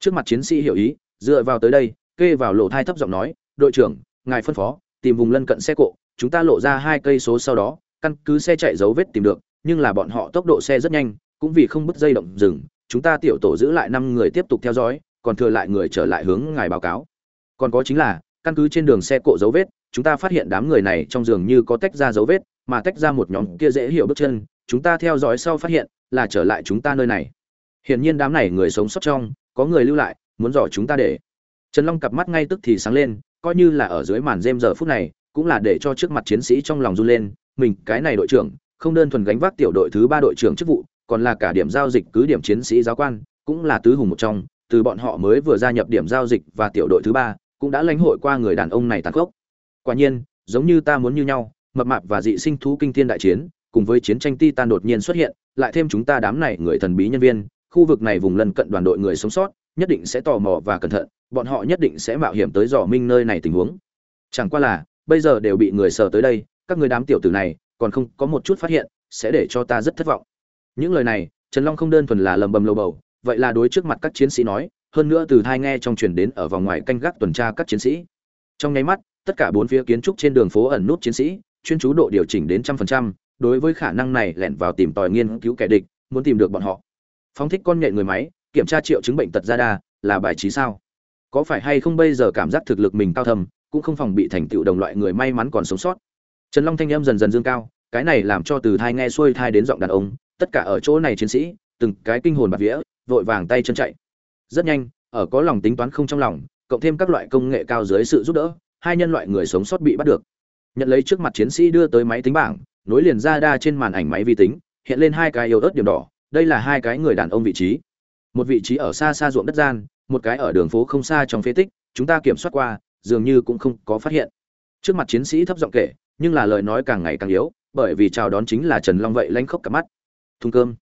Trước mặt chiến sĩ hiểu ý, dựa vào tới đây kê vào lộ thai thấp giọng nói, đội trưởng, ngài phân phó, tìm vùng lân cận xe cộ, chúng ta lộ ra hai cây số sau đó, căn cứ xe chạy dấu vết tìm được, nhưng là bọn họ tốc độ xe rất nhanh, cũng vì không bứt dây động dừng chúng ta tiểu tổ giữ lại năm người tiếp tục theo dõi, còn thừa lại người trở lại hướng ngài báo cáo. Còn có chính là, căn cứ trên đường xe cộ dấu vết, chúng ta phát hiện đám người này trong giường như có tách ra dấu vết, mà tách ra một nhóm kia dễ hiểu bước chân, chúng ta theo dõi sau phát hiện, là trở lại chúng ta nơi này. Hiển nhiên đám này người sống sót trong, có người lưu lại, muốn dò chúng ta để trần long cặp mắt ngay tức thì sáng lên, coi như là ở dưới màn rêm giờ phút này, cũng là để cho trước mặt chiến sĩ trong lòng run lên, mình, cái này đội trưởng, không đơn thuần gánh vác tiểu đội thứ ba đội trưởng chức vụ, còn là cả điểm giao dịch cứ điểm chiến sĩ giáo quan, cũng là tứ hùng một trong, từ bọn họ mới vừa gia nhập điểm giao dịch và tiểu đội thứ ba, cũng đã lãnh hội qua người đàn ông này tàn khốc. Quả nhiên, giống như ta muốn như nhau, mập mạp và dị sinh thú kinh thiên đại chiến, cùng với chiến tranh titan đột nhiên xuất hiện, lại thêm chúng ta đám này người thần bí nhân viên khu vực này vùng lân cận đoàn đội người sống sót, nhất định sẽ tò mò và cẩn thận, bọn họ nhất định sẽ mạo hiểm tới dò minh nơi này tình huống. Chẳng qua là, bây giờ đều bị người sờ tới đây, các người đám tiểu tử này, còn không có một chút phát hiện, sẽ để cho ta rất thất vọng. Những lời này, trần long không đơn thuần là lầm bầm lầu bầu, vậy là đối trước mặt các chiến sĩ nói, hơn nữa từ thai nghe trong truyền đến ở vòng ngoài canh gác tuần tra các chiến sĩ. Trong nháy mắt, tất cả bốn phía kiến trúc trên đường phố ẩn nút chiến sĩ, chuyên chú độ điều chỉnh đến trăm phần trăm, đối với khả năng này lẻn vào tìm tòi nghiên cứu kẻ địch, muốn tìm được bọn họ phóng thích con nhện người máy, kiểm tra triệu chứng bệnh tật ra đa, là bài trí sao? Có phải hay không bây giờ cảm giác thực lực mình cao thầm cũng không phòng bị thành tựu đồng loại người may mắn còn sống sót? Trần long thanh âm dần dần dương cao, cái này làm cho từ thai nghe xuôi thai đến giọng đàn ông, tất cả ở chỗ này chiến sĩ, từng cái kinh hồn bạt vía, vội vàng tay chân chạy. Rất nhanh, ở có lòng tính toán không trong lòng, cộng thêm các loại công nghệ cao dưới sự giúp đỡ, hai nhân loại người sống sót bị bắt được. Nhận lấy trước mặt chiến sĩ đưa tới máy tính bảng, nối liền ra đa trên màn ảnh máy vi tính, hiện lên hai cái yếu ớt điểm đỏ đây là hai cái người đàn ông vị trí. Một vị trí ở xa xa ruộng đất gian, một cái ở đường phố không xa trong phế tích, chúng ta kiểm soát qua, dường như cũng không có phát hiện. Trước mặt chiến sĩ thấp giọng kể, nhưng là lời nói càng ngày càng yếu, bởi vì chào đón chính là trần long vậy lanh khóc cả mắt. Thùng cơm.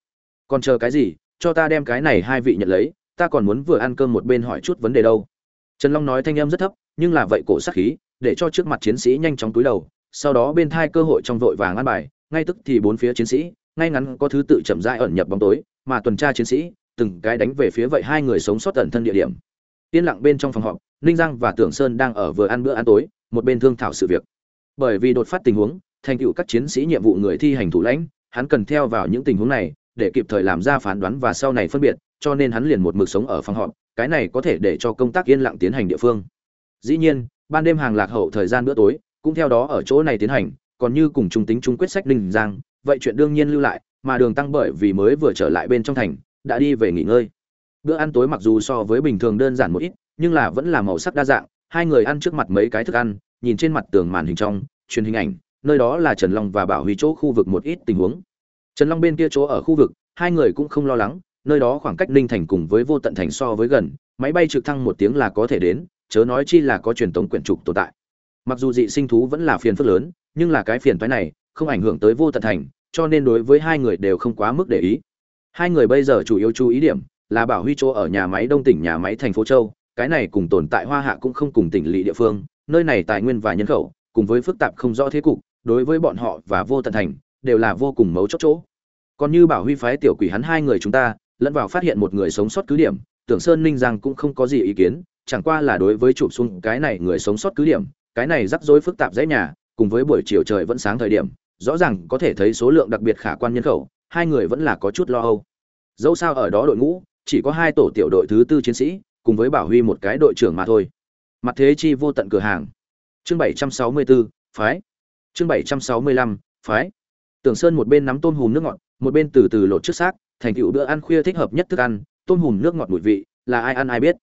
Còn chờ cái gì? Cho ta đem cái này hai vị nhận lấy, ta còn muốn vừa ăn cơm một bên hỏi chút vấn đề đâu. Trần long nói thanh âm rất thấp, nhưng là vậy cổ sắc khí, để cho trước mặt chiến sĩ nhanh chóng túi đầu, sau đó bên thai cơ hội trong vội vàng ăn bài, ngay tức thì bốn phía chiến sĩ ngay ngắn có thứ tự chậm rãi ẩn nhập bóng tối, mà tuần tra chiến sĩ từng cái đánh về phía vậy hai người sống sót ẩn thân địa điểm. Yên lặng bên trong phòng họp, ninh giang và tưởng sơn đang ở vừa ăn bữa ăn tối, một bên thương thảo sự việc. Bởi vì đột phát tình huống, thành tựu các chiến sĩ nhiệm vụ người thi hành thủ lãnh, hắn cần theo vào những tình huống này để kịp thời làm ra phán đoán và sau này phân biệt, cho nên hắn liền một mực sống ở phòng họp, cái này có thể để cho công tác yên lặng tiến hành địa phương. Dĩ nhiên, ban đêm hàng lạc hậu thời gian bữa tối cũng theo đó ở chỗ này tiến hành, còn như cùng trung tính trung quyết sách ninh giang vậy chuyện đương nhiên lưu lại, mà đường tăng bởi vì mới vừa trở lại bên trong thành, đã đi về nghỉ ngơi. Bữa ăn tối mặc dù so với bình thường đơn giản một ít, nhưng là vẫn là màu sắc đa dạng, hai người ăn trước mặt mấy cái thức ăn, nhìn trên mặt tường màn hình trong, truyền hình ảnh, nơi đó là trần long và bảo huy chỗ khu vực một ít tình huống. Trần long bên kia chỗ ở khu vực, hai người cũng không lo lắng, nơi đó khoảng cách ninh thành cùng với vô tận thành so với gần, máy bay trực thăng một tiếng là có thể đến, chớ nói chi là có truyền tống quyển trục tồn tại. Mặc dù dị sinh thú vẫn là phiền phức lớn, nhưng là cái phiền toái này không ảnh hưởng tới vô tận thành cho nên đối với hai người đều không quá mức để ý. Hai người bây giờ chủ yếu chú ý điểm là bảo huy chỗ ở nhà máy đông tỉnh nhà máy thành phố châu, cái này cùng tồn tại hoa hạ cũng không cùng tỉnh lỵ địa phương, nơi này tài nguyên và nhân khẩu cùng với phức tạp không rõ thế cục, đối với bọn họ và vô tận thành đều là vô cùng mấu chốt chỗ. Còn như bảo huy phái tiểu quỷ hắn hai người chúng ta, lẫn vào phát hiện một người sống sót cứ điểm, tưởng sơn ninh giang cũng không có gì ý kiến, chẳng qua là đối với chụp xuống cái này người sống sót cứ điểm, cái này rắc rối phức tạp dễ nhà, cùng với buổi chiều trời vẫn sáng thời điểm rõ ràng có thể thấy số lượng đặc biệt khả quan nhân khẩu hai người vẫn là có chút lo âu. Dẫu sao ở đó đội ngũ chỉ có hai tổ tiểu đội thứ tư chiến sĩ cùng với bảo huy một cái đội trưởng mà thôi. Mặt thế chi vô tận cửa hàng. Chương bảy trăm sáu mươi 764, phái. Chương bảy trăm sáu mươi lăm phái. Tưởng sơn một bên nắm tôm hùm nước ngọt một bên từ từ lột trước xác thành tựu bữa ăn khuya thích hợp nhất thức ăn tôm hùm nước ngọt mùi vị là ai ăn ai biết.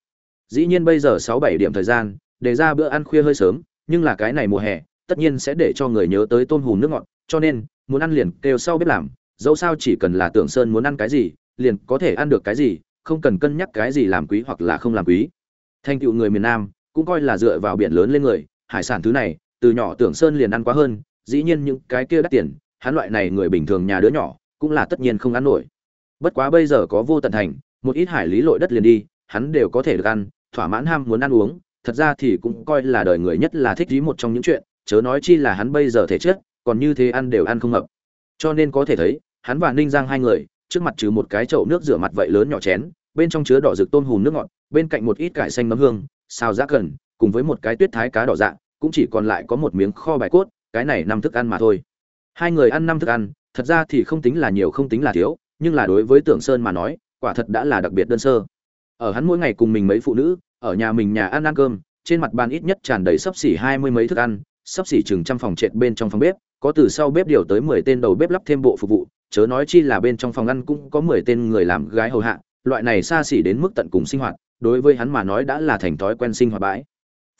Dĩ nhiên bây giờ sáu bảy điểm thời gian để ra bữa ăn khuya hơi sớm nhưng là cái này mùa hè tất nhiên sẽ để cho người nhớ tới tôm hùm nước ngọt cho nên, muốn ăn liền kêu sau bếp làm, dẫu sao chỉ cần là tưởng sơn muốn ăn cái gì, liền có thể ăn được cái gì, không cần cân nhắc cái gì làm quý hoặc là không làm quý. Thành tựu người miền nam, cũng coi là dựa vào biển lớn lên người, hải sản thứ này, từ nhỏ tưởng sơn liền ăn quá hơn, dĩ nhiên những cái kia đắt tiền, hắn loại này người bình thường nhà đứa nhỏ, cũng là tất nhiên không ăn nổi. Bất quá bây giờ có vô tận thành, một ít hải lý lội đất liền đi, hắn đều có thể được ăn, thỏa mãn ham muốn ăn uống, thật ra thì cũng coi là đời người nhất là thích ý một trong những chuyện, chớ nói chi là hắn bây giờ thể chất còn như thế ăn đều ăn không hợp, cho nên có thể thấy hắn và ninh giang hai người trước mặt trừ một cái chậu nước rửa mặt vậy lớn nhỏ chén bên trong chứa đỏ rực tôm hùm nước ngọt bên cạnh một ít cải xanh nấm hương xào giá cần cùng với một cái tuyết thái cá đỏ dạng cũng chỉ còn lại có một miếng kho bài cốt cái này năm thức ăn mà thôi. Hai người ăn năm thức ăn thật ra thì không tính là nhiều không tính là thiếu nhưng là đối với tưởng sơn mà nói quả thật đã là đặc biệt đơn sơ. Ở hắn mỗi ngày cùng mình mấy phụ nữ ở nhà mình nhà ăn ăn cơm trên mặt bàn ít nhất tràn đầy sấp xỉ hai mươi mấy thức ăn sấp xỉ chừng trăm phòng trệt bên trong phòng bếp có từ sau bếp điều tới mười tên đầu bếp lắp thêm bộ phục vụ, chớ nói chi là bên trong phòng ăn cũng có mười tên người làm gái hầu hạ, loại này xa xỉ đến mức tận cùng sinh hoạt, đối với hắn mà nói đã là thành thói quen sinh hoạt bãi.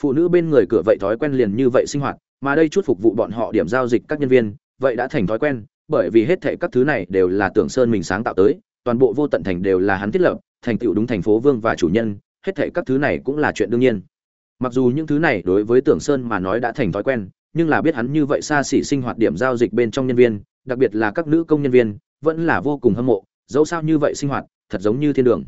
Phụ nữ bên người cửa vậy thói quen liền như vậy sinh hoạt, mà đây chút phục vụ bọn họ điểm giao dịch các nhân viên, vậy đã thành thói quen, bởi vì hết thảy các thứ này đều là tưởng sơn mình sáng tạo tới, toàn bộ vô tận thành đều là hắn thiết lập, thành tựu đúng thành phố vương và chủ nhân, hết thảy các thứ này cũng là chuyện đương nhiên. Mặc dù những thứ này đối với tưởng sơn mà nói đã thành thói quen nhưng là biết hắn như vậy xa xỉ sinh hoạt điểm giao dịch bên trong nhân viên, đặc biệt là các nữ công nhân viên, vẫn là vô cùng hâm mộ. Dẫu sao như vậy sinh hoạt, thật giống như thiên đường.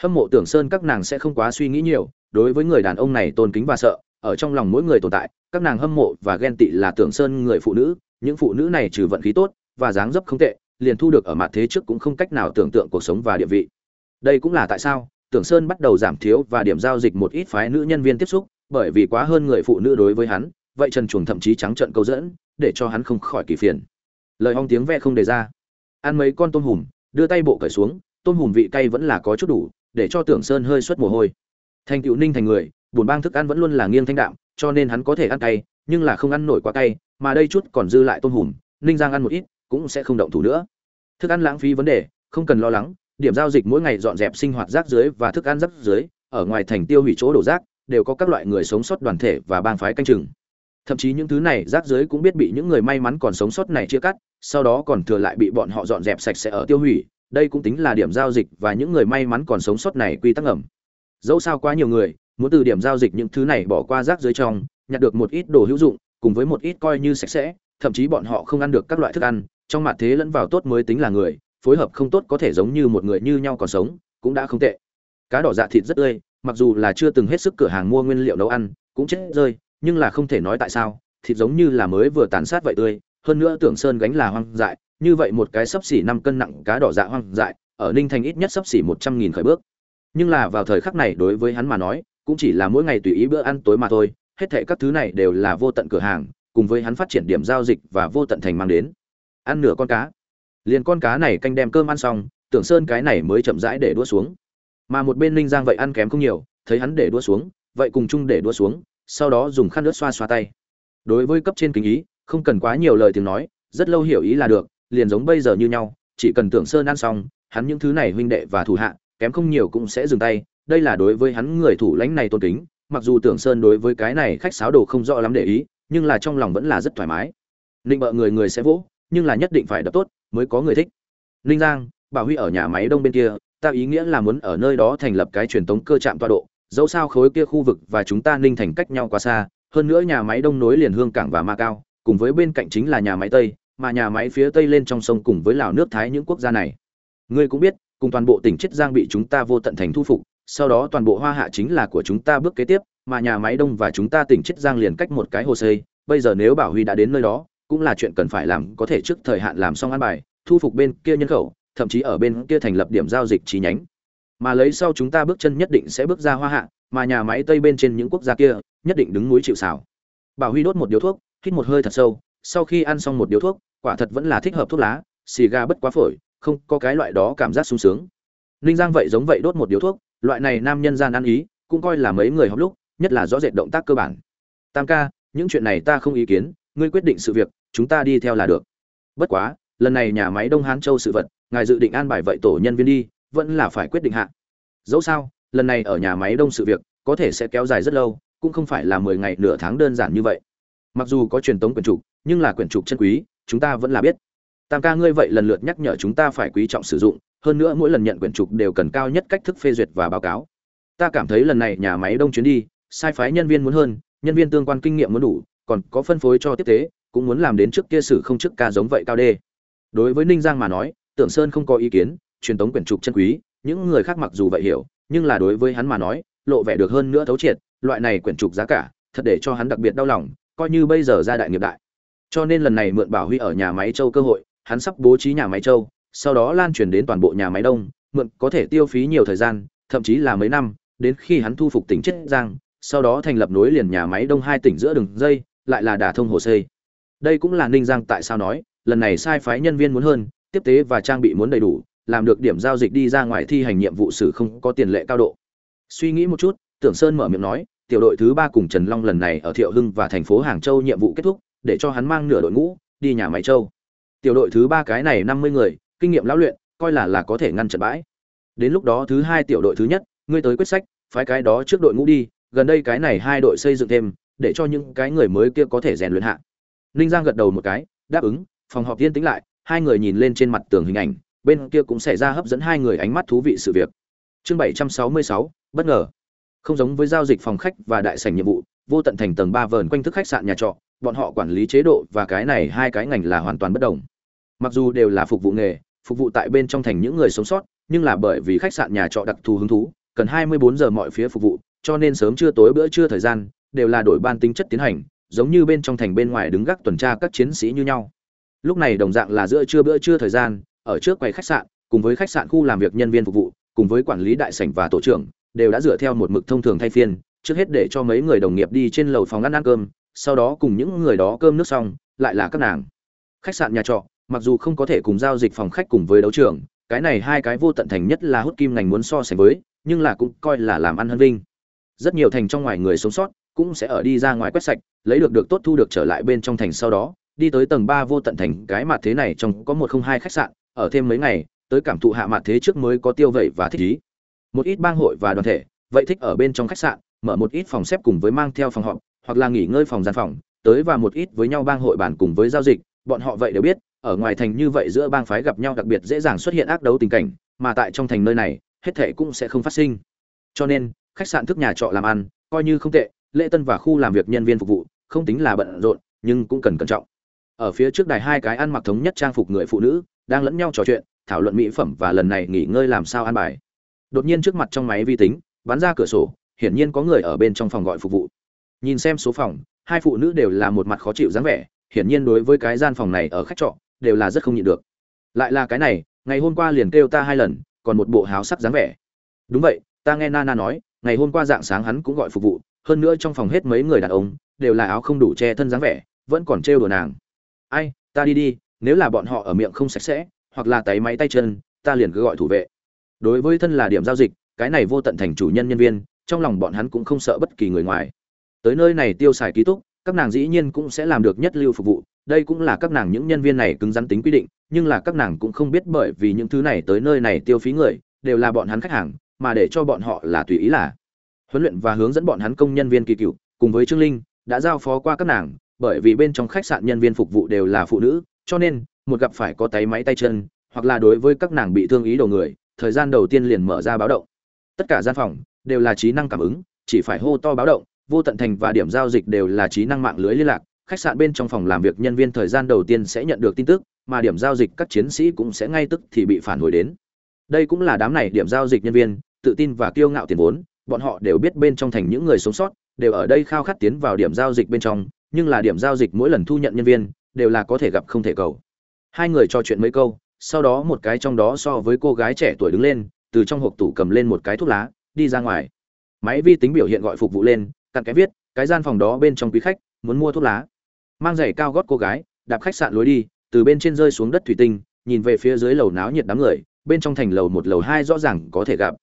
Hâm mộ tưởng sơn các nàng sẽ không quá suy nghĩ nhiều, đối với người đàn ông này tôn kính và sợ, ở trong lòng mỗi người tồn tại, các nàng hâm mộ và ghen tị là tưởng sơn người phụ nữ, những phụ nữ này trừ vận khí tốt và dáng dấp không tệ, liền thu được ở mặt thế trước cũng không cách nào tưởng tượng cuộc sống và địa vị. Đây cũng là tại sao, tưởng sơn bắt đầu giảm thiếu và điểm giao dịch một ít phái nữ nhân viên tiếp xúc, bởi vì quá hơn người phụ nữ đối với hắn vậy trần chuồng thậm chí trắng trợn câu dẫn, để cho hắn không khỏi kỳ phiền. Lời hong tiếng ve không đề ra. Ăn mấy con tôm hùm, đưa tay bộ cởi xuống, tôm hùm vị cay vẫn là có chút đủ, để cho tưởng sơn hơi xuất mồ hôi. Thành cựu ninh thành người, buồn bang thức ăn vẫn luôn là nghiêng thanh đạm, cho nên hắn có thể ăn cay, nhưng là không ăn nổi quá cay, mà đây chút còn dư lại tôm hùm, ninh giang ăn một ít, cũng sẽ không động thủ nữa. Thức ăn lãng phí vấn đề, không cần lo lắng, điểm giao dịch mỗi ngày dọn dẹp sinh hoạt rác dưới và thức ăn rác dưới ở ngoài thành tiêu hủy chỗ đổ rác, đều có các loại người sống sót đoàn thể và bang phái canh chừng thậm chí những thứ này rác dưới cũng biết bị những người may mắn còn sống sót này chia cắt, sau đó còn thừa lại bị bọn họ dọn dẹp sạch sẽ ở tiêu hủy, đây cũng tính là điểm giao dịch và những người may mắn còn sống sót này quy tắc ẩm dẫu sao quá nhiều người, muốn từ điểm giao dịch những thứ này bỏ qua rác dưới trong, nhặt được một ít đồ hữu dụng, cùng với một ít coi như sạch sẽ, thậm chí bọn họ không ăn được các loại thức ăn, trong mặt thế lẫn vào tốt mới tính là người, phối hợp không tốt có thể giống như một người như nhau còn sống, cũng đã không tệ. Cá đỏ dạ thịt rất tươi, mặc dù là chưa từng hết sức cửa hàng mua nguyên liệu nấu ăn, cũng chết rơi nhưng là không thể nói tại sao, thịt giống như là mới vừa tàn sát vậy tươi, hơn nữa tưởng sơn gánh là hoang dại, như vậy một cái sấp xỉ năm cân nặng cá đỏ dạ hoang dại, ở ninh thành ít nhất sấp xỉ một trăm nghìn khởi bước. Nhưng là vào thời khắc này đối với hắn mà nói, cũng chỉ là mỗi ngày tùy ý bữa ăn tối mà thôi, hết thệ các thứ này đều là vô tận cửa hàng, cùng với hắn phát triển điểm giao dịch và vô tận thành mang đến. Ăn nửa con cá. Liền con cá này canh đem cơm ăn xong, tưởng sơn cái này mới chậm rãi để đua xuống. Mà một bên ninh giang vậy ăn kém không nhiều, thấy hắn để đua xuống, vậy cùng chung để đua xuống sau đó dùng khăn nước xoa xoa tay. Đối với cấp trên kính ý, không cần quá nhiều lời tiếng nói, rất lâu hiểu ý là được, liền giống bây giờ như nhau, chỉ cần tưởng sơn ăn xong, hắn những thứ này huynh đệ và thủ hạ, kém không nhiều cũng sẽ dừng tay, đây là đối với hắn người thủ lãnh này tôn kính, mặc dù tưởng sơn đối với cái này khách sáo đồ không rõ lắm để ý, nhưng là trong lòng vẫn là rất thoải mái. Ninh bợ người người sẽ vỗ, nhưng là nhất định phải đập tốt mới có người thích. Ninh giang, bảo huy ở nhà máy đông bên kia, ta ý nghĩa là muốn ở nơi đó thành lập cái truyền tống cơ trạm tọa độ dẫu sao khối kia khu vực và chúng ta ninh thành cách nhau quá xa, hơn nữa nhà máy đông nối liền hương cảng và ma cao, cùng với bên cạnh chính là nhà máy tây, mà nhà máy phía tây lên trong sông cùng với lào nước thái những quốc gia này. Ngươi cũng biết, cùng toàn bộ tỉnh chiết giang bị chúng ta vô tận thành thu phục, sau đó toàn bộ hoa hạ chính là của chúng ta bước kế tiếp, mà nhà máy đông và chúng ta tỉnh chiết giang liền cách một cái hồ xây, bây giờ nếu bảo huy đã đến nơi đó, cũng là chuyện cần phải làm, có thể trước thời hạn làm xong an bài, thu phục bên kia nhân khẩu, thậm chí ở bên kia thành lập điểm giao dịch chi nhánh mà lấy sau chúng ta bước chân nhất định sẽ bước ra hoa hạ, mà nhà máy tây bên trên những quốc gia kia, nhất định đứng núi chịu xảo bảo huy đốt một điếu thuốc, hít một hơi thật sâu, sau khi ăn xong một điếu thuốc, quả thật vẫn là thích hợp thuốc lá, xì ga bất quá phổi, không có cái loại đó cảm giác sung sướng. Ninh giang vậy giống vậy đốt một điếu thuốc, loại này nam nhân gian ăn ý, cũng coi là mấy người học lúc, nhất là rõ rệt động tác cơ bản. Tam ca, những chuyện này ta không ý kiến, ngươi quyết định sự việc, chúng ta đi theo là được. Bất quá, lần này nhà máy đông hán châu sự vật, ngài dự định an bài vậy tổ nhân viên đi vẫn là phải quyết định hạ. Dẫu sao, lần này ở nhà máy đông sự việc, có thể sẽ kéo dài rất lâu, cũng không phải là mười ngày nửa tháng đơn giản như vậy. Mặc dù có truyền tống quyển trục, nhưng là quyển trục chân quý, chúng ta vẫn là biết. Tam ca ngươi vậy lần lượt nhắc nhở chúng ta phải quý trọng sử dụng, hơn nữa mỗi lần nhận quyển trục đều cần cao nhất cách thức phê duyệt và báo cáo. Ta cảm thấy lần này nhà máy đông chuyến đi, sai phái nhân viên muốn hơn, nhân viên tương quan kinh nghiệm muốn đủ, còn có phân phối cho tiếp tế, cũng muốn làm đến trước kia sử không trước ca giống vậy cao đê. Đối với ninh giang mà nói, tưởng sơn không có ý kiến truyền tống quyển trục chân quý, những người khác mặc dù vậy hiểu, nhưng là đối với hắn mà nói, lộ vẻ được hơn nữa thấu triệt, loại này quyển trục giá cả, thật để cho hắn đặc biệt đau lòng, coi như bây giờ ra đại nghiệp đại. Cho nên lần này mượn bảo huy ở nhà máy châu cơ hội, hắn sắp bố trí nhà máy châu, sau đó lan truyền đến toàn bộ nhà máy đông, mượn có thể tiêu phí nhiều thời gian, thậm chí là mấy năm, đến khi hắn thu phục tỉnh chiết giang, sau đó thành lập nối liền nhà máy đông hai tỉnh giữa đường dây, lại là đả thông hồ xây đây cũng là ninh giang tại sao nói, lần này sai phái nhân viên muốn hơn, tiếp tế và trang bị muốn đầy đủ làm được điểm giao dịch đi ra ngoài thi hành nhiệm vụ xử không có tiền lệ cao độ. Suy nghĩ một chút, tưởng sơn mở miệng nói, tiểu đội thứ ba cùng trần long lần này ở thiệu hưng và thành phố hàng châu nhiệm vụ kết thúc, để cho hắn mang nửa đội ngũ, đi nhà máy châu. Tiểu đội thứ ba cái này năm mươi người, kinh nghiệm lão luyện, coi là là có thể ngăn trận bãi. Đến lúc đó thứ hai tiểu đội thứ nhất, ngươi tới quyết sách, phái cái đó trước đội ngũ đi, gần đây cái này hai đội xây dựng thêm, để cho những cái người mới kia có thể rèn luyện hạ. Ninh giang gật đầu một cái, đáp ứng, phòng họp yên tĩnh lại, hai người nhìn lên trên mặt tường hình ảnh bên kia cũng xảy ra hấp dẫn hai người ánh mắt thú vị sự việc. Chương bảy trăm sáu mươi sáu, bất ngờ. Không giống với giao dịch phòng khách và đại sảnh nhiệm vụ, vô tận thành tầng ba vờn quanh thức khách sạn nhà trọ, bọn họ quản lý chế độ và cái này hai cái ngành là hoàn toàn bất đồng. Mặc dù đều là phục vụ nghề, phục vụ tại bên trong thành những người sống sót, nhưng là bởi vì khách sạn nhà trọ đặc thù hứng thú, cần 24 giờ mọi phía phục vụ, cho nên sớm trưa tối bữa trưa thời gian, đều là đổi ban tính chất tiến hành, giống như bên trong thành bên ngoài đứng gác tuần tra các chiến sĩ như nhau. Lúc này đồng dạng là giữa trưa bữa trưa thời gian ở trước quầy khách sạn, cùng với khách sạn khu làm việc nhân viên phục vụ, cùng với quản lý đại sảnh và tổ trưởng, đều đã dựa theo một mực thông thường thay phiên. Trước hết để cho mấy người đồng nghiệp đi trên lầu phòng ăn ăn cơm, sau đó cùng những người đó cơm nước xong, lại là các nàng. Khách sạn nhà trọ, mặc dù không có thể cùng giao dịch phòng khách cùng với đấu trường, cái này hai cái vô tận thành nhất là hút kim ngành muốn so sánh với, nhưng là cũng coi là làm ăn hân vinh. Rất nhiều thành trong ngoài người sống sót cũng sẽ ở đi ra ngoài quét sạch, lấy được được tốt thu được trở lại bên trong thành sau đó, đi tới tầng ba vô tận thành, cái mặt thế này trong có một không hai khách sạn ở thêm mấy ngày, tới cảm thụ hạ mặt thế trước mới có tiêu vẩy và thích ý. Một ít bang hội và đoàn thể, vậy thích ở bên trong khách sạn, mở một ít phòng xếp cùng với mang theo phòng họp, hoặc là nghỉ ngơi phòng gian phòng, tới và một ít với nhau bang hội bản cùng với giao dịch, bọn họ vậy đều biết, ở ngoài thành như vậy giữa bang phái gặp nhau đặc biệt dễ dàng xuất hiện ác đấu tình cảnh, mà tại trong thành nơi này, hết thệ cũng sẽ không phát sinh. Cho nên, khách sạn thức nhà trọ làm ăn, coi như không tệ, lễ tân và khu làm việc nhân viên phục vụ, không tính là bận rộn, nhưng cũng cần cẩn trọng. Ở phía trước đài hai cái ăn mặc thống nhất trang phục người phụ nữ đang lẫn nhau trò chuyện, thảo luận mỹ phẩm và lần này nghỉ ngơi làm sao ăn bài. Đột nhiên trước mặt trong máy vi tính, bắn ra cửa sổ, hiển nhiên có người ở bên trong phòng gọi phục vụ. Nhìn xem số phòng, hai phụ nữ đều là một mặt khó chịu dáng vẻ, hiển nhiên đối với cái gian phòng này ở khách trọ, đều là rất không nhịn được. Lại là cái này, ngày hôm qua liền kêu ta hai lần, còn một bộ háo sắc dáng vẻ. Đúng vậy, ta nghe nana nói, ngày hôm qua dạng sáng hắn cũng gọi phục vụ, hơn nữa trong phòng hết mấy người đàn ông, đều là áo không đủ che thân dáng vẻ, vẫn còn trêu đùa nàng. Ai, ta đi đi nếu là bọn họ ở miệng không sạch sẽ, hoặc là tay máy tay chân, ta liền cứ gọi thủ vệ. Đối với thân là điểm giao dịch, cái này vô tận thành chủ nhân nhân viên, trong lòng bọn hắn cũng không sợ bất kỳ người ngoài. Tới nơi này tiêu xài ký túc, các nàng dĩ nhiên cũng sẽ làm được nhất lưu phục vụ, đây cũng là các nàng những nhân viên này cứng rắn tính quy định, nhưng là các nàng cũng không biết bởi vì những thứ này tới nơi này tiêu phí người, đều là bọn hắn khách hàng, mà để cho bọn họ là tùy ý là. Huấn luyện và hướng dẫn bọn hắn công nhân viên kỳ cựu, cùng với trương linh, đã giao phó qua các nàng, bởi vì bên trong khách sạn nhân viên phục vụ đều là phụ nữ cho nên, một gặp phải có tay máy tay chân, hoặc là đối với các nàng bị thương ý đồ người, thời gian đầu tiên liền mở ra báo động. Tất cả gian phòng đều là trí năng cảm ứng, chỉ phải hô to báo động, vô tận thành và điểm giao dịch đều là trí năng mạng lưới liên lạc. Khách sạn bên trong phòng làm việc nhân viên thời gian đầu tiên sẽ nhận được tin tức, mà điểm giao dịch các chiến sĩ cũng sẽ ngay tức thì bị phản hồi đến. Đây cũng là đám này điểm giao dịch nhân viên, tự tin và kiêu ngạo tiền vốn, bọn họ đều biết bên trong thành những người sống sót, đều ở đây khao khát tiến vào điểm giao dịch bên trong, nhưng là điểm giao dịch mỗi lần thu nhận nhân viên đều là có thể gặp không thể cầu. Hai người trò chuyện mấy câu, sau đó một cái trong đó so với cô gái trẻ tuổi đứng lên, từ trong hộp tủ cầm lên một cái thuốc lá, đi ra ngoài. Máy vi tính biểu hiện gọi phục vụ lên, cặn cái viết, cái gian phòng đó bên trong quý khách, muốn mua thuốc lá. Mang giày cao gót cô gái, đạp khách sạn lối đi, từ bên trên rơi xuống đất thủy tinh, nhìn về phía dưới lầu náo nhiệt đám người, bên trong thành lầu một, lầu hai rõ ràng có thể gặp.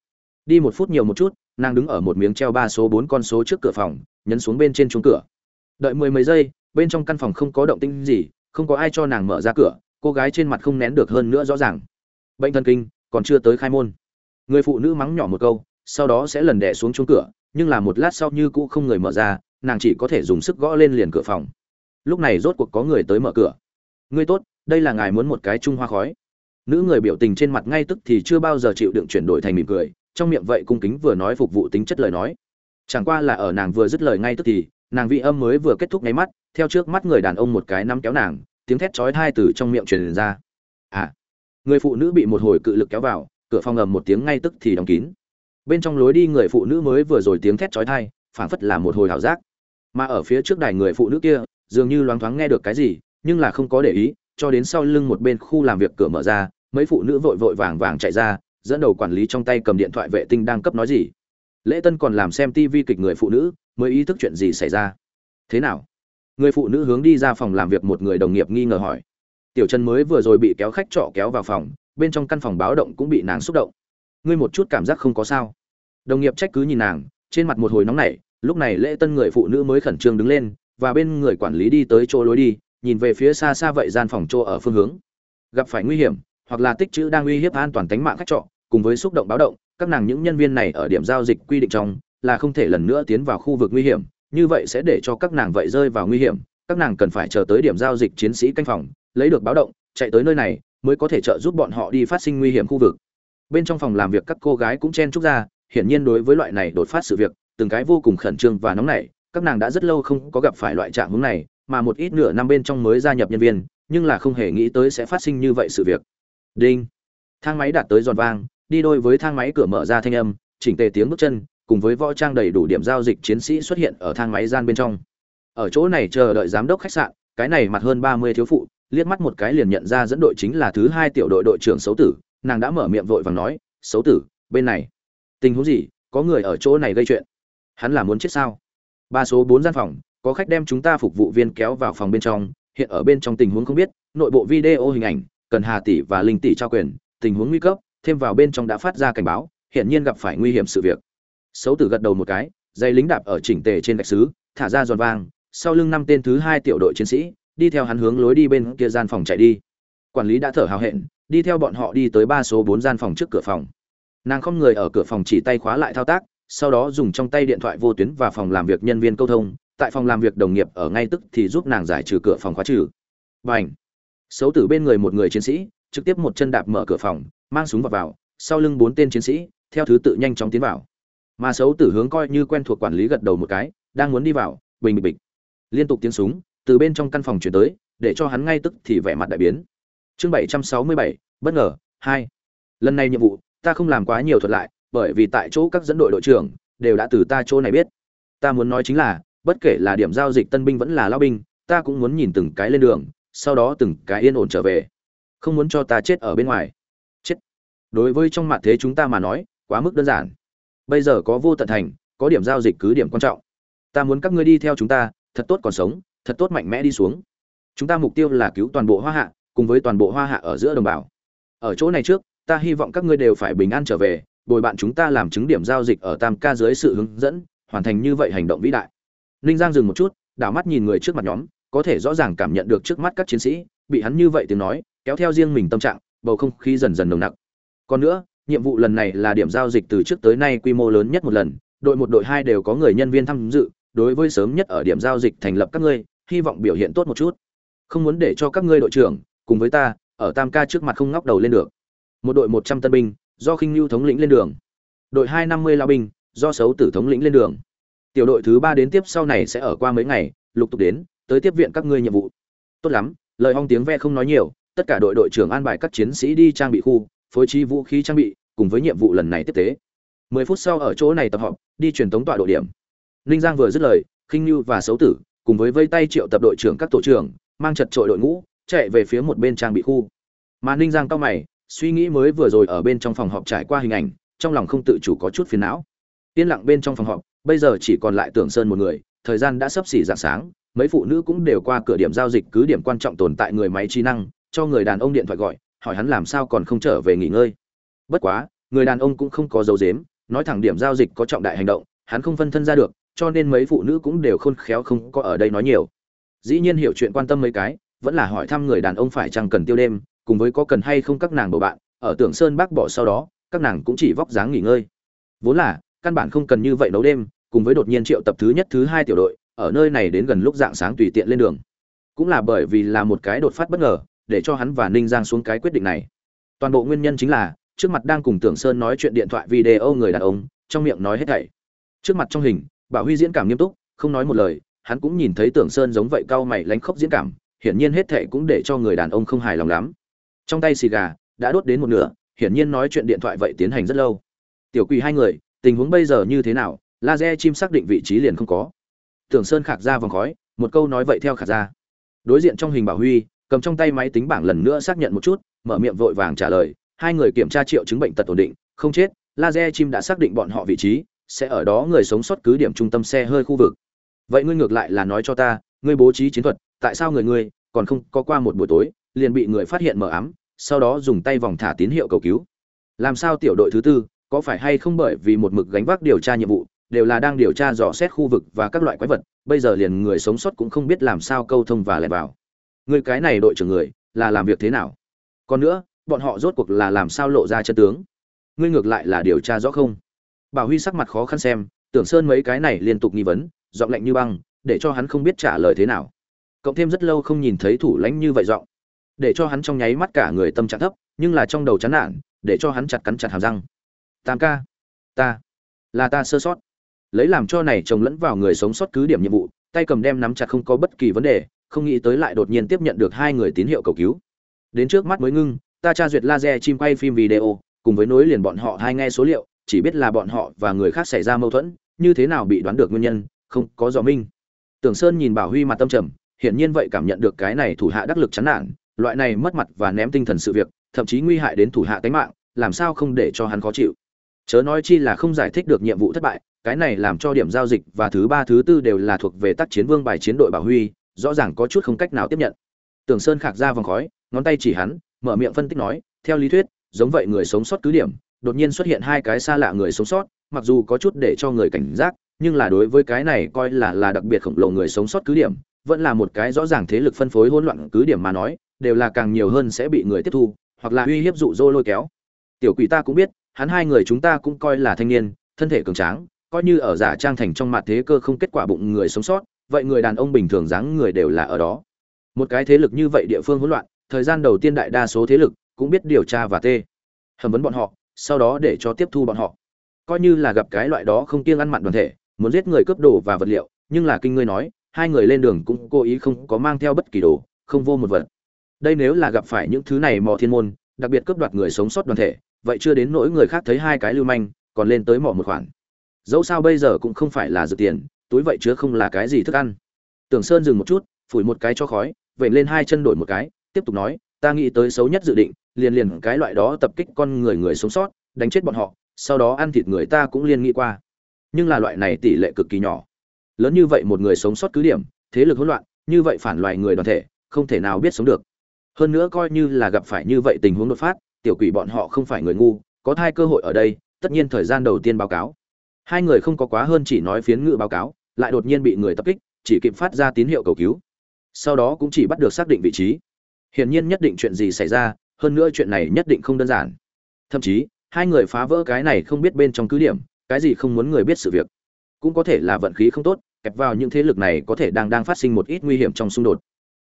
Đi một phút nhiều một chút, nàng đứng ở một miếng treo ba số bốn con số trước cửa phòng, nhấn xuống bên trên chuông cửa. Đợi mười mấy giây bên trong căn phòng không có động tĩnh gì, không có ai cho nàng mở ra cửa, cô gái trên mặt không nén được hơn nữa rõ ràng. Bệnh thần kinh, còn chưa tới khai môn. Người phụ nữ mắng nhỏ một câu, sau đó sẽ lần đè xuống chuông cửa, nhưng là một lát sau như cũ không người mở ra, nàng chỉ có thể dùng sức gõ lên liền cửa phòng. Lúc này rốt cuộc có người tới mở cửa. Ngươi tốt, đây là ngài muốn một cái trung hoa khói. Nữ người biểu tình trên mặt ngay tức thì chưa bao giờ chịu đựng chuyển đổi thành mỉm cười, trong miệng vậy cung kính vừa nói phục vụ tính chất lời nói. Chẳng qua là ở nàng vừa dứt lời ngay tức thì, nàng vị âm mới vừa kết thúc nháy mắt theo trước mắt người đàn ông một cái nắm kéo nàng, tiếng thét chói tai từ trong miệng truyền ra. À người phụ nữ bị một hồi cự lực kéo vào, cửa phòng ầm một tiếng ngay tức thì đóng kín. Bên trong lối đi người phụ nữ mới vừa rồi tiếng thét chói tai, phảng phất là một hồi hào giác. Mà ở phía trước đài người phụ nữ kia, dường như loáng thoáng nghe được cái gì, nhưng là không có để ý, cho đến sau lưng một bên khu làm việc cửa mở ra, mấy phụ nữ vội vội vàng vàng chạy ra, dẫn đầu quản lý trong tay cầm điện thoại vệ tinh đang cấp nói gì. Lễ tân còn làm xem tv kịch người phụ nữ, mới ý thức chuyện gì xảy ra. Thế nào? Người phụ nữ hướng đi ra phòng làm việc một người đồng nghiệp nghi ngờ hỏi. Tiểu trần mới vừa rồi bị kéo khách trọ kéo vào phòng, bên trong căn phòng báo động cũng bị nàng xúc động. Ngươi một chút cảm giác không có sao. Đồng nghiệp trách cứ nhìn nàng, trên mặt một hồi nóng nảy, lúc này lễ tân người phụ nữ mới khẩn trương đứng lên, và bên người quản lý đi tới chỗ lối đi, nhìn về phía xa xa vậy gian phòng chỗ ở phương hướng. Gặp phải nguy hiểm, hoặc là tích chữ đang uy hiếp an toàn tính mạng khách trọ, cùng với xúc động báo động, các nàng những nhân viên này ở điểm giao dịch quy định trong, là không thể lần nữa tiến vào khu vực nguy hiểm như vậy sẽ để cho các nàng vậy rơi vào nguy hiểm, các nàng cần phải chờ tới điểm giao dịch chiến sĩ canh phòng, lấy được báo động, chạy tới nơi này mới có thể trợ giúp bọn họ đi phát sinh nguy hiểm khu vực. Bên trong phòng làm việc các cô gái cũng chen chúc ra, hiển nhiên đối với loại này đột phát sự việc, từng cái vô cùng khẩn trương và nóng nảy, các nàng đã rất lâu không có gặp phải loại trạng hướng này, mà một ít nửa năm bên trong mới gia nhập nhân viên, nhưng là không hề nghĩ tới sẽ phát sinh như vậy sự việc. Đinh. Thang máy đạt tới giòn vang, đi đôi với thang máy cửa mở ra thanh âm, chỉnh tề tiếng bước chân cùng với võ trang đầy đủ điểm giao dịch chiến sĩ xuất hiện ở thang máy gian bên trong. Ở chỗ này chờ đợi giám đốc khách sạn, cái này mặt hơn ba mươi thiếu phụ, liếc mắt một cái liền nhận ra dẫn đội chính là thứ hai tiểu đội đội trưởng xấu tử, nàng đã mở miệng vội vàng nói, xấu tử, bên này. Tình huống gì? Có người ở chỗ này gây chuyện? Hắn là muốn chết sao? Ba số bốn gian phòng, có khách đem chúng ta phục vụ viên kéo vào phòng bên trong, hiện ở bên trong tình huống không biết, nội bộ video hình ảnh, cần hà tỷ và linh tỷ trao quyền, tình huống nguy cấp, thêm vào bên trong đã phát ra cảnh báo hiện nhiên gặp phải nguy hiểm sự việc xấu tử gật đầu một cái, dây lính đạp ở chỉnh tề trên gạch xứ, thả ra giòn vang, sau lưng năm tên thứ hai tiểu đội chiến sĩ, đi theo hắn hướng lối đi bên kia gian phòng chạy đi. Quản lý đã thở hào hẹn, đi theo bọn họ đi tới ba số bốn gian phòng trước cửa phòng. Nàng không người ở cửa phòng chỉ tay khóa lại thao tác, sau đó dùng trong tay điện thoại vô tuyến và phòng làm việc nhân viên câu thông, tại phòng làm việc đồng nghiệp ở ngay tức thì giúp nàng giải trừ cửa phòng khóa trừ. B à n h xấu tử bên người một người chiến sĩ, trực tiếp một chân đạp mở cửa phòng, mang súng vào vào, sau lưng bốn tên chiến sĩ, theo thứ tự nhanh chóng tiến vào mà xấu tử hướng coi như quen thuộc quản lý gật đầu một cái, đang muốn đi vào, bình bịch bịch. Liên tục tiếng súng, từ bên trong căn phòng chuyển tới, để cho hắn ngay tức thì vẻ mặt đại biến. Chương bảy trăm sáu mươi bảy, bất ngờ, hai. Lần này nhiệm vụ, ta không làm quá nhiều thuật lại, bởi vì tại chỗ các dẫn đội đội trưởng đều đã từ ta chỗ này biết. Ta muốn nói chính là, bất kể là điểm giao dịch tân binh vẫn là lao binh, ta cũng muốn nhìn từng cái lên đường, sau đó từng cái yên ổn trở về. Không muốn cho ta chết ở bên ngoài. Chết. Đối với trong mặt thế chúng ta mà nói, quá mức đơn giản bây giờ có vô tận thành, có điểm giao dịch cứ điểm quan trọng. Ta muốn các ngươi đi theo chúng ta, thật tốt còn sống, thật tốt mạnh mẽ đi xuống. Chúng ta mục tiêu là cứu toàn bộ hoa hạ, cùng với toàn bộ hoa hạ ở giữa đồng bào. Ở chỗ này trước, ta hy vọng các ngươi đều phải bình an trở về, bồi bạn chúng ta làm chứng điểm giao dịch ở tam ca dưới sự hướng dẫn, hoàn thành như vậy hành động vĩ đại. Ninh giang dừng một chút, đảo mắt nhìn người trước mặt nhóm, có thể rõ ràng cảm nhận được trước mắt các chiến sĩ, bị hắn như vậy tiếng nói, kéo theo riêng mình tâm trạng, bầu không khí dần dần nồng nặc. Còn nữa nhiệm vụ lần này là điểm giao dịch từ trước tới nay quy mô lớn nhất một lần, đội một, đội hai đều có người nhân viên tham dự, đối với sớm nhất ở điểm giao dịch thành lập các ngươi, hy vọng biểu hiện tốt một chút. Không muốn để cho các ngươi đội trưởng cùng với ta ở tam ca trước mặt không ngóc đầu lên được. Một đội một trăm tân binh, do khinh lưu thống lĩnh lên đường. Đội hai năm mươi lao binh, do xấu tử thống lĩnh lên đường. Tiểu đội thứ ba đến tiếp sau này sẽ ở qua mấy ngày, lục tục đến, tới tiếp viện các ngươi nhiệm vụ. Tốt lắm, lời hong tiếng ve không nói nhiều, tất cả đội đội trưởng an bài các chiến sĩ đi trang bị khu phối trí vũ khí trang bị, cùng với nhiệm vụ lần này tiếp tế. Mười phút sau ở chỗ này tập họp, đi truyền tống tọa độ điểm. Ninh giang vừa dứt lời, khinh như và xấu tử cùng với vây tay triệu tập đội trưởng các tổ trưởng, mang chật trội đội ngũ, chạy về phía một bên trang bị khu. Mà ninh giang cao mày, suy nghĩ mới vừa rồi ở bên trong phòng họp trải qua hình ảnh, trong lòng không tự chủ có chút phiền não. Yên lặng bên trong phòng họp, bây giờ chỉ còn lại tưởng sơn một người, thời gian đã sắp xỉ dạng sáng, mấy phụ nữ cũng đều qua cửa điểm giao dịch cứ điểm quan trọng tồn tại người máy trí năng, cho người đàn ông điện thoại gọi hỏi hắn làm sao còn không trở về nghỉ ngơi. Bất quá, người đàn ông cũng không có dấu dếm nói thẳng điểm giao dịch có trọng đại hành động, hắn không phân thân ra được, cho nên mấy phụ nữ cũng đều khôn khéo không có ở đây nói nhiều. Dĩ nhiên hiểu chuyện quan tâm mấy cái, vẫn là hỏi thăm người đàn ông phải chăng cần tiêu đêm, cùng với có cần hay không các nàng bầu bạn, ở tưởng sơn bác bỏ sau đó, các nàng cũng chỉ vóc dáng nghỉ ngơi. Vốn là, căn bản không cần như vậy nấu đêm, cùng với đột nhiên triệu tập thứ nhất, thứ hai tiểu đội, ở nơi này đến gần lúc dạng sáng tùy tiện lên đường. Cũng là bởi vì là một cái đột phát bất ngờ để cho hắn và ninh giang xuống cái quyết định này. Toàn bộ nguyên nhân chính là, trước mặt đang cùng tưởng sơn nói chuyện điện thoại video người đàn ông, trong miệng nói hết thảy. Trước mặt trong hình bảo huy diễn cảm nghiêm túc, không nói một lời, hắn cũng nhìn thấy tưởng sơn giống vậy cau mày lánh khóc diễn cảm, hiển nhiên hết thảy cũng để cho người đàn ông không hài lòng lắm. Trong tay xì gà, đã đốt đến một nửa, hiển nhiên nói chuyện điện thoại vậy tiến hành rất lâu. Tiểu quỷ hai người, tình huống bây giờ như thế nào, laser chim xác định vị trí liền không có. Tưởng sơn khạc ra vòng khói, một câu nói vậy theo khạc ra. Đối diện trong hình bảo huy cầm trong tay máy tính bảng lần nữa xác nhận một chút, mở miệng vội vàng trả lời, hai người kiểm tra triệu chứng bệnh tật ổn định, không chết, laser chim đã xác định bọn họ vị trí, sẽ ở đó người sống sót cứ điểm trung tâm xe hơi khu vực. Vậy ngươi ngược lại là nói cho ta, ngươi bố trí chiến thuật, tại sao người ngươi, còn không có qua một buổi tối, liền bị người phát hiện mở ám, sau đó dùng tay vòng thả tín hiệu cầu cứu. Làm sao tiểu đội thứ tư, có phải hay không bởi vì một mực gánh vác điều tra nhiệm vụ, đều là đang điều tra dò xét khu vực và các loại quái vật, bây giờ liền người sống sót cũng không biết làm sao câu thông và lẻn vào người cái này đội trưởng người, là làm việc thế nào? Còn nữa, bọn họ rốt cuộc là làm sao lộ ra chân tướng? Ngươi ngược lại là điều tra rõ không? Bảo huy sắc mặt khó khăn xem, tưởng sơn mấy cái này liên tục nghi vấn, giọng lạnh như băng, để cho hắn không biết trả lời thế nào. Cộng thêm rất lâu không nhìn thấy thủ lãnh như vậy giọng. Để cho hắn trong nháy mắt cả người tâm trạng thấp, nhưng là trong đầu chán nản, để cho hắn chặt cắn chặt hàm răng. Tam ca, ta, là ta sơ sót. Lấy làm cho này chồng lẫn vào người sống sót cứ điểm nhiệm vụ, tay cầm đem nắm chặt không có bất kỳ vấn đề không nghĩ tới lại đột nhiên tiếp nhận được hai người tín hiệu cầu cứu. Đến trước mắt mới ngưng, ta tra duyệt laser chim quay phim video, cùng với nối liền bọn họ hai nghe số liệu, chỉ biết là bọn họ và người khác xảy ra mâu thuẫn, như thế nào bị đoán được nguyên nhân, không có rõ minh. Tưởng sơn nhìn bảo huy mặt tâm trầm, hiển nhiên vậy cảm nhận được cái này thủ hạ đắc lực chán nản, loại này mất mặt và ném tinh thần sự việc, thậm chí nguy hại đến thủ hạ tính mạng, làm sao không để cho hắn khó chịu. Chớ nói chi là không giải thích được nhiệm vụ thất bại, cái này làm cho điểm giao dịch và thứ ba, thứ tư đều là thuộc về tác chiến vương bài chiến đội bảo huy rõ ràng có chút không cách nào tiếp nhận. Tưởng sơn khạc ra vòng khói, ngón tay chỉ hắn, mở miệng phân tích nói, theo lý thuyết, giống vậy người sống sót cứ điểm, đột nhiên xuất hiện hai cái xa lạ người sống sót, mặc dù có chút để cho người cảnh giác, nhưng là đối với cái này coi là là đặc biệt khổng lồ người sống sót cứ điểm, vẫn là một cái rõ ràng thế lực phân phối hỗn loạn cứ điểm mà nói, đều là càng nhiều hơn sẽ bị người tiếp thu, hoặc là uy hiếp dụ dỗ lôi kéo. Tiểu quỷ ta cũng biết, hắn hai người chúng ta cũng coi là thanh niên, thân thể cường tráng, coi như ở giả trang thành trong mặt thế cơ không kết quả bụng người sống sót vậy người đàn ông bình thường dáng người đều là ở đó. Một cái thế lực như vậy địa phương hỗn loạn, thời gian đầu tiên đại đa số thế lực cũng biết điều tra và tê. Hầm vấn bọn họ, sau đó để cho tiếp thu bọn họ. Coi như là gặp cái loại đó không kiêng ăn mặn đoàn thể, muốn giết người cướp đồ và vật liệu, nhưng là kinh ngươi nói, hai người lên đường cũng cố ý không có mang theo bất kỳ đồ, không vô một vật. Đây nếu là gặp phải những thứ này mò thiên môn, đặc biệt cướp đoạt người sống sót đoàn thể, vậy chưa đến nỗi người khác thấy hai cái lưu manh, còn lên tới mỏ một khoản. Dẫu sao bây giờ cũng không phải là dự tiền túi vậy chứa không là cái gì thức ăn. Tưởng sơn dừng một chút, phủi một cái cho khói vẩy lên hai chân đổi một cái, tiếp tục nói, ta nghĩ tới xấu nhất dự định, liền liền cái loại đó tập kích con người người sống sót, đánh chết bọn họ, sau đó ăn thịt người ta cũng liên nghĩ qua. Nhưng là loại này tỷ lệ cực kỳ nhỏ. Lớn như vậy một người sống sót cứ điểm, thế lực hỗn loạn, như vậy phản loài người đoàn thể, không thể nào biết sống được. Hơn nữa coi như là gặp phải như vậy tình huống đột phát, tiểu quỷ bọn họ không phải người ngu, có thai cơ hội ở đây, tất nhiên thời gian đầu tiên báo cáo hai người không có quá hơn chỉ nói phiến ngự báo cáo, lại đột nhiên bị người tập kích, chỉ kịp phát ra tín hiệu cầu cứu. Sau đó cũng chỉ bắt được xác định vị trí. Hiển nhiên nhất định chuyện gì xảy ra, hơn nữa chuyện này nhất định không đơn giản. Thậm chí, hai người phá vỡ cái này không biết bên trong cứ điểm, cái gì không muốn người biết sự việc. Cũng có thể là vận khí không tốt, kẹp vào những thế lực này có thể đang đang phát sinh một ít nguy hiểm trong xung đột.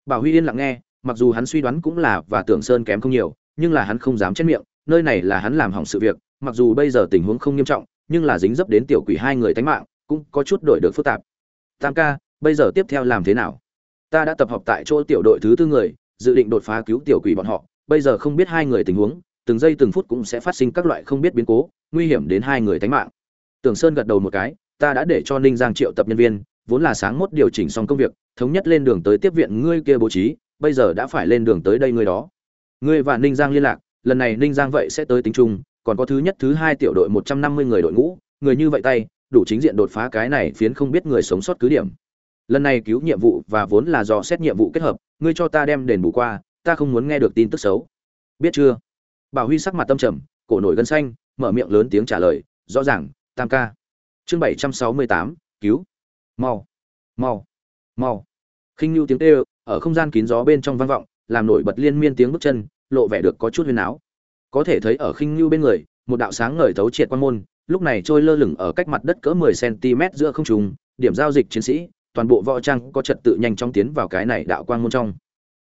Bảo huy yên lặng nghe, mặc dù hắn suy đoán cũng là và tưởng sơn kém không nhiều, nhưng là hắn không dám chết miệng, nơi này là hắn làm hỏng sự việc, mặc dù bây giờ tình huống không nghiêm trọng nhưng là dính dấp đến tiểu quỷ hai người tánh mạng, cũng có chút đổi được phức tạp. Tam ca, bây giờ tiếp theo làm thế nào? Ta đã tập hợp tại chỗ tiểu đội thứ tư người, dự định đột phá cứu tiểu quỷ bọn họ. Bây giờ không biết hai người tình huống, từng giây từng phút cũng sẽ phát sinh các loại không biết biến cố, nguy hiểm đến hai người tánh mạng. Tưởng sơn gật đầu một cái, ta đã để cho ninh giang triệu tập nhân viên, vốn là sáng mốt điều chỉnh xong công việc, thống nhất lên đường tới tiếp viện ngươi kia bố trí, bây giờ đã phải lên đường tới đây ngươi đó. Ngươi và ninh giang liên lạc, lần này ninh giang vậy sẽ tới tính chung còn có thứ nhất, thứ hai tiểu đội một trăm năm mươi người đội ngũ, người như vậy tay, đủ chính diện đột phá cái này phiến không biết người sống sót cứ điểm. Lần này cứu nhiệm vụ và vốn là do xét nhiệm vụ kết hợp, ngươi cho ta đem đền bù qua, ta không muốn nghe được tin tức xấu. Biết chưa? Bảo huy sắc mặt tâm trầm, cổ nổi gân xanh, mở miệng lớn tiếng trả lời, rõ ràng, tam ca. Chương bảy trăm sáu mươi tám, cứu. Mau. Mau. Mau. Khinh lưu tiếng kêu, ở không gian kín gió bên trong vang vọng, làm nổi bật liên miên tiếng bước chân, lộ vẻ được có chút huyên áo có thể thấy ở khinh lưu bên người, một đạo sáng ngời thấu triệt quan môn, lúc này trôi lơ lửng ở cách mặt đất cỡ 10 cm giữa không trung, điểm giao dịch chiến sĩ, toàn bộ võ trang có trật tự nhanh chóng tiến vào cái này đạo quang môn trong.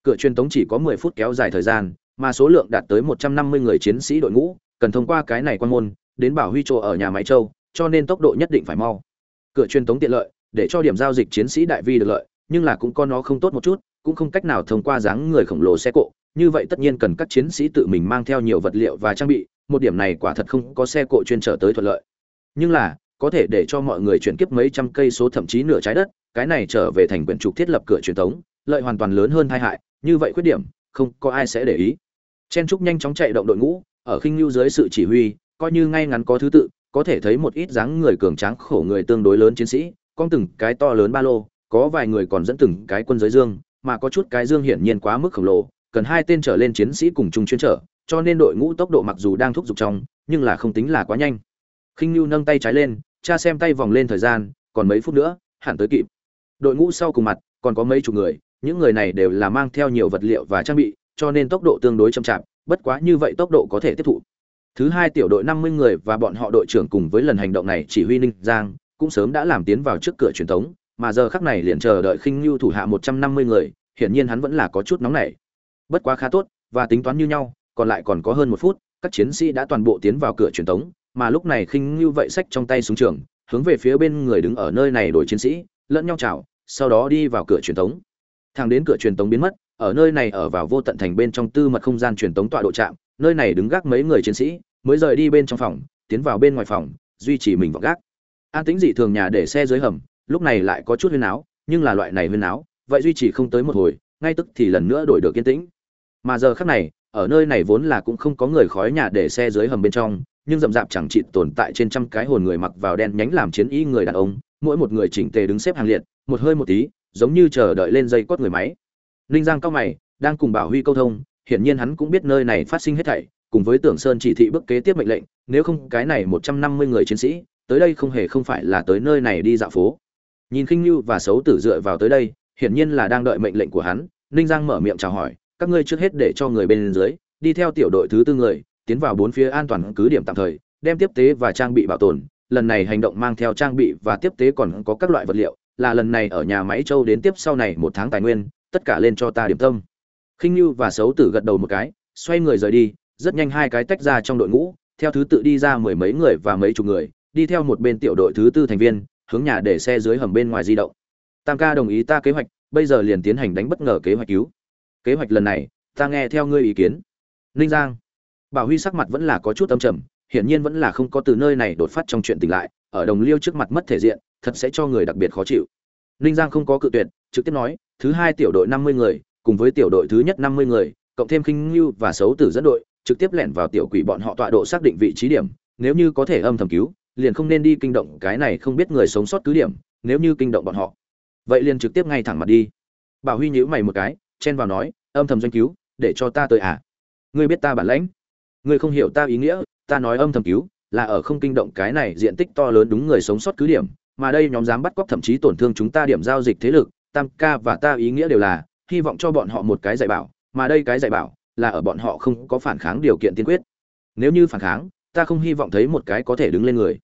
Cửa truyền tống chỉ có 10 phút kéo dài thời gian, mà số lượng đạt tới 150 người chiến sĩ đội ngũ, cần thông qua cái này quan môn, đến bảo huy chỗ ở nhà máy châu, cho nên tốc độ nhất định phải mau. Cửa truyền tống tiện lợi, để cho điểm giao dịch chiến sĩ đại vi được lợi, nhưng là cũng có nó không tốt một chút, cũng không cách nào thông qua dáng người khổng lồ xe cộ như vậy tất nhiên cần các chiến sĩ tự mình mang theo nhiều vật liệu và trang bị, một điểm này quả thật không có xe cộ chuyên trở tới thuận lợi. Nhưng là, có thể để cho mọi người chuyển kiếp mấy trăm cây số thậm chí nửa trái đất, cái này trở về thành quyển trục thiết lập cửa truyền thống, lợi hoàn toàn lớn hơn tai hại, như vậy khuyết điểm, không có ai sẽ để ý. Chen trúc nhanh chóng chạy động đội ngũ, ở khinh lưu dưới sự chỉ huy, coi như ngay ngắn có thứ tự, có thể thấy một ít dáng người cường tráng khổ người tương đối lớn chiến sĩ, con từng cái to lớn ba lô, có vài người còn dẫn từng cái quân giới dương, mà có chút cái dương hiển nhiên quá mức khổng lồ cần hai tên trở lên chiến sĩ cùng chung chuyên trở, cho nên đội ngũ tốc độ mặc dù đang thúc giục trong, nhưng là không tính là quá nhanh. Khinh Nưu nâng tay trái lên, cha xem tay vòng lên thời gian, còn mấy phút nữa, hẳn tới kịp. Đội ngũ sau cùng mặt, còn có mấy chục người, những người này đều là mang theo nhiều vật liệu và trang bị, cho nên tốc độ tương đối chậm chạp, bất quá như vậy tốc độ có thể tiếp thụ. Thứ hai tiểu đội năm mươi người và bọn họ đội trưởng cùng với lần hành động này chỉ huy ninh giang, cũng sớm đã làm tiến vào trước cửa truyền thống, mà giờ khắc này liền chờ đợi khinh Lưu thủ hạ một trăm năm mươi người, hiển nhiên hắn vẫn là có chút nóng nảy bất quá khá tốt, và tính toán như nhau, còn lại còn có hơn một phút, các chiến sĩ đã toàn bộ tiến vào cửa truyền tống, mà lúc này khinh như vậy sách trong tay súng trường, hướng về phía bên người đứng ở nơi này đổi chiến sĩ, lẫn nhau chào, sau đó đi vào cửa truyền tống. Thang đến cửa truyền tống biến mất, ở nơi này ở vào vô tận thành bên trong tư mật không gian truyền tống tọa độ trạm, nơi này đứng gác mấy người chiến sĩ, mới rời đi bên trong phòng, tiến vào bên ngoài phòng, duy trì mình vào gác. An tính dị thường nhà để xe dưới hầm, lúc này lại có chút huyên áo nhưng là loại này huyên áo vậy duy trì không tới một hồi, ngay tức thì lần nữa đổi được kiên tĩnh mà giờ khắc này, ở nơi này vốn là cũng không có người khói nhà để xe dưới hầm bên trong, nhưng rậm rạp chẳng chịt tồn tại trên trăm cái hồn người mặc vào đen nhánh làm chiến y người đàn ông, mỗi một người chỉnh tề đứng xếp hàng liệt, một hơi một tí, giống như chờ đợi lên dây cót người máy. Ninh giang cao mày, đang cùng bảo huy câu thông, hiển nhiên hắn cũng biết nơi này phát sinh hết thảy, cùng với tưởng sơn chỉ thị bước kế tiếp mệnh lệnh, nếu không cái này một trăm năm mươi người chiến sĩ, tới đây không hề không phải là tới nơi này đi dạo phố. Nhìn khinh như và xấu tử dựa vào tới đây, hiển nhiên là đang đợi mệnh lệnh của hắn ninh giang mở miệng chào hỏi các ngươi trước hết để cho người bên dưới, đi theo tiểu đội thứ tư người, tiến vào bốn phía an toàn cứ điểm tạm thời, đem tiếp tế và trang bị bảo tồn. Lần này hành động mang theo trang bị và tiếp tế còn có các loại vật liệu, là lần này ở nhà máy châu đến tiếp sau này một tháng tài nguyên, tất cả lên cho ta điểm tâm. Khinh như và xấu tử gật đầu một cái, xoay người rời đi, rất nhanh hai cái tách ra trong đội ngũ, theo thứ tự đi ra mười mấy người và mấy chục người, đi theo một bên tiểu đội thứ tư thành viên, hướng nhà để xe dưới hầm bên ngoài di động. Tam ca đồng ý ta kế hoạch, bây giờ liền tiến hành đánh bất ngờ kế hoạch cứu kế hoạch lần này, ta nghe theo ngươi ý kiến. Ninh giang. Bảo huy sắc mặt vẫn là có chút âm trầm, hiển nhiên vẫn là không có từ nơi này đột phát trong chuyện tỉnh lại, ở đồng liêu trước mặt mất thể diện, thật sẽ cho người đặc biệt khó chịu. Ninh giang không có cự tuyệt, trực tiếp nói, thứ hai tiểu đội năm mươi người, cùng với tiểu đội thứ nhất năm mươi người, cộng thêm khinh ngưu và xấu tử dẫn đội, trực tiếp lẻn vào tiểu quỷ bọn họ tọa độ xác định vị trí điểm, nếu như có thể âm thầm cứu, liền không nên đi kinh động cái này không biết người sống sót cứ điểm, nếu như kinh động bọn họ. Vậy liền trực tiếp ngay thẳng mặt đi. Bảo huy nhíu mày một cái chen vào nói, âm thầm doanh cứu, để cho ta tới à? Ngươi biết ta bản lãnh. Ngươi không hiểu ta ý nghĩa, ta nói âm thầm cứu, là ở không kinh động cái này diện tích to lớn đúng người sống sót cứ điểm, mà đây nhóm dám bắt cóc thậm chí tổn thương chúng ta điểm giao dịch thế lực, tam ca và ta ý nghĩa đều là, hy vọng cho bọn họ một cái dạy bảo, mà đây cái dạy bảo, là ở bọn họ không có phản kháng điều kiện tiên quyết. Nếu như phản kháng, ta không hy vọng thấy một cái có thể đứng lên người.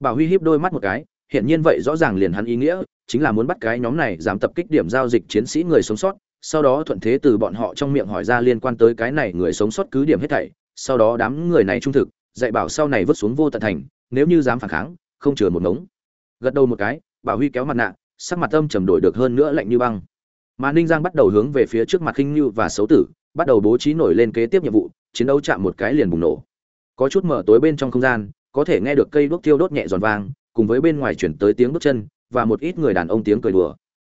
Bảo huy hiếp đôi mắt một cái hiện nhiên vậy rõ ràng liền hắn ý nghĩa, chính là muốn bắt cái nhóm này dám tập kích điểm giao dịch chiến sĩ người sống sót sau đó thuận thế từ bọn họ trong miệng hỏi ra liên quan tới cái này người sống sót cứ điểm hết thảy, sau đó đám người này trung thực, dạy bảo sau này vứt xuống vô tận thành, nếu như dám phản kháng, không chừa một ngống. Gật đầu một cái, bảo huy kéo mặt nạ, sắc mặt âm trầm đổi được hơn nữa lạnh như băng. Mà ninh giang bắt đầu hướng về phía trước mặt khinh như và xấu tử, bắt đầu bố trí nổi lên kế tiếp nhiệm vụ, chiến đấu chạm một cái liền bùng nổ. Có chút mở tối bên trong không gian, có thể nghe được cây đuốc tiêu đốt nhẹ giòn vang, cùng với bên ngoài chuyển tới tiếng bước chân, và một ít người đàn ông tiếng cười đùa.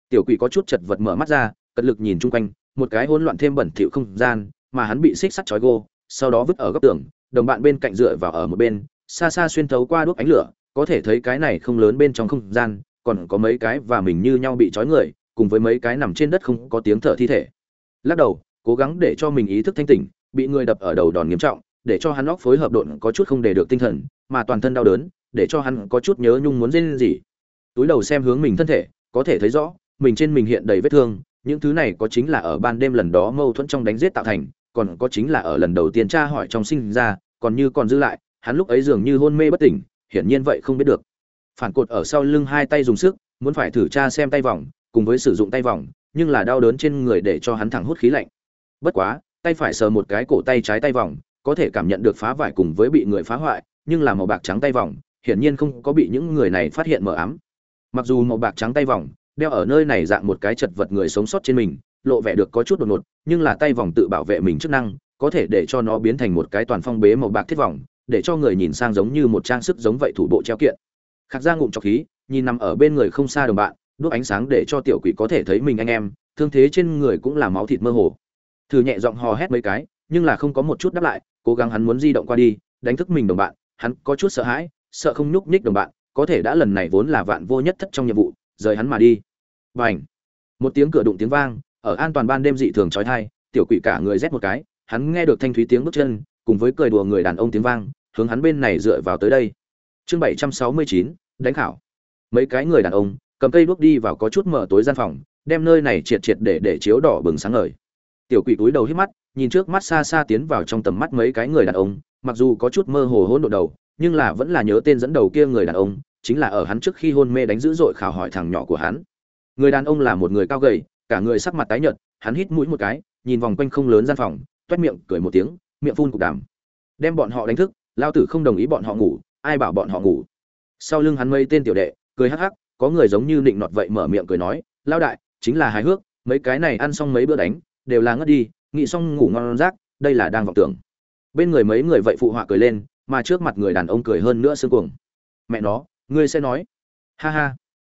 Tiểu quỷ có chút chật vật mở mắt ra cật lực nhìn chung quanh, một cái hỗn loạn thêm bẩn thỉu không gian, mà hắn bị xích sắt trói gô, sau đó vứt ở góc tường, đồng bạn bên cạnh dựa vào ở một bên, xa xa xuyên thấu qua đuốc ánh lửa, có thể thấy cái này không lớn bên trong không gian, còn có mấy cái và mình như nhau bị trói người, cùng với mấy cái nằm trên đất không có tiếng thở thi thể. Lắc đầu, cố gắng để cho mình ý thức thanh tỉnh, bị người đập ở đầu đòn nghiêm trọng, để cho hắn óc phối hợp độn có chút không để được tinh thần, mà toàn thân đau đớn, để cho hắn có chút nhớ nhung muốn dên gì. Túi đầu xem hướng mình thân thể, có thể thấy rõ, mình trên mình hiện đầy vết thương những thứ này có chính là ở ban đêm lần đó mâu thuẫn trong đánh giết tạo thành, còn có chính là ở lần đầu tiên tra hỏi trong sinh ra, còn như còn dư lại, hắn lúc ấy dường như hôn mê bất tỉnh, hiển nhiên vậy không biết được. Phản cột ở sau lưng hai tay dùng sức, muốn phải thử tra xem tay vòng, cùng với sử dụng tay vòng, nhưng là đau đớn trên người để cho hắn thẳng hút khí lạnh. Bất quá, tay phải sờ một cái cổ tay trái tay vòng, có thể cảm nhận được phá vải cùng với bị người phá hoại, nhưng là màu bạc trắng tay vòng, hiển nhiên không có bị những người này phát hiện mờ ám. Mặc dù màu bạc trắng tay vòng đeo ở nơi này dạng một cái chật vật người sống sót trên mình, lộ vẻ được có chút đột ngột, nhưng là tay vòng tự bảo vệ mình chức năng, có thể để cho nó biến thành một cái toàn phong bế màu bạc thiết vòng, để cho người nhìn sang giống như một trang sức giống vậy thủ bộ treo kiện. Khạc ra ngụm trọc khí, nhìn nằm ở bên người không xa đồng bạn đuốc ánh sáng để cho tiểu quỷ có thể thấy mình anh em, thương thế trên người cũng là máu thịt mơ hồ. Thử nhẹ giọng hò hét mấy cái, nhưng là không có một chút đáp lại, cố gắng hắn muốn di động qua đi, đánh thức mình đồng bạn, hắn có chút sợ hãi, sợ không nhúc nhích đồng bạn, có thể đã lần này vốn là vạn vô nhất thất trong nhiệm vụ rời hắn mà đi Bành! một tiếng cửa đụng tiếng vang, ở an toàn ban đêm dị thường chói tai. tiểu quỷ cả người rét một cái, hắn nghe được thanh thúy tiếng bước chân, cùng với cười đùa người đàn ông tiếng vang, hướng hắn bên này dựa vào tới đây chương bảy trăm sáu mươi chín, đánh khảo mấy cái người đàn ông, cầm cây đuốc đi vào có chút mở tối gian phòng, đem nơi này triệt triệt để để chiếu đỏ bừng sáng ngời tiểu quỷ túi đầu hít mắt, nhìn trước mắt xa xa tiến vào trong tầm mắt mấy cái người đàn ông, mặc dù có chút mơ hồ hỗn độ đầu, nhưng là vẫn là nhớ tên dẫn đầu kia người đàn ông chính là ở hắn trước khi hôn mê đánh dữ dội khảo hỏi thằng nhỏ của hắn. Người đàn ông là một người cao gầy, cả người sắc mặt tái nhợt, hắn hít mũi một cái, nhìn vòng quanh không lớn gian phòng, toét miệng, cười một tiếng, miệng phun cục đàm. Đem bọn họ đánh thức, lao tử không đồng ý bọn họ ngủ, ai bảo bọn họ ngủ. Sau lưng hắn mây tên tiểu đệ, cười hắc hắc, có người giống như định nọt vậy mở miệng cười nói, lao đại, chính là hài hước, mấy cái này ăn xong mấy bữa đánh, đều là ngất đi, nghĩ xong ngủ ngon rác, đây là đang vọng tưởng. Bên người mấy người vậy phụ họa cười lên, mà trước mặt người đàn ông cười hơn nữa sương cuồng. Mẹ nó ngươi sẽ nói. Ha ha.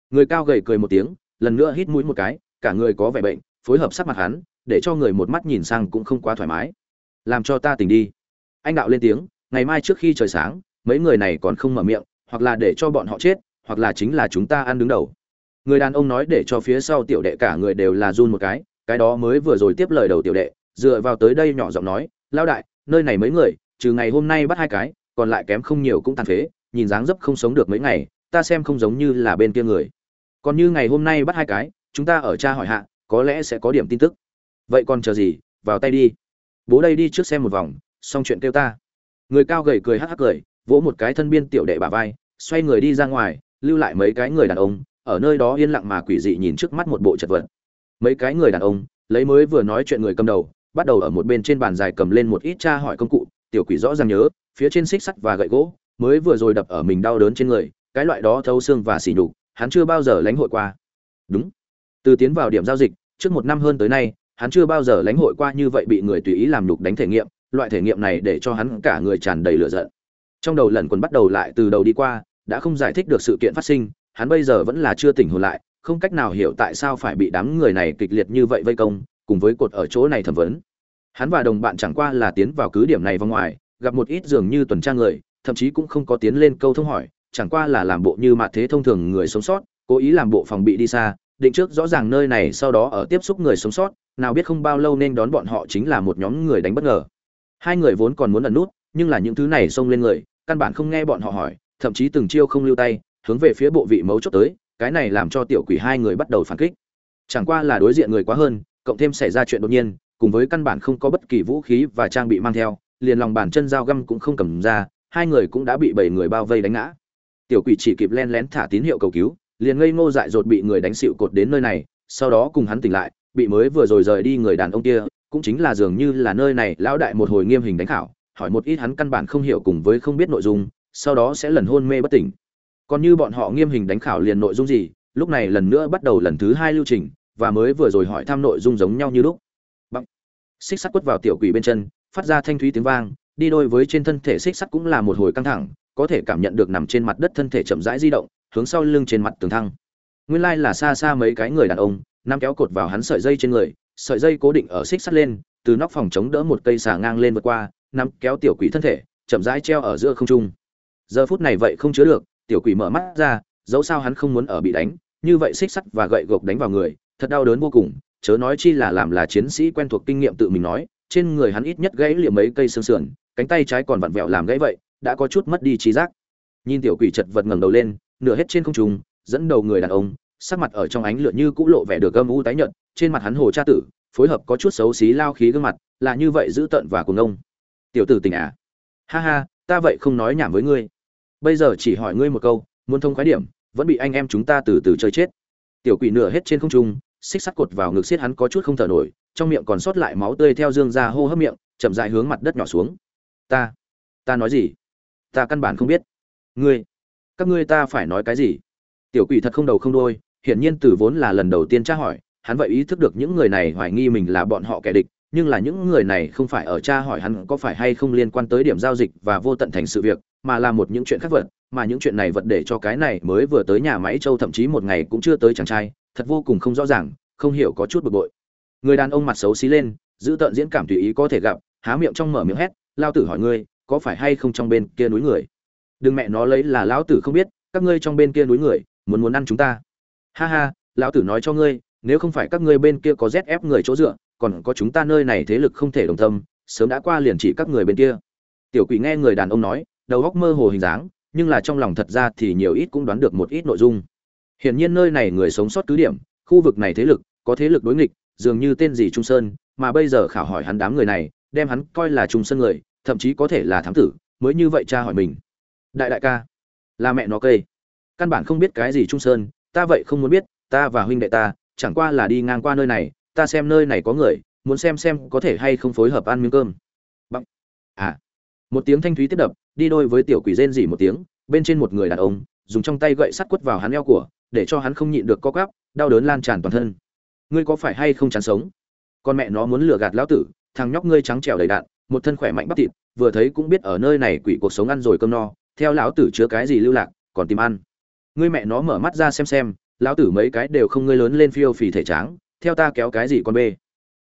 Người cao gầy cười một tiếng, lần nữa hít mũi một cái, cả người có vẻ bệnh, phối hợp sắc mặt hắn, để cho người một mắt nhìn sang cũng không quá thoải mái. Làm cho ta tỉnh đi. Anh đạo lên tiếng, ngày mai trước khi trời sáng, mấy người này còn không mở miệng, hoặc là để cho bọn họ chết, hoặc là chính là chúng ta ăn đứng đầu. Người đàn ông nói để cho phía sau tiểu đệ cả người đều là run một cái cái đó mới vừa rồi tiếp lời đầu tiểu đệ, dựa vào tới đây nhỏ giọng nói lao đại, nơi này mấy người, trừ ngày hôm nay bắt hai cái, còn lại kém không nhiều cũng tàn phế nhìn dáng dấp không sống được mấy ngày, ta xem không giống như là bên kia người. Còn như ngày hôm nay bắt hai cái, chúng ta ở cha hỏi hạ, có lẽ sẽ có điểm tin tức. Vậy còn chờ gì, vào tay đi. Bố đây đi trước xem một vòng, xong chuyện kêu ta. Người cao gầy cười hắc hắc cười, vỗ một cái thân biên tiểu đệ bà vai, xoay người đi ra ngoài, lưu lại mấy cái người đàn ông, ở nơi đó yên lặng mà quỷ dị nhìn trước mắt một bộ chật vật. Mấy cái người đàn ông, lấy mới vừa nói chuyện người cầm đầu, bắt đầu ở một bên trên bàn dài cầm lên một ít tra hỏi công cụ, tiểu quỷ rõ ràng nhớ, phía trên xích sắt và gậy gỗ mới vừa rồi đập ở mình đau đớn trên người, cái loại đó thấu xương và xỉ nhục, hắn chưa bao giờ lãnh hội qua. Đúng. Từ tiến vào điểm giao dịch, trước một năm hơn tới nay, hắn chưa bao giờ lãnh hội qua như vậy bị người tùy ý làm nhục đánh thể nghiệm, loại thể nghiệm này để cho hắn cả người tràn đầy lửa giận. Trong đầu lần quần bắt đầu lại từ đầu đi qua, đã không giải thích được sự kiện phát sinh, hắn bây giờ vẫn là chưa tỉnh hồn lại, không cách nào hiểu tại sao phải bị đám người này kịch liệt như vậy vây công, cùng với cột ở chỗ này thẩm vấn. Hắn và đồng bạn chẳng qua là tiến vào cứ điểm này vào ngoài, gặp một ít dường như tuần tra người thậm chí cũng không có tiến lên câu thông hỏi, chẳng qua là làm bộ như mặt thế thông thường người sống sót, cố ý làm bộ phòng bị đi xa, định trước rõ ràng nơi này sau đó ở tiếp xúc người sống sót, nào biết không bao lâu nên đón bọn họ chính là một nhóm người đánh bất ngờ. Hai người vốn còn muốn ẩn nút, nhưng là những thứ này xông lên người, căn bản không nghe bọn họ hỏi, thậm chí từng chiêu không lưu tay, hướng về phía bộ vị mấu chốt tới, cái này làm cho tiểu quỷ hai người bắt đầu phản kích. Chẳng qua là đối diện người quá hơn, cộng thêm xảy ra chuyện đột nhiên, cùng với căn bản không có bất kỳ vũ khí và trang bị mang theo, liền lòng bàn chân dao găm cũng không cầm ra hai người cũng đã bị bảy người bao vây đánh ngã. Tiểu quỷ chỉ kịp len lén thả tín hiệu cầu cứu, liền ngây ngô dại dột bị người đánh xịu cột đến nơi này, sau đó cùng hắn tỉnh lại, bị mới vừa rồi rời đi người đàn ông kia, cũng chính là dường như là nơi này, lão đại một hồi nghiêm hình đánh khảo, hỏi một ít hắn căn bản không hiểu cùng với không biết nội dung, sau đó sẽ lần hôn mê bất tỉnh. Còn như bọn họ nghiêm hình đánh khảo liền nội dung gì, lúc này lần nữa bắt đầu lần thứ hai lưu trình, và mới vừa rồi hỏi thăm nội dung giống nhau như lúc. Bằng xích sắt quất vào tiểu quỷ bên chân, phát ra thanh thúy tiếng vang đi đôi với trên thân thể xích sắt cũng là một hồi căng thẳng, có thể cảm nhận được nằm trên mặt đất thân thể chậm rãi di động, hướng sau lưng trên mặt tường thăng. Nguyên lai là xa xa mấy cái người đàn ông nam kéo cột vào hắn sợi dây trên người, sợi dây cố định ở xích sắt lên, từ nóc phòng chống đỡ một cây xà ngang lên vượt qua, nắm kéo tiểu quỷ thân thể, chậm rãi treo ở giữa không trung. Giờ phút này vậy không chứa được, tiểu quỷ mở mắt ra, dẫu sao hắn không muốn ở bị đánh, như vậy xích sắt và gậy gộc đánh vào người, thật đau đớn vô cùng, chớ nói chi là làm là chiến sĩ quen thuộc kinh nghiệm tự mình nói, trên người hắn ít nhất gãy liệm mấy cây xương sườn cánh tay trái còn vặn vẹo làm gãy vậy, đã có chút mất đi trí giác. Nhìn tiểu quỷ chật vật ngẩng đầu lên, nửa hết trên không trung, dẫn đầu người đàn ông, sắc mặt ở trong ánh lửa như cũ lộ vẻ được âm u tái nhợt, trên mặt hắn hồ cha tử, phối hợp có chút xấu xí lao khí gương mặt, là như vậy giữ tận và cuồng ông tiểu tử tỉnh à? Ha ha, ta vậy không nói nhảm với ngươi. Bây giờ chỉ hỏi ngươi một câu, muốn thông khoái điểm, vẫn bị anh em chúng ta từ từ chơi chết. Tiểu quỷ nửa hết trên không trung, xích sắt cột vào ngực xiết hắn có chút không thở nổi, trong miệng còn sót lại máu tươi theo dương ra hô hấp miệng, chậm dại hướng mặt đất nhỏ xuống ta ta nói gì? Ta căn bản không biết. Ngươi, các ngươi ta phải nói cái gì? Tiểu quỷ thật không đầu không đôi hiển nhiên từ vốn là lần đầu tiên tra hỏi, hắn vậy ý thức được những người này hoài nghi mình là bọn họ kẻ địch, nhưng là những người này không phải ở tra hỏi hắn có phải hay không liên quan tới điểm giao dịch và vô tận thành sự việc, mà là một những chuyện khác vật, mà những chuyện này vật để cho cái này mới vừa tới nhà máy châu thậm chí một ngày cũng chưa tới chàng trai, thật vô cùng không rõ ràng, không hiểu có chút bực bội. Người đàn ông mặt xấu xí lên, giữ tợn diễn cảm tùy ý có thể gặp, há miệng trong mở miệng hét lao tử hỏi ngươi, có phải hay không trong bên kia núi người? Đừng mẹ nó lấy là lão tử không biết, các ngươi trong bên kia núi người, muốn muốn ăn chúng ta. Ha ha, lão tử nói cho ngươi, nếu không phải các ngươi bên kia có rét ép người chỗ dựa, còn có chúng ta nơi này thế lực không thể đồng tâm, sớm đã qua liền chỉ các người bên kia. Tiểu quỷ nghe người đàn ông nói, đầu góc mơ hồ hình dáng, nhưng là trong lòng thật ra thì nhiều ít cũng đoán được một ít nội dung. Hiển nhiên nơi này người sống sót cứ điểm, khu vực này thế lực, có thế lực đối nghịch, dường như tên gì trung sơn, mà bây giờ khảo hỏi hắn đám người này đem hắn coi là trung sơn người, thậm chí có thể là thám tử, mới như vậy cha hỏi mình. Đại đại ca, là mẹ nó cây. Căn bản không biết cái gì trung sơn, ta vậy không muốn biết, ta và huynh đệ ta, chẳng qua là đi ngang qua nơi này, ta xem nơi này có người, muốn xem xem có thể hay không phối hợp ăn miếng cơm. Bằng à. Một tiếng thanh thúy tiếp đập, đi đôi với tiểu quỷ rên rỉ một tiếng, bên trên một người đàn ông, dùng trong tay gậy sắt quất vào hắn eo của, để cho hắn không nhịn được co quắp, đau đớn lan tràn toàn thân. Ngươi có phải hay không chán sống? Con mẹ nó muốn lừa gạt lão tử thằng nhóc ngươi trắng trẻo đầy đạn, một thân khỏe mạnh bắp thịt, vừa thấy cũng biết ở nơi này quỷ cuộc sống ăn rồi cơm no, theo lão tử chứa cái gì lưu lạc, còn tìm ăn. Ngươi mẹ nó mở mắt ra xem xem, lão tử mấy cái đều không ngươi lớn lên phiêu phì thể tráng, theo ta kéo cái gì con bê.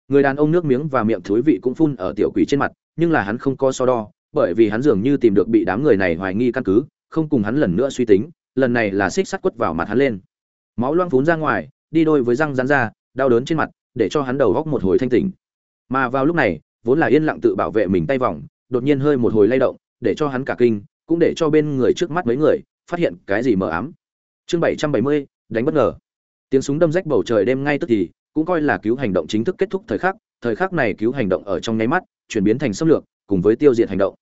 Người đàn ông nước miếng và miệng thối vị cũng phun ở tiểu quỷ trên mặt, nhưng là hắn không có so đo, bởi vì hắn dường như tìm được bị đám người này hoài nghi căn cứ, không cùng hắn lần nữa suy tính, lần này là xích sắt quất vào mặt hắn lên. Máu loang phún ra ngoài, đi đôi với răng rán ra, đau đớn trên mặt, để cho hắn đầu góc một hồi thanh tỉnh mà vào lúc này, vốn là yên lặng tự bảo vệ mình tay vòng, đột nhiên hơi một hồi lay động, để cho hắn cả kinh, cũng để cho bên người trước mắt mấy người phát hiện cái gì mờ ám. Chương bảy trăm bảy mươi, đánh bất ngờ. Tiếng súng đâm rách bầu trời đêm ngay tức thì, cũng coi là cứu hành động chính thức kết thúc thời khắc thời khắc này cứu hành động ở trong nháy mắt, chuyển biến thành xâm lược, cùng với tiêu diệt hành động.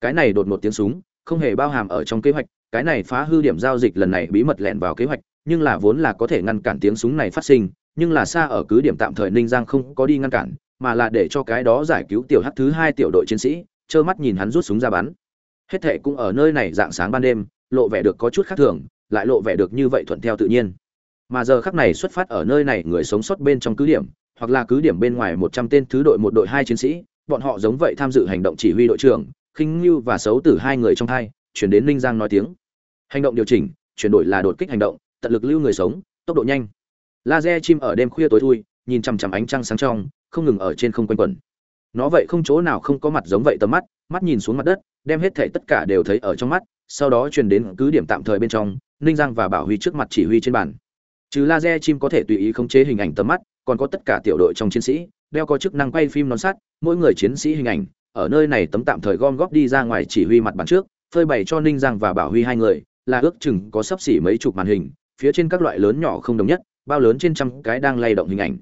Cái này đột một tiếng súng, không hề bao hàm ở trong kế hoạch, cái này phá hư điểm giao dịch lần này bí mật lẻn vào kế hoạch, nhưng là vốn là có thể ngăn cản tiếng súng này phát sinh, nhưng là xa ở cứ điểm tạm thời ninh giang không có đi ngăn cản mà là để cho cái đó giải cứu tiểu hắc thứ hai tiểu đội chiến sĩ, trơ mắt nhìn hắn rút súng ra bắn. Hết thệ cũng ở nơi này dạng sáng ban đêm, lộ vẻ được có chút khác thường, lại lộ vẻ được như vậy thuận theo tự nhiên. Mà giờ khắc này xuất phát ở nơi này người sống sót bên trong cứ điểm, hoặc là cứ điểm bên ngoài một trăm tên thứ đội một đội hai chiến sĩ, bọn họ giống vậy tham dự hành động chỉ huy đội trưởng, khinh ngưu và xấu tử hai người trong hai chuyển đến ninh giang nói tiếng. Hành động điều chỉnh, chuyển đổi là đột kích hành động, tận lực lưu người sống, tốc độ nhanh. Laser chim ở đêm khuya tối thui, nhìn chằm chằm ánh trăng sáng trong không ngừng ở trên không quanh quẩn. Nó vậy không chỗ nào không có mặt giống vậy tầm mắt mắt nhìn xuống mặt đất đem hết thể tất cả đều thấy ở trong mắt sau đó truyền đến cứ điểm tạm thời bên trong ninh giang và bảo huy trước mặt chỉ huy trên bàn. Trừ laser chim có thể tùy ý khống chế hình ảnh tầm mắt còn có tất cả tiểu đội trong chiến sĩ đeo có chức năng quay phim nón sắt, mỗi người chiến sĩ hình ảnh ở nơi này tấm tạm thời gom góp đi ra ngoài chỉ huy mặt bàn trước phơi bày cho ninh giang và bảo huy hai người là ước chừng có sấp xỉ mấy chục màn hình phía trên các loại lớn nhỏ không đồng nhất bao lớn trên trăm cái đang lay động hình ảnh.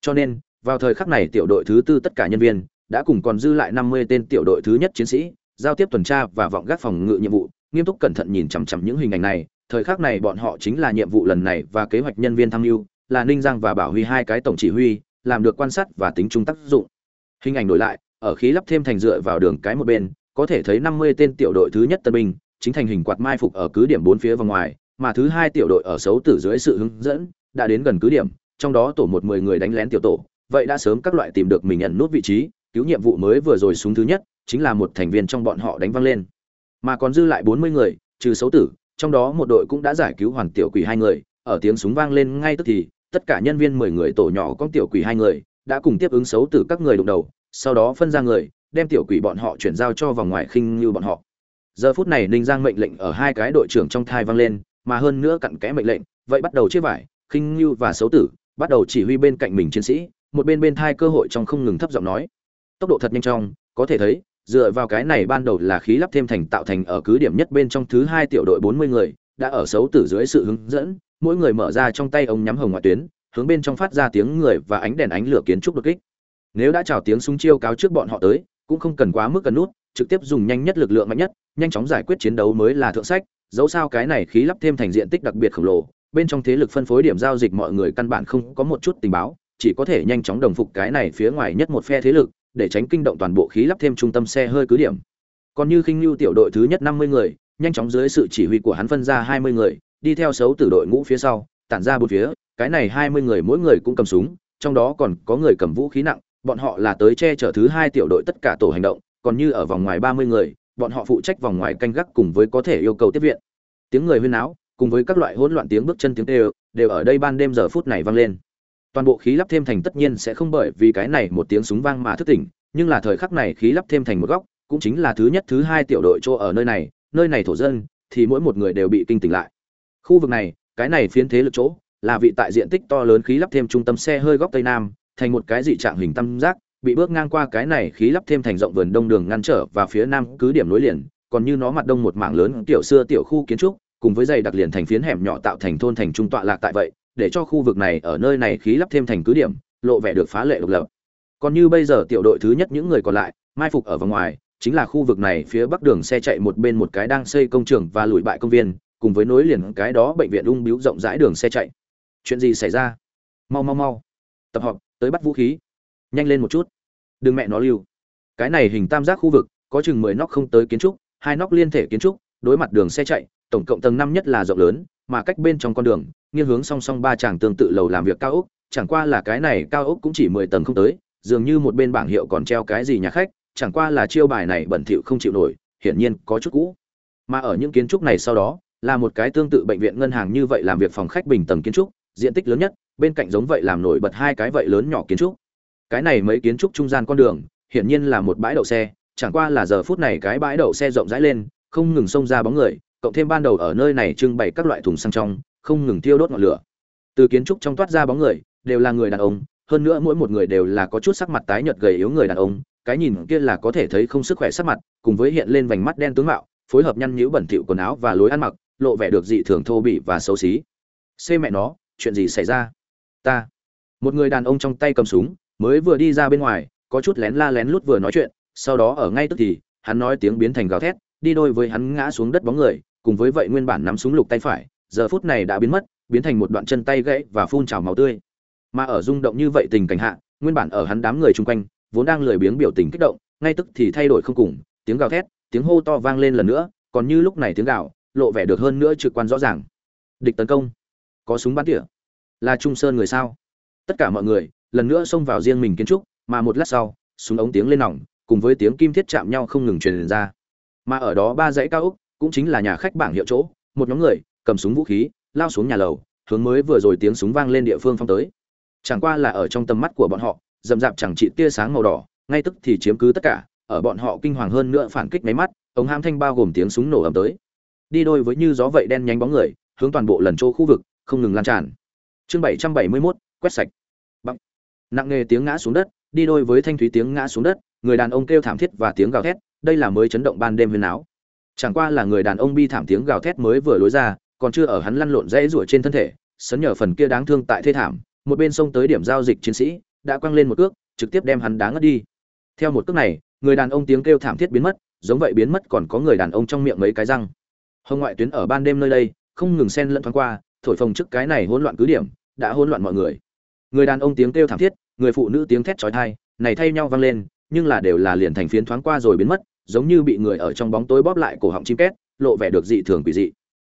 Cho nên vào thời khắc này tiểu đội thứ tư tất cả nhân viên đã cùng còn dư lại năm mươi tên tiểu đội thứ nhất chiến sĩ giao tiếp tuần tra và vọng gác phòng ngự nhiệm vụ, nghiêm túc cẩn thận nhìn chằm chằm những hình ảnh này. Thời khắc này bọn họ chính là nhiệm vụ lần này và kế hoạch nhân viên tham mưu là ninh giang và bảo huy hai cái tổng chỉ huy, làm được quan sát và tính trung tác dụng. Hình ảnh đổi lại, ở khí lắp thêm thành dựa vào đường cái một bên, có thể thấy năm mươi tên tiểu đội thứ nhất tân binh chính thành hình quạt mai phục ở cứ điểm bốn phía và ngoài, mà thứ hai tiểu đội ở xấu tử dưới sự hướng dẫn đã đến gần cứ điểm, trong đó tổ một mười người đánh lén tiểu tổ vậy đã sớm các loại tìm được mình nhận nút vị trí, cứu nhiệm vụ mới vừa rồi xuống thứ nhất, chính là một thành viên trong bọn họ đánh văng lên. Mà còn dư lại bốn mươi người, trừ xấu tử, trong đó một đội cũng đã giải cứu hoàn tiểu quỷ hai người, ở tiếng súng vang lên ngay tức thì, tất cả nhân viên mười người tổ nhỏ con tiểu quỷ hai người, đã cùng tiếp ứng xấu tử các người đụng đầu, sau đó phân ra người, đem tiểu quỷ bọn họ chuyển giao cho vòng ngoài khinh như bọn họ. Giờ phút này ninh giang mệnh lệnh ở hai cái đội trưởng trong thai vang lên, mà hơn nữa cặn kẽ mệnh lệnh, vậy bắt đầu chia vải, khinh như và xấu tử, bắt đầu chỉ huy bên cạnh mình chiến sĩ một bên bên thai cơ hội trong không ngừng thấp giọng nói. Tốc độ thật nhanh chóng, có thể thấy, dựa vào cái này ban đầu là khí lắp thêm thành tạo thành ở cứ điểm nhất bên trong thứ hai tiểu đội bốn mươi người, đã ở xấu tử dưới sự hướng dẫn, mỗi người mở ra trong tay ống nhắm hồng ngoại tuyến, hướng bên trong phát ra tiếng người và ánh đèn ánh lửa kiến trúc đột kích. Nếu đã chào tiếng súng chiêu cáo trước bọn họ tới, cũng không cần quá mức cần nút, trực tiếp dùng nhanh nhất lực lượng mạnh nhất, nhanh chóng giải quyết chiến đấu mới là thượng sách, dẫu sao cái này khí lắp thêm thành diện tích đặc biệt khổng lồ, bên trong thế lực phân phối điểm giao dịch mọi người căn bản không có một chút tình báo chỉ có thể nhanh chóng đồng phục cái này phía ngoài nhất một phe thế lực để tránh kinh động toàn bộ khí lắp thêm trung tâm xe hơi cứ điểm. Còn như khinh lưu tiểu đội thứ nhất năm mươi người nhanh chóng dưới sự chỉ huy của hắn phân ra hai mươi người đi theo xấu tử đội ngũ phía sau tản ra bốn phía cái này hai mươi người mỗi người cũng cầm súng trong đó còn có người cầm vũ khí nặng bọn họ là tới che chở thứ hai tiểu đội tất cả tổ hành động còn như ở vòng ngoài ba mươi người bọn họ phụ trách vòng ngoài canh gác cùng với có thể yêu cầu tiếp viện. Tiếng người huyên náo cùng với các loại hỗn loạn tiếng bước chân tiếng đều, đều ở đây ban đêm giờ phút này vang lên toàn bộ khí lắp thêm thành tất nhiên sẽ không bởi vì cái này một tiếng súng vang mà thức tỉnh, nhưng là thời khắc này khí lắp thêm thành một góc, cũng chính là thứ nhất thứ hai tiểu đội chỗ ở nơi này nơi này thổ dân, thì mỗi một người đều bị kinh tỉnh lại. Khu vực này, cái này phiến thế lực chỗ, là vị tại diện tích to lớn khí lắp thêm trung tâm xe hơi góc tây nam, thành một cái dị trạng hình tam giác, bị bước ngang qua cái này khí lắp thêm thành rộng vườn đông đường ngăn trở và phía nam cứ điểm nối liền, còn như nó mặt đông một mảng lớn tiểu xưa tiểu khu kiến trúc, cùng với dày đặc liền thành phiến hẻm nhỏ tạo thành thôn thành trung tọa lạc tại vậy để cho khu vực này ở nơi này khí lắp thêm thành cứ điểm, lộ vẻ được phá lệ độc lập. Còn như bây giờ tiểu đội thứ nhất những người còn lại, mai phục ở vòng ngoài, chính là khu vực này phía bắc đường xe chạy một bên một cái đang xây công trường và lùi bại công viên, cùng với nối liền cái đó bệnh viện ung biếu rộng rãi đường xe chạy. Chuyện gì xảy ra? Mau mau mau. Tập hợp, tới bắt vũ khí. Nhanh lên một chút. Đừng mẹ nó lưu. Cái này hình tam giác khu vực, có chừng mười nóc không tới kiến trúc, hai nóc liên thể kiến trúc, đối mặt đường xe chạy, tổng cộng tầng năm nhất là rộng lớn, mà cách bên trong con đường nghiêng hướng song song ba chàng tương tự lầu làm việc cao ốc, chẳng qua là cái này cao ốc cũng chỉ mười tầng không tới, dường như một bên bảng hiệu còn treo cái gì nhà khách, chẳng qua là chiêu bài này bẩn thỉu không chịu nổi, hiển nhiên có chút cũ. Mà ở những kiến trúc này sau đó, là một cái tương tự bệnh viện ngân hàng như vậy làm việc phòng khách bình tầng kiến trúc, diện tích lớn nhất, bên cạnh giống vậy làm nổi bật hai cái vậy lớn nhỏ kiến trúc. Cái này mấy kiến trúc trung gian con đường, hiển nhiên là một bãi đậu xe, chẳng qua là giờ phút này cái bãi đậu xe rộng rãi lên, không ngừng xông ra bóng người, cộng thêm ban đầu ở nơi này trưng bày các loại thùng xăng trong không ngừng thiêu đốt ngọn lửa. Từ kiến trúc trong toát ra bóng người, đều là người đàn ông, hơn nữa mỗi một người đều là có chút sắc mặt tái nhợt gầy yếu người đàn ông, cái nhìn kia là có thể thấy không sức khỏe sắc mặt, cùng với hiện lên vành mắt đen tướng mạo, phối hợp nhăn nhữ bẩn thỉu quần áo và lối ăn mặc, lộ vẻ được dị thường thô bỉ và xấu xí. Xê mẹ nó, chuyện gì xảy ra? Ta. Một người đàn ông trong tay cầm súng, mới vừa đi ra bên ngoài, có chút lén la lén lút vừa nói chuyện, sau đó ở ngay tức thì, hắn nói tiếng biến thành gào thét, đi đôi với hắn ngã xuống đất bóng người, cùng với vậy nguyên bản nắm súng lục tay phải giờ phút này đã biến mất, biến thành một đoạn chân tay gãy và phun trào máu tươi. Mà ở rung động như vậy tình cảnh hạ, nguyên bản ở hắn đám người chung quanh, vốn đang lười biếng biểu tình kích động, ngay tức thì thay đổi không cùng, tiếng gào thét, tiếng hô to vang lên lần nữa, còn như lúc này tiếng gào, lộ vẻ được hơn nữa trực quan rõ ràng. Địch tấn công. Có súng bắn tỉa. Là trung sơn người sao? Tất cả mọi người, lần nữa xông vào riêng mình kiến trúc, mà một lát sau, súng ống tiếng lên nòng, cùng với tiếng kim thiết chạm nhau không ngừng truyền ra. Mà ở đó ba dãy cao úc cũng chính là nhà khách bảng hiệu chỗ, một nhóm người cầm súng vũ khí, lao xuống nhà lầu, hướng mới vừa rồi tiếng súng vang lên địa phương phong tới. Chẳng qua là ở trong tầm mắt của bọn họ dầm dạp chẳng trị tia sáng màu đỏ, ngay tức thì chiếm cứ tất cả, ở bọn họ kinh hoàng hơn nữa phản kích máy mắt, ống ham thanh bao gồm tiếng súng nổ ầm tới. Đi đôi với như gió vậy đen nhánh bóng người, hướng toàn bộ lần chỗ khu vực, không ngừng lan tràn. Chương bảy trăm bảy mươi mốt, quét sạch. Bằng nặng nề tiếng ngã xuống đất, đi đôi với thanh thúy tiếng ngã xuống đất, người đàn ông kêu thảm thiết và tiếng gào thét, đây là mới chấn động ban đêm huyền áo. Chẳng qua là người đàn ông bi thảm tiếng gào thét mới vừa lối ra còn chưa ở hắn lăn lộn dãy rủa trên thân thể, sấn nhờ phần kia đáng thương tại thê thảm, một bên sông tới điểm giao dịch chiến sĩ, đã quăng lên một cước, trực tiếp đem hắn đá ngất đi. Theo một cước này, người đàn ông tiếng kêu thảm thiết biến mất, giống vậy biến mất còn có người đàn ông trong miệng mấy cái răng. Hồng ngoại tuyến ở ban đêm nơi đây, không ngừng xen lẫn thoáng qua, thổi phồng trước cái này hỗn loạn cứ điểm, đã hỗn loạn mọi người. Người đàn ông tiếng kêu thảm thiết, người phụ nữ tiếng thét chói tai, này thay nhau vang lên, nhưng là đều là liền thành phiến thoáng qua rồi biến mất, giống như bị người ở trong bóng tối bóp lại cổ họng chim két, lộ vẻ được dị thường quỷ dị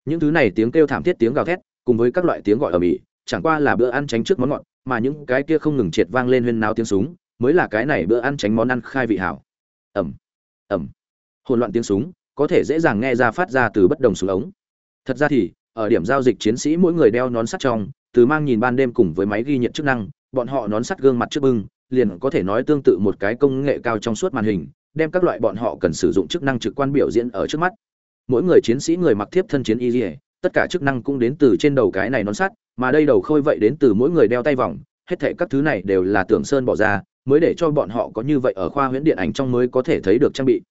những thứ này tiếng kêu thảm thiết, tiếng gào thét, cùng với các loại tiếng gọi ở mỹ, chẳng qua là bữa ăn tránh trước món ngọt, mà những cái kia không ngừng triệt vang lên huyên náo tiếng súng, mới là cái này bữa ăn tránh món ăn khai vị hảo. Ẩm ẩm, hỗn loạn tiếng súng, có thể dễ dàng nghe ra phát ra từ bất đồng súng ống. Thật ra thì, ở điểm giao dịch chiến sĩ mỗi người đeo nón sắt trong, từ mang nhìn ban đêm cùng với máy ghi nhận chức năng, bọn họ nón sắt gương mặt trước bưng, liền có thể nói tương tự một cái công nghệ cao trong suốt màn hình, đem các loại bọn họ cần sử dụng chức năng trực quan biểu diễn ở trước mắt mỗi người chiến sĩ người mặc thiếp thân chiến y dỉa tất cả chức năng cũng đến từ trên đầu cái này nón sắt, mà đây đầu khôi vậy đến từ mỗi người đeo tay vòng, hết thệ các thứ này đều là tưởng sơn bỏ ra, mới để cho bọn họ có như vậy ở khoa huyễn điện ảnh trong mới có thể thấy được trang bị.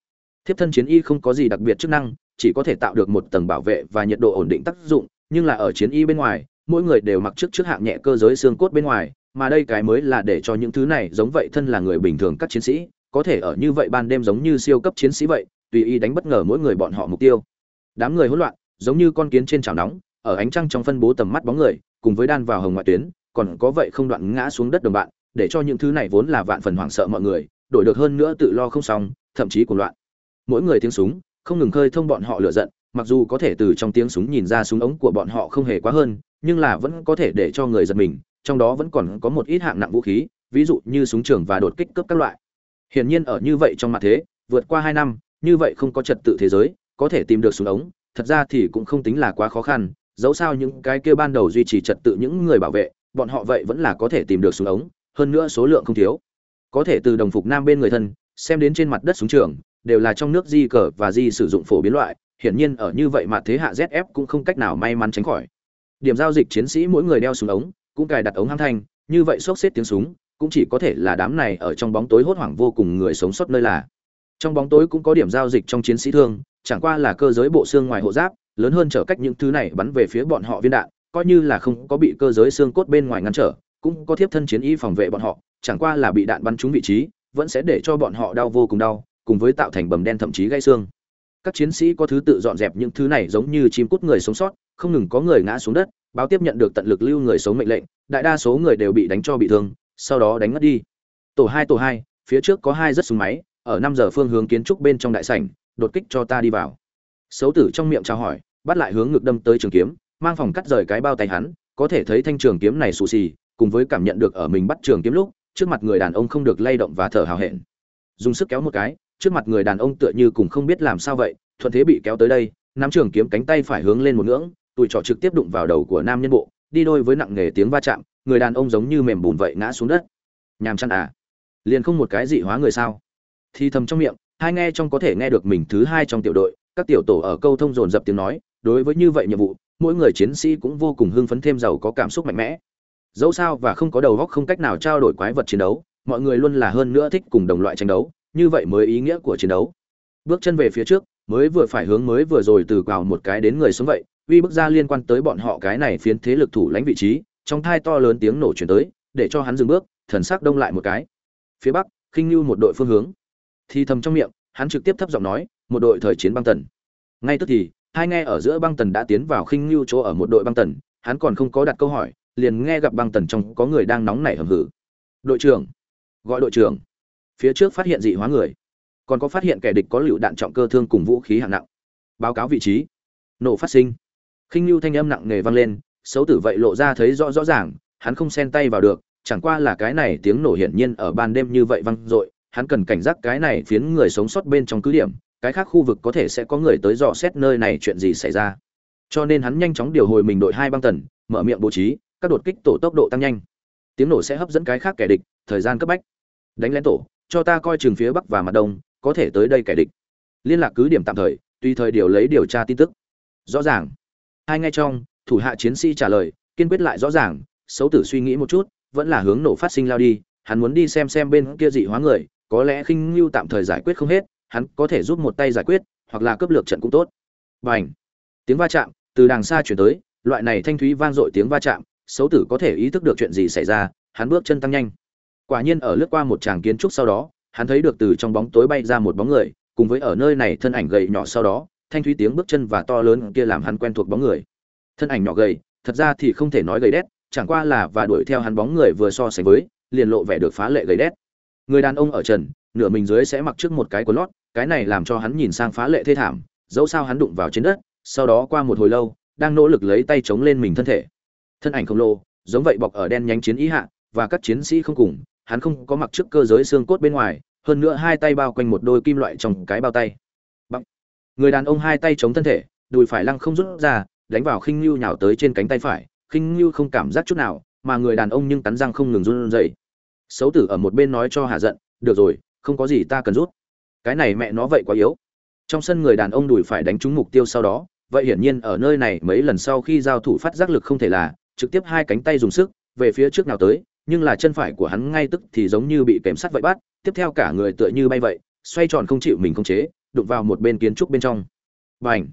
Thiếp thân chiến y không có gì đặc biệt chức năng, chỉ có thể tạo được một tầng bảo vệ và nhiệt độ ổn định tác dụng, nhưng là ở chiến y bên ngoài, mỗi người đều mặc trước trước hạng nhẹ cơ giới xương cốt bên ngoài, mà đây cái mới là để cho những thứ này giống vậy thân là người bình thường các chiến sĩ, có thể ở như vậy ban đêm giống như siêu cấp chiến sĩ vậy tùy ý đánh bất ngờ mỗi người bọn họ mục tiêu. Đám người hỗn loạn, giống như con kiến trên chảo nóng, ở ánh trăng trong phân bố tầm mắt bóng người, cùng với đan vào hồng ngoại tuyến, còn có vậy không đoạn ngã xuống đất đồng bạn, để cho những thứ này vốn là vạn phần hoảng sợ mọi người, đổi được hơn nữa tự lo không xong, thậm chí cuồng loạn. Mỗi người tiếng súng, không ngừng khơi thông bọn họ lửa giận, mặc dù có thể từ trong tiếng súng nhìn ra súng ống của bọn họ không hề quá hơn, nhưng là vẫn có thể để cho người giật mình, trong đó vẫn còn có một ít hạng nặng vũ khí, ví dụ như súng trường và đột kích cướp các loại. Hiển nhiên ở như vậy trong mặt thế, vượt qua hai năm như vậy không có trật tự thế giới, có thể tìm được súng ống, thật ra thì cũng không tính là quá khó khăn, dẫu sao những cái kia ban đầu duy trì trật tự những người bảo vệ, bọn họ vậy vẫn là có thể tìm được súng ống, hơn nữa số lượng không thiếu. Có thể từ đồng phục nam bên người thân, xem đến trên mặt đất súng trường, đều là trong nước di cờ và di sử dụng phổ biến loại, hiển nhiên ở như vậy mà thế hạ zf cũng không cách nào may mắn tránh khỏi. Điểm giao dịch chiến sĩ mỗi người đeo súng ống, cũng cài đặt ống hăng thanh, như vậy xốc xếp tiếng súng, cũng chỉ có thể là đám này ở trong bóng tối hốt hoảng vô cùng người sống sót nơi là trong bóng tối cũng có điểm giao dịch trong chiến sĩ thương, chẳng qua là cơ giới bộ xương ngoài hộ giáp, lớn hơn trở cách những thứ này bắn về phía bọn họ viên đạn, coi như là không có bị cơ giới xương cốt bên ngoài ngăn trở, cũng có thiếp thân chiến y phòng vệ bọn họ, chẳng qua là bị đạn bắn trúng vị trí, vẫn sẽ để cho bọn họ đau vô cùng đau, cùng với tạo thành bầm đen thậm chí gãy xương. Các chiến sĩ có thứ tự dọn dẹp những thứ này giống như chim cút người sống sót, không ngừng có người ngã xuống đất, báo tiếp nhận được tận lực lưu người sống mệnh lệnh, đại đa số người đều bị đánh cho bị thương, sau đó đánh ngất đi. Tổ hai tổ hai, phía trước có hai rất súng máy ở năm giờ phương hướng kiến trúc bên trong đại sảnh, đột kích cho ta đi vào. Xấu tử trong miệng chào hỏi, bắt lại hướng ngực đâm tới trường kiếm, mang phòng cắt rời cái bao tay hắn, có thể thấy thanh trường kiếm này xù xì, cùng với cảm nhận được ở mình bắt trường kiếm lúc, trước mặt người đàn ông không được lay động và thở hào hẹn. Dùng sức kéo một cái, trước mặt người đàn ông tựa như cùng không biết làm sao vậy, thuận thế bị kéo tới đây, nắm trường kiếm cánh tay phải hướng lên một ngưỡng, tụi trọ trực tiếp đụng vào đầu của nam nhân bộ, đi đôi với nặng nghề tiếng va chạm, người đàn ông giống như mềm bùn vậy ngã xuống đất. Nhàm chăn à? Liền không một cái dị hóa người sao? Thì thầm trong miệng, hai nghe trong có thể nghe được mình thứ hai trong tiểu đội, các tiểu tổ ở câu thông dồn dập tiếng nói, đối với như vậy nhiệm vụ, mỗi người chiến sĩ cũng vô cùng hưng phấn thêm giàu có cảm xúc mạnh mẽ. Dẫu sao và không có đầu góc không cách nào trao đổi quái vật chiến đấu, mọi người luôn là hơn nữa thích cùng đồng loại tranh đấu, như vậy mới ý nghĩa của chiến đấu. Bước chân về phía trước, mới vừa phải hướng mới vừa rồi từ quào một cái đến người sống vậy, uy bước ra liên quan tới bọn họ cái này phiến thế lực thủ lãnh vị trí, trong thai to lớn tiếng nổ chuyển tới, để cho hắn dừng bước, thần sắc đông lại một cái. Phía bắc, khinh như một đội phương hướng thì thầm trong miệng, hắn trực tiếp thấp giọng nói, một đội thời chiến băng tần. Ngay tức thì, hai nghe ở giữa băng tần đã tiến vào khinh lưu chỗ ở một đội băng tần, hắn còn không có đặt câu hỏi, liền nghe gặp băng tần trong có người đang nóng nảy hầm hử đội trưởng. Gọi đội trưởng. Phía trước phát hiện dị hóa người. Còn có phát hiện kẻ địch có lựu đạn trọng cơ thương cùng vũ khí hạng nặng. Báo cáo vị trí. Nổ phát sinh. Khinh lưu thanh âm nặng nề vang lên, xấu tử vậy lộ ra thấy rõ rõ ràng, hắn không xen tay vào được, chẳng qua là cái này tiếng nổ hiển nhiên ở ban đêm như vậy vang dội hắn cần cảnh giác cái này phiến người sống sót bên trong cứ điểm, cái khác khu vực có thể sẽ có người tới dò xét nơi này chuyện gì xảy ra. Cho nên hắn nhanh chóng điều hồi mình đội hai băng tần, mở miệng bố trí, các đột kích tổ tốc độ tăng nhanh. Tiếng nổ sẽ hấp dẫn cái khác kẻ địch, thời gian cấp bách. Đánh lén tổ, cho ta coi trường phía bắc và mặt đông, có thể tới đây kẻ địch. Liên lạc cứ điểm tạm thời, tùy thời điều lấy điều tra tin tức. Rõ ràng. Hai ngay trong, thủ hạ chiến sĩ trả lời, kiên quyết lại rõ ràng, xấu tử suy nghĩ một chút, vẫn là hướng nổ phát sinh lao đi, hắn muốn đi xem xem bên kia dị hóa người có lẽ khinh lưu tạm thời giải quyết không hết hắn có thể giúp một tay giải quyết hoặc là cấp lược trận cũng tốt. Bành, tiếng va chạm từ đằng xa chuyển tới loại này thanh thúy vang dội tiếng va chạm xấu tử có thể ý thức được chuyện gì xảy ra hắn bước chân tăng nhanh. Quả nhiên ở lướt qua một tràng kiến trúc sau đó hắn thấy được từ trong bóng tối bay ra một bóng người cùng với ở nơi này thân ảnh gầy nhỏ sau đó thanh thúy tiếng bước chân và to lớn kia làm hắn quen thuộc bóng người. Thân ảnh nhỏ gầy thật ra thì không thể nói gầy đét chẳng qua là và đuổi theo hắn bóng người vừa so sánh với liền lộ vẻ được phá lệ gầy đét người đàn ông ở trần, nửa mình dưới sẽ mặc trước một cái quần lót, cái này làm cho hắn nhìn sang phá lệ thê thảm, dẫu sao hắn đụng vào trên đất, sau đó qua một hồi lâu, đang nỗ lực lấy tay chống lên mình thân thể. Thân ảnh khổng lồ, giống vậy bọc ở đen nhánh chiến ý hạ, và các chiến sĩ không cùng, hắn không có mặc trước cơ giới xương cốt bên ngoài, hơn nữa hai tay bao quanh một đôi kim loại trong cái bao tay. Bằng. người đàn ông hai tay chống thân thể, đùi phải lăng không rút ra, đánh vào khinh lưu nhào tới trên cánh tay phải, khinh lưu không cảm giác chút nào, mà người đàn ông nhưng cắn răng không ngừng run rẩy xấu tử ở một bên nói cho hà giận, được rồi, không có gì ta cần rút. Cái này mẹ nó vậy quá yếu. Trong sân người đàn ông đùi phải đánh trúng mục tiêu sau đó, vậy hiển nhiên ở nơi này mấy lần sau khi giao thủ phát giác lực không thể là, trực tiếp hai cánh tay dùng sức, về phía trước nào tới, nhưng là chân phải của hắn ngay tức thì giống như bị kèm sắt vậy bắt, tiếp theo cả người tựa như bay vậy, xoay tròn không chịu mình không chế, đụng vào một bên kiến trúc bên trong. Bành!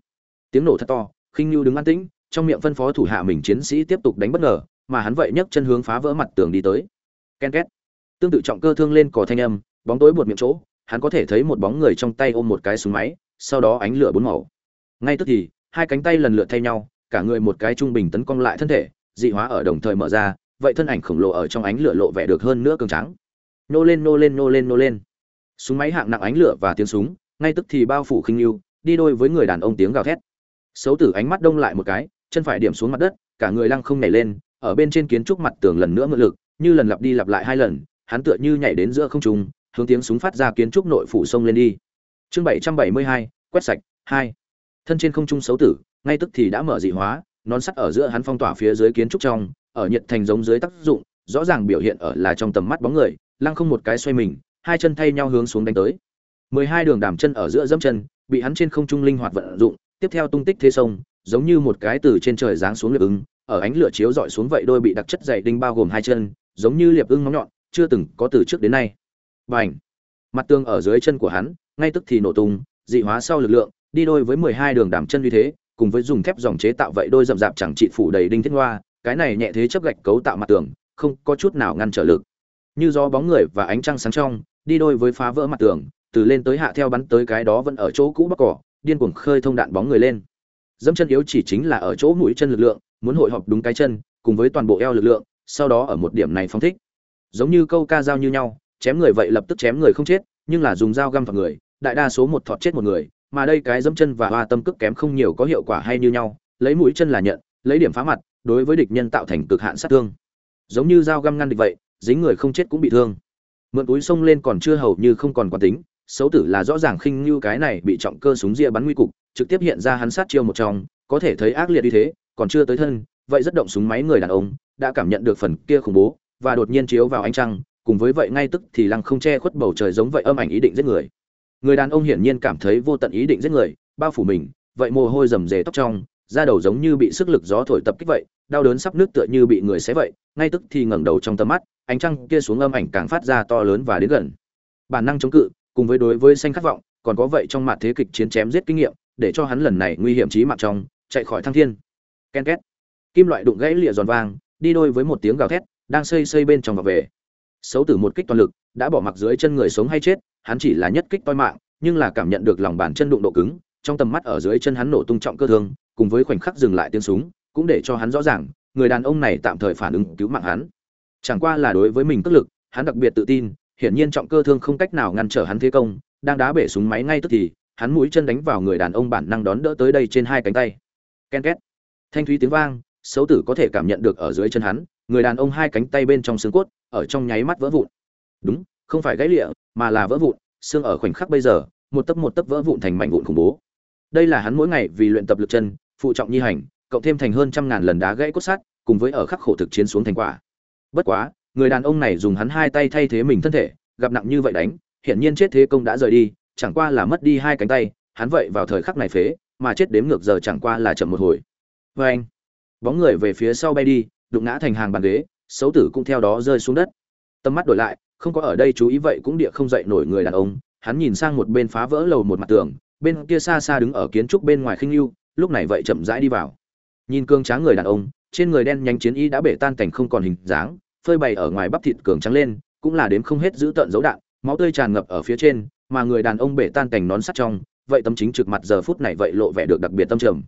Tiếng nổ thật to, khinh nhu đứng an tĩnh, trong miệng phân phó thủ hạ mình chiến sĩ tiếp tục đánh bất ngờ, mà hắn vậy nhấc chân hướng phá vỡ mặt tường đi tới. Ken két tương tự trọng cơ thương lên cò thanh âm, bóng tối buột miệng chỗ, hắn có thể thấy một bóng người trong tay ôm một cái súng máy, sau đó ánh lửa bốn màu. Ngay tức thì, hai cánh tay lần lượt thay nhau, cả người một cái trung bình tấn công lại thân thể, dị hóa ở đồng thời mở ra, vậy thân ảnh khổng lồ ở trong ánh lửa lộ vẻ được hơn nữa cường trắng nô lên nô lên nô lên nô lên. Súng máy hạng nặng ánh lửa và tiếng súng, ngay tức thì bao phủ khinh yêu đi đôi với người đàn ông tiếng gào thét. Xấu tử ánh mắt đông lại một cái, chân phải điểm xuống mặt đất, cả người lăng không nhảy lên, ở bên trên kiến trúc mặt tường lần nữa mượn lực, như lần lặp đi lặp lại hai lần hắn tựa như nhảy đến giữa không trung, hướng tiếng súng phát ra kiến trúc nội phủ sông lên đi. Chương bảy trăm bảy mươi hai, quét sạch, hai. Thân trên không trung xấu tử, ngay tức thì đã mở dị hóa, nón sắt ở giữa hắn phong tỏa phía dưới kiến trúc trong, ở nhiệt thành giống dưới tác dụng, rõ ràng biểu hiện ở là trong tầm mắt bóng người, lăng không một cái xoay mình, hai chân thay nhau hướng xuống đánh tới. mười hai đường đàm chân ở giữa dẫm chân, bị hắn trên không trung linh hoạt vận dụng, tiếp theo tung tích thế sông, giống như một cái từ trên trời giáng xuống liệp ưng, ở ánh lửa chiếu dọi xuống vậy đôi bị đặc chất dày đinh bao gồm hai chân, giống như liệp ưng móng nhọn chưa từng có từ trước đến nay. Bành! Mặt tường ở dưới chân của hắn, ngay tức thì nổ tung, dị hóa sau lực lượng, đi đôi với mười hai đường đàm chân như thế, cùng với dùng thép dòng chế tạo vậy đôi rậm rạp chẳng trị phủ đầy đinh thiết hoa, cái này nhẹ thế chấp gạch cấu tạo mặt tường, không có chút nào ngăn trở lực. Như do bóng người và ánh trăng sáng trong, đi đôi với phá vỡ mặt tường, từ lên tới hạ theo bắn tới cái đó vẫn ở chỗ cũ bắc cỏ, điên cuồng khơi thông đạn bóng người lên. Dẫm chân yếu chỉ chính là ở chỗ mũi chân lực lượng, muốn hội họp đúng cái chân, cùng với toàn bộ eo lực lượng, sau đó ở một điểm này phong thích giống như câu ca dao như nhau, chém người vậy lập tức chém người không chết, nhưng là dùng dao găm vào người, đại đa số một thọt chết một người, mà đây cái dẫm chân và hoa tâm cước kém không nhiều có hiệu quả hay như nhau, lấy mũi chân là nhận, lấy điểm phá mặt, đối với địch nhân tạo thành cực hạn sát thương. Giống như dao găm ngăn địch vậy, dính người không chết cũng bị thương. Mượn túi sông lên còn chưa hầu như không còn quán tính, xấu tử là rõ ràng khinh như cái này bị trọng cơ súng ria bắn nguy cục, trực tiếp hiện ra hắn sát chiêu một trong, có thể thấy ác liệt như thế, còn chưa tới thân, vậy rất động súng máy người đàn ông, đã cảm nhận được phần kia khủng bố và đột nhiên chiếu vào ánh trăng, cùng với vậy ngay tức thì lăng không che khuất bầu trời giống vậy âm ảnh ý định giết người. Người đàn ông hiển nhiên cảm thấy vô tận ý định giết người, bao phủ mình, vậy mồ hôi rầm rề tóc trong, da đầu giống như bị sức lực gió thổi tập kích vậy, đau đớn sắp nước tựa như bị người xé vậy, ngay tức thì ngẩng đầu trong tầm mắt, ánh trăng kia xuống âm ảnh càng phát ra to lớn và đến gần. Bản năng chống cự, cùng với đối với xanh khát vọng, còn có vậy trong mặt thế kịch chiến chém giết kinh nghiệm, để cho hắn lần này nguy hiểm chí mạng trong, chạy khỏi thăng thiên. Ken két. Kim loại đụng gãy lịa giòn vang đi đôi với một tiếng gào thét đang xây xây bên trong và về. Xấu tử một kích toàn lực, đã bỏ mặc dưới chân người sống hay chết, hắn chỉ là nhất kích toi mạng, nhưng là cảm nhận được lòng bàn chân đụng độ cứng, trong tầm mắt ở dưới chân hắn nổ tung trọng cơ thương, cùng với khoảnh khắc dừng lại tiếng súng, cũng để cho hắn rõ ràng, người đàn ông này tạm thời phản ứng cứu mạng hắn. Chẳng qua là đối với mình tức lực, hắn đặc biệt tự tin, hiển nhiên trọng cơ thương không cách nào ngăn trở hắn thế công, đang đá bể súng máy ngay tức thì, hắn mũi chân đánh vào người đàn ông bản năng đón đỡ tới đây trên hai cánh tay. Ken két. Thanh thúy tiếng vang, xấu tử có thể cảm nhận được ở dưới chân hắn người đàn ông hai cánh tay bên trong xương cốt, ở trong nháy mắt vỡ vụn. Đúng, không phải gãy lịa, mà là vỡ vụn, xương ở khoảnh khắc bây giờ, một tấc một tấc vỡ vụn thành mảnh vụn khủng bố. Đây là hắn mỗi ngày vì luyện tập lực chân, phụ trọng nhi hành, cộng thêm thành hơn trăm ngàn lần đá gãy cốt sắt, cùng với ở khắc khổ thực chiến xuống thành quả. Bất quá, người đàn ông này dùng hắn hai tay thay thế mình thân thể, gặp nặng như vậy đánh, hiển nhiên chết thế công đã rời đi, chẳng qua là mất đi hai cánh tay, hắn vậy vào thời khắc này phế, mà chết đếm ngược giờ chẳng qua là chậm một hồi. Vê anh bóng người về phía sau bay đi đụng ngã thành hàng bàn ghế, xấu tử cũng theo đó rơi xuống đất. Tầm mắt đổi lại, không có ở đây chú ý vậy cũng địa không dậy nổi người đàn ông. Hắn nhìn sang một bên phá vỡ lầu một mặt tường, bên kia xa xa đứng ở kiến trúc bên ngoài khinh lưu lúc này vậy chậm rãi đi vào. Nhìn cương tráng người đàn ông, trên người đen nhanh chiến y đã bể tan cảnh không còn hình dáng, phơi bày ở ngoài bắp thịt cường trắng lên, cũng là đếm không hết giữ tận dấu đạn, máu tươi tràn ngập ở phía trên, mà người đàn ông bể tan cảnh nón sắt trong, vậy tâm chính trực mặt giờ phút này vậy lộ vẻ được đặc biệt tâm trầm.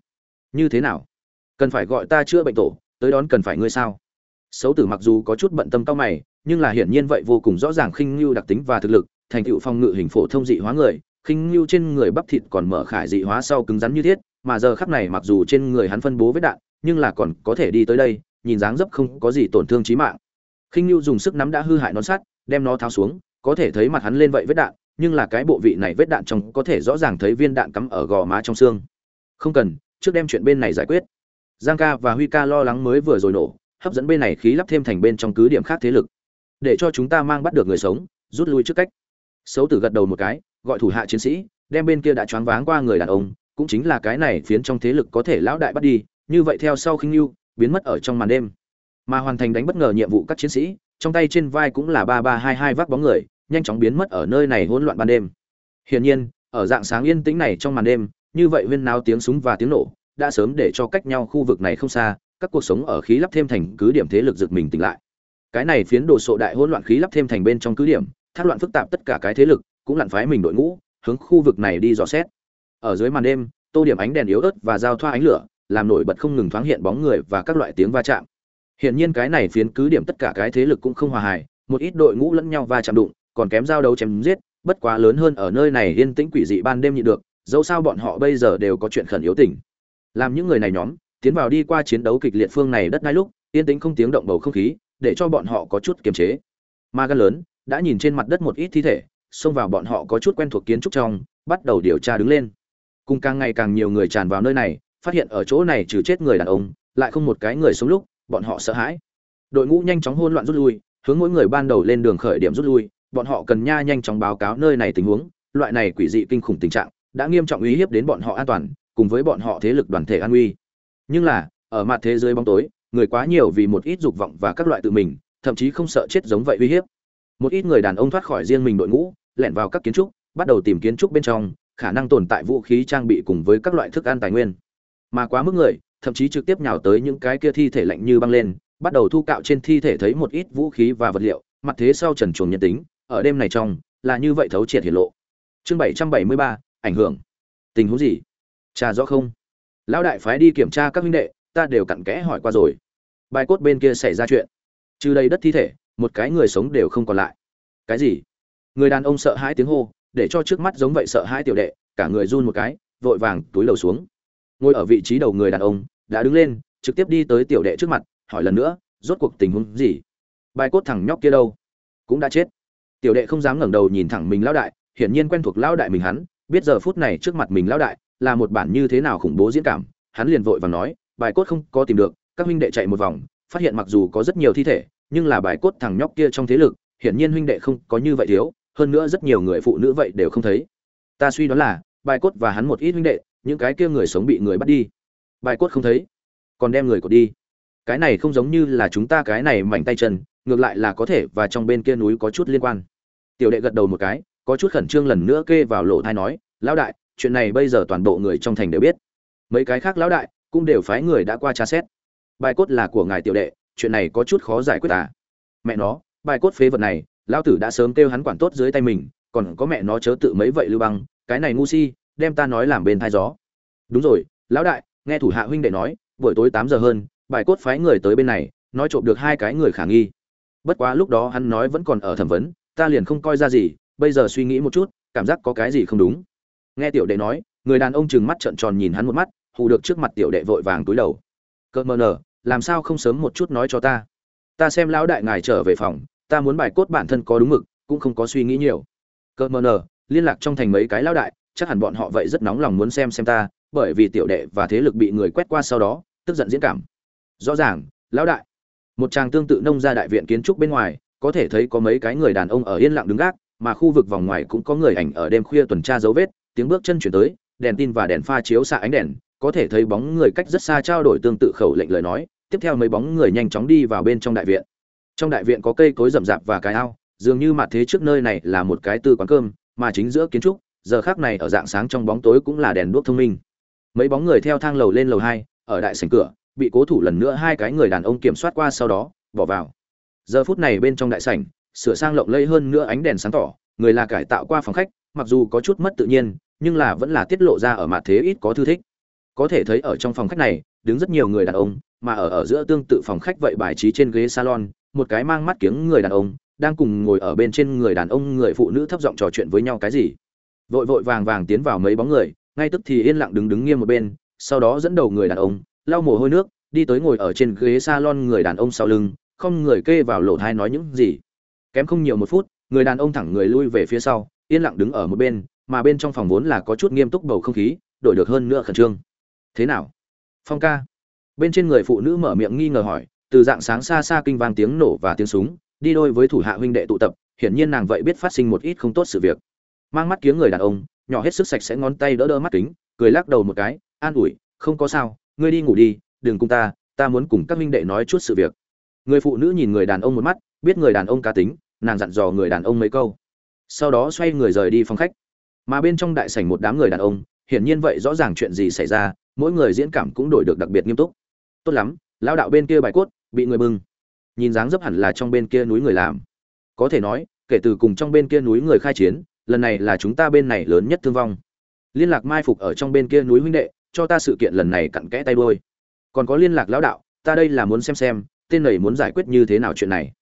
Như thế nào? Cần phải gọi ta chữa bệnh tổ tới đón cần phải ngươi sao? Xấu tử mặc dù có chút bận tâm cao mày, nhưng là hiển nhiên vậy vô cùng rõ ràng khinh lưu đặc tính và thực lực, thành tựu phong ngự hình phổ thông dị hóa người, khinh lưu trên người bắp thịt còn mở khải dị hóa sau cứng rắn như thiết, mà giờ khắc này mặc dù trên người hắn phân bố vết đạn, nhưng là còn có thể đi tới đây, nhìn dáng dấp không có gì tổn thương chí mạng. Khinh lưu dùng sức nắm đã hư hại nón sắt, đem nó tháo xuống, có thể thấy mặt hắn lên vậy vết đạn, nhưng là cái bộ vị này vết đạn trong có thể rõ ràng thấy viên đạn cắm ở gò má trong xương. Không cần, trước đem chuyện bên này giải quyết giang ca và huy ca lo lắng mới vừa rồi nổ, hấp dẫn bên này khí lắp thêm thành bên trong cứ điểm khác thế lực. Để cho chúng ta mang bắt được người sống, rút lui trước cách. Xấu tử gật đầu một cái, gọi thủ hạ chiến sĩ, đem bên kia đã choáng váng qua người đàn ông, cũng chính là cái này phiến trong thế lực có thể lão đại bắt đi, như vậy theo sau khinh lưu, biến mất ở trong màn đêm. Mà hoàn thành đánh bất ngờ nhiệm vụ các chiến sĩ, trong tay trên vai cũng là ba ba hai hai vác bóng người, nhanh chóng biến mất ở nơi này hỗn loạn ban đêm. Hiển nhiên, ở dạng sáng yên tĩnh này trong màn đêm, như vậy huyên náo tiếng súng và tiếng nổ đã sớm để cho cách nhau khu vực này không xa, các cuộc sống ở khí lắp thêm thành cứ điểm thế lực giật mình tỉnh lại. Cái này phiến đồ sộ đại hỗn loạn khí lắp thêm thành bên trong cứ điểm, thác loạn phức tạp tất cả cái thế lực, cũng lặn phái mình đội ngũ, hướng khu vực này đi dò xét. Ở dưới màn đêm, tô điểm ánh đèn yếu ớt và giao thoa ánh lửa, làm nổi bật không ngừng thoáng hiện bóng người và các loại tiếng va chạm. Hiện nhiên cái này phiến cứ điểm tất cả cái thế lực cũng không hòa hài, một ít đội ngũ lẫn nhau va chạm đụng, còn kém giao đấu chém giết, bất quá lớn hơn ở nơi này yên tĩnh quỷ dị ban đêm nhị được, dẫu sao bọn họ bây giờ đều có chuyện khẩn yếu tình làm những người này nhóm, tiến vào đi qua chiến đấu kịch liệt phương này đất ngay lúc, yên tĩnh không tiếng động bầu không khí, để cho bọn họ có chút kiềm chế. Ma gan lớn, đã nhìn trên mặt đất một ít thi thể, xông vào bọn họ có chút quen thuộc kiến trúc trong, bắt đầu điều tra đứng lên. Cùng càng ngày càng nhiều người tràn vào nơi này, phát hiện ở chỗ này trừ chết người đàn ông, lại không một cái người sống lúc, bọn họ sợ hãi. Đội ngũ nhanh chóng hôn loạn rút lui, hướng mỗi người ban đầu lên đường khởi điểm rút lui, bọn họ cần nha nhanh chóng báo cáo nơi này tình huống, loại này quỷ dị kinh khủng tình trạng, đã nghiêm trọng uy hiếp đến bọn họ an toàn cùng với bọn họ thế lực đoàn thể an uy. Nhưng là, ở mặt thế giới bóng tối, người quá nhiều vì một ít dục vọng và các loại tự mình, thậm chí không sợ chết giống vậy uy hiếp. Một ít người đàn ông thoát khỏi riêng mình đội ngũ, lẻn vào các kiến trúc, bắt đầu tìm kiến trúc bên trong, khả năng tồn tại vũ khí trang bị cùng với các loại thức ăn tài nguyên. Mà quá mức người, thậm chí trực tiếp nhào tới những cái kia thi thể lạnh như băng lên, bắt đầu thu cạo trên thi thể thấy một ít vũ khí và vật liệu, mặt thế sau trần chuồng nhân tính, ở đêm này trong, là như vậy thấu triệt hiển lộ. Chương bảy trăm bảy mươi ba, ảnh hưởng. Tình huống gì? Cha rõ không? Lão đại phái đi kiểm tra các huynh đệ, ta đều cặn kẽ hỏi qua rồi. Bài cốt bên kia xảy ra chuyện. Trừ đây đất thi thể, một cái người sống đều không còn lại. Cái gì? Người đàn ông sợ hãi tiếng hô, để cho trước mắt giống vậy sợ hãi tiểu đệ, cả người run một cái, vội vàng túi lầu xuống. Ngồi ở vị trí đầu người đàn ông, đã đứng lên, trực tiếp đi tới tiểu đệ trước mặt, hỏi lần nữa, rốt cuộc tình huống gì? Bài cốt thằng nhóc kia đâu? Cũng đã chết. Tiểu đệ không dám ngẩng đầu nhìn thẳng mình lão đại, hiển nhiên quen thuộc lão đại mình hắn, biết giờ phút này trước mặt mình lão đại là một bản như thế nào khủng bố diễn cảm, hắn liền vội vàng nói, bài cốt không có tìm được, các huynh đệ chạy một vòng, phát hiện mặc dù có rất nhiều thi thể, nhưng là bài cốt thằng nhóc kia trong thế lực, hiển nhiên huynh đệ không có như vậy thiếu, hơn nữa rất nhiều người phụ nữ vậy đều không thấy. Ta suy đoán là, bài cốt và hắn một ít huynh đệ, những cái kia người sống bị người bắt đi. Bài cốt không thấy, còn đem người cột đi. Cái này không giống như là chúng ta cái này mảnh tay chân, ngược lại là có thể và trong bên kia núi có chút liên quan. Tiểu đệ gật đầu một cái, có chút khẩn trương lần nữa kê vào lỗ thai nói, lão đại chuyện này bây giờ toàn bộ người trong thành đều biết. Mấy cái khác lão đại cũng đều phái người đã qua tra xét. Bài cốt là của ngài tiểu đệ, chuyện này có chút khó giải quyết à? Mẹ nó, bài cốt phế vật này, lão tử đã sớm kêu hắn quản tốt dưới tay mình, còn có mẹ nó chớ tự mấy vậy lưu băng, cái này ngu si, đem ta nói làm bên thai gió. Đúng rồi, lão đại, nghe thủ hạ huynh đệ nói, buổi tối tám giờ hơn, bài cốt phái người tới bên này, nói trộm được hai cái người khả nghi. Bất quá lúc đó hắn nói vẫn còn ở thẩm vấn, ta liền không coi ra gì, bây giờ suy nghĩ một chút, cảm giác có cái gì không đúng nghe tiểu đệ nói, người đàn ông chừng mắt trợn tròn nhìn hắn một mắt, hù được trước mặt tiểu đệ vội vàng túi đầu. Cợt mờ nở làm sao không sớm một chút nói cho ta? Ta xem lão đại ngài trở về phòng, ta muốn bài cốt bản thân có đúng mực, cũng không có suy nghĩ nhiều. Cợt mờ nở liên lạc trong thành mấy cái lão đại, chắc hẳn bọn họ vậy rất nóng lòng muốn xem xem ta, bởi vì tiểu đệ và thế lực bị người quét qua sau đó, tức giận diễn cảm. Rõ ràng, lão đại. Một tràng tương tự nông gia đại viện kiến trúc bên ngoài, có thể thấy có mấy cái người đàn ông ở yên lặng đứng gác, mà khu vực vòng ngoài cũng có người ảnh ở đêm khuya tuần tra dấu vết tiếng bước chân chuyển tới, đèn tin và đèn pha chiếu xạ ánh đèn, có thể thấy bóng người cách rất xa trao đổi tương tự khẩu lệnh lời nói, tiếp theo mấy bóng người nhanh chóng đi vào bên trong đại viện. Trong đại viện có cây cối rậm rạp và cái ao, dường như mặt thế trước nơi này là một cái tư quán cơm, mà chính giữa kiến trúc, giờ khác này ở dạng sáng trong bóng tối cũng là đèn đuốc thông minh. Mấy bóng người theo thang lầu lên lầu hai, ở đại sảnh cửa, bị cố thủ lần nữa hai cái người đàn ông kiểm soát qua sau đó, bỏ vào. Giờ phút này bên trong đại sảnh, sửa sang lộng lẫy hơn nữa ánh đèn sáng tỏ, người là cải tạo qua phòng khách, mặc dù có chút mất tự nhiên nhưng là vẫn là tiết lộ ra ở mặt thế ít có thư thích. Có thể thấy ở trong phòng khách này, đứng rất nhiều người đàn ông, mà ở ở giữa tương tự phòng khách vậy bài trí trên ghế salon, một cái mang mắt kiếng người đàn ông, đang cùng ngồi ở bên trên người đàn ông người phụ nữ thấp giọng trò chuyện với nhau cái gì. Vội vội vàng vàng tiến vào mấy bóng người, ngay tức thì yên lặng đứng đứng nghiêm một bên, sau đó dẫn đầu người đàn ông, lau mồ hôi nước, đi tới ngồi ở trên ghế salon người đàn ông sau lưng, không người kê vào lỗ thai nói những gì. Kém không nhiều một phút, người đàn ông thẳng người lui về phía sau, yên lặng đứng ở một bên mà bên trong phòng vốn là có chút nghiêm túc bầu không khí, đổi được hơn nữa khẩn trương. Thế nào? Phong ca. Bên trên người phụ nữ mở miệng nghi ngờ hỏi, từ dạng sáng xa xa kinh vang tiếng nổ và tiếng súng, đi đôi với thủ hạ huynh đệ tụ tập, hiển nhiên nàng vậy biết phát sinh một ít không tốt sự việc. Mang mắt kiếng người đàn ông, nhỏ hết sức sạch sẽ ngón tay đỡ đỡ mắt kính, cười lắc đầu một cái, an ủi, không có sao, ngươi đi ngủ đi, đừng cùng ta ta muốn cùng các huynh đệ nói chút sự việc. Người phụ nữ nhìn người đàn ông một mắt, biết người đàn ông cá tính, nàng dặn dò người đàn ông mấy câu. Sau đó xoay người rời đi phòng khách mà bên trong đại sảnh một đám người đàn ông, hiển nhiên vậy rõ ràng chuyện gì xảy ra, mỗi người diễn cảm cũng đổi được đặc biệt nghiêm túc. Tốt lắm, lão đạo bên kia bài cốt, bị người bưng. Nhìn dáng dấp hẳn là trong bên kia núi người làm. Có thể nói, kể từ cùng trong bên kia núi người khai chiến, lần này là chúng ta bên này lớn nhất thương vong. Liên lạc mai phục ở trong bên kia núi huynh đệ, cho ta sự kiện lần này cặn kẽ tay đôi còn có liên lạc lão đạo, ta đây là muốn xem xem, tên này muốn giải quyết như thế nào chuyện này.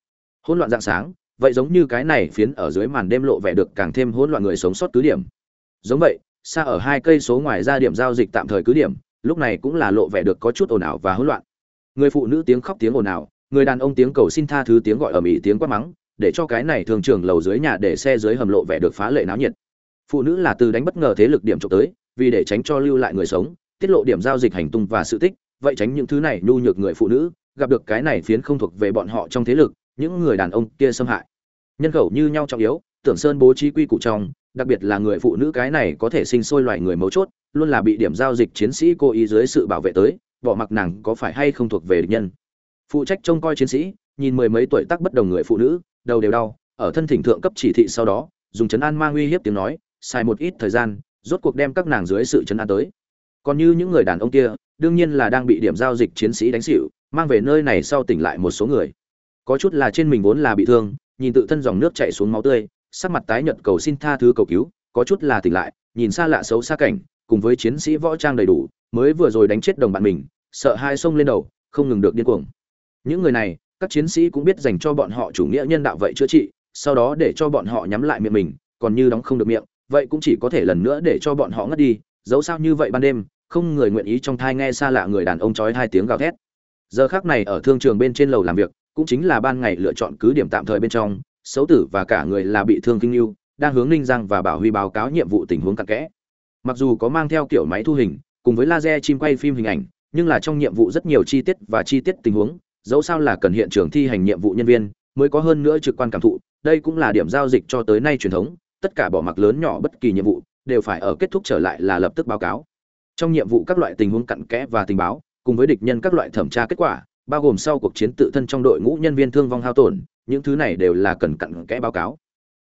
Hỗn loạn dạng sáng vậy giống như cái này phiến ở dưới màn đêm lộ vẻ được càng thêm hỗn loạn người sống sót cứ điểm. Giống vậy, xa ở hai cây số ngoài ra điểm giao dịch tạm thời cứ điểm, lúc này cũng là lộ vẻ được có chút ồn ào và hỗn loạn. Người phụ nữ tiếng khóc tiếng ồn ào, người đàn ông tiếng cầu xin tha thứ tiếng gọi ở mỹ tiếng quát mắng, để cho cái này thường trường lầu dưới nhà để xe dưới hầm lộ vẻ được phá lệ náo nhiệt. Phụ nữ là từ đánh bất ngờ thế lực điểm trộm tới, vì để tránh cho lưu lại người sống, tiết lộ điểm giao dịch hành tung và sự tích, vậy tránh những thứ này nhu nhược người phụ nữ, gặp được cái này phiến không thuộc về bọn họ trong thế lực, những người đàn ông kia xâm hại nhân khẩu như nhau trọng yếu, tưởng sơn bố trí quy củ trong, đặc biệt là người phụ nữ cái này có thể sinh sôi loài người mấu chốt, luôn là bị điểm giao dịch chiến sĩ cố ý dưới sự bảo vệ tới, bỏ mặc nàng có phải hay không thuộc về địch nhân. Phụ trách trông coi chiến sĩ, nhìn mười mấy tuổi tác bất đồng người phụ nữ, đầu đều đau, ở thân thỉnh thượng cấp chỉ thị sau đó, dùng chấn an mang uy hiếp tiếng nói, xài một ít thời gian, rốt cuộc đem các nàng dưới sự chấn an tới. Còn như những người đàn ông kia, đương nhiên là đang bị điểm giao dịch chiến sĩ đánh xỉu, mang về nơi này sau tỉnh lại một số người có chút là trên mình vốn là bị thương, nhìn tự thân dòng nước chảy xuống máu tươi, sắc mặt tái nhợt cầu xin tha thứ cầu cứu, có chút là tỉnh lại, nhìn xa lạ xấu xa cảnh, cùng với chiến sĩ võ trang đầy đủ, mới vừa rồi đánh chết đồng bạn mình, sợ hai sông lên đầu, không ngừng được điên cuồng. Những người này, các chiến sĩ cũng biết dành cho bọn họ chủ nghĩa nhân đạo vậy chữa trị, sau đó để cho bọn họ nhắm lại miệng mình, còn như đóng không được miệng, vậy cũng chỉ có thể lần nữa để cho bọn họ ngất đi, dẫu sao như vậy ban đêm, không người nguyện ý trong thai nghe xa lạ người đàn ông chói hai tiếng gào thét. Giờ khác này ở thương trường bên trên lầu làm việc cũng chính là ban ngày lựa chọn cứ điểm tạm thời bên trong, xấu tử và cả người là bị thương kinh lưu, đang hướng ninh giang và bảo huy báo cáo nhiệm vụ tình huống cặn kẽ. Mặc dù có mang theo kiểu máy thu hình, cùng với laser chim quay phim hình ảnh, nhưng là trong nhiệm vụ rất nhiều chi tiết và chi tiết tình huống, dẫu sao là cần hiện trường thi hành nhiệm vụ nhân viên, mới có hơn nữa trực quan cảm thụ, đây cũng là điểm giao dịch cho tới nay truyền thống, tất cả bỏ mặc lớn nhỏ bất kỳ nhiệm vụ, đều phải ở kết thúc trở lại là lập tức báo cáo. Trong nhiệm vụ các loại tình huống cặn kẽ và tình báo, cùng với địch nhân các loại thẩm tra kết quả bao gồm sau cuộc chiến tự thân trong đội ngũ nhân viên thương vong hao tổn, những thứ này đều là cần cặn kẽ báo cáo.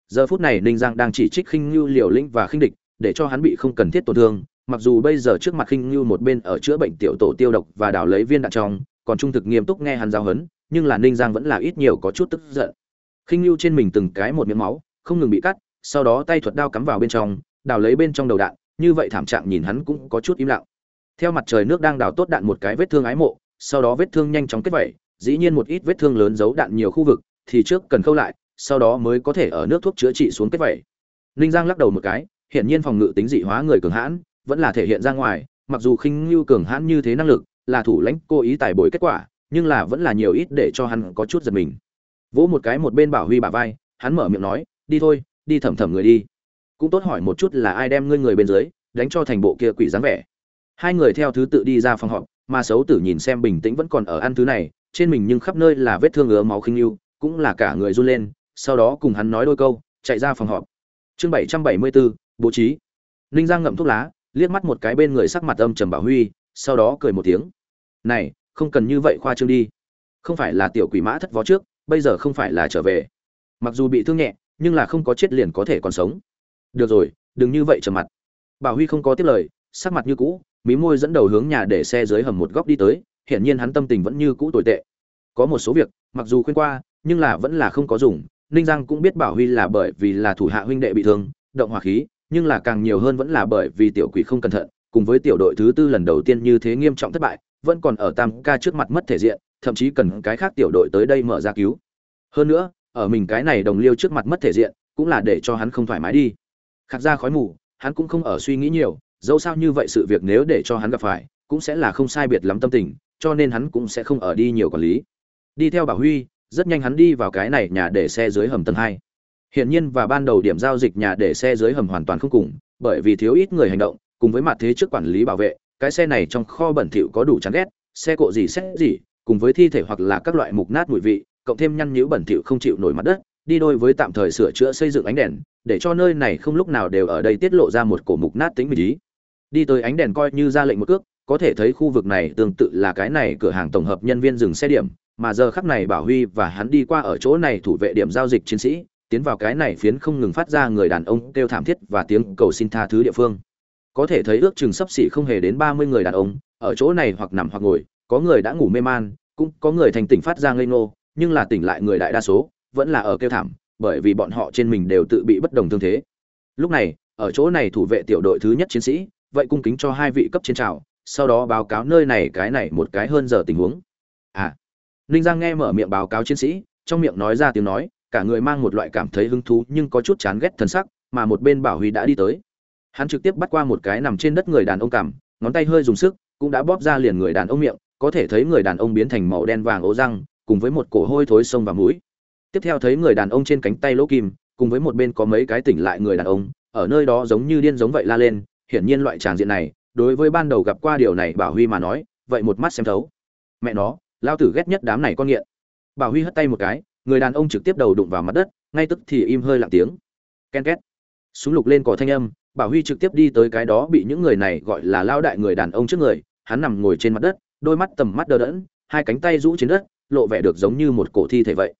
Giờ phút này ninh giang đang chỉ trích khinh lưu liều lĩnh và khinh địch, để cho hắn bị không cần thiết tổn thương. Mặc dù bây giờ trước mặt khinh lưu một bên ở chữa bệnh tiểu tổ tiêu độc và đào lấy viên đạn trong, còn trung thực nghiêm túc nghe hắn giao hấn nhưng là ninh giang vẫn là ít nhiều có chút tức giận. Khinh lưu trên mình từng cái một miếng máu, không ngừng bị cắt, sau đó tay thuật đao cắm vào bên trong, đào lấy bên trong đầu đạn, như vậy thảm trạng nhìn hắn cũng có chút im lặng. Theo mặt trời nước đang đào tốt đạn một cái vết thương ái mộ sau đó vết thương nhanh chóng kết vẩy, dĩ nhiên một ít vết thương lớn giấu đạn nhiều khu vực, thì trước cần khâu lại, sau đó mới có thể ở nước thuốc chữa trị xuống kết vẩy. Ninh giang lắc đầu một cái hiện nhiên phòng ngự tính dị hóa người cường hãn, vẫn là thể hiện ra ngoài, mặc dù khinh lưu cường hãn như thế năng lực, là thủ lãnh cố ý tài bồi kết quả, nhưng là vẫn là nhiều ít để cho hắn có chút giật mình. Vỗ một cái một bên bảo huy bả vai, hắn mở miệng nói, đi thôi, đi thẩm thẩm người đi. Cũng tốt hỏi một chút là ai đem ngươi người bên dưới, đánh cho thành bộ kia quỷ dáng vẻ. Hai người theo thứ tự đi ra phòng họp mà xấu tử nhìn xem bình tĩnh vẫn còn ở ăn thứ này, trên mình nhưng khắp nơi là vết thương ứa máu khinh yêu cũng là cả người run lên, sau đó cùng hắn nói đôi câu, chạy ra phòng họp. Chương bảy trăm bảy mươi bốn bố trí. Ninh giang ngậm thuốc lá, liếc mắt một cái bên người sắc mặt âm trầm bảo huy, sau đó cười một tiếng. Này, không cần như vậy khoa trương đi. Không phải là tiểu quỷ mã thất vó trước, bây giờ không phải là trở về. Mặc dù bị thương nhẹ, nhưng là không có chết liền có thể còn sống. Được rồi, đừng như vậy trở mặt. Bảo huy không có tiếp lời, sắc mặt như cũ mí môi dẫn đầu hướng nhà để xe dưới hầm một góc đi tới, hiển nhiên hắn tâm tình vẫn như cũ tồi tệ. Có một số việc, mặc dù khuyên qua, nhưng là vẫn là không có dùng. Ninh giang cũng biết bảo huy là bởi vì là thủ hạ huynh đệ bị thương, động hỏa khí, nhưng là càng nhiều hơn vẫn là bởi vì tiểu quỷ không cẩn thận, cùng với tiểu đội thứ tư lần đầu tiên như thế nghiêm trọng thất bại, vẫn còn ở tam ca trước mặt mất thể diện, thậm chí cần cái khác tiểu đội tới đây mở ra cứu. Hơn nữa, ở mình cái này đồng liêu trước mặt mất thể diện, cũng là để cho hắn không thoải mái đi. Khạc ra khói mù, hắn cũng không ở suy nghĩ nhiều dẫu sao như vậy sự việc nếu để cho hắn gặp phải cũng sẽ là không sai biệt lắm tâm tình cho nên hắn cũng sẽ không ở đi nhiều quản lý đi theo bảo huy rất nhanh hắn đi vào cái này nhà để xe dưới hầm tầng hai Hiển nhiên và ban đầu điểm giao dịch nhà để xe dưới hầm hoàn toàn không cùng, bởi vì thiếu ít người hành động, cùng với mặt thế trước quản lý bảo vệ, cái xe này trong kho bẩn thỉu có đủ chán ghét, xe cộ gì xét gì, cùng với thi thể hoặc là các loại mục nát mùi vị, cộng thêm nhăn nhúu bẩn thỉu không chịu nổi mặt đất, đi đôi với tạm thời sửa chữa xây dựng ánh đèn, để cho nơi này không lúc nào đều ở đây tiết lộ ra một cổ mục nát tính ý. Đi tới ánh đèn coi như ra lệnh một cước, có thể thấy khu vực này tương tự là cái này cửa hàng tổng hợp nhân viên dừng xe điểm, mà giờ khắc này Bảo Huy và hắn đi qua ở chỗ này thủ vệ điểm giao dịch chiến sĩ, tiến vào cái này phiến không ngừng phát ra người đàn ông kêu thảm thiết và tiếng cầu xin tha thứ địa phương. Có thể thấy ước chừng sắp xỉ không hề đến 30 người đàn ông, ở chỗ này hoặc nằm hoặc ngồi, có người đã ngủ mê man, cũng có người thành tỉnh phát ra ngây ngô, nhưng là tỉnh lại người đại đa số vẫn là ở kêu thảm, bởi vì bọn họ trên mình đều tự bị bất đồng thương thế. lúc này ở chỗ này thủ vệ tiểu đội thứ nhất chiến sĩ vậy cung kính cho hai vị cấp trên trào sau đó báo cáo nơi này cái này một cái hơn giờ tình huống. À ninh giang nghe mở miệng báo cáo chiến sĩ, trong miệng nói ra tiếng nói, cả người mang một loại cảm thấy hứng thú nhưng có chút chán ghét thân sắc, mà một bên bảo huy đã đi tới. Hắn trực tiếp bắt qua một cái nằm trên đất người đàn ông cảm ngón tay hơi dùng sức, cũng đã bóp ra liền người đàn ông miệng, có thể thấy người đàn ông biến thành màu đen vàng ố răng, cùng với một cổ hôi thối sông và mũi. Tiếp theo thấy người đàn ông trên cánh tay lỗ kim, cùng với một bên có mấy cái tỉnh lại người đàn ông, ở nơi đó giống như điên giống vậy la lên hiển nhiên loại tràng diện này, đối với ban đầu gặp qua điều này bảo huy mà nói, vậy một mắt xem thấu. Mẹ nó, lao tử ghét nhất đám này con nghiện. Bảo huy hất tay một cái, người đàn ông trực tiếp đầu đụng vào mặt đất, ngay tức thì im hơi lặng tiếng. Ken két. Súng lục lên cỏ thanh âm, bảo huy trực tiếp đi tới cái đó bị những người này gọi là lao đại người đàn ông trước người, hắn nằm ngồi trên mặt đất, đôi mắt tầm mắt đờ đẫn, hai cánh tay rũ trên đất, lộ vẻ được giống như một cổ thi thể vậy.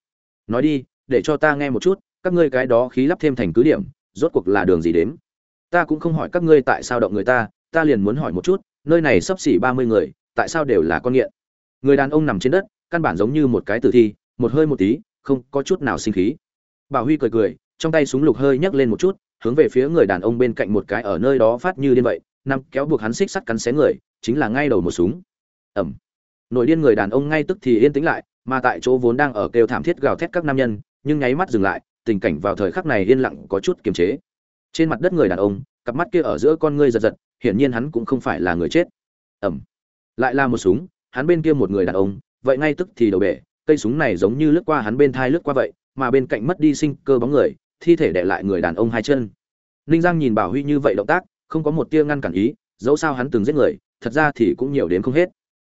Nói đi, để cho ta nghe một chút, các ngươi cái đó khí lắp thêm thành cứ điểm, rốt cuộc là đường gì đếm? Ta cũng không hỏi các ngươi tại sao động người ta ta liền muốn hỏi một chút, nơi này sắp xỉ ba mươi người, tại sao đều là con nghiện? Người đàn ông nằm trên đất, căn bản giống như một cái tử thi, một hơi một tí, không có chút nào sinh khí. Bảo huy cười cười, trong tay súng lục hơi nhấc lên một chút, hướng về phía người đàn ông bên cạnh một cái ở nơi đó phát như điên vậy nằm kéo buộc hắn xích sắt cắn xé người, chính là ngay đầu một súng. Ẩm. Nội điên người đàn ông ngay tức thì yên tĩnh lại, mà tại chỗ vốn đang ở kêu thảm thiết gào thét các nam nhân, nhưng nháy mắt dừng lại, tình cảnh vào thời khắc này yên lặng có chút kiềm chế trên mặt đất người đàn ông, cặp mắt kia ở giữa con ngươi giật giật, hiển nhiên hắn cũng không phải là người chết. Ẩm lại là một súng, hắn bên kia một người đàn ông, vậy ngay tức thì đầu bể, cây súng này giống như lướt qua hắn bên thai lướt qua vậy, mà bên cạnh mất đi sinh cơ bóng người, thi thể để lại người đàn ông hai chân. Ninh giang nhìn bảo huy như vậy động tác, không có một tia ngăn cản ý, dẫu sao hắn từng giết người, thật ra thì cũng nhiều đến không hết.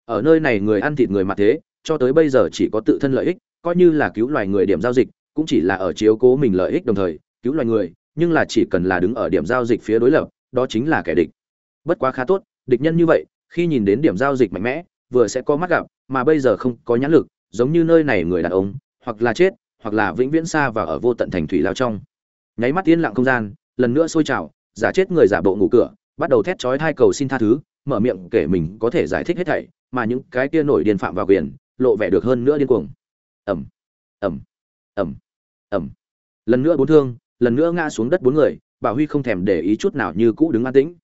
Ở nơi này người ăn thịt người mà thế, cho tới bây giờ chỉ có tự thân lợi ích, coi như là cứu loài người điểm giao dịch, cũng chỉ là ở chiếu cố mình lợi ích đồng thời, cứu loài người nhưng là chỉ cần là đứng ở điểm giao dịch phía đối lập đó chính là kẻ địch. Bất quá khá tốt địch nhân như vậy khi nhìn đến điểm giao dịch mạnh mẽ vừa sẽ có mắt gặp mà bây giờ không có nhãn lực giống như nơi này người đàn ông hoặc là chết hoặc là vĩnh viễn xa và ở vô tận thành thủy lao trong. Nháy mắt yên lặng không gian lần nữa sôi trào giả chết người giả bộ ngủ cửa bắt đầu thét chói thai cầu xin tha thứ mở miệng kể mình có thể giải thích hết thảy mà những cái kia nổi điên phạm vào quyền lộ vẻ được hơn nữa điên cuồng. Ầm, ầm, ầm, ầm, lần nữa bốn thương lần nữa ngã xuống đất bốn người bảo huy không thèm để ý chút nào như cũ đứng an tĩnh.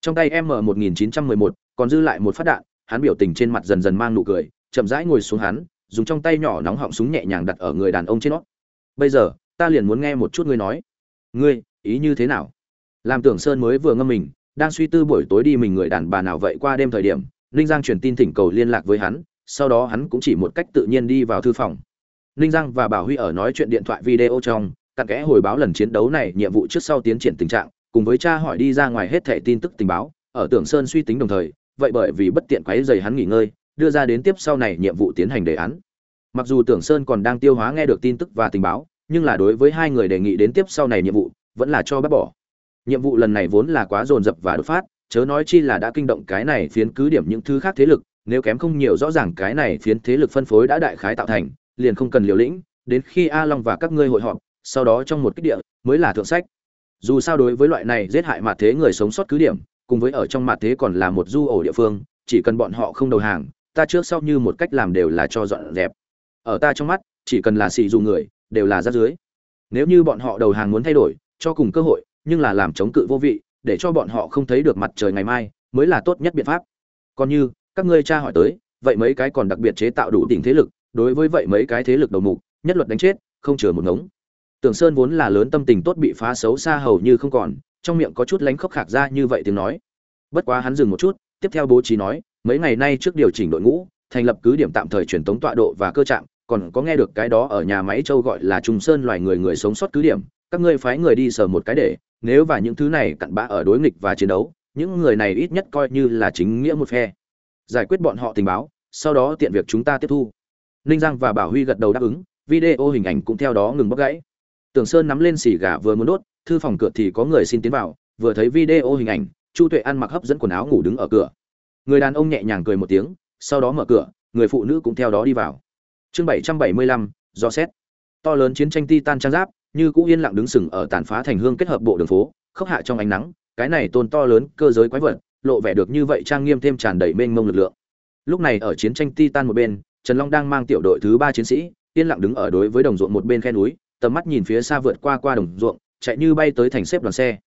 Trong tay m 1911 còn dư lại một phát đạn, hắn biểu tình trên mặt dần dần mang nụ cười, chậm rãi ngồi xuống hắn, dùng trong tay nhỏ nóng họng súng nhẹ nhàng đặt ở người đàn ông trên nó. Bây giờ, ta liền muốn nghe một chút ngươi nói. Ngươi, ý như thế nào? Làm tưởng sơn mới vừa ngâm mình, đang suy tư buổi tối đi mình người đàn bà nào vậy qua đêm thời điểm, ninh giang truyền tin thỉnh cầu liên lạc với hắn, sau đó hắn cũng chỉ một cách tự nhiên đi vào thư phòng. Ninh giang và bảo huy ở nói chuyện điện thoại video trong cặn kẽ hồi báo lần chiến đấu này nhiệm vụ trước sau tiến triển tình trạng, cùng với cha hỏi đi ra ngoài hết thẻ tin tức tình báo, ở tưởng sơn suy tính đồng thời, vậy bởi vì bất tiện quấy dày hắn nghỉ ngơi, đưa ra đến tiếp sau này nhiệm vụ tiến hành đề án. Mặc dù tưởng sơn còn đang tiêu hóa nghe được tin tức và tình báo, nhưng là đối với hai người đề nghị đến tiếp sau này nhiệm vụ, vẫn là cho bác bỏ. Nhiệm vụ lần này vốn là quá dồn dập và đột phát, chớ nói chi là đã kinh động cái này phiến cứ điểm những thứ khác thế lực, nếu kém không nhiều rõ ràng cái này phiến thế lực phân phối đã đại khái tạo thành, liền không cần liều lĩnh, đến khi a long và các ngươi hội họp sau đó trong một kích địa mới là thượng sách. Dù sao đối với loại này giết hại mặt thế người sống sót cứ điểm, cùng với ở trong mặt thế còn là một du ổ địa phương, chỉ cần bọn họ không đầu hàng, ta trước sau như một cách làm đều là cho dọn dẹp. Ở ta trong mắt, chỉ cần là xì dù người, đều là rác dưới nếu như bọn họ đầu hàng muốn thay đổi, cho cùng cơ hội, nhưng là làm chống cự vô vị, để cho bọn họ không thấy được mặt trời ngày mai, mới là tốt nhất biện pháp. Còn như, các ngươi tra hỏi tới, vậy mấy cái còn đặc biệt chế tạo đủ đỉnh thế lực, đối với vậy mấy cái thế lực đầu mục, nhất luật đánh chết, không chừa một ngống tưởng sơn vốn là lớn tâm tình tốt bị phá xấu xa hầu như không còn, trong miệng có chút lánh khóc khạc ra như vậy tiếng nói. Bất quá hắn dừng một chút, tiếp theo bố trí nói, mấy ngày nay trước điều chỉnh đội ngũ, thành lập cứ điểm tạm thời truyền tống tọa độ và cơ trạng, còn có nghe được cái đó ở nhà máy châu gọi là trung sơn loài người người sống sót cứ điểm, các ngươi phái người đi sờ một cái để, nếu và những thứ này cặn bã ở đối nghịch và chiến đấu, những người này ít nhất coi như là chính nghĩa một phe. Giải quyết bọn họ tình báo, sau đó tiện việc chúng ta tiếp thu. Ninh giang và bảo huy gật đầu đáp ứng, video hình ảnh cũng theo đó ngừng bóc gãy tưởng sơn nắm lên xì gà vừa muốn đốt, thư phòng cửa thì có người xin tiến vào, vừa thấy video hình ảnh, chu tuệ ăn mặc hấp dẫn quần áo ngủ đứng ở cửa. Người đàn ông nhẹ nhàng cười một tiếng, sau đó mở cửa, người phụ nữ cũng theo đó đi vào. Chương bảy trăm bảy mươi lăm, do xét. To lớn chiến tranh titan trang giáp, như cũ yên lặng đứng sừng ở tàn phá thành hương kết hợp bộ đường phố, khốc hạ trong ánh nắng, cái này tôn to lớn cơ giới quái vật, lộ vẻ được như vậy trang nghiêm thêm tràn đầy mênh mông lực lượng. Lúc này ở chiến tranh titan một bên, trần long đang mang tiểu đội thứ ba chiến sĩ, yên lặng đứng ở đối với đồng ruộng một bên khe núi tầm mắt nhìn phía xa vượt qua qua đồng ruộng, chạy như bay tới thành xếp đoàn xe.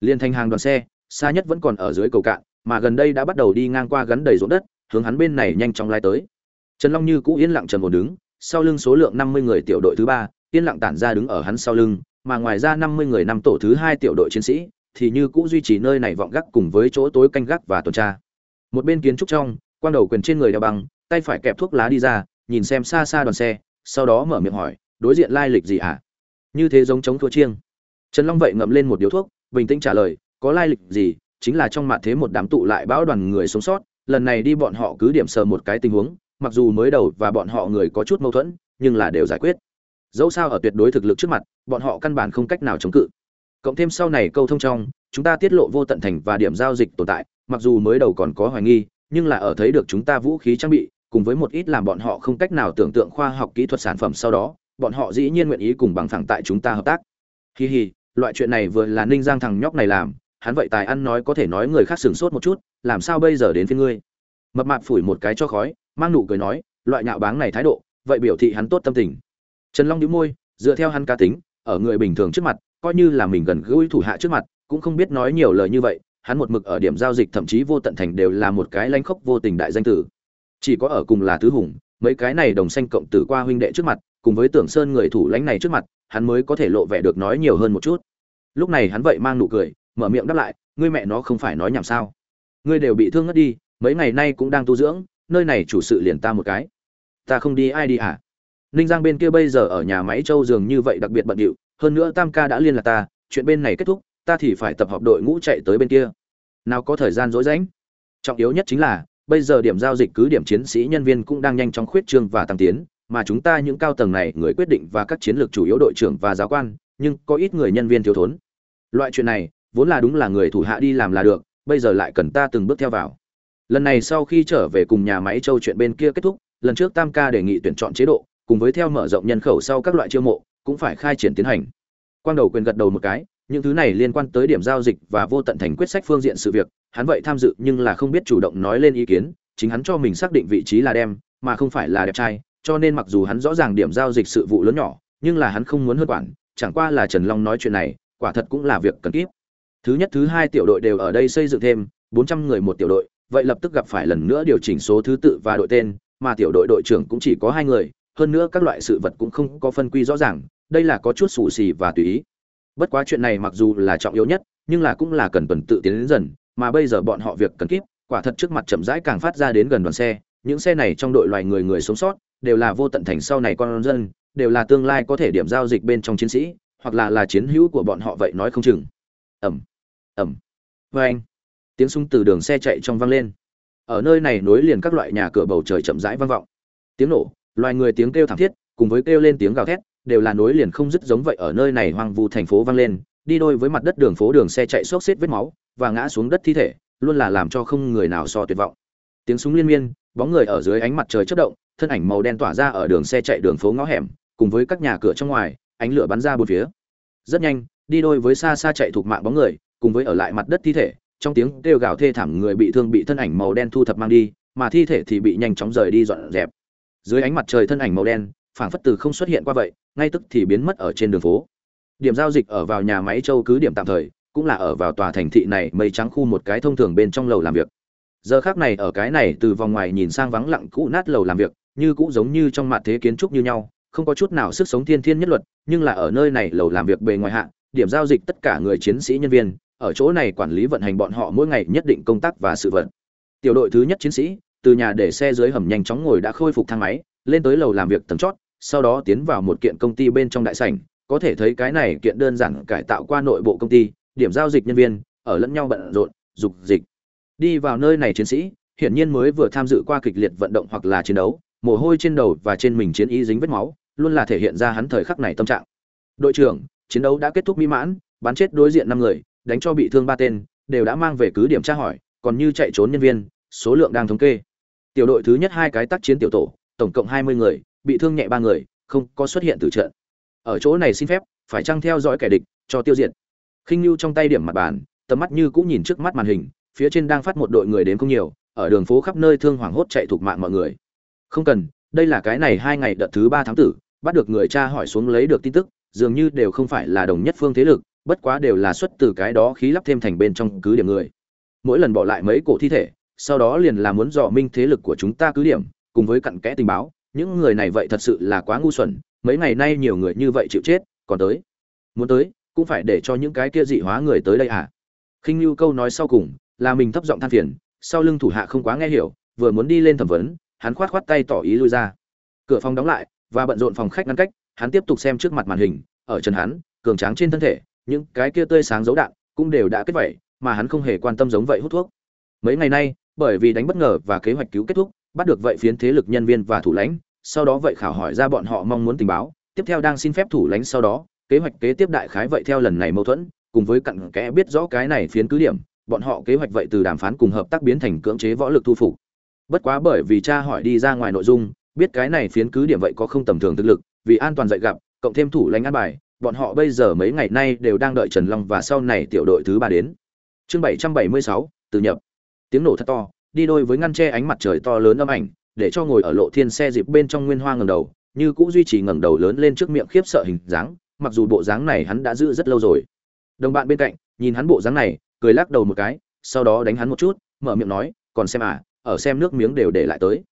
Liên thành hàng đoàn xe, xa nhất vẫn còn ở dưới cầu cạn, mà gần đây đã bắt đầu đi ngang qua gắn đầy ruộng đất, hướng hắn bên này nhanh chóng lai tới. Trần long như cũ yên lặng trần ổn đứng, sau lưng số lượng năm mươi người tiểu đội thứ ba, yên lặng tản ra đứng ở hắn sau lưng, mà ngoài ra năm mươi người năm tổ thứ hai tiểu đội chiến sĩ, thì như cũ duy trì nơi này vọng gác cùng với chỗ tối canh gác và tuần tra. Một bên kiến trúc trong, quang đầu quyền trên người đeo băng, tay phải kẹp thuốc lá đi ra, nhìn xem xa xa đoàn xe, sau đó mở miệng hỏi đối diện lai lịch gì hả? À? như thế giống chống thua chiêng. Trần long vậy ngậm lên một điếu thuốc, bình tĩnh trả lời, có lai lịch gì, chính là trong mạn thế một đám tụ lại bão đoàn người sống sót, lần này đi bọn họ cứ điểm sờ một cái tình huống, mặc dù mới đầu và bọn họ người có chút mâu thuẫn, nhưng là đều giải quyết. Dẫu sao ở tuyệt đối thực lực trước mặt, bọn họ căn bản không cách nào chống cự. Cộng thêm sau này câu thông trong, chúng ta tiết lộ vô tận thành và điểm giao dịch tồn tại, mặc dù mới đầu còn có hoài nghi, nhưng là ở thấy được chúng ta vũ khí trang bị, cùng với một ít làm bọn họ không cách nào tưởng tượng khoa học kỹ thuật sản phẩm sau đó bọn họ dĩ nhiên nguyện ý cùng bằng phẳng tại chúng ta hợp tác. Hi hi, loại chuyện này vừa là ninh giang thằng nhóc này làm, hắn vậy tài ăn nói có thể nói người khác sửng sốt một chút, làm sao bây giờ đến phía ngươi? Mập mạp phủi một cái cho khói, mang nụ cười nói, loại nhạo báng này thái độ, vậy biểu thị hắn tốt tâm tình. Trần long đĩu môi, dựa theo hắn cá tính, ở người bình thường trước mặt, coi như là mình gần gũi thủ hạ trước mặt, cũng không biết nói nhiều lời như vậy, hắn một mực ở điểm giao dịch thậm chí vô tận thành đều là một cái lanh khốc vô tình đại danh tử. Chỉ có ở cùng là tứ hùng, mấy cái này đồng xanh cộng tử qua huynh đệ trước mặt cùng với tưởng sơn người thủ lãnh này trước mặt, hắn mới có thể lộ vẻ được nói nhiều hơn một chút. Lúc này hắn vậy mang nụ cười, mở miệng đáp lại, ngươi mẹ nó không phải nói nhảm sao? Ngươi đều bị thương ngất đi, mấy ngày nay cũng đang tu dưỡng, nơi này chủ sự liền ta một cái. Ta không đi, ai đi hả? Ninh giang bên kia bây giờ ở nhà máy châu dường như vậy đặc biệt bận điệu, hơn nữa tam ca đã liên lạc ta, chuyện bên này kết thúc, ta thì phải tập hợp đội ngũ chạy tới bên kia. Nào có thời gian rỗi rãnh. Trọng yếu nhất chính là, bây giờ điểm giao dịch cứ điểm chiến sĩ nhân viên cũng đang nhanh chóng khuyết trương và tăng tiến mà chúng ta những cao tầng này người quyết định và các chiến lược chủ yếu đội trưởng và giáo quan, nhưng có ít người nhân viên thiếu thốn. Loại chuyện này, vốn là đúng là người thủ hạ đi làm là được, bây giờ lại cần ta từng bước theo vào. Lần này sau khi trở về cùng nhà máy châu chuyện bên kia kết thúc, lần trước tam ca đề nghị tuyển chọn chế độ, cùng với theo mở rộng nhân khẩu sau các loại chiêu mộ, cũng phải khai triển tiến hành. Quang đầu quyền gật đầu một cái, những thứ này liên quan tới điểm giao dịch và vô tận thành quyết sách phương diện sự việc, hắn vậy tham dự nhưng là không biết chủ động nói lên ý kiến, chính hắn cho mình xác định vị trí là đem, mà không phải là đẹp trai cho nên mặc dù hắn rõ ràng điểm giao dịch sự vụ lớn nhỏ, nhưng là hắn không muốn hơn quản, chẳng qua là trần long nói chuyện này, quả thật cũng là việc cần kíp thứ nhất, thứ hai tiểu đội đều ở đây xây dựng thêm, bốn trăm người một tiểu đội, vậy lập tức gặp phải lần nữa điều chỉnh số thứ tự và đội tên, mà tiểu đội đội trưởng cũng chỉ có hai người, hơn nữa các loại sự vật cũng không có phân quy rõ ràng, đây là có chút sủ xì và tùy ý. Bất quá chuyện này mặc dù là trọng yếu nhất, nhưng là cũng là cần tuần tự tiến đến dần, mà bây giờ bọn họ việc cần kíp quả thật trước mặt chậm rãi càng phát ra đến gần đoàn xe, những xe này trong đội loài người người sống sót đều là vô tận thành sau này con dân, đều là tương lai có thể điểm giao dịch bên trong chiến sĩ, hoặc là là chiến hữu của bọn họ vậy nói không chừng. Ẩm ẩm vê anh, tiếng súng từ đường xe chạy trong vang lên. Ở nơi này nối liền các loại nhà cửa bầu trời chậm rãi vang vọng. Tiếng nổ, loài người tiếng kêu thảm thiết, cùng với kêu lên tiếng gào thét, đều là nối liền không dứt giống vậy ở nơi này hoang vu thành phố vang lên, đi đôi với mặt đất đường phố đường xe chạy xốc xếp vết máu và ngã xuống đất thi thể, luôn là làm cho không người nào so tuyệt vọng. Tiếng súng liên miên, bóng người ở dưới ánh mặt trời chớp động thân ảnh màu đen tỏa ra ở đường xe chạy đường phố ngõ hẻm, cùng với các nhà cửa trong ngoài, ánh lửa bắn ra bốn phía. Rất nhanh, đi đôi với xa xa chạy thuộc mạng bóng người, cùng với ở lại mặt đất thi thể, trong tiếng kêu gào thê thảm người bị thương bị thân ảnh màu đen thu thập mang đi, mà thi thể thì bị nhanh chóng rời đi dọn dẹp. Dưới ánh mặt trời thân ảnh màu đen, phảng phất từ không xuất hiện qua vậy, ngay tức thì biến mất ở trên đường phố. Điểm giao dịch ở vào nhà máy châu cứ điểm tạm thời, cũng là ở vào tòa thành thị này mây trắng khu một cái thông thường bên trong lầu làm việc. Giờ khác này ở cái này từ vòng ngoài nhìn sang vắng lặng cũ nát lầu làm việc như cũ giống như trong mặt thế kiến trúc như nhau, không có chút nào sức sống thiên thiên nhất luật, nhưng là ở nơi này lầu làm việc bề ngoài hạ, điểm giao dịch tất cả người chiến sĩ nhân viên, ở chỗ này quản lý vận hành bọn họ mỗi ngày nhất định công tác và sự vận tiểu đội thứ nhất chiến sĩ, từ nhà để xe dưới hầm nhanh chóng ngồi đã khôi phục thang máy, lên tới lầu làm việc tầng chót, sau đó tiến vào một kiện công ty bên trong đại sảnh. Có thể thấy cái này kiện đơn giản cải tạo qua nội bộ công ty, điểm giao dịch nhân viên, ở lẫn nhau bận rộn, dục dịch. Đi vào nơi này chiến sĩ, hiển nhiên mới vừa tham dự qua kịch liệt vận động hoặc là chiến đấu mồ hôi trên đầu và trên mình chiến ý dính vết máu, luôn là thể hiện ra hắn thời khắc này tâm trạng. Đội trưởng, chiến đấu đã kết thúc mỹ mãn, bắn chết đối diện năm người, đánh cho bị thương ba tên, đều đã mang về cứ điểm tra hỏi, còn như chạy trốn nhân viên, số lượng đang thống kê. Tiểu đội thứ nhất hai cái tác chiến tiểu tổ, tổng cộng hai mươi người, bị thương nhẹ ba người, không có xuất hiện từ trận. Ở chỗ này xin phép, phải chăng theo dõi kẻ địch, cho tiêu diệt. Khinh lưu trong tay điểm mặt bàn, tầm mắt như cũng nhìn trước mắt màn hình, phía trên đang phát một đội người đến không nhiều, ở đường phố khắp nơi thương hoảng hốt chạy thuộc mạng mọi người không cần, đây là cái này hai ngày đợt thứ ba tháng tử, bắt được người cha hỏi xuống lấy được tin tức, dường như đều không phải là đồng nhất phương thế lực, bất quá đều là xuất từ cái đó khí lắp thêm thành bên trong cứ điểm người. Mỗi lần bỏ lại mấy cổ thi thể, sau đó liền là muốn dò minh thế lực của chúng ta cứ điểm, cùng với cặn kẽ tình báo, những người này vậy thật sự là quá ngu xuẩn, mấy ngày nay nhiều người như vậy chịu chết, còn tới. Muốn tới, cũng phải để cho những cái kia dị hóa người tới đây à? Khinh lưu câu nói sau cùng, là mình thấp giọng than phiền, sau lưng thủ hạ không quá nghe hiểu, vừa muốn đi lên thẩm vấn hắn khoát khoát tay tỏ ý lui ra. Cửa phòng đóng lại và bận rộn phòng khách ngăn cách hắn tiếp tục xem trước mặt màn hình ở chân hắn cường tráng trên thân thể những cái kia tươi sáng dấu đạn cũng đều đã kết vảy, mà hắn không hề quan tâm giống vậy hút thuốc. Mấy ngày nay bởi vì đánh bất ngờ và kế hoạch cứu kết thúc bắt được vậy phiến thế lực nhân viên và thủ lãnh sau đó vậy khảo hỏi ra bọn họ mong muốn tình báo tiếp theo đang xin phép thủ lãnh sau đó kế hoạch kế tiếp đại khái vậy theo lần này mâu thuẫn cùng với cặn kẽ biết rõ cái này phiến cứ điểm bọn họ kế hoạch vậy từ đàm phán cùng hợp tác biến thành cưỡng chế võ lực thu phục bất quá bởi vì cha hỏi đi ra ngoài nội dung, biết cái này phiến cứ điểm vậy có không tầm thường thực lực, vì an toàn dạy gặp, cộng thêm thủ lãnh an bài, bọn họ bây giờ mấy ngày nay đều đang đợi trần long và sau này tiểu đội thứ ba đến. Chương bảy trăm bảy mươi sáu, từ nhập. Tiếng nổ thật to, đi đôi với ngăn che ánh mặt trời to lớn âm ảnh, để cho ngồi ở lộ thiên xe dịp bên trong nguyên hoa ngẩng đầu, như cũ duy trì ngẩng đầu lớn lên trước miệng khiếp sợ hình dáng, mặc dù bộ dáng này hắn đã giữ rất lâu rồi. Đồng bạn bên cạnh, nhìn hắn bộ dáng này, cười lắc đầu một cái, sau đó đánh hắn một chút, mở miệng nói, còn xem à ở xem nước miếng đều để lại tới.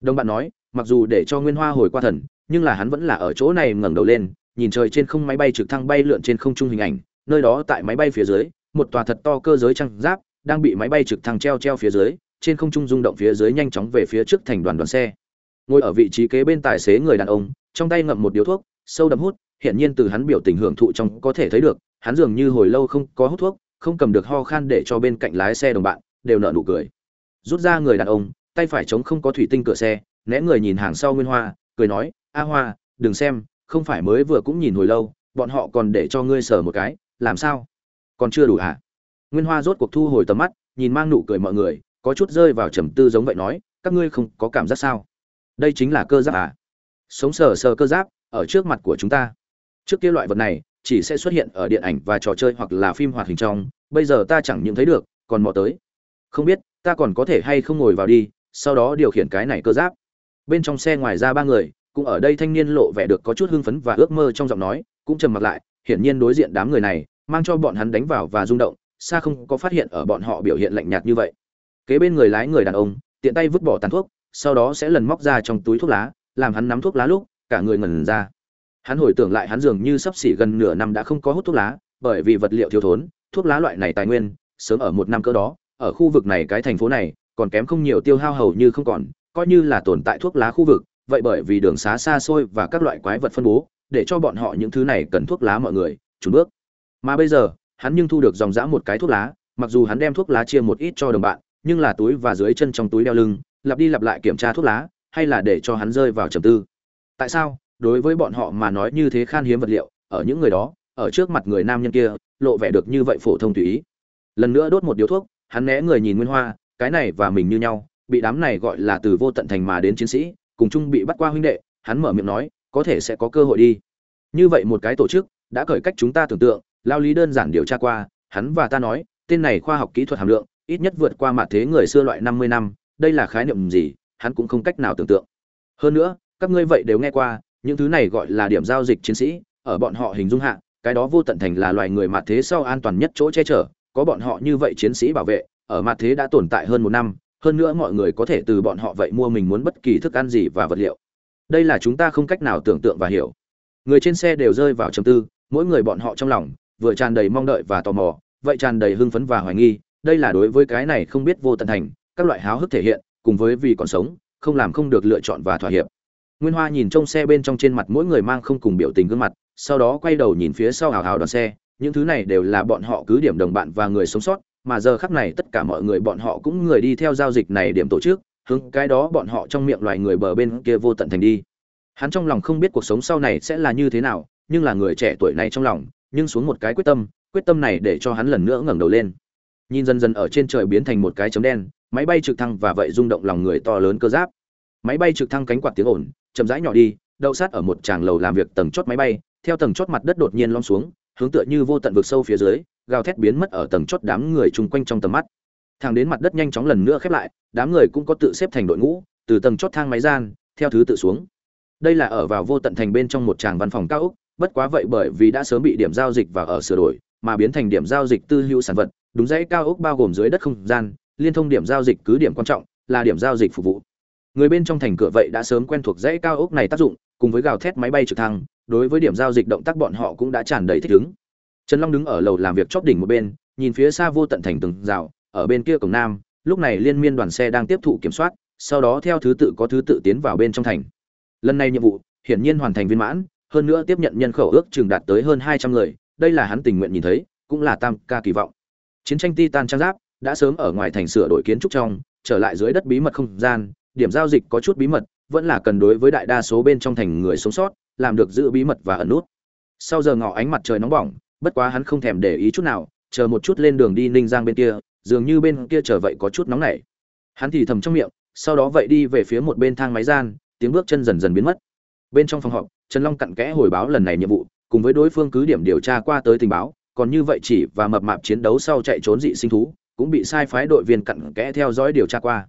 Đồng bạn nói, mặc dù để cho nguyên hoa hồi qua thần, nhưng là hắn vẫn là ở chỗ này ngẩng đầu lên, nhìn trời trên không máy bay trực thăng bay lượn trên không trung hình ảnh, nơi đó tại máy bay phía dưới, một tòa thật to cơ giới trăng giáp, đang bị máy bay trực thăng treo treo phía dưới, trên không trung rung động phía dưới nhanh chóng về phía trước thành đoàn đoàn xe. Ngồi ở vị trí kế bên tài xế người đàn ông, trong tay ngậm một điếu thuốc, sâu đậm hút hiện nhiên từ hắn biểu tình hưởng thụ trong có thể thấy được, hắn dường như hồi lâu không có hút thuốc, không cầm được ho khan để cho bên cạnh lái xe đồng bạn, đều nở nụ cười rút ra người đàn ông, tay phải chống không có thủy tinh cửa xe, né người nhìn hàng sau nguyên hoa, cười nói, a hoa, đừng xem, không phải mới vừa cũng nhìn hồi lâu, bọn họ còn để cho ngươi sờ một cái, làm sao? Còn chưa đủ hả? Nguyên hoa rốt cuộc thu hồi tầm mắt, nhìn mang nụ cười mọi người, có chút rơi vào trầm tư giống vậy nói, các ngươi không có cảm giác sao? Đây chính là cơ giáp à? Sống sờ sờ cơ giáp, ở trước mặt của chúng ta. Trước kia loại vật này, chỉ sẽ xuất hiện ở điện ảnh và trò chơi hoặc là phim hoạt hình trong, bây giờ ta chẳng những thấy được, còn mò tới. Không biết ta còn có thể hay không ngồi vào đi, sau đó điều khiển cái này cơ giáp. Bên trong xe ngoài ra ba người, cũng ở đây thanh niên lộ vẻ được có chút hưng phấn và ước mơ trong giọng nói, cũng trầm mặt lại, hiển nhiên đối diện đám người này, mang cho bọn hắn đánh vào và rung động, xa không có phát hiện ở bọn họ biểu hiện lạnh nhạt như vậy. Kế bên người lái người đàn ông, tiện tay vứt bỏ tàn thuốc, sau đó sẽ lần móc ra trong túi thuốc lá, làm hắn nắm thuốc lá lúc, cả người ngẩn ra. Hắn hồi tưởng lại hắn dường như sắp xỉ gần nửa năm đã không có hút thuốc lá, bởi vì vật liệu thiếu thốn, thuốc lá loại này tài nguyên, sớm ở một năm cỡ đó ở khu vực này cái thành phố này, còn kém không nhiều tiêu hao hầu như không còn, coi như là tồn tại thuốc lá khu vực, vậy bởi vì đường xá xa xôi và các loại quái vật phân bố, để cho bọn họ những thứ này cần thuốc lá mọi người trùn bước. Mà bây giờ, hắn nhưng thu được dòng dã một cái thuốc lá, mặc dù hắn đem thuốc lá chia một ít cho đồng bạn, nhưng là túi và dưới chân trong túi đeo lưng, lặp đi lặp lại kiểm tra thuốc lá, hay là để cho hắn rơi vào trầm tư. Tại sao? Đối với bọn họ mà nói như thế khan hiếm vật liệu, ở những người đó, ở trước mặt người nam nhân kia, lộ vẻ được như vậy phổ thông tùy ý. Lần nữa đốt một điếu thuốc hắn né người nhìn nguyên hoa, cái này và mình như nhau, bị đám này gọi là từ vô tận thành mà đến chiến sĩ, cùng chung bị bắt qua huynh đệ, hắn mở miệng nói, có thể sẽ có cơ hội đi. Như vậy một cái tổ chức, đã cởi cách chúng ta tưởng tượng, lao lý đơn giản điều tra qua, hắn và ta nói, tên này khoa học kỹ thuật hàm lượng, ít nhất vượt qua mặt thế người xưa loại năm mươi năm, đây là khái niệm gì, hắn cũng không cách nào tưởng tượng. Hơn nữa, các ngươi vậy đều nghe qua, những thứ này gọi là điểm giao dịch chiến sĩ, ở bọn họ hình dung hạ, cái đó vô tận thành là loài người mặt thế sau an toàn nhất chỗ che chở có bọn họ như vậy chiến sĩ bảo vệ, ở mặt thế đã tồn tại hơn một năm, hơn nữa mọi người có thể từ bọn họ vậy mua mình muốn bất kỳ thức ăn gì và vật liệu. Đây là chúng ta không cách nào tưởng tượng và hiểu. Người trên xe đều rơi vào trầm tư, mỗi người bọn họ trong lòng vừa tràn đầy mong đợi và tò mò, vậy tràn đầy hưng phấn và hoài nghi, đây là đối với cái này không biết vô tận thành, các loại háo hức thể hiện, cùng với vì còn sống, không làm không được lựa chọn và thỏa hiệp. Nguyên hoa nhìn trông xe bên trong trên mặt mỗi người mang không cùng biểu tình gương mặt, sau đó quay đầu nhìn phía sau hào hào đoàn xe những thứ này đều là bọn họ cứ điểm đồng bạn và người sống sót, mà giờ khắc này tất cả mọi người bọn họ cũng người đi theo giao dịch này điểm tổ chức, hướng cái đó bọn họ trong miệng loài người bờ bên kia vô tận thành đi. Hắn trong lòng không biết cuộc sống sau này sẽ là như thế nào, nhưng là người trẻ tuổi này trong lòng, nhưng xuống một cái quyết tâm quyết tâm này để cho hắn lần nữa ngẩng đầu lên. Nhìn dần dần ở trên trời biến thành một cái chấm đen, máy bay trực thăng và vậy rung động lòng người to lớn cơ giáp. Máy bay trực thăng cánh quạt tiếng ồn, chậm rãi nhỏ đi, đậu sát ở một tràng lầu làm việc tầng chót máy bay, theo tầng chót mặt đất đột nhiên lom xuống hướng tựa như vô tận vực sâu phía dưới, gào thét biến mất ở tầng chót đám người chung quanh trong tầm mắt. Thang đến mặt đất nhanh chóng lần nữa khép lại, đám người cũng có tự xếp thành đội ngũ, từ tầng chót thang máy gian, theo thứ tự xuống. Đây là ở vào vô tận thành bên trong một tràng văn phòng cao ốc, bất quá vậy bởi vì đã sớm bị điểm giao dịch và ở sửa đổi, mà biến thành điểm giao dịch tư hữu sản vật, đúng dãy cao ốc bao gồm dưới đất không gian, liên thông điểm giao dịch cứ điểm quan trọng, là điểm giao dịch phục vụ. Người bên trong thành cửa vậy đã sớm quen thuộc dãy cao ốc này tác dụng, cùng với gào thét máy bay trực thăng đối với điểm giao dịch động tác bọn họ cũng đã tràn đầy thích ứng. Trần long đứng ở lầu làm việc chóp đỉnh một bên, nhìn phía xa vô tận thành từng rào, ở bên kia cổng nam, lúc này liên miên đoàn xe đang tiếp thụ kiểm soát, sau đó theo thứ tự có thứ tự tiến vào bên trong thành. Lần này nhiệm vụ, hiển nhiên hoàn thành viên mãn, hơn nữa tiếp nhận nhân khẩu ước chừng đạt tới hơn hai trăm người, đây là hắn tình nguyện nhìn thấy, cũng là tam ca kỳ vọng. Chiến tranh titan trang giáp đã sớm ở ngoài thành sửa đổi kiến trúc trong, trở lại dưới đất bí mật không gian, điểm giao dịch có chút bí mật, vẫn là cần đối với đại đa số bên trong thành người sống sót làm được giữ bí mật và ẩn nút. Sau giờ ngọ ánh mặt trời nóng bỏng, bất quá hắn không thèm để ý chút nào, chờ một chút lên đường đi ninh giang bên kia, dường như bên kia chờ vậy có chút nóng nảy. Hắn thì thầm trong miệng, sau đó vậy đi về phía một bên thang máy gian, tiếng bước chân dần dần biến mất. Bên trong phòng họp, trần long cặn kẽ hồi báo lần này nhiệm vụ, cùng với đối phương cứ điểm điều tra qua tới tình báo, còn như vậy chỉ và mập mạp chiến đấu sau chạy trốn dị sinh thú, cũng bị sai phái đội viên cặn kẽ theo dõi điều tra qua.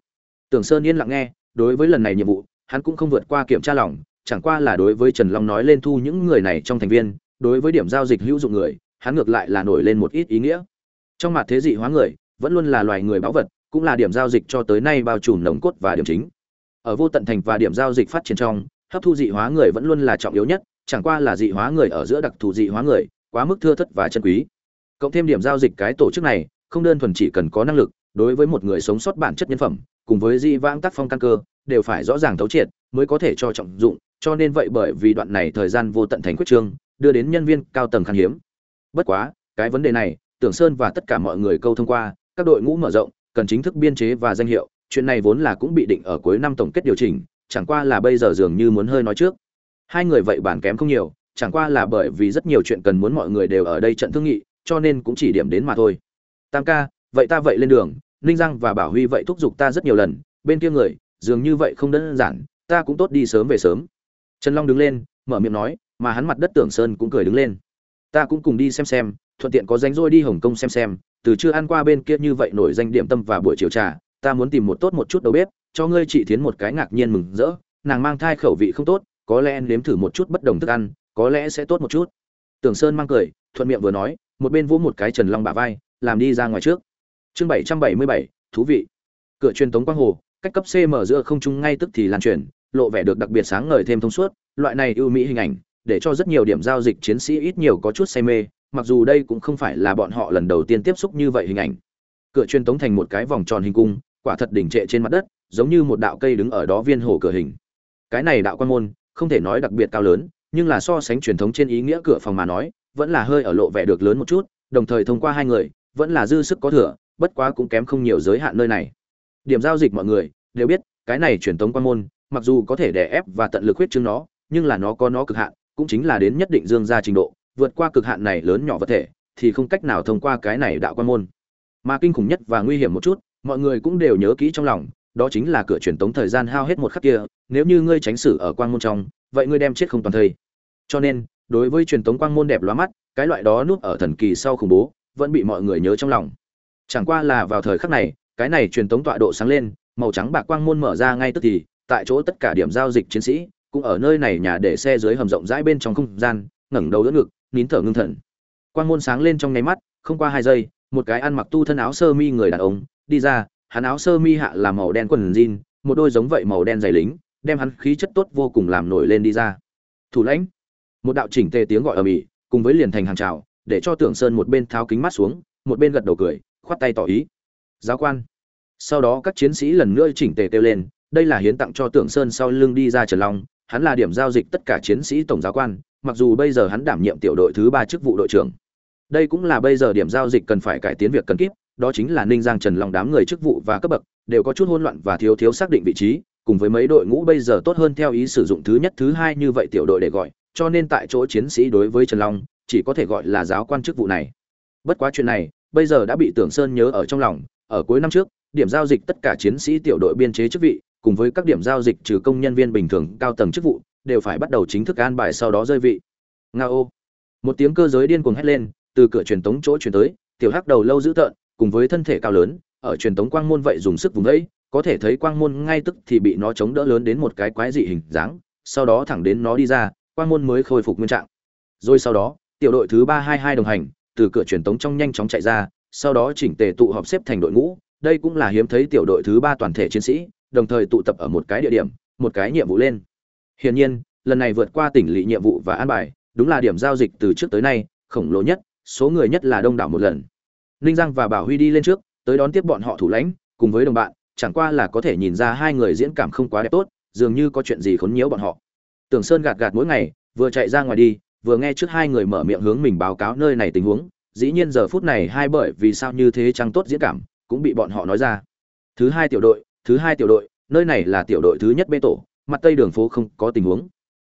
Tưởng sơn yên lặng nghe, đối với lần này nhiệm vụ, hắn cũng không vượt qua kiểm tra lòng chẳng qua là đối với trần long nói lên thu những người này trong thành viên, đối với điểm giao dịch hữu dụng người, hắn ngược lại là nổi lên một ít ý nghĩa. Trong mặt thế dị hóa người, vẫn luôn là loài người báu vật, cũng là điểm giao dịch cho tới nay bao trùm nồng cốt và điểm chính. Ở vô tận thành và điểm giao dịch phát triển trong, hấp thu dị hóa người vẫn luôn là trọng yếu nhất, chẳng qua là dị hóa người ở giữa đặc thù dị hóa người, quá mức thưa thất và chân quý. Cộng thêm điểm giao dịch cái tổ chức này, không đơn thuần chỉ cần có năng lực, đối với một người sống sót bản chất nhân phẩm, cùng với dị vãng tác phong căn cơ, đều phải rõ ràng thấu triệt, mới có thể cho trọng dụng cho nên vậy bởi vì đoạn này thời gian vô tận thành quyết trương, đưa đến nhân viên cao tầng khan hiếm. Bất quá, cái vấn đề này, tưởng sơn và tất cả mọi người câu thông qua, các đội ngũ mở rộng, cần chính thức biên chế và danh hiệu, chuyện này vốn là cũng bị định ở cuối năm tổng kết điều chỉnh, chẳng qua là bây giờ dường như muốn hơi nói trước. Hai người vậy bản kém không nhiều, chẳng qua là bởi vì rất nhiều chuyện cần muốn mọi người đều ở đây trận thương nghị, cho nên cũng chỉ điểm đến mà thôi. Tam ca, vậy ta vậy lên đường, ninh giang và bảo huy vậy thúc giục ta rất nhiều lần, bên kia người, dường như vậy không đơn giản, ta cũng tốt đi sớm về sớm trần long đứng lên, mở miệng nói, mà hắn mặt đất tưởng sơn cũng cười đứng lên. Ta cũng cùng đi xem xem, thuận tiện có danh rỗi đi hồng kông xem xem, từ chưa ăn qua bên kia như vậy nổi danh điểm tâm và buổi chiều trà, ta muốn tìm một tốt một chút đầu bếp, cho ngươi chị thiến một cái ngạc nhiên mừng rỡ, nàng mang thai khẩu vị không tốt, có lẽ nếm thử một chút bất đồng thức ăn, có lẽ sẽ tốt một chút. Tưởng sơn mang cười, thuận miệng vừa nói, một bên vỗ một cái trần long bả vai, làm đi ra ngoài trước. Chương bảy trăm bảy mươi bảy, thú vị. Cửa truyền tống quang hồ, cách cấp c mở giữa không trung ngay tức thì lan truyền lộ vẻ được đặc biệt sáng ngời thêm thông suốt, loại này ưu mỹ hình ảnh, để cho rất nhiều điểm giao dịch chiến sĩ ít nhiều có chút say mê, mặc dù đây cũng không phải là bọn họ lần đầu tiên tiếp xúc như vậy hình ảnh. Cửa truyền tống thành một cái vòng tròn hình cung, quả thật đỉnh trệ trên mặt đất, giống như một đạo cây đứng ở đó viên hồ cửa hình. Cái này đạo quan môn, không thể nói đặc biệt cao lớn, nhưng là so sánh truyền thống trên ý nghĩa cửa phòng mà nói, vẫn là hơi ở lộ vẻ được lớn một chút, đồng thời thông qua hai người, vẫn là dư sức có thừa, bất quá cũng kém không nhiều giới hạn nơi này. Điểm giao dịch mọi người đều biết, cái này truyền thống quan môn mặc dù có thể đè ép và tận lực huyết chứng nó, nhưng là nó có nó cực hạn, cũng chính là đến nhất định dương ra trình độ, vượt qua cực hạn này lớn nhỏ vật thể, thì không cách nào thông qua cái này đạo quan môn. Mà kinh khủng nhất và nguy hiểm một chút, mọi người cũng đều nhớ kỹ trong lòng, đó chính là cửa truyền tống thời gian hao hết một khắc kia, nếu như ngươi tránh xử ở quang môn trong, vậy ngươi đem chết không toàn thây. Cho nên, đối với truyền tống quang môn đẹp lóa mắt, cái loại đó núp ở thần kỳ sau khủng bố, vẫn bị mọi người nhớ trong lòng. Chẳng qua là vào thời khắc này, cái này truyền tống tọa độ sáng lên, màu trắng bạc quang môn mở ra ngay tức thì tại chỗ tất cả điểm giao dịch chiến sĩ, cũng ở nơi này nhà để xe dưới hầm rộng rãi bên trong không gian, ngẩng đầu đỡ ngực, nín thở ngưng thần. Quang môn sáng lên trong nháy mắt, không qua hai giây, một cái ăn mặc tu thân áo sơ mi người đàn ông, đi ra, hắn áo sơ mi hạ là màu đen quần jean, một đôi giống vậy màu đen dày lính, đem hắn khí chất tốt vô cùng làm nổi lên đi ra. Thủ lãnh. Một đạo chỉnh tề tiếng gọi ở mỹ cùng với liền thành hàng trào để cho tưởng sơn một bên tháo kính mắt xuống, một bên gật đầu cười, khoát tay tỏ ý. Giáo quan. Sau đó các chiến sĩ lần nữa chỉnh tề kêu lên đây là hiến tặng cho tưởng sơn sau lưng đi ra trần long, hắn là điểm giao dịch tất cả chiến sĩ tổng giáo quan, mặc dù bây giờ hắn đảm nhiệm tiểu đội thứ ba chức vụ đội trưởng. Đây cũng là bây giờ điểm giao dịch cần phải cải tiến việc cần kíp, đó chính là ninh giang trần long đám người chức vụ và cấp bậc, đều có chút hỗn loạn và thiếu thiếu xác định vị trí, cùng với mấy đội ngũ bây giờ tốt hơn theo ý sử dụng thứ nhất, thứ hai như vậy tiểu đội để gọi, cho nên tại chỗ chiến sĩ đối với trần long, chỉ có thể gọi là giáo quan chức vụ này. Bất quá chuyện này, bây giờ đã bị tưởng sơn nhớ ở trong lòng, ở cuối năm trước, điểm giao dịch tất cả chiến sĩ tiểu đội biên chế chức vị cùng với các điểm giao dịch trừ công nhân viên bình thường cao tầng chức vụ, đều phải bắt đầu chính thức an bài sau đó rơi vị. Nga ô. Một tiếng cơ giới điên cuồng hét lên, từ cửa truyền tống chỗ truyền tới, tiểu hắc đầu lâu dữ tợn, cùng với thân thể cao lớn, ở truyền tống quang môn vậy dùng sức vùng ấy có thể thấy quang môn ngay tức thì bị nó chống đỡ lớn đến một cái quái dị hình dáng, sau đó thẳng đến nó đi ra, quang môn mới khôi phục nguyên trạng. Rồi sau đó, tiểu đội thứ ba hai hai đồng hành, từ cửa truyền tống trong nhanh chóng chạy ra, sau đó chỉnh tề tụ họp xếp thành đội ngũ, đây cũng là hiếm thấy tiểu đội thứ ba toàn thể chiến sĩ đồng thời tụ tập ở một cái địa điểm, một cái nhiệm vụ lên. Hiển nhiên, lần này vượt qua tỉnh lỵ nhiệm vụ và an bài, đúng là điểm giao dịch từ trước tới nay, khổng lồ nhất, số người nhất là đông đảo một lần. Ninh giang và bảo huy đi lên trước, tới đón tiếp bọn họ thủ lãnh, cùng với đồng bạn, chẳng qua là có thể nhìn ra hai người diễn cảm không quá đẹp tốt, dường như có chuyện gì khốn nhiễu bọn họ. Tưởng sơn gạt gạt mỗi ngày, vừa chạy ra ngoài đi, vừa nghe trước hai người mở miệng hướng mình báo cáo nơi này tình huống, dĩ nhiên giờ phút này hai bởi vì sao như thế chẳng tốt diễn cảm, cũng bị bọn họ nói ra. Thứ hai tiểu đội thứ hai tiểu đội, nơi này là tiểu đội thứ nhất bê tổ, mặt tây đường phố không có tình huống.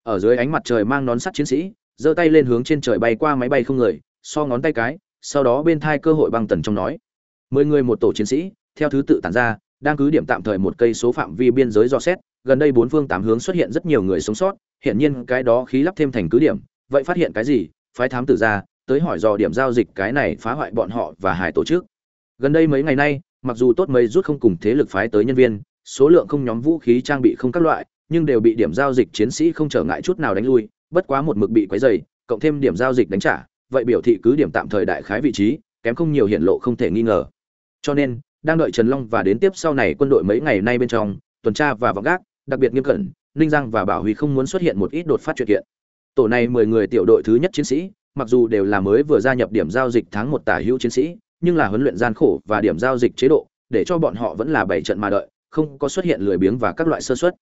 Ở dưới ánh mặt trời mang nón sắt chiến sĩ, giơ tay lên hướng trên trời bay qua máy bay không người, so ngón tay cái, sau đó bên thai cơ hội băng tần trong nói. Mười người một tổ chiến sĩ, theo thứ tự tản ra, đang cứ điểm tạm thời một cây số phạm vi biên giới do xét, gần đây bốn phương tám hướng xuất hiện rất nhiều người sống sót hiện nhiên cái đó khí lắp thêm thành cứ điểm, vậy phát hiện cái gì, phái thám tử ra, tới hỏi dò điểm giao dịch cái này phá hoại bọn họ và hải tổ chức. Gần đây mấy ngày nay mặc dù tốt mấy rút không cùng thế lực phái tới nhân viên, số lượng không nhóm vũ khí trang bị không các loại, nhưng đều bị điểm giao dịch chiến sĩ không trở ngại chút nào đánh lui, bất quá một mực bị quấy dày cộng thêm điểm giao dịch đánh trả, vậy biểu thị cứ điểm tạm thời đại khái vị trí, kém không nhiều hiện lộ không thể nghi ngờ. Cho nên, đang đợi trần long và đến tiếp sau này quân đội mấy ngày nay bên trong, tuần tra và vọng gác, đặc biệt nghiêm cẩn, ninh giang và bảo huy không muốn xuất hiện một ít đột phát chuyện kiện. Tổ này mười người tiểu đội thứ nhất chiến sĩ, mặc dù đều là mới vừa gia nhập điểm giao dịch tháng một tả hữu chiến sĩ nhưng là huấn luyện gian khổ và điểm giao dịch chế độ, để cho bọn họ vẫn là bảy trận mà đợi, không có xuất hiện lười biếng và các loại sơ suất.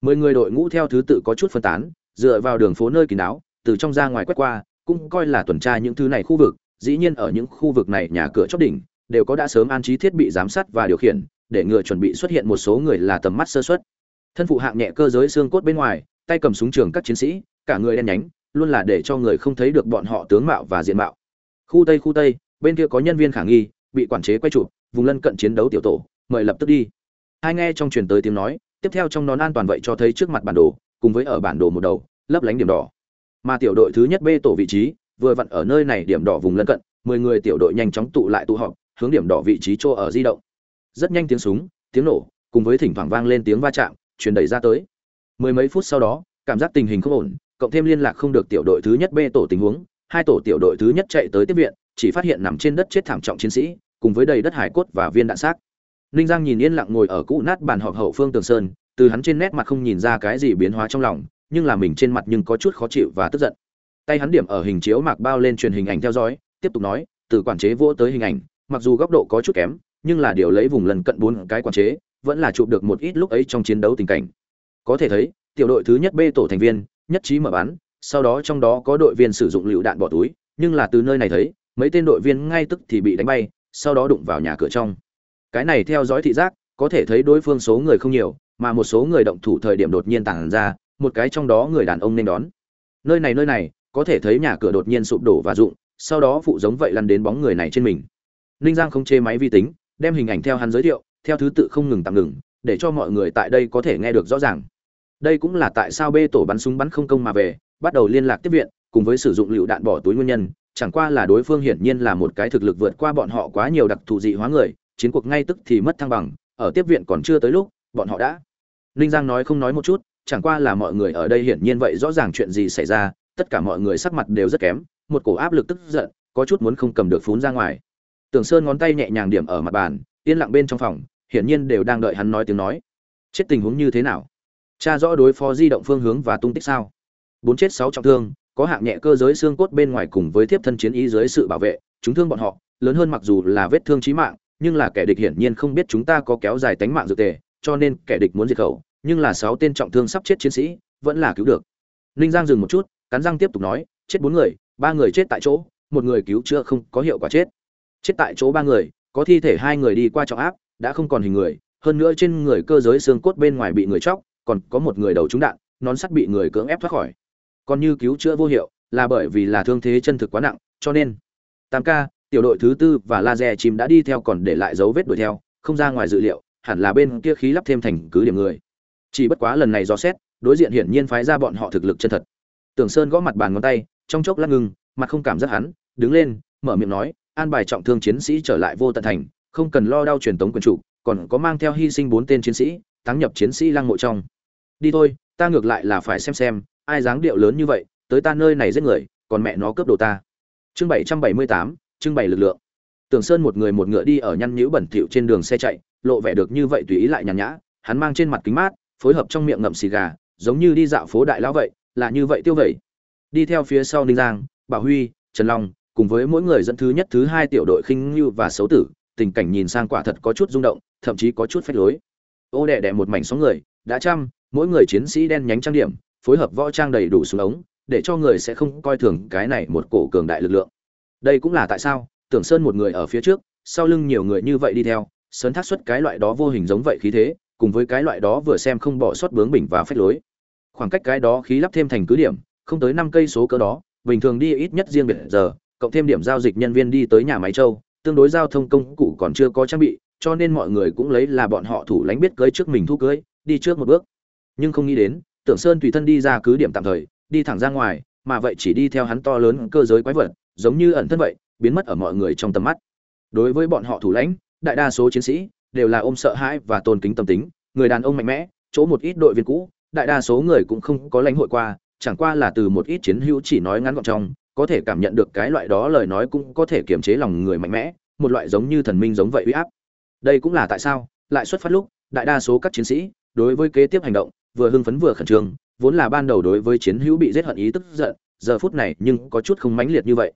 Mười người đội ngũ theo thứ tự có chút phân tán, dựa vào đường phố nơi kín đáo, từ trong ra ngoài quét qua, cũng coi là tuần tra những thứ này khu vực, dĩ nhiên ở những khu vực này nhà cửa chóp đỉnh, đều có đã sớm an trí thiết bị giám sát và điều khiển, để ngừa chuẩn bị xuất hiện một số người là tầm mắt sơ suất. Thân phụ hạng nhẹ cơ giới xương cốt bên ngoài, tay cầm súng trường các chiến sĩ, cả người đen nhánh, luôn là để cho người không thấy được bọn họ tướng mạo và diện mạo. Khu tây khu tây bên kia có nhân viên khả nghi, bị quản chế quay chụp, vùng lân cận chiến đấu tiểu tổ, mời lập tức đi. Hai nghe trong truyền tới tiếng nói, tiếp theo trong nón an toàn vậy cho thấy trước mặt bản đồ, cùng với ở bản đồ một đầu, lấp lánh điểm đỏ. Mà tiểu đội thứ nhất b tổ vị trí, vừa vặn ở nơi này điểm đỏ vùng lân cận, mười người tiểu đội nhanh chóng tụ lại tụ họp, hướng điểm đỏ vị trí chỗ ở di động. Rất nhanh tiếng súng, tiếng nổ, cùng với thỉnh thoảng vang lên tiếng va chạm, truyền đẩy ra tới. Mười mấy phút sau đó, cảm giác tình hình không ổn, cộng thêm liên lạc không được tiểu đội thứ nhất b tổ tình huống, hai tổ tiểu đội thứ nhất chạy tới tiếp viện chỉ phát hiện nằm trên đất chết thảm trọng chiến sĩ, cùng với đầy đất hải cốt và viên đạn xác. Ninh giang nhìn yên lặng ngồi ở cũ nát bàn họp hậu phương tường sơn, từ hắn trên nét mặt không nhìn ra cái gì biến hóa trong lòng, nhưng là mình trên mặt nhưng có chút khó chịu và tức giận. Tay hắn điểm ở hình chiếu mạc bao lên truyền hình ảnh theo dõi, tiếp tục nói, từ quản chế vỗ tới hình ảnh, mặc dù góc độ có chút kém, nhưng là điều lấy vùng lần cận bốn cái quản chế, vẫn là chụp được một ít lúc ấy trong chiến đấu tình cảnh. Có thể thấy, tiểu đội thứ nhất b tổ thành viên, nhất trí mở bắn sau đó trong đó có đội viên sử dụng lựu đạn bỏ túi, nhưng là từ nơi này thấy mấy tên đội viên ngay tức thì bị đánh bay, sau đó đụng vào nhà cửa trong. Cái này theo dõi thị giác, có thể thấy đối phương số người không nhiều, mà một số người động thủ thời điểm đột nhiên tàng ra, một cái trong đó người đàn ông nên đón. Nơi này nơi này, có thể thấy nhà cửa đột nhiên sụp đổ và rụng, sau đó phụ giống vậy lăn đến bóng người này trên mình. Ninh giang không chê máy vi tính, đem hình ảnh theo hắn giới thiệu, theo thứ tự không ngừng tạm ngừng, để cho mọi người tại đây có thể nghe được rõ ràng. Đây cũng là tại sao bê tổ bắn súng bắn không công mà về, bắt đầu liên lạc tiếp viện, cùng với sử dụng lựu đạn bỏ túi nguyên nhân chẳng qua là đối phương hiển nhiên là một cái thực lực vượt qua bọn họ quá nhiều đặc thù dị hóa người, chiến cuộc ngay tức thì mất thăng bằng, ở tiếp viện còn chưa tới lúc, bọn họ đã. Ninh giang nói không nói một chút, chẳng qua là mọi người ở đây hiển nhiên vậy rõ ràng chuyện gì xảy ra, tất cả mọi người sắc mặt đều rất kém, một cổ áp lực tức giận, có chút muốn không cầm được phún ra ngoài. Tưởng sơn ngón tay nhẹ nhàng điểm ở mặt bàn, yên lặng bên trong phòng, hiển nhiên đều đang đợi hắn nói tiếng nói. Chết tình huống như thế nào? Cha rõ đối phó di động phương hướng và tung tích sao? Bốn chết sáu trọng thương có hạng nhẹ cơ giới xương cốt bên ngoài cùng với tiếp thân chiến ý dưới sự bảo vệ, chúng thương bọn họ, lớn hơn mặc dù là vết thương chí mạng, nhưng là kẻ địch hiển nhiên không biết chúng ta có kéo dài tánh mạng dược tề, cho nên kẻ địch muốn diệt khẩu, nhưng là sáu tên trọng thương sắp chết chiến sĩ, vẫn là cứu được. Ninh giang dừng một chút, cắn răng tiếp tục nói, chết bốn người, ba người chết tại chỗ, một người cứu chữa không có hiệu quả chết. Chết tại chỗ ba người, có thi thể hai người đi qua trọng áp, đã không còn hình người, hơn nữa trên người cơ giới xương cốt bên ngoài bị người chóc, còn có một người đầu trúng đạn, nón sắt bị người cưỡng ép thoát khỏi còn như cứu chữa vô hiệu, là bởi vì là thương thế chân thực quá nặng, cho nên tam ca, tiểu đội thứ tư và laser chìm đã đi theo còn để lại dấu vết đuổi theo, không ra ngoài dự liệu, hẳn là bên kia khí lắp thêm thành cứ điểm người. Chỉ bất quá lần này do xét, đối diện hiển nhiên phái ra bọn họ thực lực chân thật. Tưởng sơn gõ mặt bàn ngón tay, trong chốc lát ngưng mặt không cảm giác hắn, đứng lên, mở miệng nói, an bài trọng thương chiến sĩ trở lại vô tận thành, không cần lo đau truyền tống quyền chủ, còn có mang theo hy sinh bốn tên chiến sĩ táng nhập chiến sĩ lăng mộ trong. Đi thôi, ta ngược lại là phải xem xem ai dáng điệu lớn như vậy, tới ta nơi này giết người, còn mẹ nó cướp đồ ta. Chương bảy trăm bảy mươi tám, trưng bày lực lượng. Tưởng sơn một người một ngựa đi ở nhăn nhũ bẩn thỉu trên đường xe chạy, lộ vẻ được như vậy tùy ý lại nhàn nhã, hắn mang trên mặt kính mát, phối hợp trong miệng ngậm xì gà, giống như đi dạo phố đại lão vậy, là như vậy tiêu vậy. Đi theo phía sau ninh giang, bảo huy, trần long, cùng với mỗi người dẫn thứ nhất, thứ hai tiểu đội khinh lưu và xấu tử, tình cảnh nhìn sang quả thật có chút rung động, thậm chí có chút phách lối. Ô đẻ đẻ một mảnh sóng người, đã trăm, mỗi người chiến sĩ đen nhánh trang điểm phối hợp võ trang đầy đủ xuống ống, để cho người sẽ không coi thường cái này một cổ cường đại lực lượng. Đây cũng là tại sao, tưởng sơn một người ở phía trước, sau lưng nhiều người như vậy đi theo, sớn thác xuất cái loại đó vô hình giống vậy khí thế, cùng với cái loại đó vừa xem không bỏ sót bướng bỉnh và phách lối. Khoảng cách cái đó khí lắp thêm thành cứ điểm, không tới năm cây số cỡ đó, bình thường đi ít nhất riêng biệt giờ, cộng thêm điểm giao dịch nhân viên đi tới nhà máy châu, tương đối giao thông công cụ còn chưa có trang bị, cho nên mọi người cũng lấy là bọn họ thủ lánh biết cưới trước mình thu cưới, đi trước một bước. Nhưng không nghĩ đến tưởng sơn tùy thân đi ra cứ điểm tạm thời, đi thẳng ra ngoài, mà vậy chỉ đi theo hắn to lớn cơ giới quái vật, giống như ẩn thân vậy, biến mất ở mọi người trong tầm mắt. Đối với bọn họ thủ lãnh, đại đa số chiến sĩ đều là ôm sợ hãi và tôn kính tâm tính, người đàn ông mạnh mẽ, chỗ một ít đội viên cũ, đại đa số người cũng không có lãnh hội qua, chẳng qua là từ một ít chiến hữu chỉ nói ngắn gọn trong, có thể cảm nhận được cái loại đó lời nói cũng có thể kiềm chế lòng người mạnh mẽ, một loại giống như thần minh giống vậy uy áp. Đây cũng là tại sao, lại xuất phát lúc, đại đa số các chiến sĩ, đối với kế tiếp hành động vừa hưng phấn vừa khẩn trương, vốn là ban đầu đối với chiến hữu bị giết hận ý tức giận, giờ phút này nhưng có chút không mãnh liệt như vậy.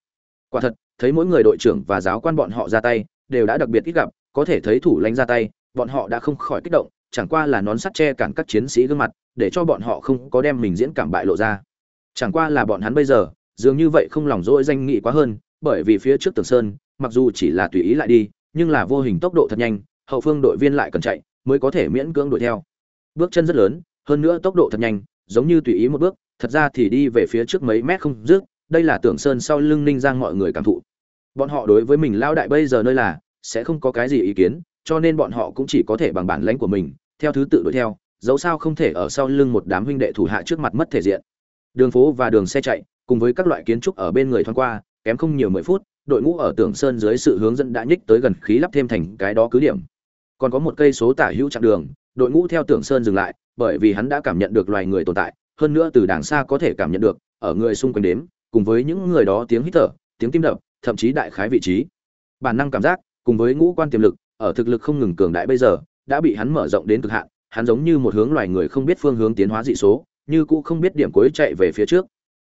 Quả thật, thấy mỗi người đội trưởng và giáo quan bọn họ ra tay, đều đã đặc biệt ít gặp, có thể thấy thủ lãnh ra tay, bọn họ đã không khỏi kích động, chẳng qua là nón sắt che cản các chiến sĩ gương mặt, để cho bọn họ không có đem mình diễn cảm bại lộ ra. Chẳng qua là bọn hắn bây giờ, dường như vậy không lòng dỗi danh nghị quá hơn, bởi vì phía trước tường sơn, mặc dù chỉ là tùy ý lại đi, nhưng là vô hình tốc độ thật nhanh, hậu phương đội viên lại cần chạy, mới có thể miễn cưỡng đuổi theo. Bước chân rất lớn hơn nữa tốc độ thật nhanh, giống như tùy ý một bước, thật ra thì đi về phía trước mấy mét không dứt, đây là tưởng sơn sau lưng ninh giang mọi người cảm thụ. Bọn họ đối với mình lao đại bây giờ nơi là, sẽ không có cái gì ý kiến, cho nên bọn họ cũng chỉ có thể bằng bản lãnh của mình, theo thứ tự đuổi theo, dẫu sao không thể ở sau lưng một đám huynh đệ thủ hạ trước mặt mất thể diện. Đường phố và đường xe chạy, cùng với các loại kiến trúc ở bên người thoáng qua, kém không nhiều mười phút, đội ngũ ở tưởng sơn dưới sự hướng dẫn đã nhích tới gần khí lắp thêm thành cái đó cứ điểm. Còn có một cây số tả hữu chặng đường, đội ngũ theo tưởng sơn dừng lại bởi vì hắn đã cảm nhận được loài người tồn tại, hơn nữa từ đàng xa có thể cảm nhận được, ở người xung quanh đếm, cùng với những người đó tiếng hít thở, tiếng tim đập, thậm chí đại khái vị trí. Bản năng cảm giác, cùng với ngũ quan tiềm lực, ở thực lực không ngừng cường đại bây giờ, đã bị hắn mở rộng đến cực hạn, hắn giống như một hướng loài người không biết phương hướng tiến hóa dị số, như cũ không biết điểm cuối chạy về phía trước.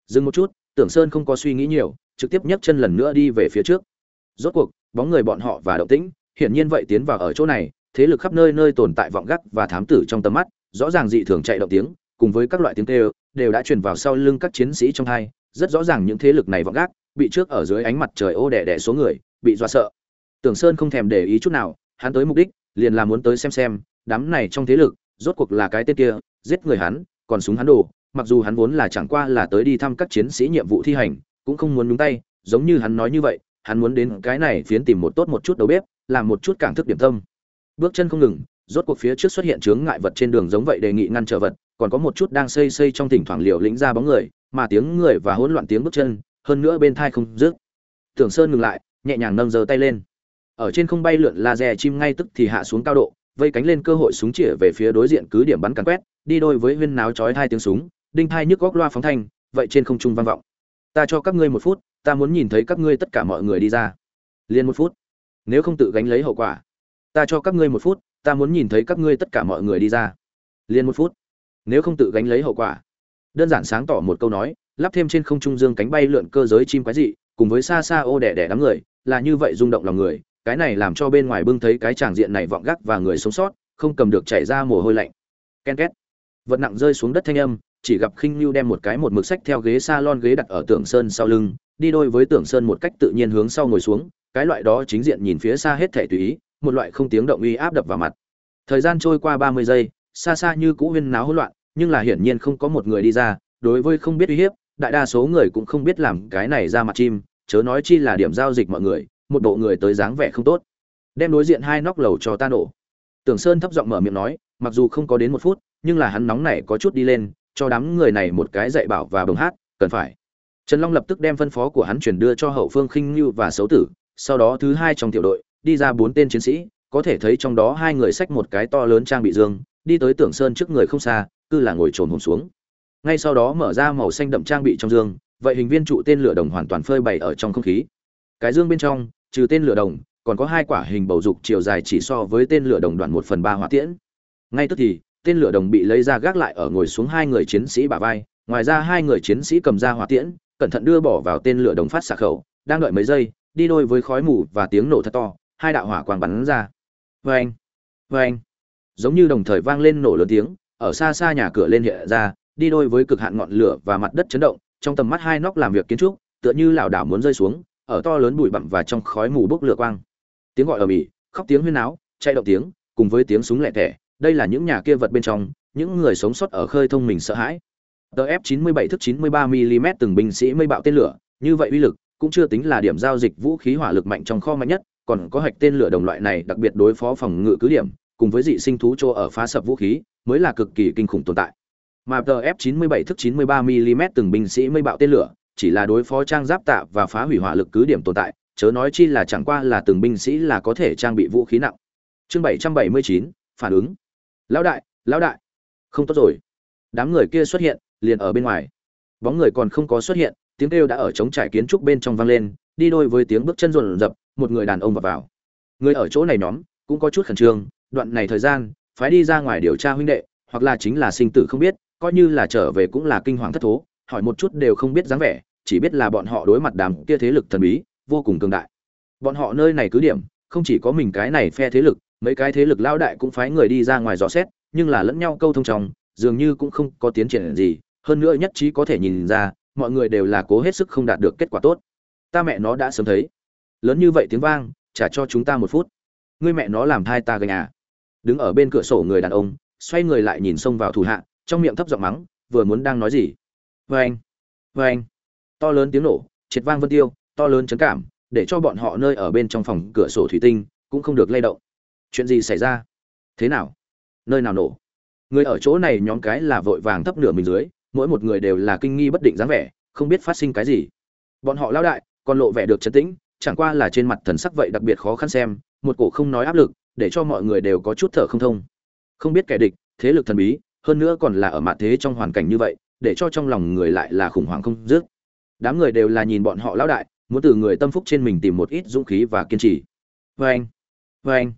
Dừng một chút, tưởng sơn không có suy nghĩ nhiều, trực tiếp nhấc chân lần nữa đi về phía trước. Rốt cuộc, bóng người bọn họ và động tĩnh, hiển nhiên vậy tiến vào ở chỗ này, thế lực khắp nơi nơi tồn tại vọng gắt và thám tử trong tầm mắt rõ ràng dị thường chạy động tiếng, cùng với các loại tiếng kêu, đều đã truyền vào sau lưng các chiến sĩ trong hai, rất rõ ràng những thế lực này vọng gác, bị trước ở dưới ánh mặt trời ô đẻ đẻ số người, bị dọa sợ. Tưởng sơn không thèm để ý chút nào, hắn tới mục đích, liền là muốn tới xem xem, đám này trong thế lực, rốt cuộc là cái tên kia, giết người hắn, còn súng hắn đồ, mặc dù hắn vốn là chẳng qua là tới đi thăm các chiến sĩ nhiệm vụ thi hành, cũng không muốn nhúng tay, giống như hắn nói như vậy, hắn muốn đến cái này phiến tìm một tốt một chút đầu bếp, làm một chút cảng thức điểm tâm. Bước chân không ngừng rốt cuộc phía trước xuất hiện chướng ngại vật trên đường giống vậy đề nghị ngăn trở vật, còn có một chút đang xây xây trong thỉnh thoảng liều lĩnh ra bóng người, mà tiếng người và hỗn loạn tiếng bước chân, hơn nữa bên thai không dứt. Tưởng sơn ngừng lại, nhẹ nhàng nâng giơ tay lên. Ở trên không bay lượn laser chim ngay tức thì hạ xuống cao độ, vây cánh lên cơ hội súng chĩa về phía đối diện cứ điểm bắn càn quét, đi đôi với huyên náo chói hai tiếng súng, đinh thai nhức góc loa phóng thanh, vậy trên không trung vang vọng. Ta cho các ngươi một phút, ta muốn nhìn thấy các ngươi tất cả mọi người đi ra. Liên một phút, nếu không tự gánh lấy hậu quả. Ta cho các ngươi một phút ta muốn nhìn thấy các ngươi tất cả mọi người đi ra. Liền một phút. Nếu không tự gánh lấy hậu quả. Đơn giản sáng tỏ một câu nói, lắp thêm trên không trung dương cánh bay lượn cơ giới chim quái dị, cùng với xa xa ô đẻ đẻ đám người, là như vậy rung động lòng người, cái này làm cho bên ngoài bưng thấy cái tràng diện này vọng gác và người sống sót, không cầm được chảy ra mồ hôi lạnh. Ken két. Vật nặng rơi xuống đất thanh âm, chỉ gặp khinh lưu đem một cái một mực sách theo ghế salon ghế đặt ở tưởng sơn sau lưng, đi đôi với tưởng sơn một cách tự nhiên hướng sau ngồi xuống, cái loại đó chính diện nhìn phía xa hết thể tùy ý một loại không tiếng động uy áp đập vào mặt. Thời gian trôi qua ba mươi giây, xa xa như cũ huyên náo hỗn loạn, nhưng là hiển nhiên không có một người đi ra, đối với không biết uy hiếp, đại đa số người cũng không biết làm cái này ra mặt chim, chớ nói chi là điểm giao dịch mọi người, một bộ người tới dáng vẻ không tốt. Đem đối diện hai nóc lầu cho ta nổ. Tưởng sơn thấp giọng mở miệng nói, mặc dù không có đến một phút, nhưng là hắn nóng này có chút đi lên, cho đám người này một cái dạy bảo và bồng hát, cần phải. Trần long lập tức đem phân phó của hắn chuyển đưa cho hậu phương khinh như và xấu tử, sau đó thứ hai trong tiểu đội đi ra bốn tên chiến sĩ, có thể thấy trong đó hai người xách một cái to lớn trang bị dương, đi tới tưởng sơn trước người không xa, cứ là ngồi trồn hồn xuống. Ngay sau đó mở ra màu xanh đậm trang bị trong dương, vậy hình viên trụ tên lửa đồng hoàn toàn phơi bày ở trong không khí. Cái dương bên trong, trừ tên lửa đồng, còn có hai quả hình bầu dục chiều dài chỉ so với tên lửa đồng đoạn một phần ba hỏa tiễn. Ngay tức thì, tên lửa đồng bị lấy ra gác lại ở ngồi xuống hai người chiến sĩ bả vai, ngoài ra hai người chiến sĩ cầm ra hỏa tiễn, cẩn thận đưa bỏ vào tên lửa đồng phát xạ khẩu, đang đợi mấy giây, đi đôi với khói mù và tiếng nổ thật to hai đạo hỏa quang bắn ra. Vê anh giống như đồng thời vang lên nổ lớn tiếng ở xa xa nhà cửa lên hiện ra đi đôi với cực hạn ngọn lửa và mặt đất chấn động trong tầm mắt hai nóc làm việc kiến trúc tựa như lão đảo muốn rơi xuống ở to lớn bụi bặm và trong khói mù bốc lửa quang. Tiếng gọi ở ĩ, khóc tiếng huyên náo chạy động tiếng cùng với tiếng súng lẻ tẻ đây là những nhà kia vật bên trong những người sống sót ở khơi thông mình sợ hãi. DF97 thức 93 mm từng binh sĩ mây bạo tên lửa như vậy uy lực cũng chưa tính là điểm giao dịch vũ khí hỏa lực mạnh trong kho mạnh nhất còn có hạch tên lửa đồng loại này đặc biệt đối phó phòng ngự cứ điểm cùng với dị sinh thú chỗ ở phá sập vũ khí mới là cực kỳ kinh khủng tồn tại. Mà tf 97 thức 93 mm từng binh sĩ mây bạo tên lửa chỉ là đối phó trang giáp tạ và phá hủy hỏa lực cứ điểm tồn tại chớ nói chi là chẳng qua là từng binh sĩ là có thể trang bị vũ khí nặng. Chương 779, phản ứng. Lão đại lão đại. Không tốt rồi. Đám người kia xuất hiện liền ở bên ngoài. Bóng người còn không có xuất hiện tiếng kêu đã ở trống trải kiến trúc bên trong vang lên, đi đôi với tiếng bước chân rộn rập, một người đàn ông vào vào. Người ở chỗ này nhóm, cũng có chút khẩn trương, đoạn này thời gian, phái đi ra ngoài điều tra huynh đệ, hoặc là chính là sinh tử không biết, coi như là trở về cũng là kinh hoàng thất thố, hỏi một chút đều không biết dáng vẻ, chỉ biết là bọn họ đối mặt đám kia thế lực thần bí, vô cùng cường đại. Bọn họ nơi này cứ điểm, không chỉ có mình cái này phe thế lực, mấy cái thế lực lao đại cũng phái người đi ra ngoài dò xét, nhưng là lẫn nhau câu thông trong, dường như cũng không có tiến triển gì, hơn nữa nhất trí có thể nhìn ra mọi người đều là cố hết sức không đạt được kết quả tốt. Ta mẹ nó đã sớm thấy. Lớn như vậy tiếng vang, trả cho chúng ta một phút. Ngươi mẹ nó làm thai ta gây nhà đứng ở bên cửa sổ người đàn ông, xoay người lại nhìn xông vào thủ hạ, trong miệng thấp giọng mắng, vừa muốn đang nói gì? Vê anh vê anh. To lớn tiếng nổ, triệt vang vân tiêu, to lớn chấn cảm, để cho bọn họ nơi ở bên trong phòng cửa sổ thủy tinh cũng không được lay động. Chuyện gì xảy ra? Thế nào? Nơi nào nổ? Người ở chỗ này nhóm cái là vội vàng thấp nửa mình dưới mỗi một người đều là kinh nghi bất định dáng vẻ, không biết phát sinh cái gì. Bọn họ lao đại, còn lộ vẻ được trấn tĩnh, chẳng qua là trên mặt thần sắc vậy đặc biệt khó khăn xem, một cổ không nói áp lực, để cho mọi người đều có chút thở không thông. Không biết kẻ địch, thế lực thần bí, hơn nữa còn là ở mặt thế trong hoàn cảnh như vậy, để cho trong lòng người lại là khủng hoảng không dứt. Đám người đều là nhìn bọn họ lão đại, muốn từ người tâm phúc trên mình tìm một ít dũng khí và kiên trì. Vê anh vê anh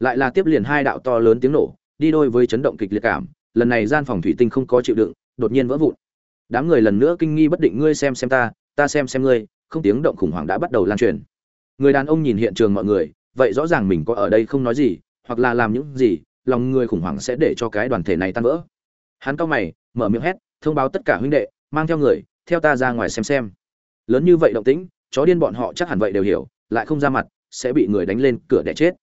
lại là tiếp liền hai đạo to lớn tiếng nổ, đi đôi với chấn động kịch liệt cảm, lần này gian phòng thủy tinh không có chịu đựng đột nhiên vỡ vụn. Đám người lần nữa kinh nghi bất định, ngươi xem xem ta ta xem xem ngươi. Không tiếng động khủng hoảng đã bắt đầu lan truyền. Người đàn ông nhìn hiện trường mọi người, vậy rõ ràng mình có ở đây không nói gì, hoặc là làm những gì, lòng người khủng hoảng sẽ để cho cái đoàn thể này tan vỡ. Hắn cao mày, mở miệng hét, thông báo tất cả huynh đệ, mang theo người, theo ta ra ngoài xem xem. Lớn như vậy động tĩnh, chó điên bọn họ chắc hẳn vậy đều hiểu, lại không ra mặt, sẽ bị người đánh lên cửa đẻ chết.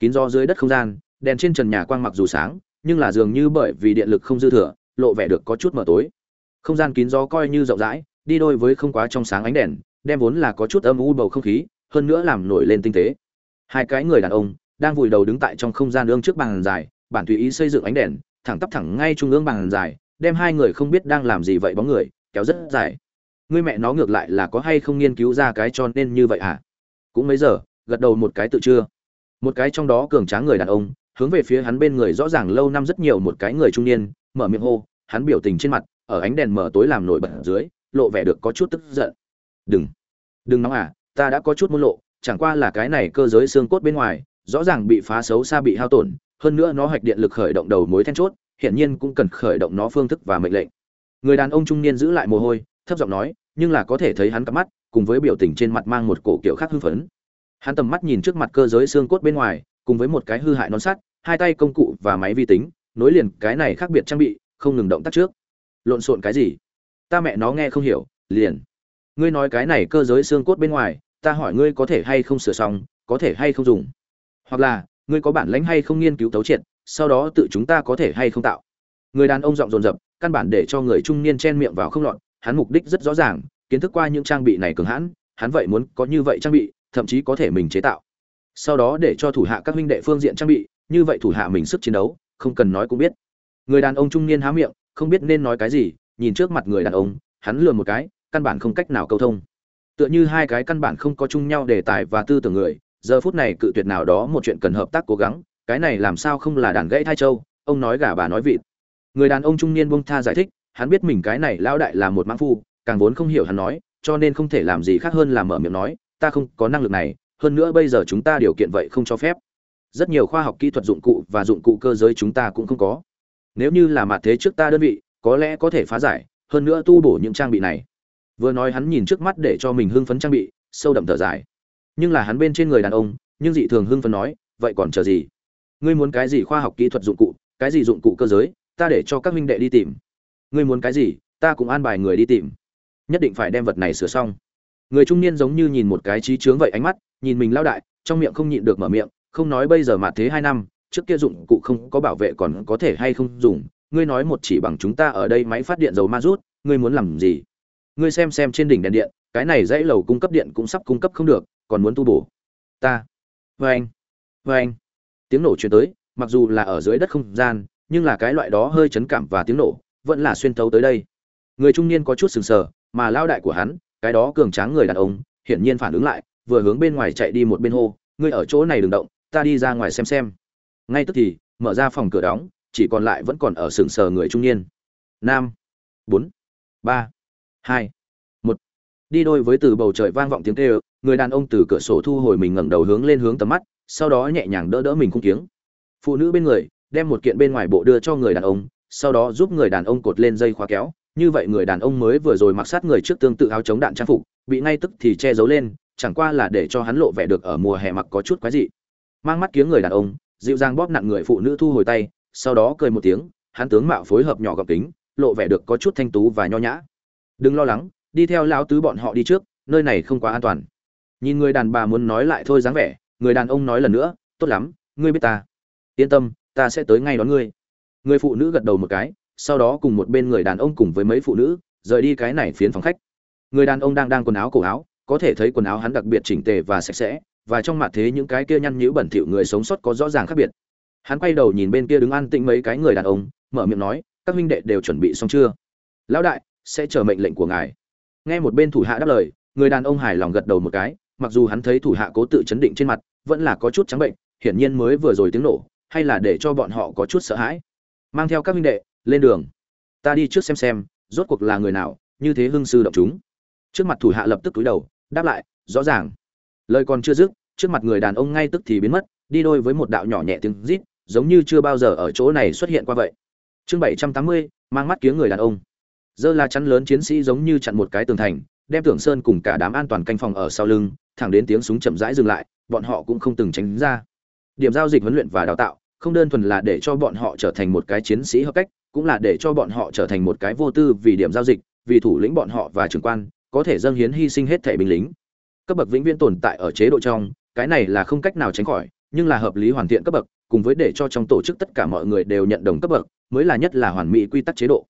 Kín do dưới đất không gian, đèn trên trần nhà quang mặc dù sáng, nhưng là dường như bởi vì điện lực không dư thừa lộ vẻ được có chút mờ tối. Không gian kín gió coi như rộng rãi, đi đôi với không quá trong sáng ánh đèn, đem vốn là có chút âm u bầu không khí, hơn nữa làm nổi lên tinh tế. Hai cái người đàn ông đang vùi đầu đứng tại trong không gian ương trước bàn dài, bản tùy ý xây dựng ánh đèn, thẳng tắp thẳng ngay trung ương bàn dài, đem hai người không biết đang làm gì vậy bóng người, kéo rất dài. Người mẹ nó ngược lại là có hay không nghiên cứu ra cái cho nên như vậy à cũng mấy giờ, gật đầu một cái tự chưa một cái trong đó cường tráng người đàn ông, hướng về phía hắn bên người rõ ràng lâu năm rất nhiều một cái người trung niên mở miệng hô, hắn biểu tình trên mặt, ở ánh đèn mở tối làm nổi bật dưới, lộ vẻ được có chút tức giận. Đừng đừng nóng à ta đã có chút muốn lộ, chẳng qua là cái này cơ giới xương cốt bên ngoài, rõ ràng bị phá xấu xa bị hao tổn, hơn nữa nó hoạch điện lực khởi động đầu mối then chốt, hiển nhiên cũng cần khởi động nó phương thức và mệnh lệnh. Người đàn ông trung niên giữ lại mồ hôi, thấp giọng nói, nhưng là có thể thấy hắn cặp mắt, cùng với biểu tình trên mặt mang một cổ kiểu khác hưng phấn. Hắn tầm mắt nhìn trước mặt cơ giới xương cốt bên ngoài, cùng với một cái hư hại nón sắt, hai tay công cụ và máy vi tính nối liền cái này khác biệt trang bị, không ngừng động tác trước. Lộn xộn cái gì? Ta mẹ nó nghe không hiểu, liền. Ngươi nói cái này cơ giới xương cốt bên ngoài, ta hỏi ngươi có thể hay không sửa xong, có thể hay không dùng? Hoặc là, ngươi có bản lãnh hay không nghiên cứu tấu triệt, sau đó tự chúng ta có thể hay không tạo? Người đàn ông giọng dồn dập, căn bản để cho người trung niên chen miệng vào không lọt, hắn mục đích rất rõ ràng, kiến thức qua những trang bị này cường hãn, hắn vậy muốn có như vậy trang bị, thậm chí có thể mình chế tạo. Sau đó để cho thủ hạ các huynh đệ phương diện trang bị, như vậy thủ hạ mình sức chiến đấu không cần nói cũng biết. Người đàn ông trung niên há miệng, không biết nên nói cái gì, nhìn trước mặt người đàn ông, hắn lừa một cái, căn bản không cách nào câu thông. Tựa như hai cái căn bản không có chung nhau đề tài và tư tưởng người, giờ phút này cự tuyệt nào đó một chuyện cần hợp tác cố gắng, cái này làm sao không là đàn gãy thai châu ông nói gà bà nói vịt. Người đàn ông trung niên bông tha giải thích, hắn biết mình cái này lão đại là một mãng phu, càng vốn không hiểu hắn nói, cho nên không thể làm gì khác hơn là mở miệng nói, ta không có năng lực này, hơn nữa bây giờ chúng ta điều kiện vậy không cho phép rất nhiều khoa học kỹ thuật dụng cụ và dụng cụ cơ giới chúng ta cũng không có. Nếu như là mặt thế trước ta đơn vị, có lẽ có thể phá giải, hơn nữa tu bổ những trang bị này. Vừa nói hắn nhìn trước mắt để cho mình hưng phấn trang bị, sâu đậm thở dài. Nhưng là hắn bên trên người đàn ông, nhưng dị thường hưng phấn nói, vậy còn chờ gì? Ngươi muốn cái gì khoa học kỹ thuật dụng cụ, cái gì dụng cụ cơ giới, ta để cho các minh đệ đi tìm. Ngươi muốn cái gì, ta cũng an bài người đi tìm. Nhất định phải đem vật này sửa xong. Người trung niên giống như nhìn một cái trí chướng vậy ánh mắt, nhìn mình lao đại, trong miệng không nhịn được mở miệng không nói bây giờ mà thế hai năm, trước kia dụng cụ không có bảo vệ còn có thể hay không dùng, ngươi nói một chỉ bằng chúng ta ở đây máy phát điện dầu ma rút, ngươi muốn làm gì? Ngươi xem xem trên đỉnh đèn điện, cái này dãy lầu cung cấp điện cũng sắp cung cấp không được, còn muốn tu bổ. Ta. Vê anh. Vê anh. Tiếng nổ truyền tới, mặc dù là ở dưới đất không gian, nhưng là cái loại đó hơi chấn cảm và tiếng nổ, vẫn là xuyên thấu tới đây. Người trung niên có chút sừng sờ, mà lao đại của hắn, cái đó cường tráng người đàn ông, hiển nhiên phản ứng lại, vừa hướng bên ngoài chạy đi một bên hô, ngươi ở chỗ này đừng động ta đi ra ngoài xem xem. Ngay tức thì, mở ra phòng cửa đóng, chỉ còn lại vẫn còn ở sừng sờ người trung niên. Năm bốn. Ba. Hai. Một. Đi đôi với từ bầu trời vang vọng tiếng kêu, người đàn ông từ cửa sổ thu hồi mình ngẩng đầu hướng lên hướng tầm mắt, sau đó nhẹ nhàng đỡ đỡ mình cung kiếng. Phụ nữ bên người, đem một kiện bên ngoài bộ đưa cho người đàn ông, sau đó giúp người đàn ông cột lên dây khóa kéo. Như vậy người đàn ông mới vừa rồi mặc sát người trước tương tự áo chống đạn trang phục, bị ngay tức thì che giấu lên, chẳng qua là để cho hắn lộ vẻ được ở mùa hè mặc có chút quái dị mang mắt kiếng người đàn ông, dịu dàng bóp nặng người phụ nữ thu hồi tay, sau đó cười một tiếng, hắn tướng mạo phối hợp nhỏ gọc kính, lộ vẻ được có chút thanh tú và nho nhã. Đừng lo lắng, đi theo lão tứ bọn họ đi trước, nơi này không quá an toàn. Nhìn người đàn bà muốn nói lại thôi dáng vẻ, người đàn ông nói lần nữa, tốt lắm, ngươi biết ta. Yên tâm, ta sẽ tới ngay đón ngươi. Người phụ nữ gật đầu một cái, sau đó cùng một bên người đàn ông cùng với mấy phụ nữ, rời đi cái này phiến phòng khách. Người đàn ông đang đang quần áo cổ áo, có thể thấy quần áo hắn đặc biệt chỉnh tề và sạch sẽ và trong mặt thế những cái kia nhăn nhữ bẩn thỉu người sống sót có rõ ràng khác biệt. Hắn quay đầu nhìn bên kia đứng an tĩnh mấy cái người đàn ông, mở miệng nói, các huynh đệ đều chuẩn bị xong chưa? Lão đại, sẽ chờ mệnh lệnh của ngài. Nghe một bên thủ hạ đáp lời, người đàn ông hài lòng gật đầu một cái, mặc dù hắn thấy thủ hạ cố tự chấn định trên mặt, vẫn là có chút trắng bệnh, hiển nhiên mới vừa rồi tiếng nổ, hay là để cho bọn họ có chút sợ hãi. Mang theo các huynh đệ, lên đường. Ta đi trước xem xem, rốt cuộc là người nào, như thế hưng sư động chúng. Trước mặt thủ hạ lập tức túi đầu, đáp lại, rõ ràng. Lời còn chưa dứt trước mặt người đàn ông ngay tức thì biến mất, đi đôi với một đạo nhỏ nhẹ tiếng rít, giống như chưa bao giờ ở chỗ này xuất hiện qua vậy. Chương bảy trăm tám mươi, mang mắt kiếng người đàn ông. Dơ la chắn lớn chiến sĩ giống như chặn một cái tường thành, đem tưởng sơn cùng cả đám an toàn canh phòng ở sau lưng, thẳng đến tiếng súng chậm rãi dừng lại, bọn họ cũng không từng tránh ra. Điểm giao dịch huấn luyện và đào tạo, không đơn thuần là để cho bọn họ trở thành một cái chiến sĩ hợp cách, cũng là để cho bọn họ trở thành một cái vô tư vì điểm giao dịch, vì thủ lĩnh bọn họ và trưởng quan, có thể dâng hiến hy sinh hết thể binh lính. Cấp bậc vĩnh viễn tồn tại ở chế độ trong cái này là không cách nào tránh khỏi, nhưng là hợp lý hoàn thiện cấp bậc, cùng với để cho trong tổ chức tất cả mọi người đều nhận đồng cấp bậc, mới là nhất là hoàn mỹ quy tắc chế độ.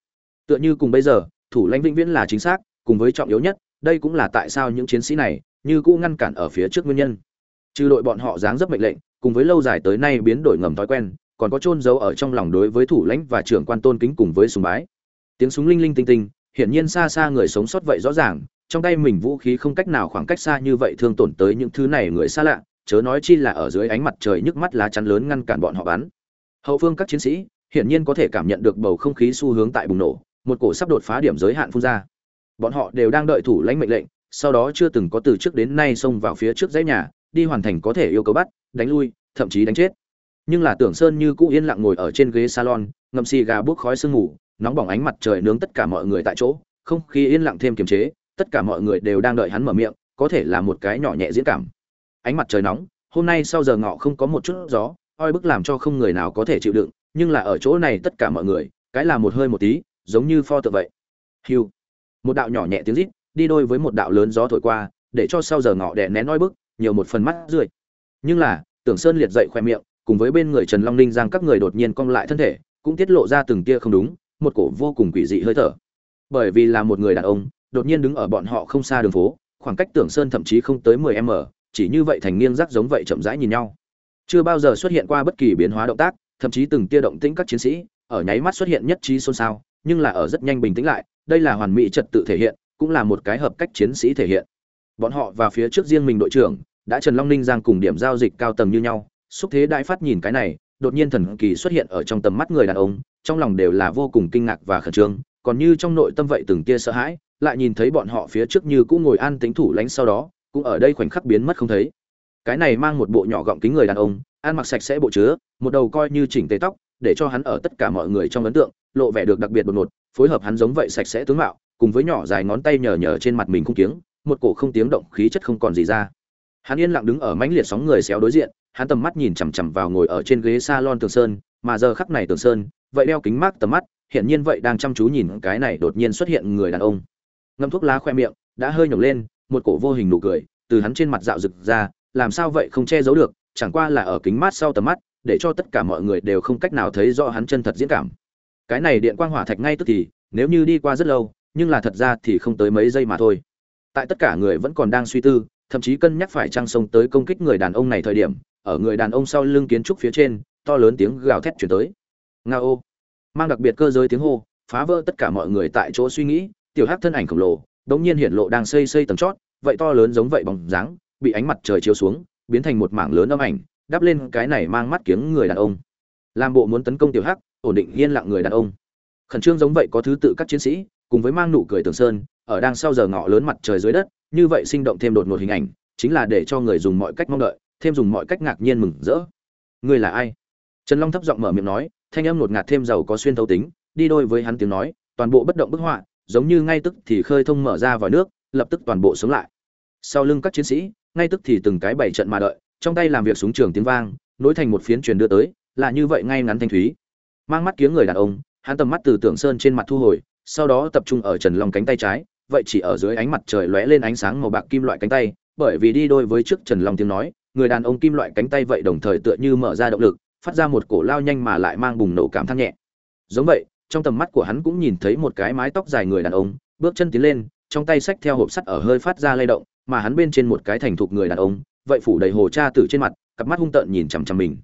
Tựa như cùng bây giờ, thủ lãnh vĩnh viễn là chính xác, cùng với trọng yếu nhất, đây cũng là tại sao những chiến sĩ này, như cũ ngăn cản ở phía trước nguyên nhân. Trừ đội bọn họ dáng dấp mệnh lệnh, cùng với lâu dài tới nay biến đổi ngầm thói quen, còn có chôn giấu ở trong lòng đối với thủ lãnh và trưởng quan tôn kính cùng với sùng bái. Tiếng súng linh linh tinh tinh, hiển nhiên xa xa người sống sót vậy rõ ràng trong tay mình vũ khí không cách nào khoảng cách xa như vậy thương tổn tới những thứ này người xa lạ, chớ nói chi là ở dưới ánh mặt trời nhức mắt lá chắn lớn ngăn cản bọn họ bắn. Hậu phương các chiến sĩ, hiển nhiên có thể cảm nhận được bầu không khí xu hướng tại bùng nổ, một cổ sắp đột phá điểm giới hạn phun ra. Bọn họ đều đang đợi thủ lãnh mệnh lệnh, sau đó chưa từng có từ trước đến nay xông vào phía trước dãy nhà, đi hoàn thành có thể yêu cầu bắt, đánh lui, thậm chí đánh chết. Nhưng là tưởng sơn như cũ yên lặng ngồi ở trên ghế salon, ngậm xì gà buốc khói sương mù, nóng bỏng ánh mặt trời nướng tất cả mọi người tại chỗ, không khí yên lặng thêm kiềm chế tất cả mọi người đều đang đợi hắn mở miệng, có thể là một cái nhỏ nhẹ diễn cảm. Ánh mặt trời nóng, hôm nay sau giờ ngọ không có một chút gió, oi bức làm cho không người nào có thể chịu đựng, nhưng là ở chỗ này tất cả mọi người, cái là một hơi một tí, giống như pho tượng vậy. Hiu. Một đạo nhỏ nhẹ tiếng rít, đi đôi với một đạo lớn gió thổi qua, để cho sau giờ ngọ đè nén oi bức, nhiều một phần mắt rười. nhưng là, tưởng sơn liệt dậy khoe miệng, cùng với bên người trần long ninh giang các người đột nhiên cong lại thân thể, cũng tiết lộ ra từng tia không đúng, một cổ vô cùng quỷ dị hơi thở. Bởi vì là một người đàn ông đột nhiên đứng ở bọn họ không xa đường phố, khoảng cách tưởng sơn thậm chí không tới mười m chỉ như vậy thành nghiêng rắc giống vậy chậm rãi nhìn nhau. Chưa bao giờ xuất hiện qua bất kỳ biến hóa động tác, thậm chí từng tia động tĩnh các chiến sĩ, ở nháy mắt xuất hiện nhất trí xôn xao, nhưng là ở rất nhanh bình tĩnh lại, đây là hoàn mỹ trật tự thể hiện, cũng là một cái hợp cách chiến sĩ thể hiện. Bọn họ và phía trước riêng mình đội trưởng, đã trần long ninh giang cùng điểm giao dịch cao tầng như nhau, xúc thế đại phát nhìn cái này, đột nhiên thần kỳ xuất hiện ở trong tầm mắt người đàn ông, trong lòng đều là vô cùng kinh ngạc và khẩn trương, còn như trong nội tâm vậy từng tia sợ hãi lại nhìn thấy bọn họ phía trước như cũng ngồi an tính thủ lánh sau đó, cũng ở đây khoảnh khắc biến mất không thấy. Cái này mang một bộ nhỏ gọng kính người đàn ông, ăn mặc sạch sẽ bộ chứa, một đầu coi như chỉnh tề tóc, để cho hắn ở tất cả mọi người trong ấn tượng, lộ vẻ được đặc biệt đột ngột, phối hợp hắn giống vậy sạch sẽ tướng mạo, cùng với nhỏ dài ngón tay nhờ nhờ trên mặt mình không tiếng một cổ không tiếng động khí chất không còn gì ra. Hắn yên lặng đứng ở mãnh liệt sóng người xéo đối diện, hắn tầm mắt nhìn chằm chằm vào ngồi ở trên ghế salon tường sơn, mà giờ khắc này tường sơn, vậy đeo kính mát tầm mắt hiện nhiên vậy đang chăm chú nhìn cái này đột nhiên xuất hiện người đàn ông ngâm thuốc lá khoe miệng, đã hơi nhổng lên, một cổ vô hình nụ cười từ hắn trên mặt dạo rực ra, làm sao vậy không che giấu được, chẳng qua là ở kính mát sau tầm mắt, để cho tất cả mọi người đều không cách nào thấy rõ hắn chân thật diễn cảm. Cái này điện quang hỏa thạch ngay tức thì, nếu như đi qua rất lâu, nhưng là thật ra thì không tới mấy giây mà thôi. Tại tất cả người vẫn còn đang suy tư, thậm chí cân nhắc phải trăng sông tới công kích người đàn ông này thời điểm, ở người đàn ông sau lưng kiến trúc phía trên, to lớn tiếng gào thét chuyển tới. Nga ô. Mang đặc biệt cơ giới tiếng hô, phá vỡ tất cả mọi người tại chỗ suy nghĩ tiểu hắc thân ảnh khổng lồ, đống nhiên hiện lộ đang xây xây tầng chót, vậy to lớn giống vậy bóng dáng, bị ánh mặt trời chiếu xuống, biến thành một mảng lớn âm ảnh, đắp lên cái này mang mắt kiếng người đàn ông. Làm bộ muốn tấn công tiểu hắc, ổn định yên lặng người đàn ông. Khẩn trương giống vậy có thứ tự các chiến sĩ, cùng với mang nụ cười tường sơn, ở đang sau giờ ngọ lớn mặt trời dưới đất, như vậy sinh động thêm đột ngột hình ảnh, chính là để cho người dùng mọi cách mong đợi, thêm dùng mọi cách ngạc nhiên mừng rỡ. Người là ai? Trần long thấp giọng mở miệng nói, thanh âm ngột ngạt thêm giàu có xuyên thấu tính, đi đôi với hắn tiếng nói, toàn bộ bất động bức họa giống như ngay tức thì khơi thông mở ra vòi nước, lập tức toàn bộ sống lại. Sau lưng các chiến sĩ, ngay tức thì từng cái bảy trận mà đợi, trong tay làm việc súng trường tiếng vang, nối thành một phiến truyền đưa tới, là như vậy ngay ngắn thanh thúy. Mang mắt kiếng người đàn ông, hắn tầm mắt từ tưởng sơn trên mặt thu hồi, sau đó tập trung ở trần long cánh tay trái, vậy chỉ ở dưới ánh mặt trời lóe lên ánh sáng màu bạc kim loại cánh tay, bởi vì đi đôi với trước trần long tiếng nói, người đàn ông kim loại cánh tay vậy đồng thời tựa như mở ra động lực, phát ra một cổ lao nhanh mà lại mang bùng nổ cảm thăng nhẹ. Giống vậy trong tầm mắt của hắn cũng nhìn thấy một cái mái tóc dài người đàn ông, bước chân tiến lên, trong tay xách theo hộp sắt ở hơi phát ra lay động, mà hắn bên trên một cái thành thục người đàn ông, vậy phủ đầy hồ cha tử trên mặt, cặp mắt hung tợn nhìn chằm chằm mình.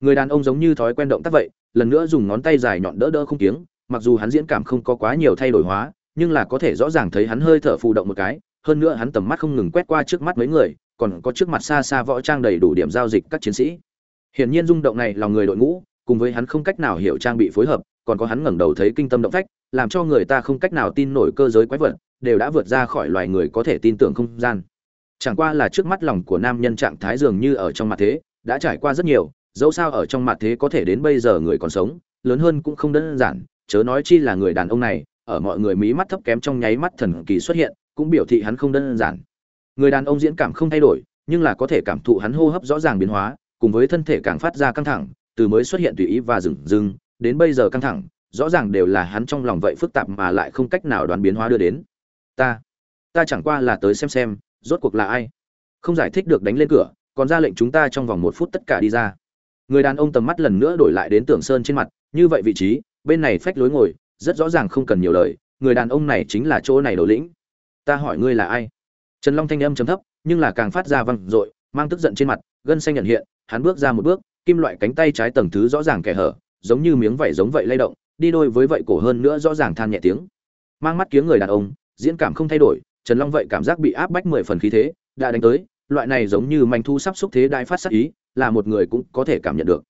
Người đàn ông giống như thói quen động tác vậy, lần nữa dùng ngón tay dài nhọn đỡ đỡ không tiếng mặc dù hắn diễn cảm không có quá nhiều thay đổi hóa, nhưng là có thể rõ ràng thấy hắn hơi thở phù động một cái, hơn nữa hắn tầm mắt không ngừng quét qua trước mắt mấy người, còn có trước mặt xa xa võ trang đầy đủ điểm giao dịch các chiến sĩ. Hiển nhiên rung động này lòng người đội ngũ, cùng với hắn không cách nào hiểu trang bị phối hợp còn có hắn ngẩng đầu thấy kinh tâm động phách, làm cho người ta không cách nào tin nổi cơ giới quái vật, đều đã vượt ra khỏi loài người có thể tin tưởng không gian. Chẳng qua là trước mắt lòng của nam nhân trạng thái dường như ở trong mặt thế, đã trải qua rất nhiều, dẫu sao ở trong mặt thế có thể đến bây giờ người còn sống, lớn hơn cũng không đơn giản, chớ nói chi là người đàn ông này, ở mọi người mí mắt thấp kém trong nháy mắt thần kỳ xuất hiện, cũng biểu thị hắn không đơn giản. Người đàn ông diễn cảm không thay đổi, nhưng là có thể cảm thụ hắn hô hấp rõ ràng biến hóa, cùng với thân thể càng phát ra căng thẳng, từ mới xuất hiện tùy ý và dừng dừng đến bây giờ căng thẳng, rõ ràng đều là hắn trong lòng vậy phức tạp mà lại không cách nào đoán biến hóa đưa đến. Ta ta chẳng qua là tới xem xem, rốt cuộc là ai? Không giải thích được đánh lên cửa, còn ra lệnh chúng ta trong vòng một phút tất cả đi ra. Người đàn ông tầm mắt lần nữa đổi lại đến tưởng sơn trên mặt, như vậy vị trí, bên này phách lối ngồi, rất rõ ràng không cần nhiều lời, người đàn ông này chính là chỗ này đầu lĩnh. Ta hỏi ngươi là ai? Trần long thanh âm chấm thấp, nhưng là càng phát ra văng dội, mang tức giận trên mặt, gân xanh nhận hiện, hắn bước ra một bước, kim loại cánh tay trái tầng thứ rõ ràng kẻ hở giống như miếng vảy giống vậy lay động, đi đôi với vậy cổ hơn nữa rõ ràng than nhẹ tiếng. Mang mắt kiếng người đàn ông, diễn cảm không thay đổi, trần long vậy cảm giác bị áp bách mười phần khí thế, đã đánh tới, loại này giống như manh thu sắp xúc thế đại phát sát ý, là một người cũng có thể cảm nhận được.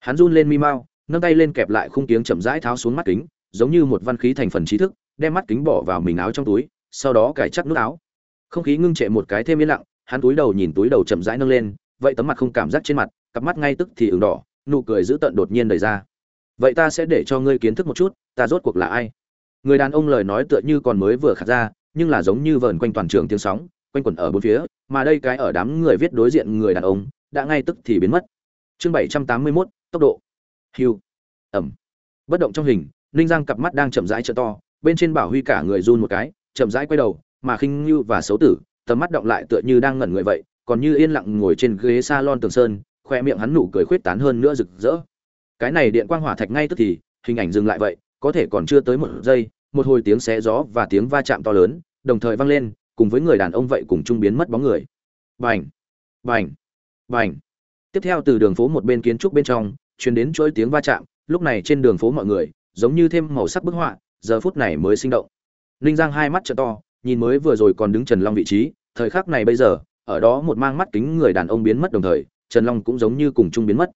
Hắn run lên mi mau, nâng tay lên kẹp lại khung kiếng chậm rãi tháo xuống mắt kính, giống như một văn khí thành phần trí thức, đem mắt kính bỏ vào mình áo trong túi, sau đó cài chắc nút áo. Không khí ngưng trệ một cái thêm yên lặng, hắn túi đầu nhìn túi đầu chậm rãi nâng lên, vậy tấm mặt không cảm giác trên mặt, cặp mắt ngay tức thì ửng đỏ, nụ cười dữ tận đột nhiên đầy ra vậy ta sẽ để cho ngươi kiến thức một chút ta rốt cuộc là ai? Người đàn ông lời nói tựa như còn mới vừa khạt ra nhưng là giống như vờn quanh toàn trường tiếng sóng quanh quẩn ở bốn phía mà đây cái ở đám người viết đối diện người đàn ông đã ngay tức thì biến mất. Chương bảy trăm tám mươi 781, tốc độ. Hiu ẩm. Bất động trong hình ninh giang cặp mắt đang chậm rãi trợ to bên trên bảo huy cả người run một cái chậm rãi quay đầu mà khinh ngưu và xấu tử tầm mắt động lại tựa như đang ngẩn người vậy còn như yên lặng ngồi trên ghế salon tường sơn khoe miệng hắn nụ cười khuyết tán hơn nữa rực rỡ cái này điện quang hỏa thạch ngay tức thì, hình ảnh dừng lại vậy, có thể còn chưa tới một giây, một hồi tiếng xé gió và tiếng va chạm to lớn, đồng thời vang lên, cùng với người đàn ông vậy cùng chung biến mất bóng người. Bành! Bành! Bành! Tiếp theo từ đường phố một bên kiến trúc bên trong, truyền đến chuỗi tiếng va chạm, lúc này trên đường phố mọi người, giống như thêm màu sắc bức họa, giờ phút này mới sinh động. Ninh giang hai mắt trợ to, nhìn mới vừa rồi còn đứng trần long vị trí, thời khắc này bây giờ, ở đó một mang mắt kính người đàn ông biến mất đồng thời, trần long cũng giống như cùng chung biến mất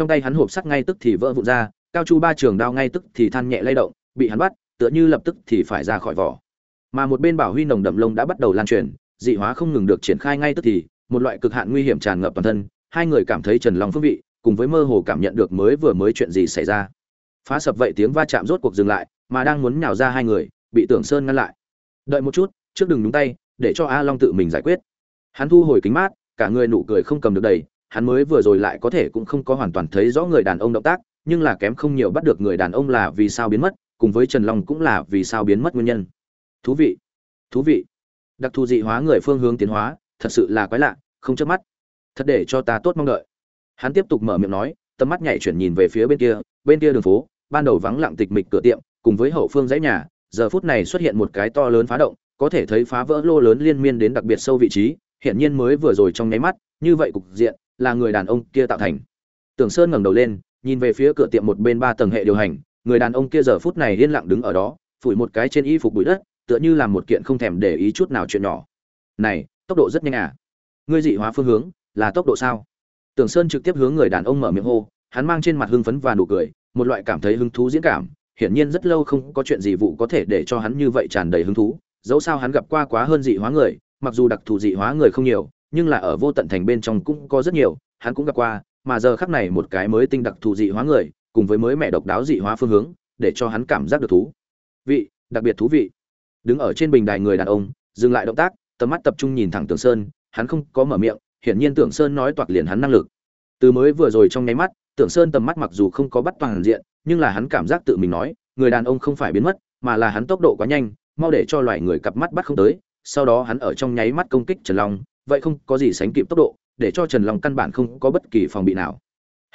trong tay hắn hộp sắt ngay tức thì vỡ vụn ra, cao chu ba trường đao ngay tức thì than nhẹ lay động, bị hắn bắt, tựa như lập tức thì phải ra khỏi vỏ. Mà một bên bảo huy nồng đậm lông đã bắt đầu lan truyền, dị hóa không ngừng được triển khai ngay tức thì, một loại cực hạn nguy hiểm tràn ngập toàn thân, hai người cảm thấy trần long phương vị, cùng với mơ hồ cảm nhận được mới vừa mới chuyện gì xảy ra. Phá sập vậy tiếng va chạm rốt cuộc dừng lại, mà đang muốn nhào ra hai người, bị tưởng sơn ngăn lại. Đợi một chút, trước đừng nhúng tay, để cho a long tự mình giải quyết. Hắn thu hồi kính mát, cả người nụ cười không cầm được đầy hắn mới vừa rồi lại có thể cũng không có hoàn toàn thấy rõ người đàn ông động tác, nhưng là kém không nhiều bắt được người đàn ông là vì sao biến mất, cùng với trần long cũng là vì sao biến mất nguyên nhân. Thú vị thú vị. Đặc thù dị hóa người phương hướng tiến hóa, thật sự là quái lạ, không chớp mắt. Thật để cho ta tốt mong đợi. Hắn tiếp tục mở miệng nói, tầm mắt nhảy chuyển nhìn về phía bên kia bên kia đường phố, ban đầu vắng lặng tịch mịch cửa tiệm, cùng với hậu phương dãy nhà, giờ phút này xuất hiện một cái to lớn phá động, có thể thấy phá vỡ lô lớn liên miên đến đặc biệt sâu vị trí, hiển nhiên mới vừa rồi trong nháy mắt, như vậy cục diện là người đàn ông kia tạo thành. Tưởng sơn ngẩng đầu lên, nhìn về phía cửa tiệm một bên ba tầng hệ điều hành, người đàn ông kia giờ phút này yên lặng đứng ở đó, phủi một cái trên y phục bụi đất, tựa như làm một kiện không thèm để ý chút nào chuyện nhỏ. Này, tốc độ rất nhanh à? Ngươi dị hóa phương hướng là tốc độ sao? Tưởng sơn trực tiếp hướng người đàn ông mở miệng hô, hắn mang trên mặt hưng phấn và nụ cười, một loại cảm thấy hứng thú diễn cảm, hiển nhiên rất lâu không có chuyện gì vụ có thể để cho hắn như vậy tràn đầy hứng thú, dẫu sao hắn gặp qua quá hơn dị hóa người, mặc dù đặc thù dị hóa người không nhiều nhưng là ở vô tận thành bên trong cũng có rất nhiều, hắn cũng gặp qua, mà giờ khắc này một cái mới tinh đặc thù dị hóa người, cùng với mới mẹ độc đáo dị hóa phương hướng, để cho hắn cảm giác được thú vị, đặc biệt thú vị. Đứng ở trên bình đài người đàn ông, dừng lại động tác, tầm mắt tập trung nhìn thẳng tưởng sơn, hắn không có mở miệng, hiển nhiên tưởng sơn nói toạc liền hắn năng lực. Từ mới vừa rồi trong nháy mắt, tưởng sơn tầm mắt mặc dù không có bắt toàn diện, nhưng là hắn cảm giác tự mình nói, người đàn ông không phải biến mất, mà là hắn tốc độ quá nhanh, mau để cho loài người cặp mắt bắt không tới, sau đó hắn ở trong nháy mắt công kích trần long vậy không có gì sánh kịp tốc độ, để cho trần long căn bản không có bất kỳ phòng bị nào.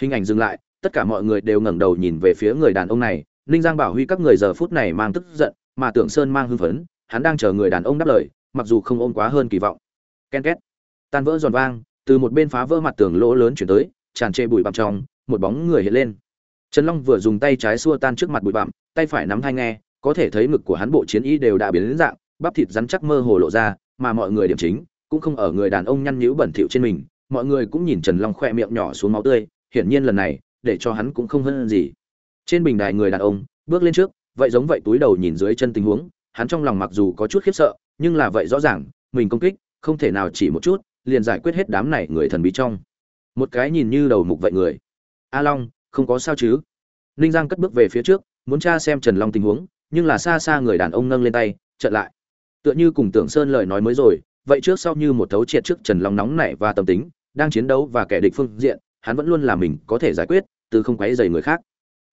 Hình ảnh dừng lại, tất cả mọi người đều ngẩng đầu nhìn về phía người đàn ông này. Ninh giang bảo huy các người giờ phút này mang tức giận, mà tưởng sơn mang hưng phấn, hắn đang chờ người đàn ông đáp lời, mặc dù không ôm quá hơn kỳ vọng. Ken két. Tan vỡ giòn vang, từ một bên phá vỡ mặt tường lỗ lớn chuyển tới, tràn trề bụi bặm trong, một bóng người hiện lên. Trần long vừa dùng tay trái xua tan trước mặt bụi bặm, tay phải nắm thai nghe, có thể thấy ngực của hắn bộ chiến y đều đã biến đến dạng, bắp thịt rắn chắc mơ hồ lộ ra, mà mọi người điểm chính cũng không ở người đàn ông nhăn nhíu bẩn thỉu trên mình, mọi người cũng nhìn trần long khoe miệng nhỏ xuống máu tươi, hiển nhiên lần này, để cho hắn cũng không hơn gì. Trên bình đài người đàn ông, bước lên trước, vậy giống vậy túi đầu nhìn dưới chân tình huống, hắn trong lòng mặc dù có chút khiếp sợ, nhưng là vậy rõ ràng, mình công kích, không thể nào chỉ một chút, liền giải quyết hết đám này người thần bí trong. Một cái nhìn như đầu mục vậy người. A long, không có sao chứ? Ninh giang cất bước về phía trước, muốn tra xem trần long tình huống, nhưng là xa xa người đàn ông nâng lên tay, chợt lại. Tựa như cùng tưởng sơn lời nói mới rồi vậy trước sau như một thấu triệt trước trần long nóng nảy và tâm tính, đang chiến đấu và kẻ địch phương diện, hắn vẫn luôn là mình có thể giải quyết, từ không quấy dày người khác.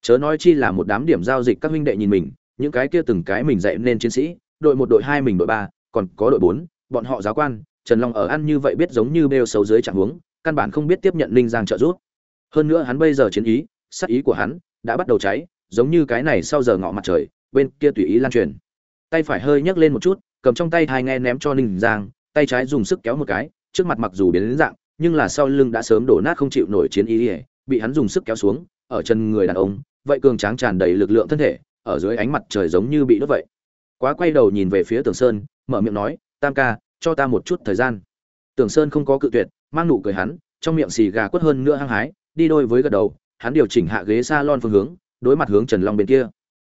Chớ nói chi là một đám điểm giao dịch các huynh đệ nhìn mình, những cái kia từng cái mình dạy nên chiến sĩ, đội một, đội hai mình đội ba, còn có đội bốn, bọn họ giáo quan, trần long ở ăn như vậy biết giống như bêu xấu dưới trạng huống, căn bản không biết tiếp nhận linh giang trợ giúp. Hơn nữa hắn bây giờ chiến ý sắc ý của hắn đã bắt đầu cháy, giống như cái này sau giờ ngọ mặt trời, bên kia tùy ý lan truyền. Tay phải hơi nhấc lên một chút, cầm trong tay thai nghe ném cho ninh giang tay trái dùng sức kéo một cái, trước mặt mặc dù biến đến dạng, nhưng là sau lưng đã sớm đổ nát không chịu nổi chiến ý ỉa bị hắn dùng sức kéo xuống, ở chân người đàn ông, vậy cường tráng tràn đầy lực lượng thân thể, ở dưới ánh mặt trời giống như bị đốt vậy. Quá quay đầu nhìn về phía Tưởng sơn, mở miệng nói, tam ca, cho ta một chút thời gian. Tưởng sơn không có cự tuyệt, mang nụ cười hắn, trong miệng xì gà quất hơn nữa hăng hái, đi đôi với gật đầu, hắn điều chỉnh hạ ghế salon phương hướng, đối mặt hướng trần long bên kia.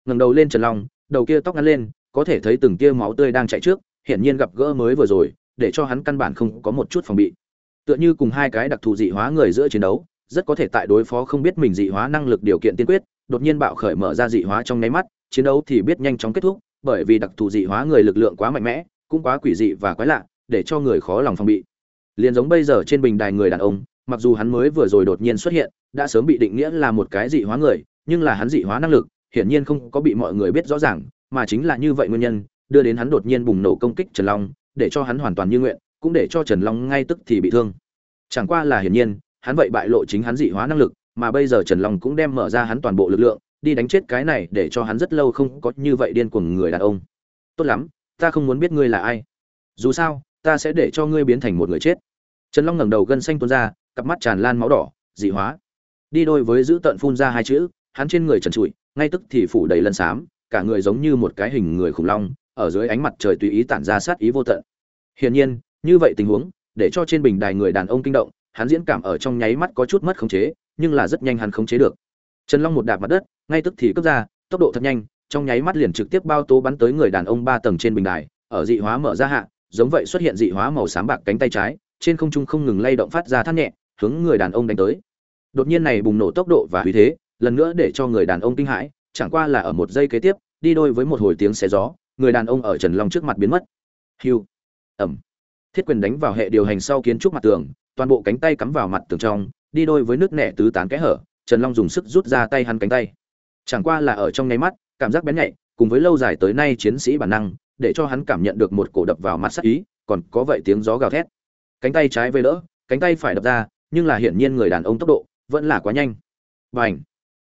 Ngẩng đầu lên trần long, đầu kia tóc ngắn lên, có thể thấy từng tia máu tươi đang chảy trước, hiển nhiên gặp gỡ mới vừa rồi để cho hắn căn bản không có một chút phòng bị. Tựa như cùng hai cái đặc thù dị hóa người giữa chiến đấu, rất có thể tại đối phó không biết mình dị hóa năng lực điều kiện tiên quyết, đột nhiên bạo khởi mở ra dị hóa trong nháy mắt, chiến đấu thì biết nhanh chóng kết thúc, bởi vì đặc thù dị hóa người lực lượng quá mạnh mẽ, cũng quá quỷ dị và quái lạ, để cho người khó lòng phòng bị. Liền giống bây giờ trên bình đài người đàn ông, mặc dù hắn mới vừa rồi đột nhiên xuất hiện, đã sớm bị định nghĩa là một cái dị hóa người, nhưng là hắn dị hóa năng lực, hiển nhiên không có bị mọi người biết rõ ràng, mà chính là như vậy nguyên nhân, đưa đến hắn đột nhiên bùng nổ công kích trần long để cho hắn hoàn toàn như nguyện, cũng để cho trần long ngay tức thì bị thương. Chẳng qua là hiển nhiên, hắn vậy bại lộ chính hắn dị hóa năng lực, mà bây giờ trần long cũng đem mở ra hắn toàn bộ lực lượng, đi đánh chết cái này để cho hắn rất lâu không có như vậy điên cuồng người đàn ông. Tốt lắm, ta không muốn biết ngươi là ai. Dù sao, ta sẽ để cho ngươi biến thành một người chết. Trần long ngẩng đầu gân xanh tuôn ra, cặp mắt tràn lan máu đỏ, dị hóa. Đi đôi với giữ tận phun ra hai chữ, hắn trên người trần trụi, ngay tức thì phủ đầy lân xám, cả người giống như một cái hình người khủng long ở dưới ánh mặt trời tùy ý tản ra sát ý vô tận. Hiển nhiên, như vậy tình huống, để cho trên bình đài người đàn ông kinh động, hắn diễn cảm ở trong nháy mắt có chút mất khống chế, nhưng là rất nhanh hắn khống chế được. Trần long một đạp mặt đất, ngay tức thì cướp ra, tốc độ thật nhanh, trong nháy mắt liền trực tiếp bao tố bắn tới người đàn ông ba tầng trên bình đài, ở dị hóa mở ra hạ, giống vậy xuất hiện dị hóa màu xám bạc cánh tay trái, trên không trung không ngừng lay động phát ra thắt nhẹ, hướng người đàn ông đánh tới. Đột nhiên này bùng nổ tốc độ và uy thế, lần nữa để cho người đàn ông kinh hãi, chẳng qua là ở một giây kế tiếp, đi đôi với một hồi tiếng xé gió người đàn ông ở trần long trước mặt biến mất. Hiu ẩm. Thiết quyền đánh vào hệ điều hành sau kiến trúc mặt tường, toàn bộ cánh tay cắm vào mặt tường trong, đi đôi với nước nẻ tứ tán kẽ hở, trần long dùng sức rút ra tay hắn cánh tay. Chẳng qua là ở trong nháy mắt, cảm giác bén nhạy, cùng với lâu dài tới nay chiến sĩ bản năng, để cho hắn cảm nhận được một cổ đập vào mặt sắc ý, còn có vậy tiếng gió gào thét. Cánh tay trái vây đỡ, cánh tay phải đập ra, nhưng là hiển nhiên người đàn ông tốc độ vẫn là quá nhanh. Và ảnh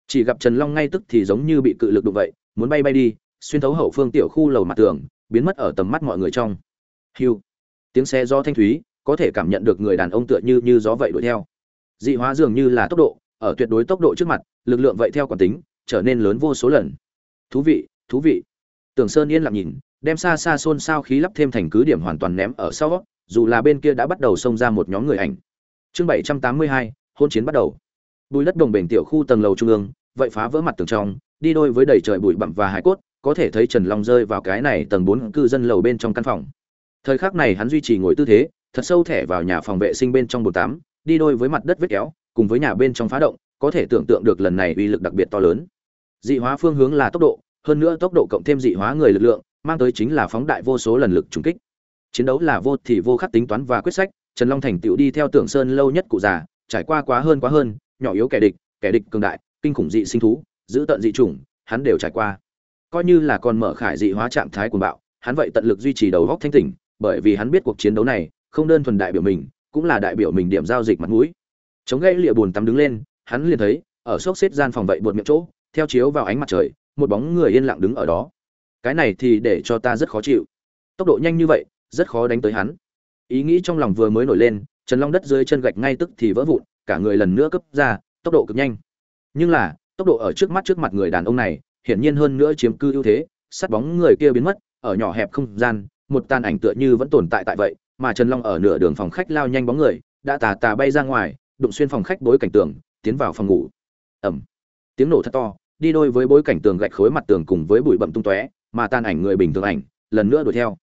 chỉ gặp trần long ngay tức thì giống như bị cự lực đụng vậy, muốn bay bay đi xuyên thấu hậu phương tiểu khu lầu mặt tường, biến mất ở tầm mắt mọi người trong. Hiu. Tiếng xe do thanh thúy, có thể cảm nhận được người đàn ông tựa như như gió vậy đuổi theo. Dị hóa dường như là tốc độ, ở tuyệt đối tốc độ trước mặt, lực lượng vậy theo quản tính, trở nên lớn vô số lần. Thú vị thú vị. Tưởng sơn yên lặng nhìn, đem xa xa xôn xao khí lắp thêm thành cứ điểm hoàn toàn ném ở sau, dù là bên kia đã bắt đầu xông ra một nhóm người ảnh. Chương bảy trăm tám mươi hai, hôn chiến bắt đầu. Bùi đất đồng bể tiểu khu tầng lầu trung ương, vậy phá vỡ mặt tường trong, đi đôi với đầy trời bụi bặm và hải cốt có thể thấy trần long rơi vào cái này tầng bốn cư dân lầu bên trong căn phòng. Thời khắc này hắn duy trì ngồi tư thế, thật sâu thẻ vào nhà phòng vệ sinh bên trong bồn tắm, đi đôi với mặt đất vết kéo, cùng với nhà bên trong phá động, có thể tưởng tượng được lần này uy lực đặc biệt to lớn. Dị hóa phương hướng là tốc độ, hơn nữa tốc độ cộng thêm dị hóa người lực lượng, mang tới chính là phóng đại vô số lần lực trùng kích. Chiến đấu là vô thì vô khắc tính toán và quyết sách, trần long thành tựu đi theo tưởng sơn lâu nhất cụ già, trải qua quá hơn quá hơn, nhỏ yếu kẻ địch kẻ địch cường đại, kinh khủng dị sinh thú, giữ tận dị chủng, hắn đều trải qua coi như là còn mở khải dị hóa trạng thái cuồng bạo, hắn vậy tận lực duy trì đầu góc thanh tỉnh, bởi vì hắn biết cuộc chiến đấu này không đơn thuần đại biểu mình, cũng là đại biểu mình điểm giao dịch mặt mũi. Chống gãy lịa buồn tắm đứng lên, hắn liền thấy, ở xốc xếp gian phòng vậy buột miệng chỗ, theo chiếu vào ánh mặt trời, một bóng người yên lặng đứng ở đó. Cái này thì để cho ta rất khó chịu. Tốc độ nhanh như vậy, rất khó đánh tới hắn. Ý nghĩ trong lòng vừa mới nổi lên, trần long đất dưới chân gạch ngay tức thì vỡ vụn, cả người lần nữa cấp ra, tốc độ cực nhanh. Nhưng là, tốc độ ở trước mắt trước mặt người đàn ông này hiển nhiên hơn nữa chiếm cư ưu thế sát bóng người kia biến mất, ở nhỏ hẹp không gian, một tàn ảnh tựa như vẫn tồn tại tại vậy, mà trần long ở nửa đường phòng khách lao nhanh bóng người, đã tà tà bay ra ngoài, đụng xuyên phòng khách bối cảnh tường, tiến vào phòng ngủ. Ẩm tiếng nổ thật to, đi đôi với bối cảnh tường gạch khối mặt tường cùng với bụi bậm tung tóe, mà tan ảnh người bình thường ảnh, lần nữa đuổi theo.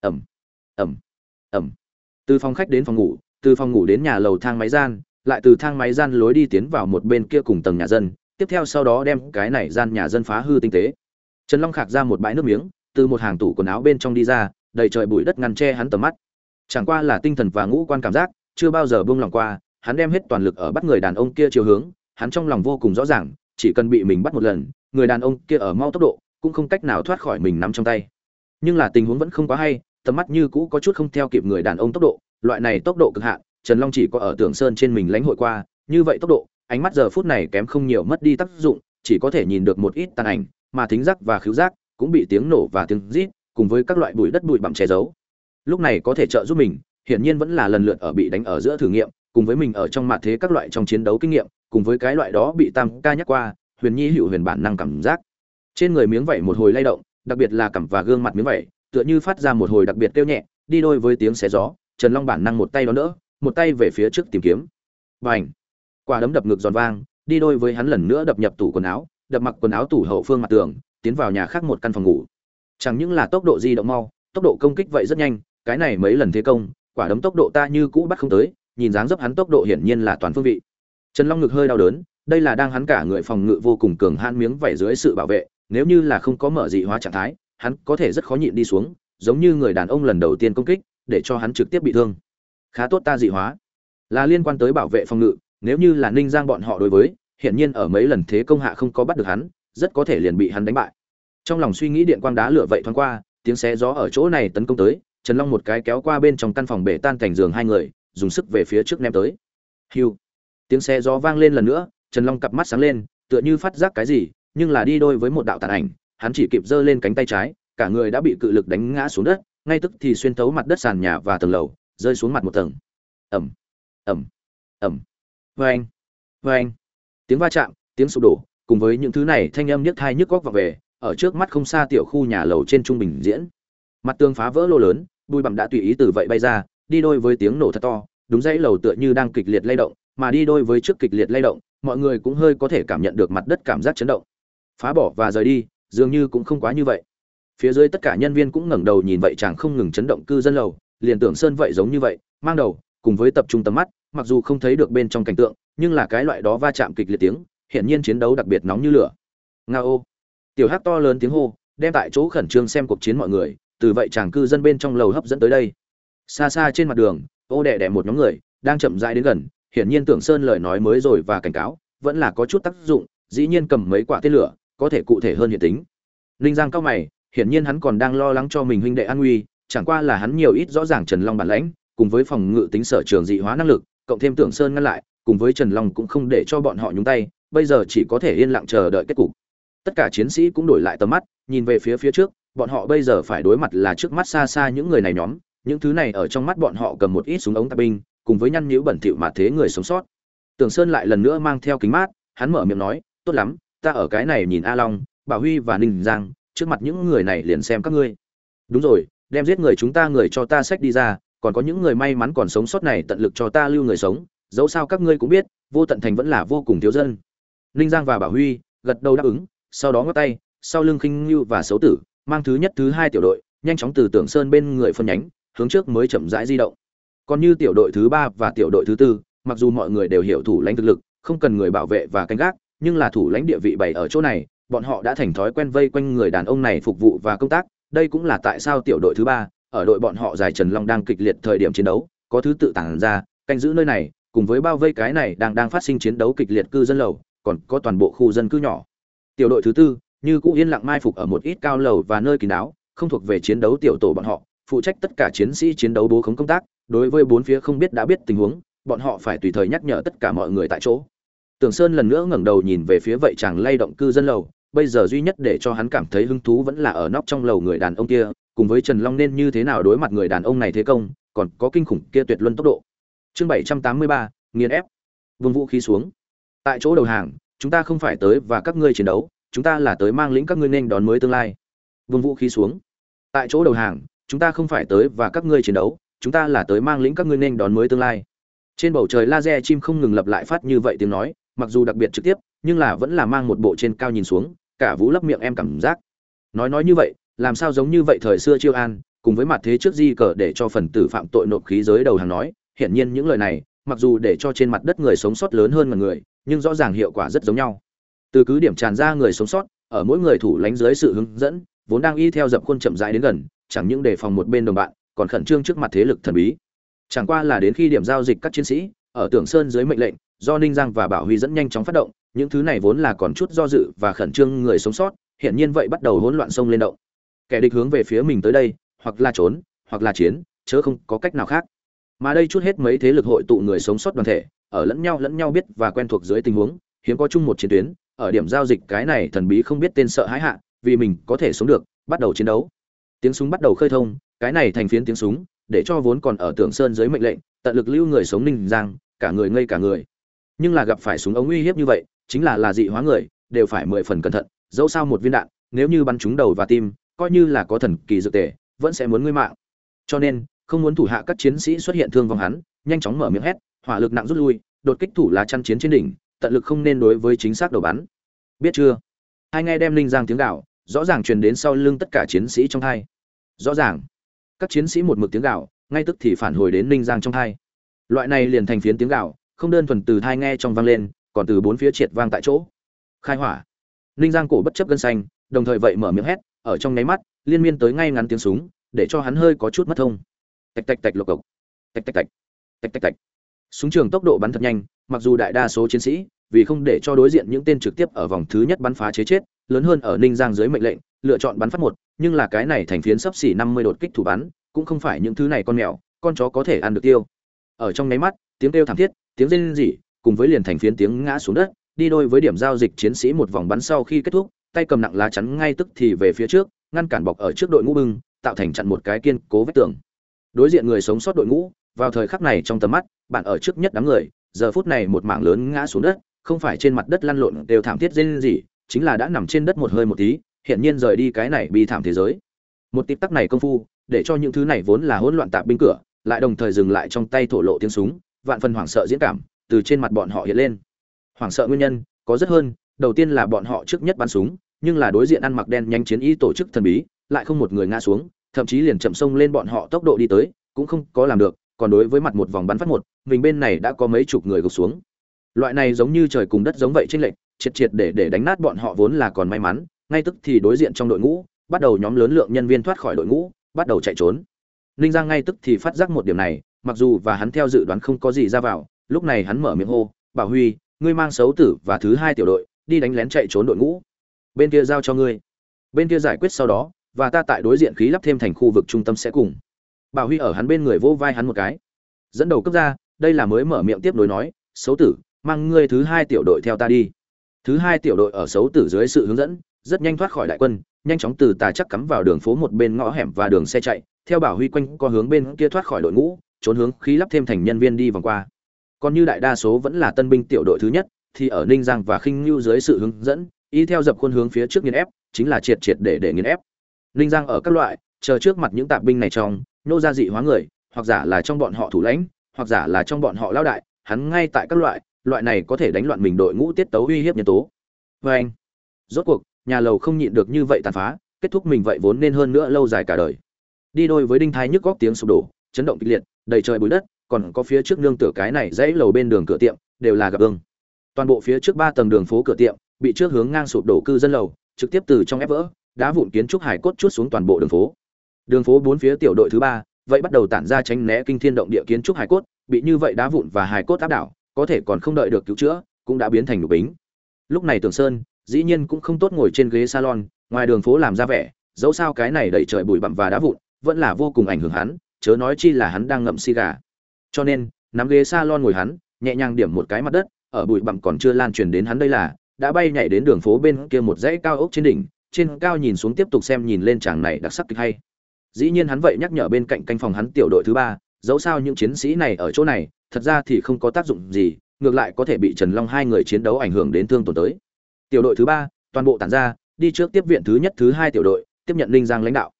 Ẩm ẩm ẩm từ phòng khách đến phòng ngủ, từ phòng ngủ đến nhà lầu thang máy gian, lại từ thang máy gian lối đi tiến vào một bên kia cùng tầng nhà dân tiếp theo sau đó đem cái này gian nhà dân phá hư tinh tế. Trần long khạc ra một bãi nước miếng, từ một hàng tủ quần áo bên trong đi ra, đầy trời bụi đất ngăn che hắn tầm mắt. Chẳng qua là tinh thần và ngũ quan cảm giác, chưa bao giờ buông lòng qua, hắn đem hết toàn lực ở bắt người đàn ông kia chiều hướng, hắn trong lòng vô cùng rõ ràng, chỉ cần bị mình bắt một lần, người đàn ông kia ở mau tốc độ, cũng không cách nào thoát khỏi mình nắm trong tay. Nhưng là tình huống vẫn không quá hay, tầm mắt như cũ có chút không theo kịp người đàn ông tốc độ, loại này tốc độ cực hạn, trần long chỉ có ở tưởng sơn trên mình lãnh hội qua, như vậy tốc độ ánh mắt giờ phút này kém không nhiều mất đi tác dụng chỉ có thể nhìn được một ít tàn ảnh mà thính giác và khứu giác cũng bị tiếng nổ và tiếng rít cùng với các loại bụi đất bụi bặm che giấu. Lúc này có thể trợ giúp mình hiển nhiên vẫn là lần lượt ở bị đánh ở giữa thử nghiệm cùng với mình ở trong mặt thế các loại trong chiến đấu kinh nghiệm cùng với cái loại đó bị tam ca nhắc qua huyền nhi hữu huyền bản năng cảm giác. Trên người miếng vảy một hồi lay động đặc biệt là cằm và gương mặt miếng vảy, tựa như phát ra một hồi đặc biệt kêu nhẹ đi đôi với tiếng xé gió trần long bản năng một tay đó đỡ một tay về phía trước tìm kiếm. Bành! Quả đấm đập ngực giòn vang, đi đôi với hắn lần nữa đập nhập tủ quần áo, đập mặc quần áo tủ hậu phương mặt tường, tiến vào nhà khác một căn phòng ngủ. Chẳng những là tốc độ di động mau, tốc độ công kích vậy rất nhanh, cái này mấy lần thế công, quả đấm tốc độ ta như cũ bắt không tới, nhìn dáng dấp hắn tốc độ hiển nhiên là toàn phương vị. Trần long ngực hơi đau đớn, đây là đang hắn cả người phòng ngự vô cùng cường han miếng vảy dưới sự bảo vệ, nếu như là không có mở dị hóa trạng thái, hắn có thể rất khó nhịn đi xuống, giống như người đàn ông lần đầu tiên công kích, để cho hắn trực tiếp bị thương. Khá tốt ta dị hóa. Là liên quan tới bảo vệ phòng ngự nếu như là ninh giang bọn họ đối với, hiển nhiên ở mấy lần thế công hạ không có bắt được hắn, rất có thể liền bị hắn đánh bại. Trong lòng suy nghĩ điện quang đá lửa vậy thoáng qua, tiếng xé gió ở chỗ này tấn công tới, trần long một cái kéo qua bên trong căn phòng bể tan cảnh giường hai người, dùng sức về phía trước ném tới. Hiu tiếng xe gió vang lên lần nữa, trần long cặp mắt sáng lên, tựa như phát giác cái gì, nhưng là đi đôi với một đạo tàn ảnh, hắn chỉ kịp giơ lên cánh tay trái, cả người đã bị cự lực đánh ngã xuống đất, ngay tức thì xuyên thấu mặt đất sàn nhà và tầng lầu, rơi xuống mặt một tầng. Ẩm ẩm ẩm Vâng vê vâng anh tiếng va chạm, tiếng sụp đổ, cùng với những thứ này thanh âm nhức thai nhức góc vào về, ở trước mắt không xa tiểu khu nhà lầu trên trung bình diễn. Mặt tường phá vỡ lô lớn, bụi bặm đã tùy ý từ vậy bay ra, đi đôi với tiếng nổ thật to, đúng dãy lầu tựa như đang kịch liệt lay động, mà đi đôi với trước kịch liệt lay động, mọi người cũng hơi có thể cảm nhận được mặt đất cảm giác chấn động. Phá bỏ và rời đi, dường như cũng không quá như vậy. Phía dưới tất cả nhân viên cũng ngẩng đầu nhìn vậy chẳng không ngừng chấn động cư dân lầu, liền tưởng sơn vậy giống như vậy, mang đầu, cùng với tập trung tầm mắt mặc dù không thấy được bên trong cảnh tượng, nhưng là cái loại đó va chạm kịch liệt tiếng, hiển nhiên chiến đấu đặc biệt nóng như lửa. Ngao tiểu hát to lớn tiếng hô, đem tại chỗ khẩn trương xem cuộc chiến mọi người, từ vậy chàng cư dân bên trong lầu hấp dẫn tới đây. Xa xa trên mặt đường, ô đẻ đẻ một nhóm người, đang chậm rãi đến gần, hiển nhiên tưởng sơn lời nói mới rồi và cảnh cáo, vẫn là có chút tác dụng, dĩ nhiên cầm mấy quả tên lửa, có thể cụ thể hơn hiện tính. Linh giang cao mày, hiển nhiên hắn còn đang lo lắng cho mình huynh đệ an nguy chẳng qua là hắn nhiều ít rõ ràng trần long bản lãnh, cùng với phòng ngự tính sở trường dị hóa năng lực cộng thêm tưởng sơn ngăn lại, cùng với trần long cũng không để cho bọn họ nhúng tay, bây giờ chỉ có thể yên lặng chờ đợi kết cục. Tất cả chiến sĩ cũng đổi lại tầm mắt, nhìn về phía phía trước, bọn họ bây giờ phải đối mặt là trước mắt xa xa những người này nhóm, những thứ này ở trong mắt bọn họ cầm một ít súng ống tạp binh, cùng với nhăn nhữ bẩn thỉu mà thế người sống sót. Tưởng sơn lại lần nữa mang theo kính mát, hắn mở miệng nói, tốt lắm, ta ở cái này nhìn a long bảo huy và ninh giang, trước mặt những người này liền xem các ngươi. Đúng rồi, đem giết người chúng ta, người cho ta sách đi ra còn có những người may mắn còn sống sót này tận lực cho ta lưu người sống, dẫu sao các ngươi cũng biết, vô tận thành vẫn là vô cùng thiếu dân. Ninh giang và bảo huy gật đầu đáp ứng, sau đó ngắt tay, sau lưng khinh ngưu và xấu tử, mang thứ nhất, thứ hai tiểu đội, nhanh chóng từ tưởng sơn bên người phân nhánh, hướng trước mới chậm rãi di động. Còn như tiểu đội thứ ba và tiểu đội thứ tư, mặc dù mọi người đều hiểu thủ lãnh thực lực, không cần người bảo vệ và canh gác, nhưng là thủ lãnh địa vị bày ở chỗ này, bọn họ đã thành thói quen vây quanh người đàn ông này phục vụ và công tác, đây cũng là tại sao tiểu đội thứ ba ở đội bọn họ dài trần long đang kịch liệt thời điểm chiến đấu có thứ tự tản ra canh giữ nơi này cùng với bao vây cái này đang đang phát sinh chiến đấu kịch liệt cư dân lầu còn có toàn bộ khu dân cư nhỏ. Tiểu đội thứ tư như cũ yên lặng mai phục ở một ít cao lầu và nơi kín đáo không thuộc về chiến đấu tiểu tổ bọn họ phụ trách tất cả chiến sĩ chiến đấu bố khống công tác đối với bốn phía không biết đã biết tình huống bọn họ phải tùy thời nhắc nhở tất cả mọi người tại chỗ. Tưởng Sơn lần nữa ngẩng đầu nhìn về phía vậy chàng lay động cư dân lầu, bây giờ duy nhất để cho hắn cảm thấy hứng thú vẫn là ở nóc trong lầu người đàn ông kia, cùng với Trần Long nên như thế nào đối mặt người đàn ông này thế công, còn có kinh khủng kia tuyệt luân tốc độ. Chương 783, nghiền ép. Vùng vũ khí xuống. Tại chỗ đầu hàng, chúng ta không phải tới và các ngươi chiến đấu, chúng ta là tới mang lĩnh các ngươi nên đón mới tương lai. Vùng vũ khí xuống. Tại chỗ đầu hàng, chúng ta không phải tới và các ngươi chiến đấu, chúng ta là tới mang lĩnh các ngươi nên đón mới tương lai. Trên bầu trời laser chim không ngừng lặp lại phát như vậy tiếng nói, mặc dù đặc biệt trực tiếp nhưng là vẫn là mang một bộ trên cao nhìn xuống cả vũ lấp miệng em cảm giác nói nói như vậy làm sao giống như vậy thời xưa chiêu an, cùng với mặt thế trước di cờ để cho phần tử phạm tội nộp khí giới đầu hàng nói, hiển nhiên những lời này, mặc dù để cho trên mặt đất người sống sót lớn hơn mọi người, nhưng rõ ràng hiệu quả rất giống nhau. Từ cứ điểm tràn ra người sống sót, ở mỗi người thủ lánh dưới sự hướng dẫn, vốn đang y theo dập khuôn chậm rãi đến gần, chẳng những đề phòng một bên đồng bạn, còn khẩn trương trước mặt thế lực thần bí. Chẳng qua là đến khi điểm giao dịch các chiến sĩ, ở tưởng sơn dưới mệnh lệnh, do ninh giang và bảo huy dẫn nhanh chóng phát động, những thứ này vốn là còn chút do dự và khẩn trương người sống sót hiện nhiên vậy bắt đầu hỗn loạn sông lên động kẻ địch hướng về phía mình tới đây, hoặc là trốn, hoặc là chiến, chớ không có cách nào khác. Mà đây chút hết mấy thế lực hội tụ người sống sót đoàn thể, ở lẫn nhau lẫn nhau biết và quen thuộc dưới tình huống, hiếm có chung một chiến tuyến, ở điểm giao dịch cái này thần bí không biết tên sợ hãi hạ, vì mình có thể sống được, bắt đầu chiến đấu. Tiếng súng bắt đầu khơi thông, cái này thành phiến tiếng súng, để cho vốn còn ở tưởng sơn dưới mệnh lệnh, tận lực lưu người sống ninh giang, cả người ngây cả người. Nhưng là gặp phải súng ống uy hiếp như vậy, chính là là dị hóa người, đều phải mười phần cẩn thận, dẫu sao một viên đạn, nếu như bắn trúng đầu và tim coi như là có thần kỳ dược tề, vẫn sẽ muốn ngươi mạng. Cho nên, không muốn thủ hạ các chiến sĩ xuất hiện thương vong hắn, nhanh chóng mở miệng hét, hỏa lực nặng rút lui, đột kích thủ lá chăn chiến trên đỉnh, tận lực không nên đối với chính xác đầu bắn. Biết chưa? Hai nghe đem linh giang tiếng gạo rõ ràng truyền đến sau lưng tất cả chiến sĩ trong hai. Rõ ràng. Các chiến sĩ một mực tiếng gạo ngay tức thì phản hồi đến linh giang trong thai loại này liền thành phiến tiếng gạo không đơn thuần từ thai nghe trong vang lên, còn từ bốn phía triệt vang tại chỗ. Khai hỏa. Ninh giang cổ bất chấp gân xanh, đồng thời vậy mở miệng hét ở trong nháy mắt, liên miên tới ngay ngắn tiếng súng, để cho hắn hơi có chút mất thông. Tạch tạch tạch lộc cộc. Tạch tạch tạch. Tạch tạch tạch. Súng trường tốc độ bắn thật nhanh, mặc dù đại đa số chiến sĩ, vì không để cho đối diện những tên trực tiếp ở vòng thứ nhất bắn phá chế chết, lớn hơn ở ninh giang dưới mệnh lệnh, lựa chọn bắn phát một, nhưng là cái này thành phiến sấp xỉ năm mươi đột kích thủ bắn, cũng không phải những thứ này con mèo, con chó có thể ăn được tiêu. Ở trong nháy mắt, tiếng kêu thảm thiết, tiếng rên rỉ, cùng với liền thành phiến tiếng ngã xuống đất, đi đôi với điểm giao dịch chiến sĩ một vòng bắn sau khi kết thúc tay cầm nặng lá chắn ngay tức thì về phía trước, ngăn cản bọc ở trước đội ngũ bưng, tạo thành chặn một cái kiên cố vách tường. Đối diện người sống sót đội ngũ, vào thời khắc này trong tầm mắt, bạn ở trước nhất đám người, giờ phút này một mảng lớn ngã xuống đất, không phải trên mặt đất lăn lộn đều thảm thiết rên rỉ, chính là đã nằm trên đất một hơi một tí, hiện nhiên rời đi cái này bi thảm thế giới. Một tịp tắc này công phu, để cho những thứ này vốn là hỗn loạn tạp binh cửa, lại đồng thời dừng lại trong tay thổ lộ tiếng súng, vạn phần hoảng sợ diễn cảm từ trên mặt bọn họ hiện lên. Hoảng sợ nguyên nhân, có rất hơn, đầu tiên là bọn họ trước nhất bắn súng nhưng là đối diện ăn mặc đen nhanh chiến y tổ chức thần bí, lại không một người ngã xuống, thậm chí liền chậm sông lên bọn họ tốc độ đi tới, cũng không có làm được, còn đối với mặt một vòng bắn phát một, mình bên này đã có mấy chục người gục xuống. Loại này giống như trời cùng đất giống vậy trên lệnh triệt triệt để để đánh nát bọn họ vốn là còn may mắn, ngay tức thì đối diện trong đội ngũ, bắt đầu nhóm lớn lượng nhân viên thoát khỏi đội ngũ, bắt đầu chạy trốn. Ninh giang ngay tức thì phát giác một điểm này, mặc dù và hắn theo dự đoán không có gì ra vào, lúc này hắn mở miệng hô, bảo huy, ngươi mang xấu tử và thứ hai tiểu đội, đi đánh lén chạy trốn đội ngũ bên kia giao cho ngươi. Bên kia giải quyết sau đó, và ta tại đối diện khí lắp thêm thành khu vực trung tâm sẽ cùng. Bảo huy ở hắn bên người vô vai hắn một cái. Dẫn đầu cấp ra, đây là mới mở miệng tiếp nối nói, xấu tử, mang ngươi thứ hai tiểu đội theo ta đi. Thứ hai tiểu đội ở xấu tử dưới sự hướng dẫn, rất nhanh thoát khỏi đại quân, nhanh chóng từ tà chắc cắm vào đường phố một bên ngõ hẻm và đường xe chạy, theo bảo huy quanh co hướng bên kia thoát khỏi đội ngũ, trốn hướng khí lắp thêm thành nhân viên đi vòng qua. Còn như đại đa số vẫn là tân binh tiểu đội thứ nhất, thì ở ninh giang và khinh ngưu dưới sự hướng dẫn y theo dập khuôn hướng phía trước nghiền ép, chính là triệt triệt để để nghiền ép. Ninh giang ở các loại, chờ trước mặt những tạp binh này trong, nô ra dị hóa người, hoặc giả là trong bọn họ thủ lãnh, hoặc giả là trong bọn họ lao đại, hắn ngay tại các loại loại này có thể đánh loạn mình đội ngũ tiết tấu uy hiếp nhân tố. Vê anh, rốt cuộc, nhà lầu không nhịn được như vậy tàn phá, kết thúc mình vậy vốn nên hơn nữa lâu dài cả đời. Đi đôi với đinh thái nhức góc tiếng sụp đổ, chấn động kịch liệt, đầy trời bụi đất, còn có phía trước nương tựa cái này dãy lầu bên đường cửa tiệm, đều là gặp ương toàn bộ phía trước ba tầng đường phố cửa tiệm bị trước hướng ngang sụp đổ cư dân lầu, trực tiếp từ trong ép vỡ, đá vụn kiến trúc hải cốt chút xuống toàn bộ đường phố. Đường phố bốn phía tiểu đội thứ ba, vậy bắt đầu tản ra tránh né kinh thiên động địa kiến trúc hải cốt, bị như vậy đá vụn và hải cốt áp đảo, có thể còn không đợi được cứu chữa, cũng đã biến thành lục bính. Lúc này tưởng sơn, dĩ nhiên cũng không tốt ngồi trên ghế salon, ngoài đường phố làm ra vẻ, dẫu sao cái này đẩy trời bụi bặm và đá vụn, vẫn là vô cùng ảnh hưởng hắn, chớ nói chi là hắn đang ngậm xì gà. Cho nên, nắm ghế salon ngồi hắn, nhẹ nhàng điểm một cái mặt đất, ở bụi bặm còn chưa lan truyền đến hắn đây là đã bay nhảy đến đường phố bên kia một dãy cao ốc trên đỉnh, trên cao nhìn xuống tiếp tục xem nhìn lên chàng này đặc sắc kịch hay. Dĩ nhiên hắn vậy nhắc nhở bên cạnh canh phòng hắn tiểu đội thứ ba, dẫu sao những chiến sĩ này ở chỗ này, thật ra thì không có tác dụng gì, ngược lại có thể bị trần long hai người chiến đấu ảnh hưởng đến thương tổn tới. Tiểu đội thứ ba, toàn bộ tản ra, đi trước tiếp viện thứ nhất, thứ hai tiểu đội, tiếp nhận linh giang lãnh đạo.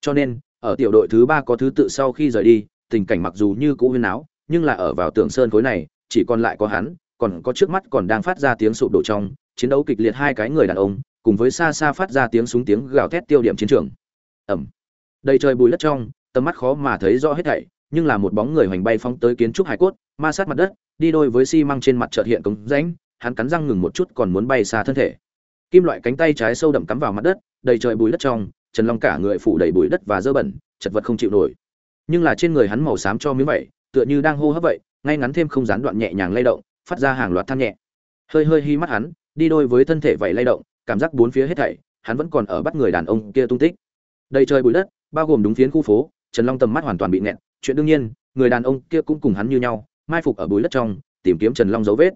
Cho nên, ở tiểu đội thứ ba có thứ tự sau khi rời đi, tình cảnh mặc dù như cũ huyên áo nhưng là ở vào tường sơn khối này, chỉ còn lại có hắn, còn có trước mắt còn đang phát ra tiếng sụp đổ trong chiến đấu kịch liệt hai cái người đàn ông, cùng với xa xa phát ra tiếng súng tiếng gào thét tiêu điểm chiến trường. Ẩm đầy trời bùi đất trong, tầm mắt khó mà thấy rõ hết thảy, nhưng là một bóng người hoành bay phóng tới kiến trúc hải cốt, ma sát mặt đất, đi đôi với xi măng trên mặt trợt hiện cống rãnh, hắn cắn răng ngừng một chút còn muốn bay xa thân thể. Kim loại cánh tay trái sâu đậm cắm vào mặt đất, đầy trời bùi đất trong, trần long cả người phủ đầy bụi đất và dơ bẩn, chật vật không chịu nổi. Nhưng là trên người hắn màu xám cho miếng vậy, tựa như đang hô hấp vậy, ngay ngắn thêm không gián đoạn nhẹ nhàng lay động, phát ra hàng loạt than nhẹ. Hơi hơi hi mắt hắn đi đôi với thân thể vậy lay động, cảm giác bốn phía hết thảy, hắn vẫn còn ở bắt người đàn ông kia tung tích. Đầy trời bụi đất, bao gồm đúng phiến khu phố, trần long tầm mắt hoàn toàn bị nẹt chuyện đương nhiên, người đàn ông kia cũng cùng hắn như nhau, mai phục ở bụi đất trong, tìm kiếm trần long dấu vết.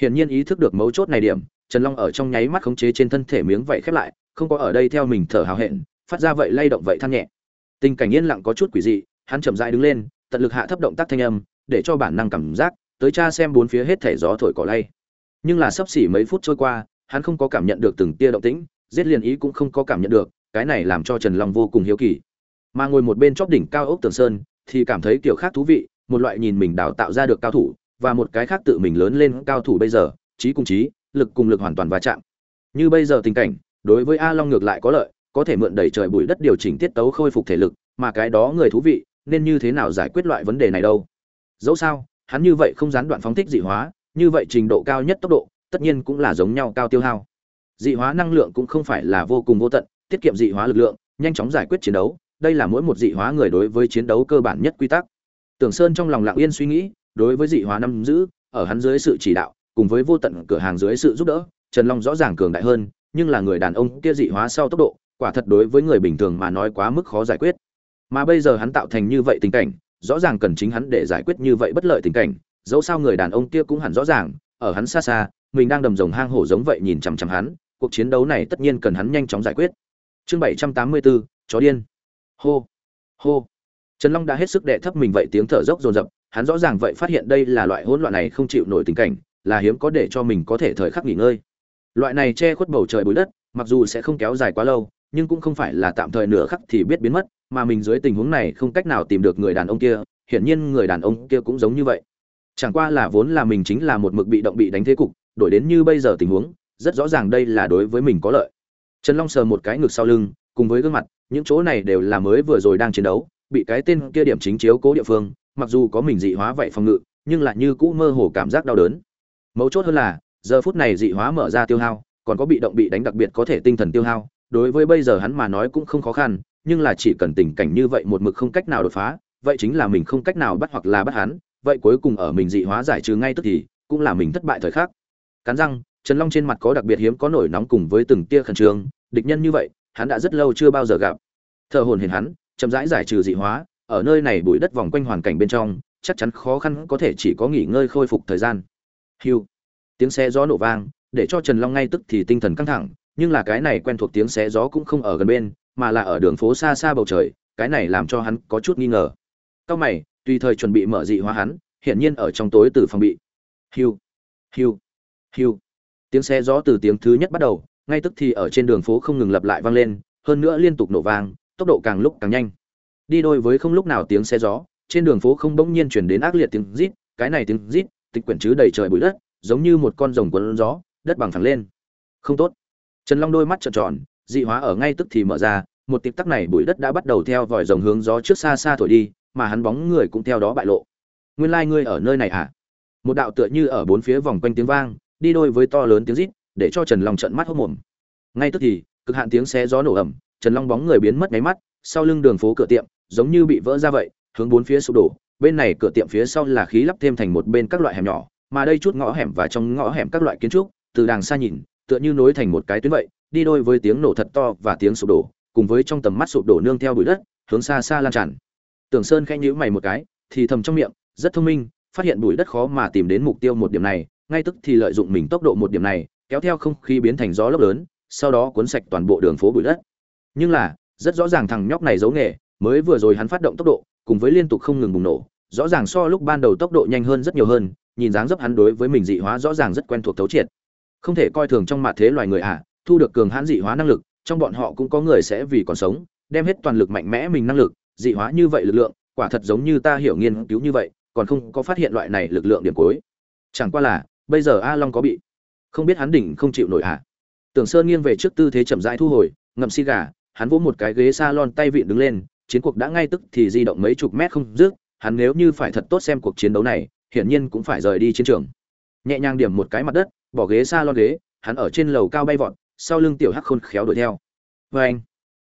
Hiển nhiên ý thức được mấu chốt này điểm, trần long ở trong nháy mắt khống chế trên thân thể miếng vậy khép lại, không có ở đây theo mình thở hào hẹn, phát ra vậy lay động vậy than nhẹ. Tình cảnh yên lặng có chút quỷ dị, hắn chậm rãi đứng lên, tận lực hạ thấp động tác thanh âm, để cho bản năng cảm giác, tới cha xem bốn phía hết thể gió thổi cỏ lay nhưng là sắp xỉ mấy phút trôi qua, hắn không có cảm nhận được từng tia động tĩnh, giết liền ý cũng không có cảm nhận được, cái này làm cho trần long vô cùng hiếu kỳ. Mà ngồi một bên chóp đỉnh cao ốc tường sơn, thì cảm thấy kiểu khác thú vị, một loại nhìn mình đào tạo ra được cao thủ, và một cái khác tự mình lớn lên cao thủ bây giờ trí cùng trí lực cùng lực hoàn toàn va chạm. Như bây giờ tình cảnh, đối với a long ngược lại có lợi, có thể mượn đẩy trời bụi đất điều chỉnh tiết tấu khôi phục thể lực, mà cái đó người thú vị, nên như thế nào giải quyết loại vấn đề này đâu? Dẫu sao, hắn như vậy không gián đoạn phóng thích dị hóa như vậy trình độ cao nhất tốc độ, tất nhiên cũng là giống nhau cao tiêu hao. Dị hóa năng lượng cũng không phải là vô cùng vô tận, tiết kiệm dị hóa lực lượng, nhanh chóng giải quyết chiến đấu, đây là mỗi một dị hóa người đối với chiến đấu cơ bản nhất quy tắc. Tưởng sơn trong lòng lặng yên suy nghĩ, đối với dị hóa năm giữ, ở hắn dưới sự chỉ đạo, cùng với vô tận cửa hàng dưới sự giúp đỡ, trần long rõ ràng cường đại hơn, nhưng là người đàn ông kia dị hóa sau tốc độ, quả thật đối với người bình thường mà nói quá mức khó giải quyết. Mà bây giờ hắn tạo thành như vậy tình cảnh, rõ ràng cần chính hắn để giải quyết như vậy bất lợi tình cảnh dẫu sao người đàn ông kia cũng hẳn rõ ràng, ở hắn xa xa, mình đang đầm rồng hang hổ giống vậy nhìn chằm chằm hắn, cuộc chiến đấu này tất nhiên cần hắn nhanh chóng giải quyết. Chương bảy trăm tám mươi bốn chó điên. Hô hô. Trần long đã hết sức đè thấp mình vậy tiếng thở dốc dồn dập, hắn rõ ràng vậy phát hiện đây là loại hỗn loạn này không chịu nổi tình cảnh, là hiếm có để cho mình có thể thời khắc nghỉ ngơi. Loại này che khuất bầu trời bụi đất, mặc dù sẽ không kéo dài quá lâu, nhưng cũng không phải là tạm thời nửa khắc thì biết biến mất, mà mình dưới tình huống này không cách nào tìm được người đàn ông kia, hiển nhiên người đàn ông kia cũng giống như vậy chẳng qua là vốn là mình chính là một mực bị động bị đánh thế cục, đổi đến như bây giờ tình huống, rất rõ ràng đây là đối với mình có lợi. Trần long sờ một cái ngực sau lưng, cùng với gương mặt, những chỗ này đều là mới vừa rồi đang chiến đấu, bị cái tên kia điểm chính chiếu cố địa phương, mặc dù có mình dị hóa vậy phòng ngự, nhưng lại như cũ mơ hồ cảm giác đau đớn. Mấu chốt hơn là, giờ phút này dị hóa mở ra tiêu hao, còn có bị động bị đánh đặc biệt có thể tinh thần tiêu hao, đối với bây giờ hắn mà nói cũng không khó khăn, nhưng là chỉ cần tình cảnh như vậy một mực không cách nào đột phá, vậy chính là mình không cách nào bắt hoặc là bắt hắn vậy cuối cùng ở mình dị hóa giải trừ ngay tức thì, cũng là mình thất bại thời khắc. Cắn răng, trần long trên mặt có đặc biệt hiếm có nổi nóng cùng với từng tia khẩn trương, địch nhân như vậy, hắn đã rất lâu chưa bao giờ gặp. Thợ hồn hiền hắn, chậm rãi giải trừ dị hóa, ở nơi này bụi đất vòng quanh hoàn cảnh bên trong, chắc chắn khó khăn có thể chỉ có nghỉ ngơi khôi phục thời gian. Hiu tiếng xe gió nổ vang, để cho trần long ngay tức thì tinh thần căng thẳng, nhưng là cái này quen thuộc tiếng xé gió cũng không ở gần bên, mà là ở đường phố xa xa bầu trời, cái này làm cho hắn có chút nghi ngờ. Cao mày tùy thời chuẩn bị mở dị hóa hắn, hiển nhiên ở trong tối từ phòng bị. Hiu hiu hiu. Tiếng xe gió từ tiếng thứ nhất bắt đầu, ngay tức thì ở trên đường phố không ngừng lặp lại vang lên, hơn nữa liên tục nổ vang, tốc độ càng lúc càng nhanh. Đi đôi với không lúc nào tiếng xe gió, trên đường phố không bỗng nhiên chuyển đến ác liệt tiếng rít, cái này tiếng rít, tịch quyển chứ đầy trời bụi đất, giống như một con rồng cuốn gió, đất bằng phẳng lên. Không tốt. Trần long đôi mắt trợn tròn, dị hóa ở ngay tức thì mở ra, một tịp tắc này bụi đất đã bắt đầu theo vòi rồng hướng gió trước xa xa thổi đi mà hắn bóng người cũng theo đó bại lộ. Nguyên lai ngươi ở nơi này à? Một đạo tựa như ở bốn phía vòng quanh tiếng vang, đi đôi với to lớn tiếng rít, để cho trần long trận mắt hốc mồm. Ngay tức thì, cực hạn tiếng xé gió nổ ẩm trần long bóng người biến mất nháy mắt, sau lưng đường phố cửa tiệm, giống như bị vỡ ra vậy, hướng bốn phía sụp đổ. Bên này cửa tiệm phía sau là khí lắp thêm thành một bên các loại hẻm nhỏ, mà đây chút ngõ hẻm và trong ngõ hẻm các loại kiến trúc, từ đàng xa nhìn, tựa như nối thành một cái tuyến vậy, đi đôi với tiếng nổ thật to và tiếng sụp đổ, cùng với trong tầm mắt sụp đổ nương theo bụi đất, hướng xa xa lan tràn tưởng sơn khẽ nhíu mày một cái thì thầm trong miệng rất thông minh phát hiện bụi đất khó mà tìm đến mục tiêu một điểm này ngay tức thì lợi dụng mình tốc độ một điểm này kéo theo không khí biến thành gió lốc lớn sau đó cuốn sạch toàn bộ đường phố bụi đất. Nhưng là rất rõ ràng thằng nhóc này giấu nghề mới vừa rồi hắn phát động tốc độ cùng với liên tục không ngừng bùng nổ rõ ràng so lúc ban đầu tốc độ nhanh hơn rất nhiều hơn nhìn dáng dấp hắn đối với mình dị hóa rõ ràng rất quen thuộc thấu triệt. Không thể coi thường trong mặt thế loài người ạ à, thu được cường hãn dị hóa năng lực trong bọn họ cũng có người sẽ vì còn sống đem hết toàn lực mạnh mẽ mình năng lực dị hóa như vậy lực lượng, quả thật giống như ta hiểu nghiên cứu như vậy, còn không có phát hiện loại này lực lượng điểm cuối. Chẳng qua là, bây giờ a long có bị, không biết hắn đỉnh không chịu nổi à tưởng sơn nghiêng về trước tư thế chậm rãi thu hồi, ngậm xi gà, hắn vỗ một cái ghế salon tay vịn đứng lên, chiến cuộc đã ngay tức thì di động mấy chục mét không dứt, hắn nếu như phải thật tốt xem cuộc chiến đấu này, hiển nhiên cũng phải rời đi chiến trường. Nhẹ nhàng điểm một cái mặt đất, bỏ ghế salon ghế, hắn ở trên lầu cao bay vọt, sau lưng tiểu hắc khôn khéo đuổi theo. Vê anh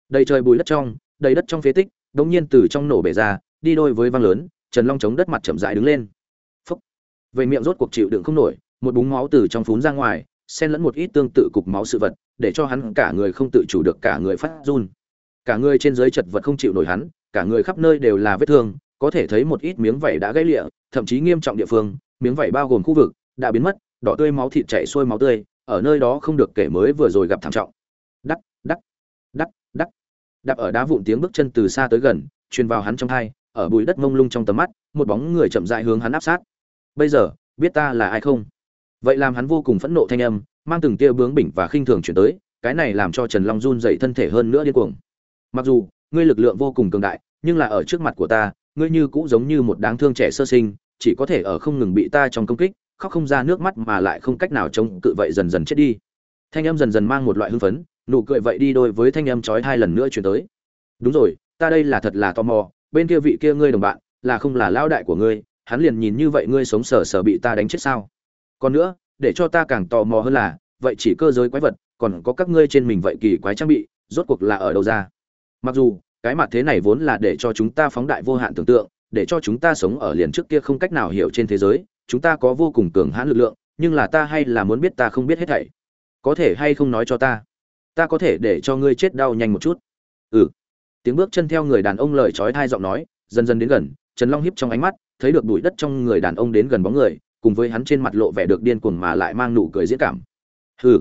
đầy trời bùi đất trong, đầy đất trong phế tích đột nhiên từ trong nổ bể ra, đi đôi với vang lớn, trần long chống đất mặt chậm rãi đứng lên. Phốc. về miệng rốt cuộc chịu đựng không nổi, một búng máu từ trong phún ra ngoài, xen lẫn một ít tương tự cục máu sự vật, để cho hắn cả người không tự chủ được, cả người phát run. Cả người trên dưới chật vật không chịu nổi hắn, cả người khắp nơi đều là vết thương, có thể thấy một ít miếng vảy đã gãy lịa, thậm chí nghiêm trọng địa phương, miếng vảy bao gồm khu vực, đã biến mất, đỏ tươi máu thịt chảy xuôi máu tươi, ở nơi đó không được kể mới vừa rồi gặp thảm trọng đắc đắc đắc đắc đạp ở đá vụn tiếng bước chân từ xa tới gần, truyền vào hắn trong hai ở bụi đất mông lung trong tầm mắt, một bóng người chậm rãi hướng hắn áp sát. Bây giờ, biết ta là ai không? Vậy làm hắn vô cùng phẫn nộ thanh âm, mang từng tia bướng bỉnh và khinh thường chuyển tới, cái này làm cho trần long run dậy thân thể hơn nữa điên cuồng. Mặc dù, ngươi lực lượng vô cùng cường đại, nhưng là ở trước mặt của ta, ngươi như cũ giống như một đáng thương trẻ sơ sinh, chỉ có thể ở không ngừng bị ta trong công kích, khóc không ra nước mắt mà lại không cách nào chống cự vậy dần dần chết đi. Thanh âm dần dần mang một loại hưng phấn nụ cười vậy đi đôi với thanh âm chói hai lần nữa chuyển tới. Đúng rồi, ta đây là thật là tò mò, bên kia vị kia ngươi đồng bạn, là không là lao đại của ngươi, hắn liền nhìn như vậy ngươi sống sờ sờ bị ta đánh chết sao? Còn nữa, để cho ta càng tò mò hơn là, vậy chỉ cơ giới quái vật, còn có các ngươi trên mình vậy kỳ quái trang bị, rốt cuộc là ở đâu ra? Mặc dù, cái mặt thế này vốn là để cho chúng ta phóng đại vô hạn tưởng tượng, để cho chúng ta sống ở liền trước kia không cách nào hiểu trên thế giới, chúng ta có vô cùng cường hãn lực lượng, nhưng là ta hay là muốn biết ta không biết hết thảy. Có thể hay không nói cho ta? Ta có thể để cho ngươi chết đau nhanh một chút. Ừ. Tiếng bước chân theo người đàn ông lời trói thai giọng nói, dần dần đến gần, trần long hiếp trong ánh mắt, thấy được bụi đất trong người đàn ông đến gần bóng người, cùng với hắn trên mặt lộ vẻ được điên cuồng mà lại mang nụ cười diễn cảm. Hừ.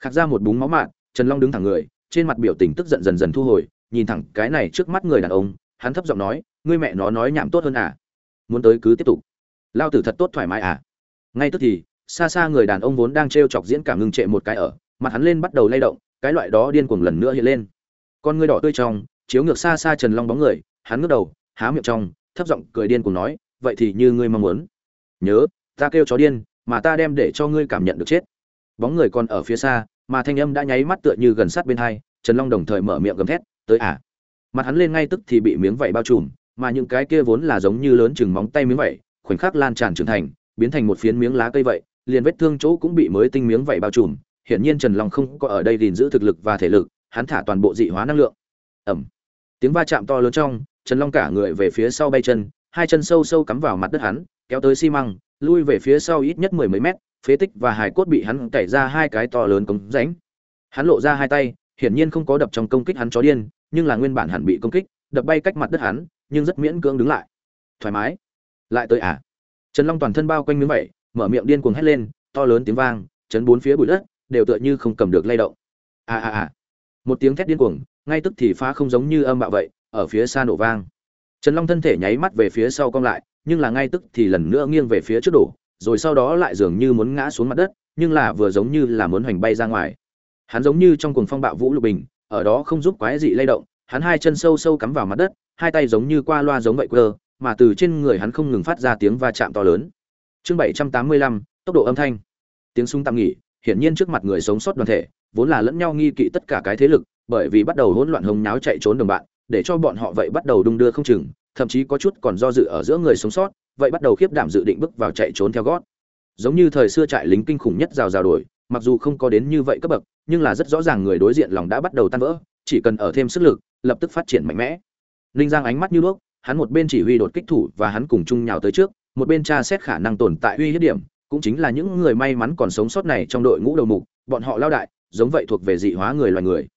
Khạc ra một búng máu mạn, trần long đứng thẳng người, trên mặt biểu tình tức giận dần dần thu hồi, nhìn thẳng cái này trước mắt người đàn ông, hắn thấp giọng nói, ngươi mẹ nó nói nhảm tốt hơn à? Muốn tới cứ tiếp tục. Lao tử thật tốt thoải mái à? Ngay tức thì, xa xa người đàn ông vốn đang t r e o chọc diễn cảm ngưng trệ một cái ở, mặt hắn lên bắt đầu lay động cái loại đó điên cuồng lần nữa hiện lên. Con ngươi đỏ tươi trong, chiếu ngược xa xa trần long bóng người, hắn ngước đầu, há miệng trong, thấp giọng cười điên cuồng nói, vậy thì như ngươi mong muốn. Nhớ, ta kêu chó điên, mà ta đem để cho ngươi cảm nhận được chết. Bóng người còn ở phía xa, mà thanh âm đã nháy mắt tựa như gần sát bên hai, trần long đồng thời mở miệng gầm thét, tới à. Mặt hắn lên ngay tức thì bị miếng vảy bao trùm, mà những cái kia vốn là giống như lớn chừng móng tay miếng vảy, khoảnh khắc lan tràn trưởng thành, biến thành một phiến miếng lá cây vậy, liền vết thương chỗ cũng bị mới tinh miếng vảy bao trùm hiển nhiên trần long không có ở đây gìn giữ thực lực và thể lực hắn thả toàn bộ dị hóa năng lượng. Ầm, tiếng va chạm to lớn trong trần long cả người về phía sau bay chân hai chân sâu sâu cắm vào mặt đất hắn kéo tới xi măng lui về phía sau ít nhất mười mấy mét phế tích và hài cốt bị hắn cày ra hai cái to lớn cống rãnh. Hắn lộ ra hai tay hiển nhiên không có đập trong công kích hắn chó điên nhưng là nguyên bản hẳn bị công kích đập bay cách mặt đất hắn nhưng rất miễn cưỡng đứng lại. Thoải mái. Lại tới à? Trần long toàn thân bao quanh miếng vậy, mở miệng điên cuồng hét lên to lớn tiếng vang chấn bốn phía bụi đất đều tựa như không cầm được lay động. À à à. Một tiếng thét điên cuồng, ngay tức thì phá không giống như âm bạo vậy, ở phía xa nổ vang. Trần long thân thể nháy mắt về phía sau cong lại, nhưng là ngay tức thì lần nữa nghiêng về phía trước đổ, rồi sau đó lại dường như muốn ngã xuống mặt đất, nhưng là vừa giống như là muốn hoành bay ra ngoài. Hắn giống như trong cuồng phong bạo vũ lục bình, ở đó không giúp quái dị lay động, hắn hai chân sâu sâu cắm vào mặt đất, hai tay giống như qua loa giống vậy quơ, mà từ trên người hắn không ngừng phát ra tiếng va chạm to lớn. Chương bảy trăm tám mươi lăm, tốc độ âm thanh. Tiếng súng tạm nghỉ hiển nhiên trước mặt người sống sót đoàn thể, vốn là lẫn nhau nghi kỵ tất cả cái thế lực, bởi vì bắt đầu hỗn loạn hồng nháo chạy trốn đồng bạn, để cho bọn họ vậy bắt đầu đung đưa không chừng, thậm chí có chút còn do dự ở giữa người sống sót, vậy bắt đầu khiếp đảm dự định bước vào chạy trốn theo gót. Giống như thời xưa trại lính kinh khủng nhất rào rào đổi, mặc dù không có đến như vậy cấp bậc, nhưng là rất rõ ràng người đối diện lòng đã bắt đầu tan vỡ, chỉ cần ở thêm sức lực, lập tức phát triển mạnh mẽ. Ninh giang ánh mắt như đuốc hắn một bên chỉ huy đột kích thủ và hắn cùng chung nhào tới trước, một bên tra xét khả năng tồn tại uy hiếp điểm cũng chính là những người may mắn còn sống sót này trong đội ngũ đầu mục, bọn họ lao đại, giống vậy thuộc về dị hóa người loài người.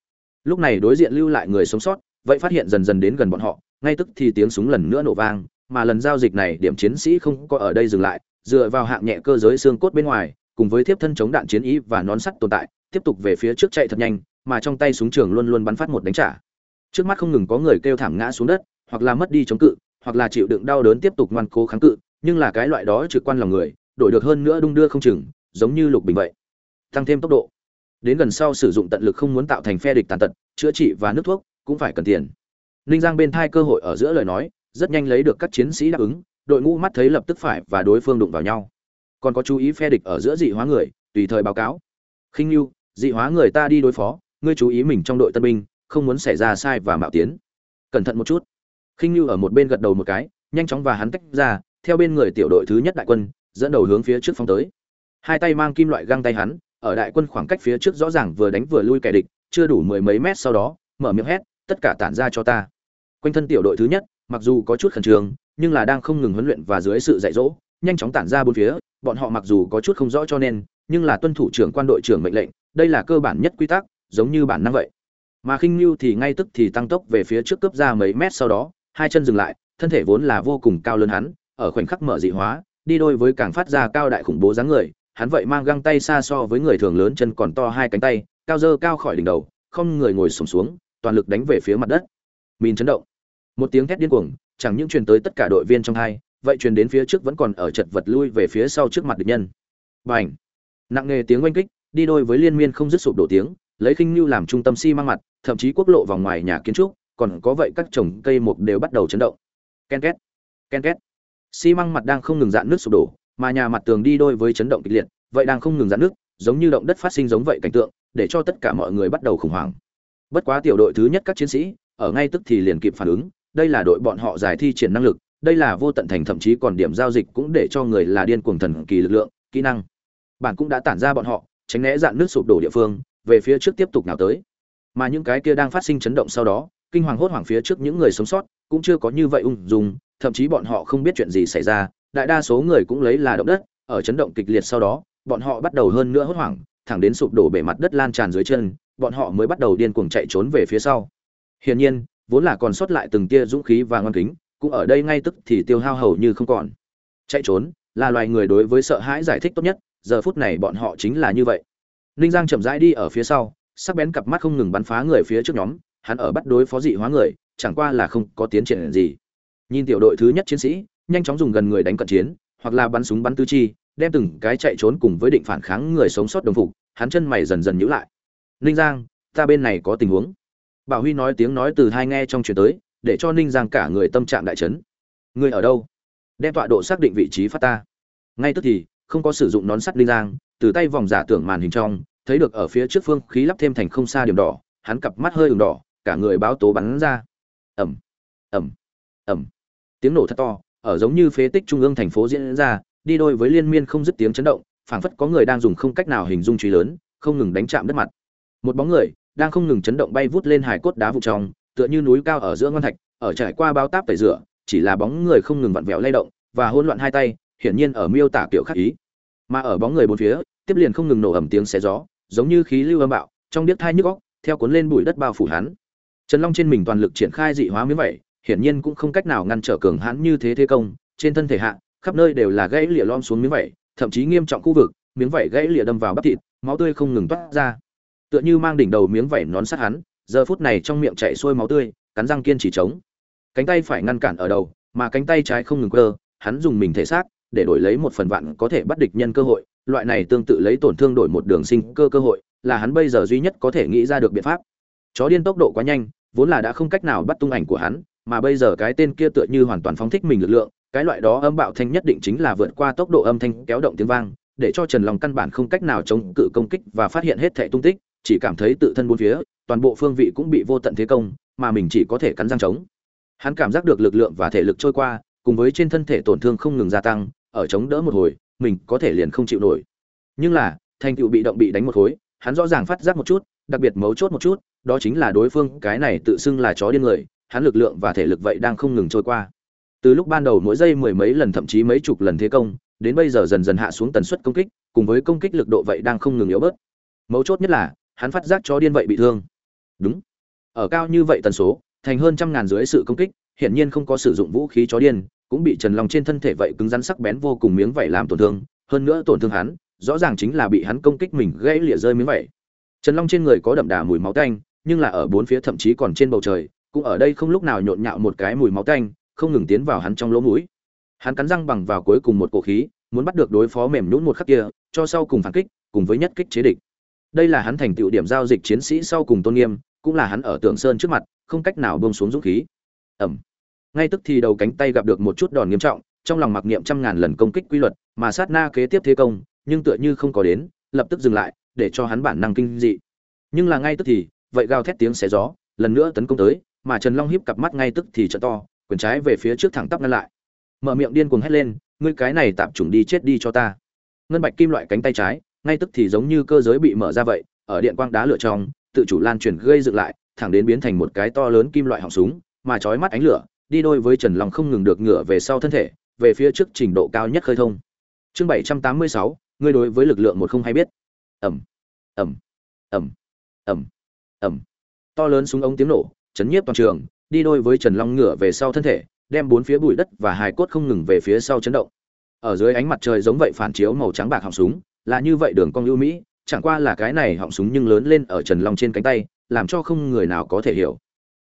Lúc này đối diện lưu lại người sống sót, vậy phát hiện dần dần đến gần bọn họ, ngay tức thì tiếng súng lần nữa nổ vang, mà lần giao dịch này điểm chiến sĩ không có ở đây dừng lại, dựa vào hạng nhẹ cơ giới xương cốt bên ngoài, cùng với thiếp thân chống đạn chiến ý và nón sắt tồn tại, tiếp tục về phía trước chạy thật nhanh, mà trong tay súng trường luôn luôn bắn phát một đánh trả. Trước mắt không ngừng có người kêu thảm ngã xuống đất, hoặc là mất đi chống cự, hoặc là chịu đựng đau đớn tiếp tục ngoan cố kháng cự, nhưng là cái loại đó trực quan lòng người đổi được hơn nữa đung đưa không chừng, giống như lục bình vậy. Tăng thêm tốc độ. Đến gần sau sử dụng tận lực không muốn tạo thành phe địch tàn tật, chữa trị và nước thuốc, cũng phải cần tiền. Ninh giang bên thai cơ hội ở giữa lời nói, rất nhanh lấy được các chiến sĩ đáp ứng, đội ngũ mắt thấy lập tức phải và đối phương đụng vào nhau. Còn có chú ý phe địch ở giữa dị hóa người, tùy thời báo cáo. Khinh lưu dị hóa người ta đi đối phó, ngươi chú ý mình trong đội tân binh, không muốn xảy ra sai và mạo tiến. Cẩn thận một chút. Khinh lưu ở một bên gật đầu một cái, nhanh chóng và hắn tách ra, theo bên người tiểu đội thứ nhất đại quân dẫn đầu hướng phía trước phong tới. Hai tay mang kim loại găng tay hắn, ở đại quân khoảng cách phía trước rõ ràng vừa đánh vừa lui kẻ địch, chưa đủ mười mấy mét sau đó, mở miệng hét, tất cả tản ra cho ta. Quanh thân tiểu đội thứ nhất, mặc dù có chút khẩn trương, nhưng là đang không ngừng huấn luyện và dưới sự dạy dỗ, nhanh chóng tản ra bốn phía, bọn họ mặc dù có chút không rõ cho nên, nhưng là tuân thủ trưởng quan đội trưởng mệnh lệnh, đây là cơ bản nhất quy tắc, giống như bản năng vậy. Mà khinh lưu thì ngay tức thì tăng tốc về phía trước cướp ra mấy mét sau đó, hai chân dừng lại, thân thể vốn là vô cùng cao lớn hắn, ở khoảnh khắc mở dị hóa đi đôi với càng phát ra cao đại khủng bố dáng người hắn vậy mang găng tay xa so với người thường lớn chân còn to hai cánh tay cao dơ cao khỏi đỉnh đầu không người ngồi sổm xuống, xuống toàn lực đánh về phía mặt đất. Mìn chấn động. Một tiếng thét điên cuồng chẳng những truyền tới tất cả đội viên trong hai vậy truyền đến phía trước vẫn còn ở chật vật lui về phía sau trước mặt địch nhân. Bành! Nặng nề tiếng oanh kích đi đôi với liên miên không dứt sụp đổ tiếng lấy khinh lưu làm trung tâm xi si mang mặt thậm chí quốc lộ vòng ngoài nhà kiến trúc còn có vậy các trồng cây mục đều bắt đầu chấn động. Ken két! Ken két! Xi măng mặt đang không ngừng dạn nước sụp đổ, mà nhà mặt tường đi đôi với chấn động kịch liệt, vậy đang không ngừng dạn nước, giống như động đất phát sinh giống vậy cảnh tượng, để cho tất cả mọi người bắt đầu khủng hoảng. Bất quá tiểu đội thứ nhất các chiến sĩ, ở ngay tức thì liền kịp phản ứng, đây là đội bọn họ giải thi triển năng lực, đây là vô tận thành thậm chí còn điểm giao dịch cũng để cho người là điên cuồng thần kỳ lực lượng, kỹ năng. Bản cũng đã tản ra bọn họ, tránh né dạn nước sụp đổ địa phương, về phía trước tiếp tục nào tới. Mà những cái kia đang phát sinh chấn động sau đó kinh hoàng hốt hoảng phía trước những người sống sót, cũng chưa có như vậy ung dung, thậm chí bọn họ không biết chuyện gì xảy ra, đại đa số người cũng lấy là động đất, ở chấn động kịch liệt sau đó, bọn họ bắt đầu hơn nữa hốt hoảng, thẳng đến sụp đổ bề mặt đất lan tràn dưới chân, bọn họ mới bắt đầu điên cuồng chạy trốn về phía sau. Hiển nhiên, vốn là còn sót lại từng tia dũng khí và ngoan kính, cũng ở đây ngay tức thì tiêu hao hầu như không còn. Chạy trốn, là loài người đối với sợ hãi giải thích tốt nhất, giờ phút này bọn họ chính là như vậy. Ninh giang chậm rãi đi ở phía sau, sắc bén cặp mắt không ngừng bắn phá người phía trước nhóm hắn ở bắt đối phó dị hóa người, chẳng qua là không có tiến triển gì. Nhìn tiểu đội thứ nhất chiến sĩ, nhanh chóng dùng gần người đánh cận chiến, hoặc là bắn súng bắn tư chi, đem từng cái chạy trốn cùng với định phản kháng người sống sót đồng phục, hắn chân mày dần dần nhíu lại. Ninh giang, ta bên này có tình huống. Bảo huy nói tiếng nói từ hai nghe trong truyền tới, để cho ninh giang cả người tâm trạng đại chấn. Người ở đâu? Đem tọa độ xác định vị trí phát ta. Ngay tức thì, không có sử dụng nón sắt ninh giang, từ tay vòng giả tưởng màn hình trong, thấy được ở phía trước phương khí lắp thêm thành không xa điểm đỏ, hắn cặp mắt hơi ửng đỏ cả người báo tố bắn ra. Ẩm ẩm ẩm tiếng nổ thật to, ở giống như phế tích trung ương thành phố diễn ra, đi đôi với liên miên không dứt tiếng chấn động, phảng phất có người đang dùng không cách nào hình dung truy lớn, không ngừng đánh chạm đất mặt. Một bóng người đang không ngừng chấn động bay vút lên hải cốt đá vụ trong, tựa như núi cao ở giữa ngon thạch, ở trải qua bao táp tẩy rửa, chỉ là bóng người không ngừng vặn vẹo lay động và hỗn loạn hai tay, hiển nhiên ở miêu tả kiểu khắc ý. Mà ở bóng người bốn phía, tiếp liền không ngừng nổ ầm tiếng xé gió, giống như khí lưu âm bạo, trong điếc thai nhức góc theo cuốn lên bụi đất bao phủ hắn trần long trên mình toàn lực triển khai dị hóa miếng vậy hiển nhiên cũng không cách nào ngăn trở cường hãn như thế thế công, trên thân thể hạ, khắp nơi đều là gãy lìa lom xuống miếng vảy, thậm chí nghiêm trọng khu vực, miếng vảy gãy lìa đâm vào bắp thịt, máu tươi không ngừng toát ra. Tựa như mang đỉnh đầu miếng vảy nón sát hắn, giờ phút này trong miệng chảy xuôi máu tươi, cắn răng kiên trì chống. Cánh tay phải ngăn cản ở đầu, mà cánh tay trái không ngừng cơ hắn dùng mình thể xác để đổi lấy một phần vạn có thể bắt địch nhân cơ hội, loại này tương tự lấy tổn thương đổi một đường sinh cơ cơ hội, là hắn bây giờ duy nhất có thể nghĩ ra được biện pháp. Chó điên tốc độ quá nhanh vốn là đã không cách nào bắt tung ảnh của hắn, mà bây giờ cái tên kia tựa như hoàn toàn phóng thích mình lực lượng, cái loại đó âm bạo thanh nhất định chính là vượt qua tốc độ âm thanh kéo động tiếng vang, để cho trần long căn bản không cách nào chống cự công kích và phát hiện hết thẻ tung tích, chỉ cảm thấy tự thân bốn phía, toàn bộ phương vị cũng bị vô tận thế công, mà mình chỉ có thể cắn răng chống. Hắn cảm giác được lực lượng và thể lực trôi qua, cùng với trên thân thể tổn thương không ngừng gia tăng, ở chống đỡ một hồi, mình có thể liền không chịu nổi. Nhưng là, thành tựu bị động bị đánh một khối, hắn rõ ràng phát giác một chút, đặc biệt mấu chốt một chút đó chính là đối phương, cái này tự xưng là chó điên người, hắn lực lượng và thể lực vậy đang không ngừng trôi qua. Từ lúc ban đầu mỗi giây mười mấy lần, thậm chí mấy chục lần thế công, đến bây giờ dần dần hạ xuống tần suất công kích, cùng với công kích lực độ vậy đang không ngừng yếu bớt. Mấu chốt nhất là, hắn phát giác chó điên vậy bị thương. Đúng. Ở cao như vậy tần số, thành hơn trăm ngàn dưới sự công kích, hiển nhiên không có sử dụng vũ khí chó điên, cũng bị trần long trên thân thể vậy cứng rắn sắc bén vô cùng miếng vảy làm tổn thương, hơn nữa tổn thương hắn, rõ ràng chính là bị hắn công kích mình gãy lịa rơi miếng vảy. Trần long trên người có đậm đà mùi máu tanh nhưng là ở bốn phía thậm chí còn trên bầu trời, cũng ở đây không lúc nào nhộn nhạo một cái mùi máu tanh, không ngừng tiến vào hắn trong lỗ mũi. Hắn cắn răng bằng vào cuối cùng một cổ khí, muốn bắt được đối phó mềm nhũn một khắc kia, cho sau cùng phản kích, cùng với nhất kích chế địch. Đây là hắn thành tựu điểm giao dịch chiến sĩ sau cùng tôn nghiêm, cũng là hắn ở tượng sơn trước mặt, không cách nào buông xuống dũng khí. Ầm ngay tức thì đầu cánh tay gặp được một chút đòn nghiêm trọng, trong lòng mặc niệm trăm ngàn lần công kích quy luật, mà sát na kế tiếp thế công, nhưng tựa như không có đến, lập tức dừng lại, để cho hắn bản năng kinh dị. Nhưng là ngay tức thì vậy gào thét tiếng xé gió lần nữa tấn công tới mà trần long híp cặp mắt ngay tức thì trợ to quyền trái về phía trước thẳng tắp ngăn lại. Mở miệng điên cuồng hét lên ngươi cái này tạm trùng đi chết đi cho ta. Ngân bạch kim loại cánh tay trái ngay tức thì giống như cơ giới bị mở ra vậy ở điện quang đá lửa trong tự chủ lan truyền gây dựng lại thẳng đến biến thành một cái to lớn kim loại họng súng mà chói mắt ánh lửa đi đôi với trần long không ngừng được ngửa về sau thân thể về phía trước trình độ cao nhất khơi thông. Chương bảy trăm tám mươi sáu ngươi đối với lực lượng một không hay biết. Ầm, ầm, ầm, ầm ẩm. To lớn súng ống tiếng nổ, chấn nhiếp toàn trường, đi đôi với trần long ngửa về sau thân thể, đem bốn phía bụi đất và hài cốt không ngừng về phía sau chấn động. Ở dưới ánh mặt trời giống vậy phản chiếu màu trắng bạc họng súng, là như vậy đường cong ưu mỹ, chẳng qua là cái này họng súng nhưng lớn lên ở trần long trên cánh tay, làm cho không người nào có thể hiểu.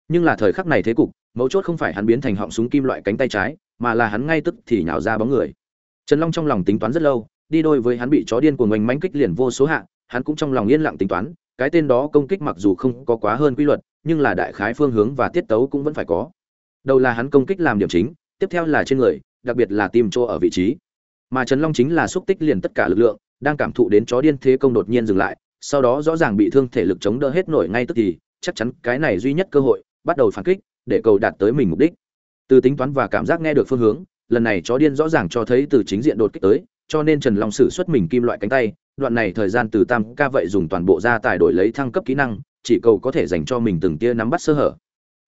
Nhưng là thời khắc này thế cục, mấu chốt không phải hắn biến thành họng súng kim loại cánh tay trái, mà là hắn ngay tức thì nhào ra bóng người. Trần long trong lòng tính toán rất lâu, đi đôi với hắn bị chó điên cuồng oanh mánh kích liền vô số hạ, hắn cũng trong lòng yên lặng tính toán cái tên đó công kích mặc dù không có quá hơn quy luật, nhưng là đại khái phương hướng và tiết tấu cũng vẫn phải có. Đầu là hắn công kích làm điểm chính, tiếp theo là trên người, đặc biệt là tìm chỗ ở vị trí. Mà trần long chính là xúc tích liền tất cả lực lượng, đang cảm thụ đến chó điên thế công đột nhiên dừng lại, sau đó rõ ràng bị thương thể lực chống đỡ hết nổi ngay tức thì, chắc chắn cái này duy nhất cơ hội, bắt đầu phản kích, để cầu đạt tới mình mục đích. Từ tính toán và cảm giác nghe được phương hướng, lần này chó điên rõ ràng cho thấy từ chính diện đột kích tới, cho nên trần long sử xuất mình kim loại cánh tay đoạn này thời gian từ tam ca vậy dùng toàn bộ gia tài đổi lấy thăng cấp kỹ năng, chỉ cầu có thể dành cho mình từng tia nắm bắt sơ hở.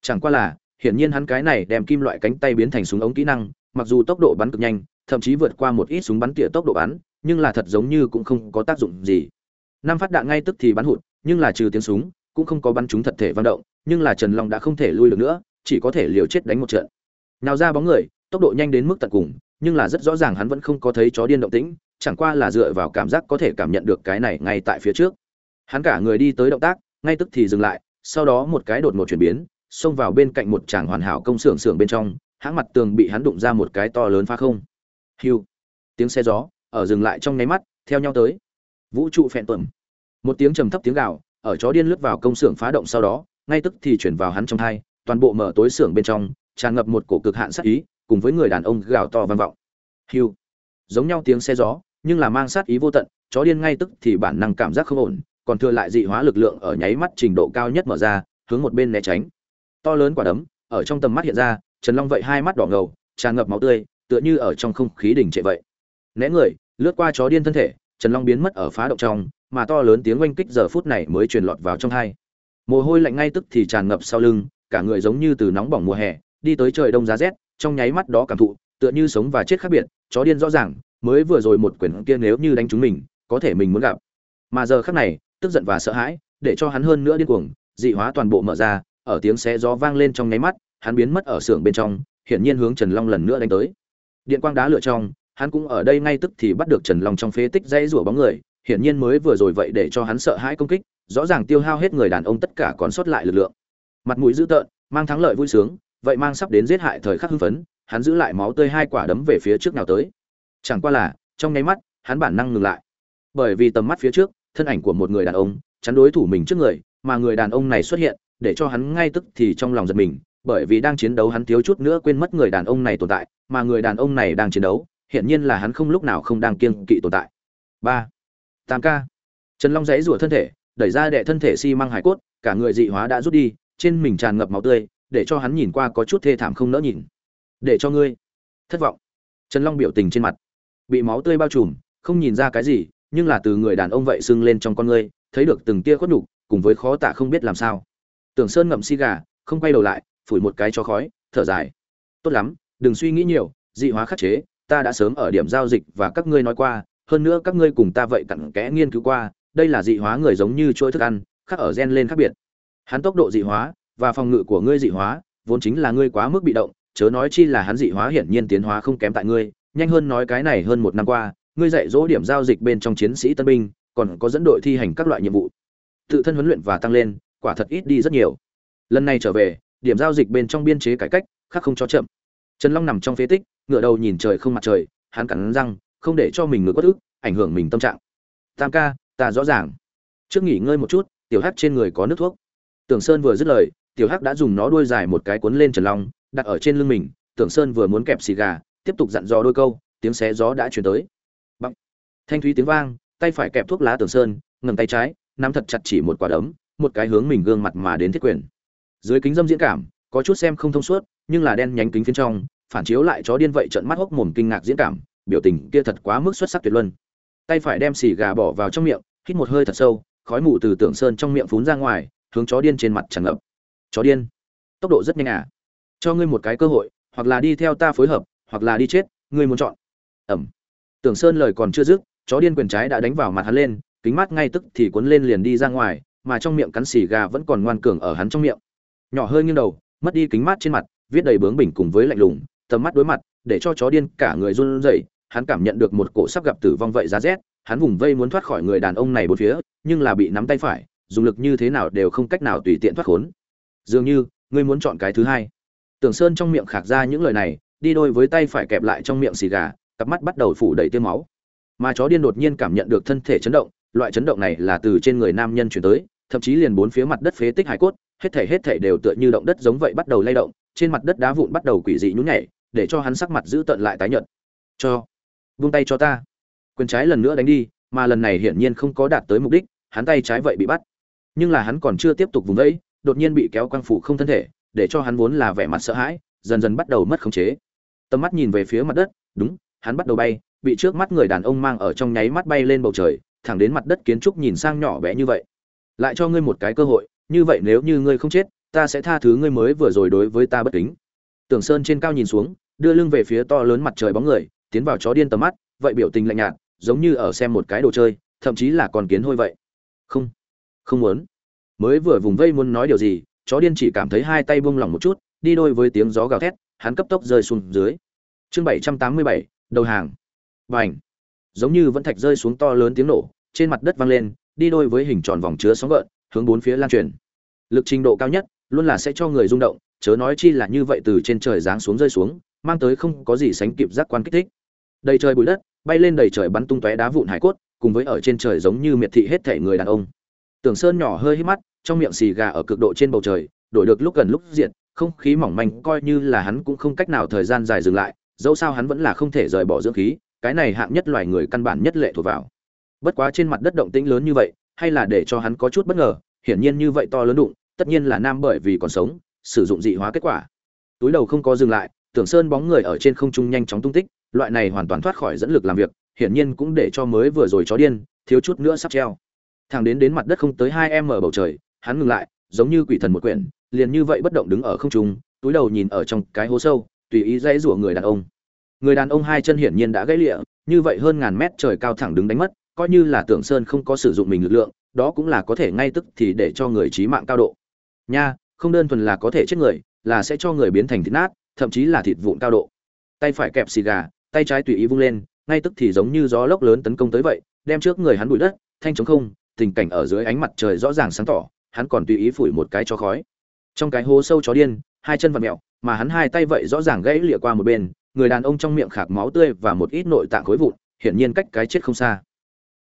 Chẳng qua là, hiển nhiên hắn cái này đem kim loại cánh tay biến thành súng ống kỹ năng, mặc dù tốc độ bắn cực nhanh, thậm chí vượt qua một ít súng bắn tỉa tốc độ bắn, nhưng là thật giống như cũng không có tác dụng gì. Năm phát đạn ngay tức thì bắn hụt, nhưng là trừ tiếng súng, cũng không có bắn trúng thật thể vận động, nhưng là trần long đã không thể lui được nữa, chỉ có thể liều chết đánh một trận. Nào ra bóng người, tốc độ nhanh đến mức tận cùng, nhưng là rất rõ ràng hắn vẫn không có thấy chó điên động tĩnh chẳng qua là dựa vào cảm giác có thể cảm nhận được cái này ngay tại phía trước. Hắn cả người đi tới động tác, ngay tức thì dừng lại, sau đó một cái đột ngột chuyển biến, xông vào bên cạnh một tràng hoàn hảo công xưởng xưởng bên trong, hãng mặt tường bị hắn đụng ra một cái to lớn phá không. Hiu! Tiếng xe gió, ở dừng lại trong nháy mắt, theo nhau tới. Vũ trụ phèn tuẩm. Một tiếng trầm thấp tiếng gào, ở chó điên lướt vào công xưởng phá động sau đó, ngay tức thì chuyển vào hắn trong thai toàn bộ mở tối xưởng bên trong, tràn ngập một cổ cực hạn sát ý, cùng với người đàn ông gào to vang vọng. Hiu! Giống nhau tiếng xe gió nhưng là mang sát ý vô tận, chó điên ngay tức thì bản năng cảm giác không ổn, còn thừa lại dị hóa lực lượng ở nháy mắt trình độ cao nhất mở ra, hướng một bên né tránh. To lớn quả đấm, ở trong tầm mắt hiện ra, trần long vậy hai mắt đỏ ngầu, tràn ngập máu tươi, tựa như ở trong không khí đỉnh trệ vậy. Né người, lướt qua chó điên thân thể, trần long biến mất ở phá động trong, mà to lớn tiếng oanh kích giờ phút này mới truyền lọt vào trong hai. Mồ hôi lạnh ngay tức thì tràn ngập sau lưng, cả người giống như từ nóng bỏng mùa hè, đi tới trời đông giá rét, trong nháy mắt đó cảm thụ, tựa như sống và chết khác biệt, chó điên rõ ràng mới vừa rồi một quyển kia nếu như đánh chúng mình, có thể mình muốn gặp. Mà giờ khắc này, tức giận và sợ hãi, để cho hắn hơn nữa điên cuồng, dị hóa toàn bộ mở ra, ở tiếng xé gió vang lên trong nháy mắt, hắn biến mất ở xưởng bên trong, hiển nhiên hướng trần long lần nữa đánh tới. Điện quang đá lửa trong, hắn cũng ở đây ngay tức thì bắt được trần long trong phế tích dãy rủa bóng người, hiển nhiên mới vừa rồi vậy để cho hắn sợ hãi công kích, rõ ràng tiêu hao hết người đàn ông tất cả còn sót lại lực lượng. Mặt mũi dữ tợn, mang thắng lợi vui sướng, vậy mang sắp đến giết hại thời khắc hưng phấn, hắn giữ lại máu tươi hai quả đấm về phía trước nào tới chẳng qua là, trong nháy mắt, hắn bản năng ngừng lại. Bởi vì tầm mắt phía trước, thân ảnh của một người đàn ông, chắn đối thủ mình trước người, mà người đàn ông này xuất hiện, để cho hắn ngay tức thì trong lòng giật mình, bởi vì đang chiến đấu hắn thiếu chút nữa quên mất người đàn ông này tồn tại, mà người đàn ông này đang chiến đấu hiện nhiên là hắn không lúc nào không đang kiêng kỵ tồn tại. Ba. Tám k trần long giấy rủa thân thể, đẩy ra đệ thân thể xi măng hải cốt, cả người dị hóa đã rút đi, trên mình tràn ngập máu tươi, để cho hắn nhìn qua có chút thê thảm không nỡ nhìn. Để cho ngươi. Thất vọng. Trần long biểu tình trên mặt bị máu tươi bao trùm, không nhìn ra cái gì, nhưng là từ người đàn ông vậy sưng lên trong con ngươi, thấy được từng tia khuất nhục, cùng với khó tả không biết làm sao. Tưởng sơn ngậm xi gà, không quay đầu lại, phủi một cái cho khói, thở dài. Tốt lắm, đừng suy nghĩ nhiều, dị hóa khắc chế, ta đã sớm ở điểm giao dịch và các ngươi nói qua, hơn nữa các ngươi cùng ta vậy cặn kẽ nghiên cứu qua, đây là dị hóa người giống như chuỗi thức ăn khác ở gen lên khác biệt. Hắn tốc độ dị hóa và phòng ngự của ngươi dị hóa, vốn chính là ngươi quá mức bị động, chớ nói chi là hắn dị hóa hiển nhiên tiến hóa không kém tại ngươi nhanh hơn nói cái này hơn một năm qua, ngươi dạy dỗ điểm giao dịch bên trong chiến sĩ tân binh, còn có dẫn đội thi hành các loại nhiệm vụ. Tự thân huấn luyện và tăng lên, quả thật ít đi rất nhiều. Lần này trở về, điểm giao dịch bên trong biên chế cải cách, khác không cho chậm. Trần long nằm trong phế tích ngựa đầu nhìn trời không mặt trời, hắn cắn răng, không để cho mình ngược bất ức, ảnh hưởng mình tâm trạng. Tam ca, ta rõ ràng. Trước nghỉ ngơi một chút, tiểu hắc trên người có nước thuốc. Tưởng sơn vừa dứt lời, tiểu hắc đã dùng nó đuôi dài một cái cuốn lên trần long, đặt ở trên lưng mình, tưởng sơn vừa muốn kẹp xì gà tiếp tục dặn dò đôi câu, tiếng xé gió đã chuyển tới. Bằng. thanh thúy tiếng vang, tay phải kẹp thuốc lá tường sơn ngầm tay trái, nắm thật chặt chỉ một quả đấm, một cái hướng mình gương mặt mà đến thiết quyền. Dưới kính dâm diễn cảm, có chút xem không thông suốt, nhưng là đen nhánh kính phía trong, phản chiếu lại chó điên vậy trận mắt hốc mồm kinh ngạc diễn cảm, biểu tình kia thật quá mức xuất sắc tuyệt luân. Tay phải đem xì gà bỏ vào trong miệng, hít một hơi thật sâu, khói mù từ tưởng sơn trong miệng phún ra ngoài, hướng chó điên trên mặt tràn ngập. Chó điên, tốc độ rất nhanh à? Cho ngươi một cái cơ hội, hoặc là đi theo ta phối hợp hoặc là đi chết, ngươi muốn chọn. Ẩm. Tưởng sơn lời còn chưa dứt, chó điên quyền trái đã đánh vào mặt hắn lên, kính mắt ngay tức thì cuốn lên liền đi ra ngoài, mà trong miệng cắn xì gà vẫn còn ngoan cường ở hắn trong miệng. Nhỏ hơi nghiêng đầu, mất đi kính mắt trên mặt, viết đầy bướng bỉnh cùng với lạnh lùng, tầm mắt đối mặt, để cho chó điên cả người run rẩy, hắn cảm nhận được một cổ sắp gặp tử vong vậy giá rét, hắn vùng vây muốn thoát khỏi người đàn ông này bốn phía, nhưng là bị nắm tay phải, dùng lực như thế nào đều không cách nào tùy tiện thoát khốn. Dường như, ngươi muốn chọn cái thứ hai. Tưởng sơn trong miệng khạc ra những lời này đi đôi với tay phải kẹp lại trong miệng xì gà, cặp mắt bắt đầu phủ đầy tiêu máu. Mà chó điên đột nhiên cảm nhận được thân thể chấn động, loại chấn động này là từ trên người nam nhân chuyển tới, thậm chí liền bốn phía mặt đất phế tích hải cốt, hết thể hết thể đều tựa như động đất giống vậy bắt đầu lay động, trên mặt đất đá vụn bắt đầu quỷ dị nhún nhảy, để cho hắn sắc mặt giữ tận lại tái nhợt. Cho vung tay cho ta. Quyền trái lần nữa đánh đi, mà lần này hiển nhiên không có đạt tới mục đích, hắn tay trái vậy bị bắt. Nhưng là hắn còn chưa tiếp tục vùng vẫy, đột nhiên bị kéo quang phủ không thân thể, để cho hắn vốn là vẻ mặt sợ hãi, dần dần bắt đầu mất khống chế tầm mắt nhìn về phía mặt đất, đúng, hắn bắt đầu bay, bị trước mắt người đàn ông mang ở trong nháy mắt bay lên bầu trời, thẳng đến mặt đất kiến trúc nhìn sang nhỏ bé như vậy. Lại cho ngươi một cái cơ hội, như vậy nếu như ngươi không chết, ta sẽ tha thứ ngươi mới vừa rồi đối với ta bất kính. Tưởng sơn trên cao nhìn xuống, đưa lưng về phía to lớn mặt trời bóng người, tiến vào chó điên tầm mắt, vậy biểu tình lạnh nhạt, giống như ở xem một cái đồ chơi, thậm chí là còn kiến hôi vậy. Không không muốn. Mới vừa vùng vây muốn nói điều gì, chó điên chỉ cảm thấy hai tay buông lỏng một chút, đi đôi với tiếng gió gào thét hắn cấp tốc rơi xuống dưới. Chương bảy trăm tám mươi bảy, đầu hàng. Và giống như vẫn thạch rơi xuống to lớn tiếng nổ, trên mặt đất vang lên, đi đôi với hình tròn vòng chứa sóng gợn, hướng bốn phía lan truyền. Lực trình độ cao nhất, luôn là sẽ cho người rung động, chớ nói chi là như vậy từ trên trời giáng xuống rơi xuống, mang tới không có gì sánh kịp giác quan kích thích. Đầy trời bụi đất, bay lên đầy trời bắn tung tóe đá vụn hải cốt, cùng với ở trên trời giống như miệt thị hết thảy người đàn ông. Tưởng sơn nhỏ hơi hít mắt, trong miệng xì gà ở cực độ trên bầu trời, đổi được lúc gần lúc diện không khí mỏng manh coi như là hắn cũng không cách nào thời gian dài dừng lại, dẫu sao hắn vẫn là không thể rời bỏ dưỡng khí, cái này hạng nhất loài người căn bản nhất lệ thuộc vào. Bất quá trên mặt đất động tĩnh lớn như vậy, hay là để cho hắn có chút bất ngờ, hiển nhiên như vậy to lớn đụng, tất nhiên là nam bởi vì còn sống, sử dụng dị hóa kết quả. Túi đầu không có dừng lại, tưởng sơn bóng người ở trên không trung nhanh chóng tung tích, loại này hoàn toàn thoát khỏi dẫn lực làm việc, hiển nhiên cũng để cho mới vừa rồi chó điên, thiếu chút nữa sắp treo. Thằng đến đến mặt đất không tới hai em mở bầu trời, hắn ngừng lại, giống như quỷ thần một quyển liền như vậy bất động đứng ở không trung, túi đầu nhìn ở trong cái hố sâu, tùy ý dãy rủa người đàn ông. Người đàn ông hai chân hiển nhiên đã gãy lịa, như vậy hơn ngàn mét trời cao thẳng đứng đánh mất, coi như là tưởng sơn không có sử dụng mình lực lượng, đó cũng là có thể ngay tức thì để cho người trí mạng cao độ. Nha, không đơn thuần là có thể chết người, là sẽ cho người biến thành thịt nát, thậm chí là thịt vụn cao độ. Tay phải kẹp xì gà, tay trái tùy ý vung lên, ngay tức thì giống như gió lốc lớn tấn công tới vậy, đem trước người hắn bụi đất, thanh chống không, tình cảnh ở dưới ánh mặt trời rõ ràng sáng tỏ, hắn còn tùy ý phủi một cái cho khói trong cái hố sâu chó điên, hai chân vật mẹo mà hắn hai tay vậy rõ ràng gãy lịa qua một bên, người đàn ông trong miệng khạc máu tươi và một ít nội tạng khối vụn, hiển nhiên cách cái chết không xa.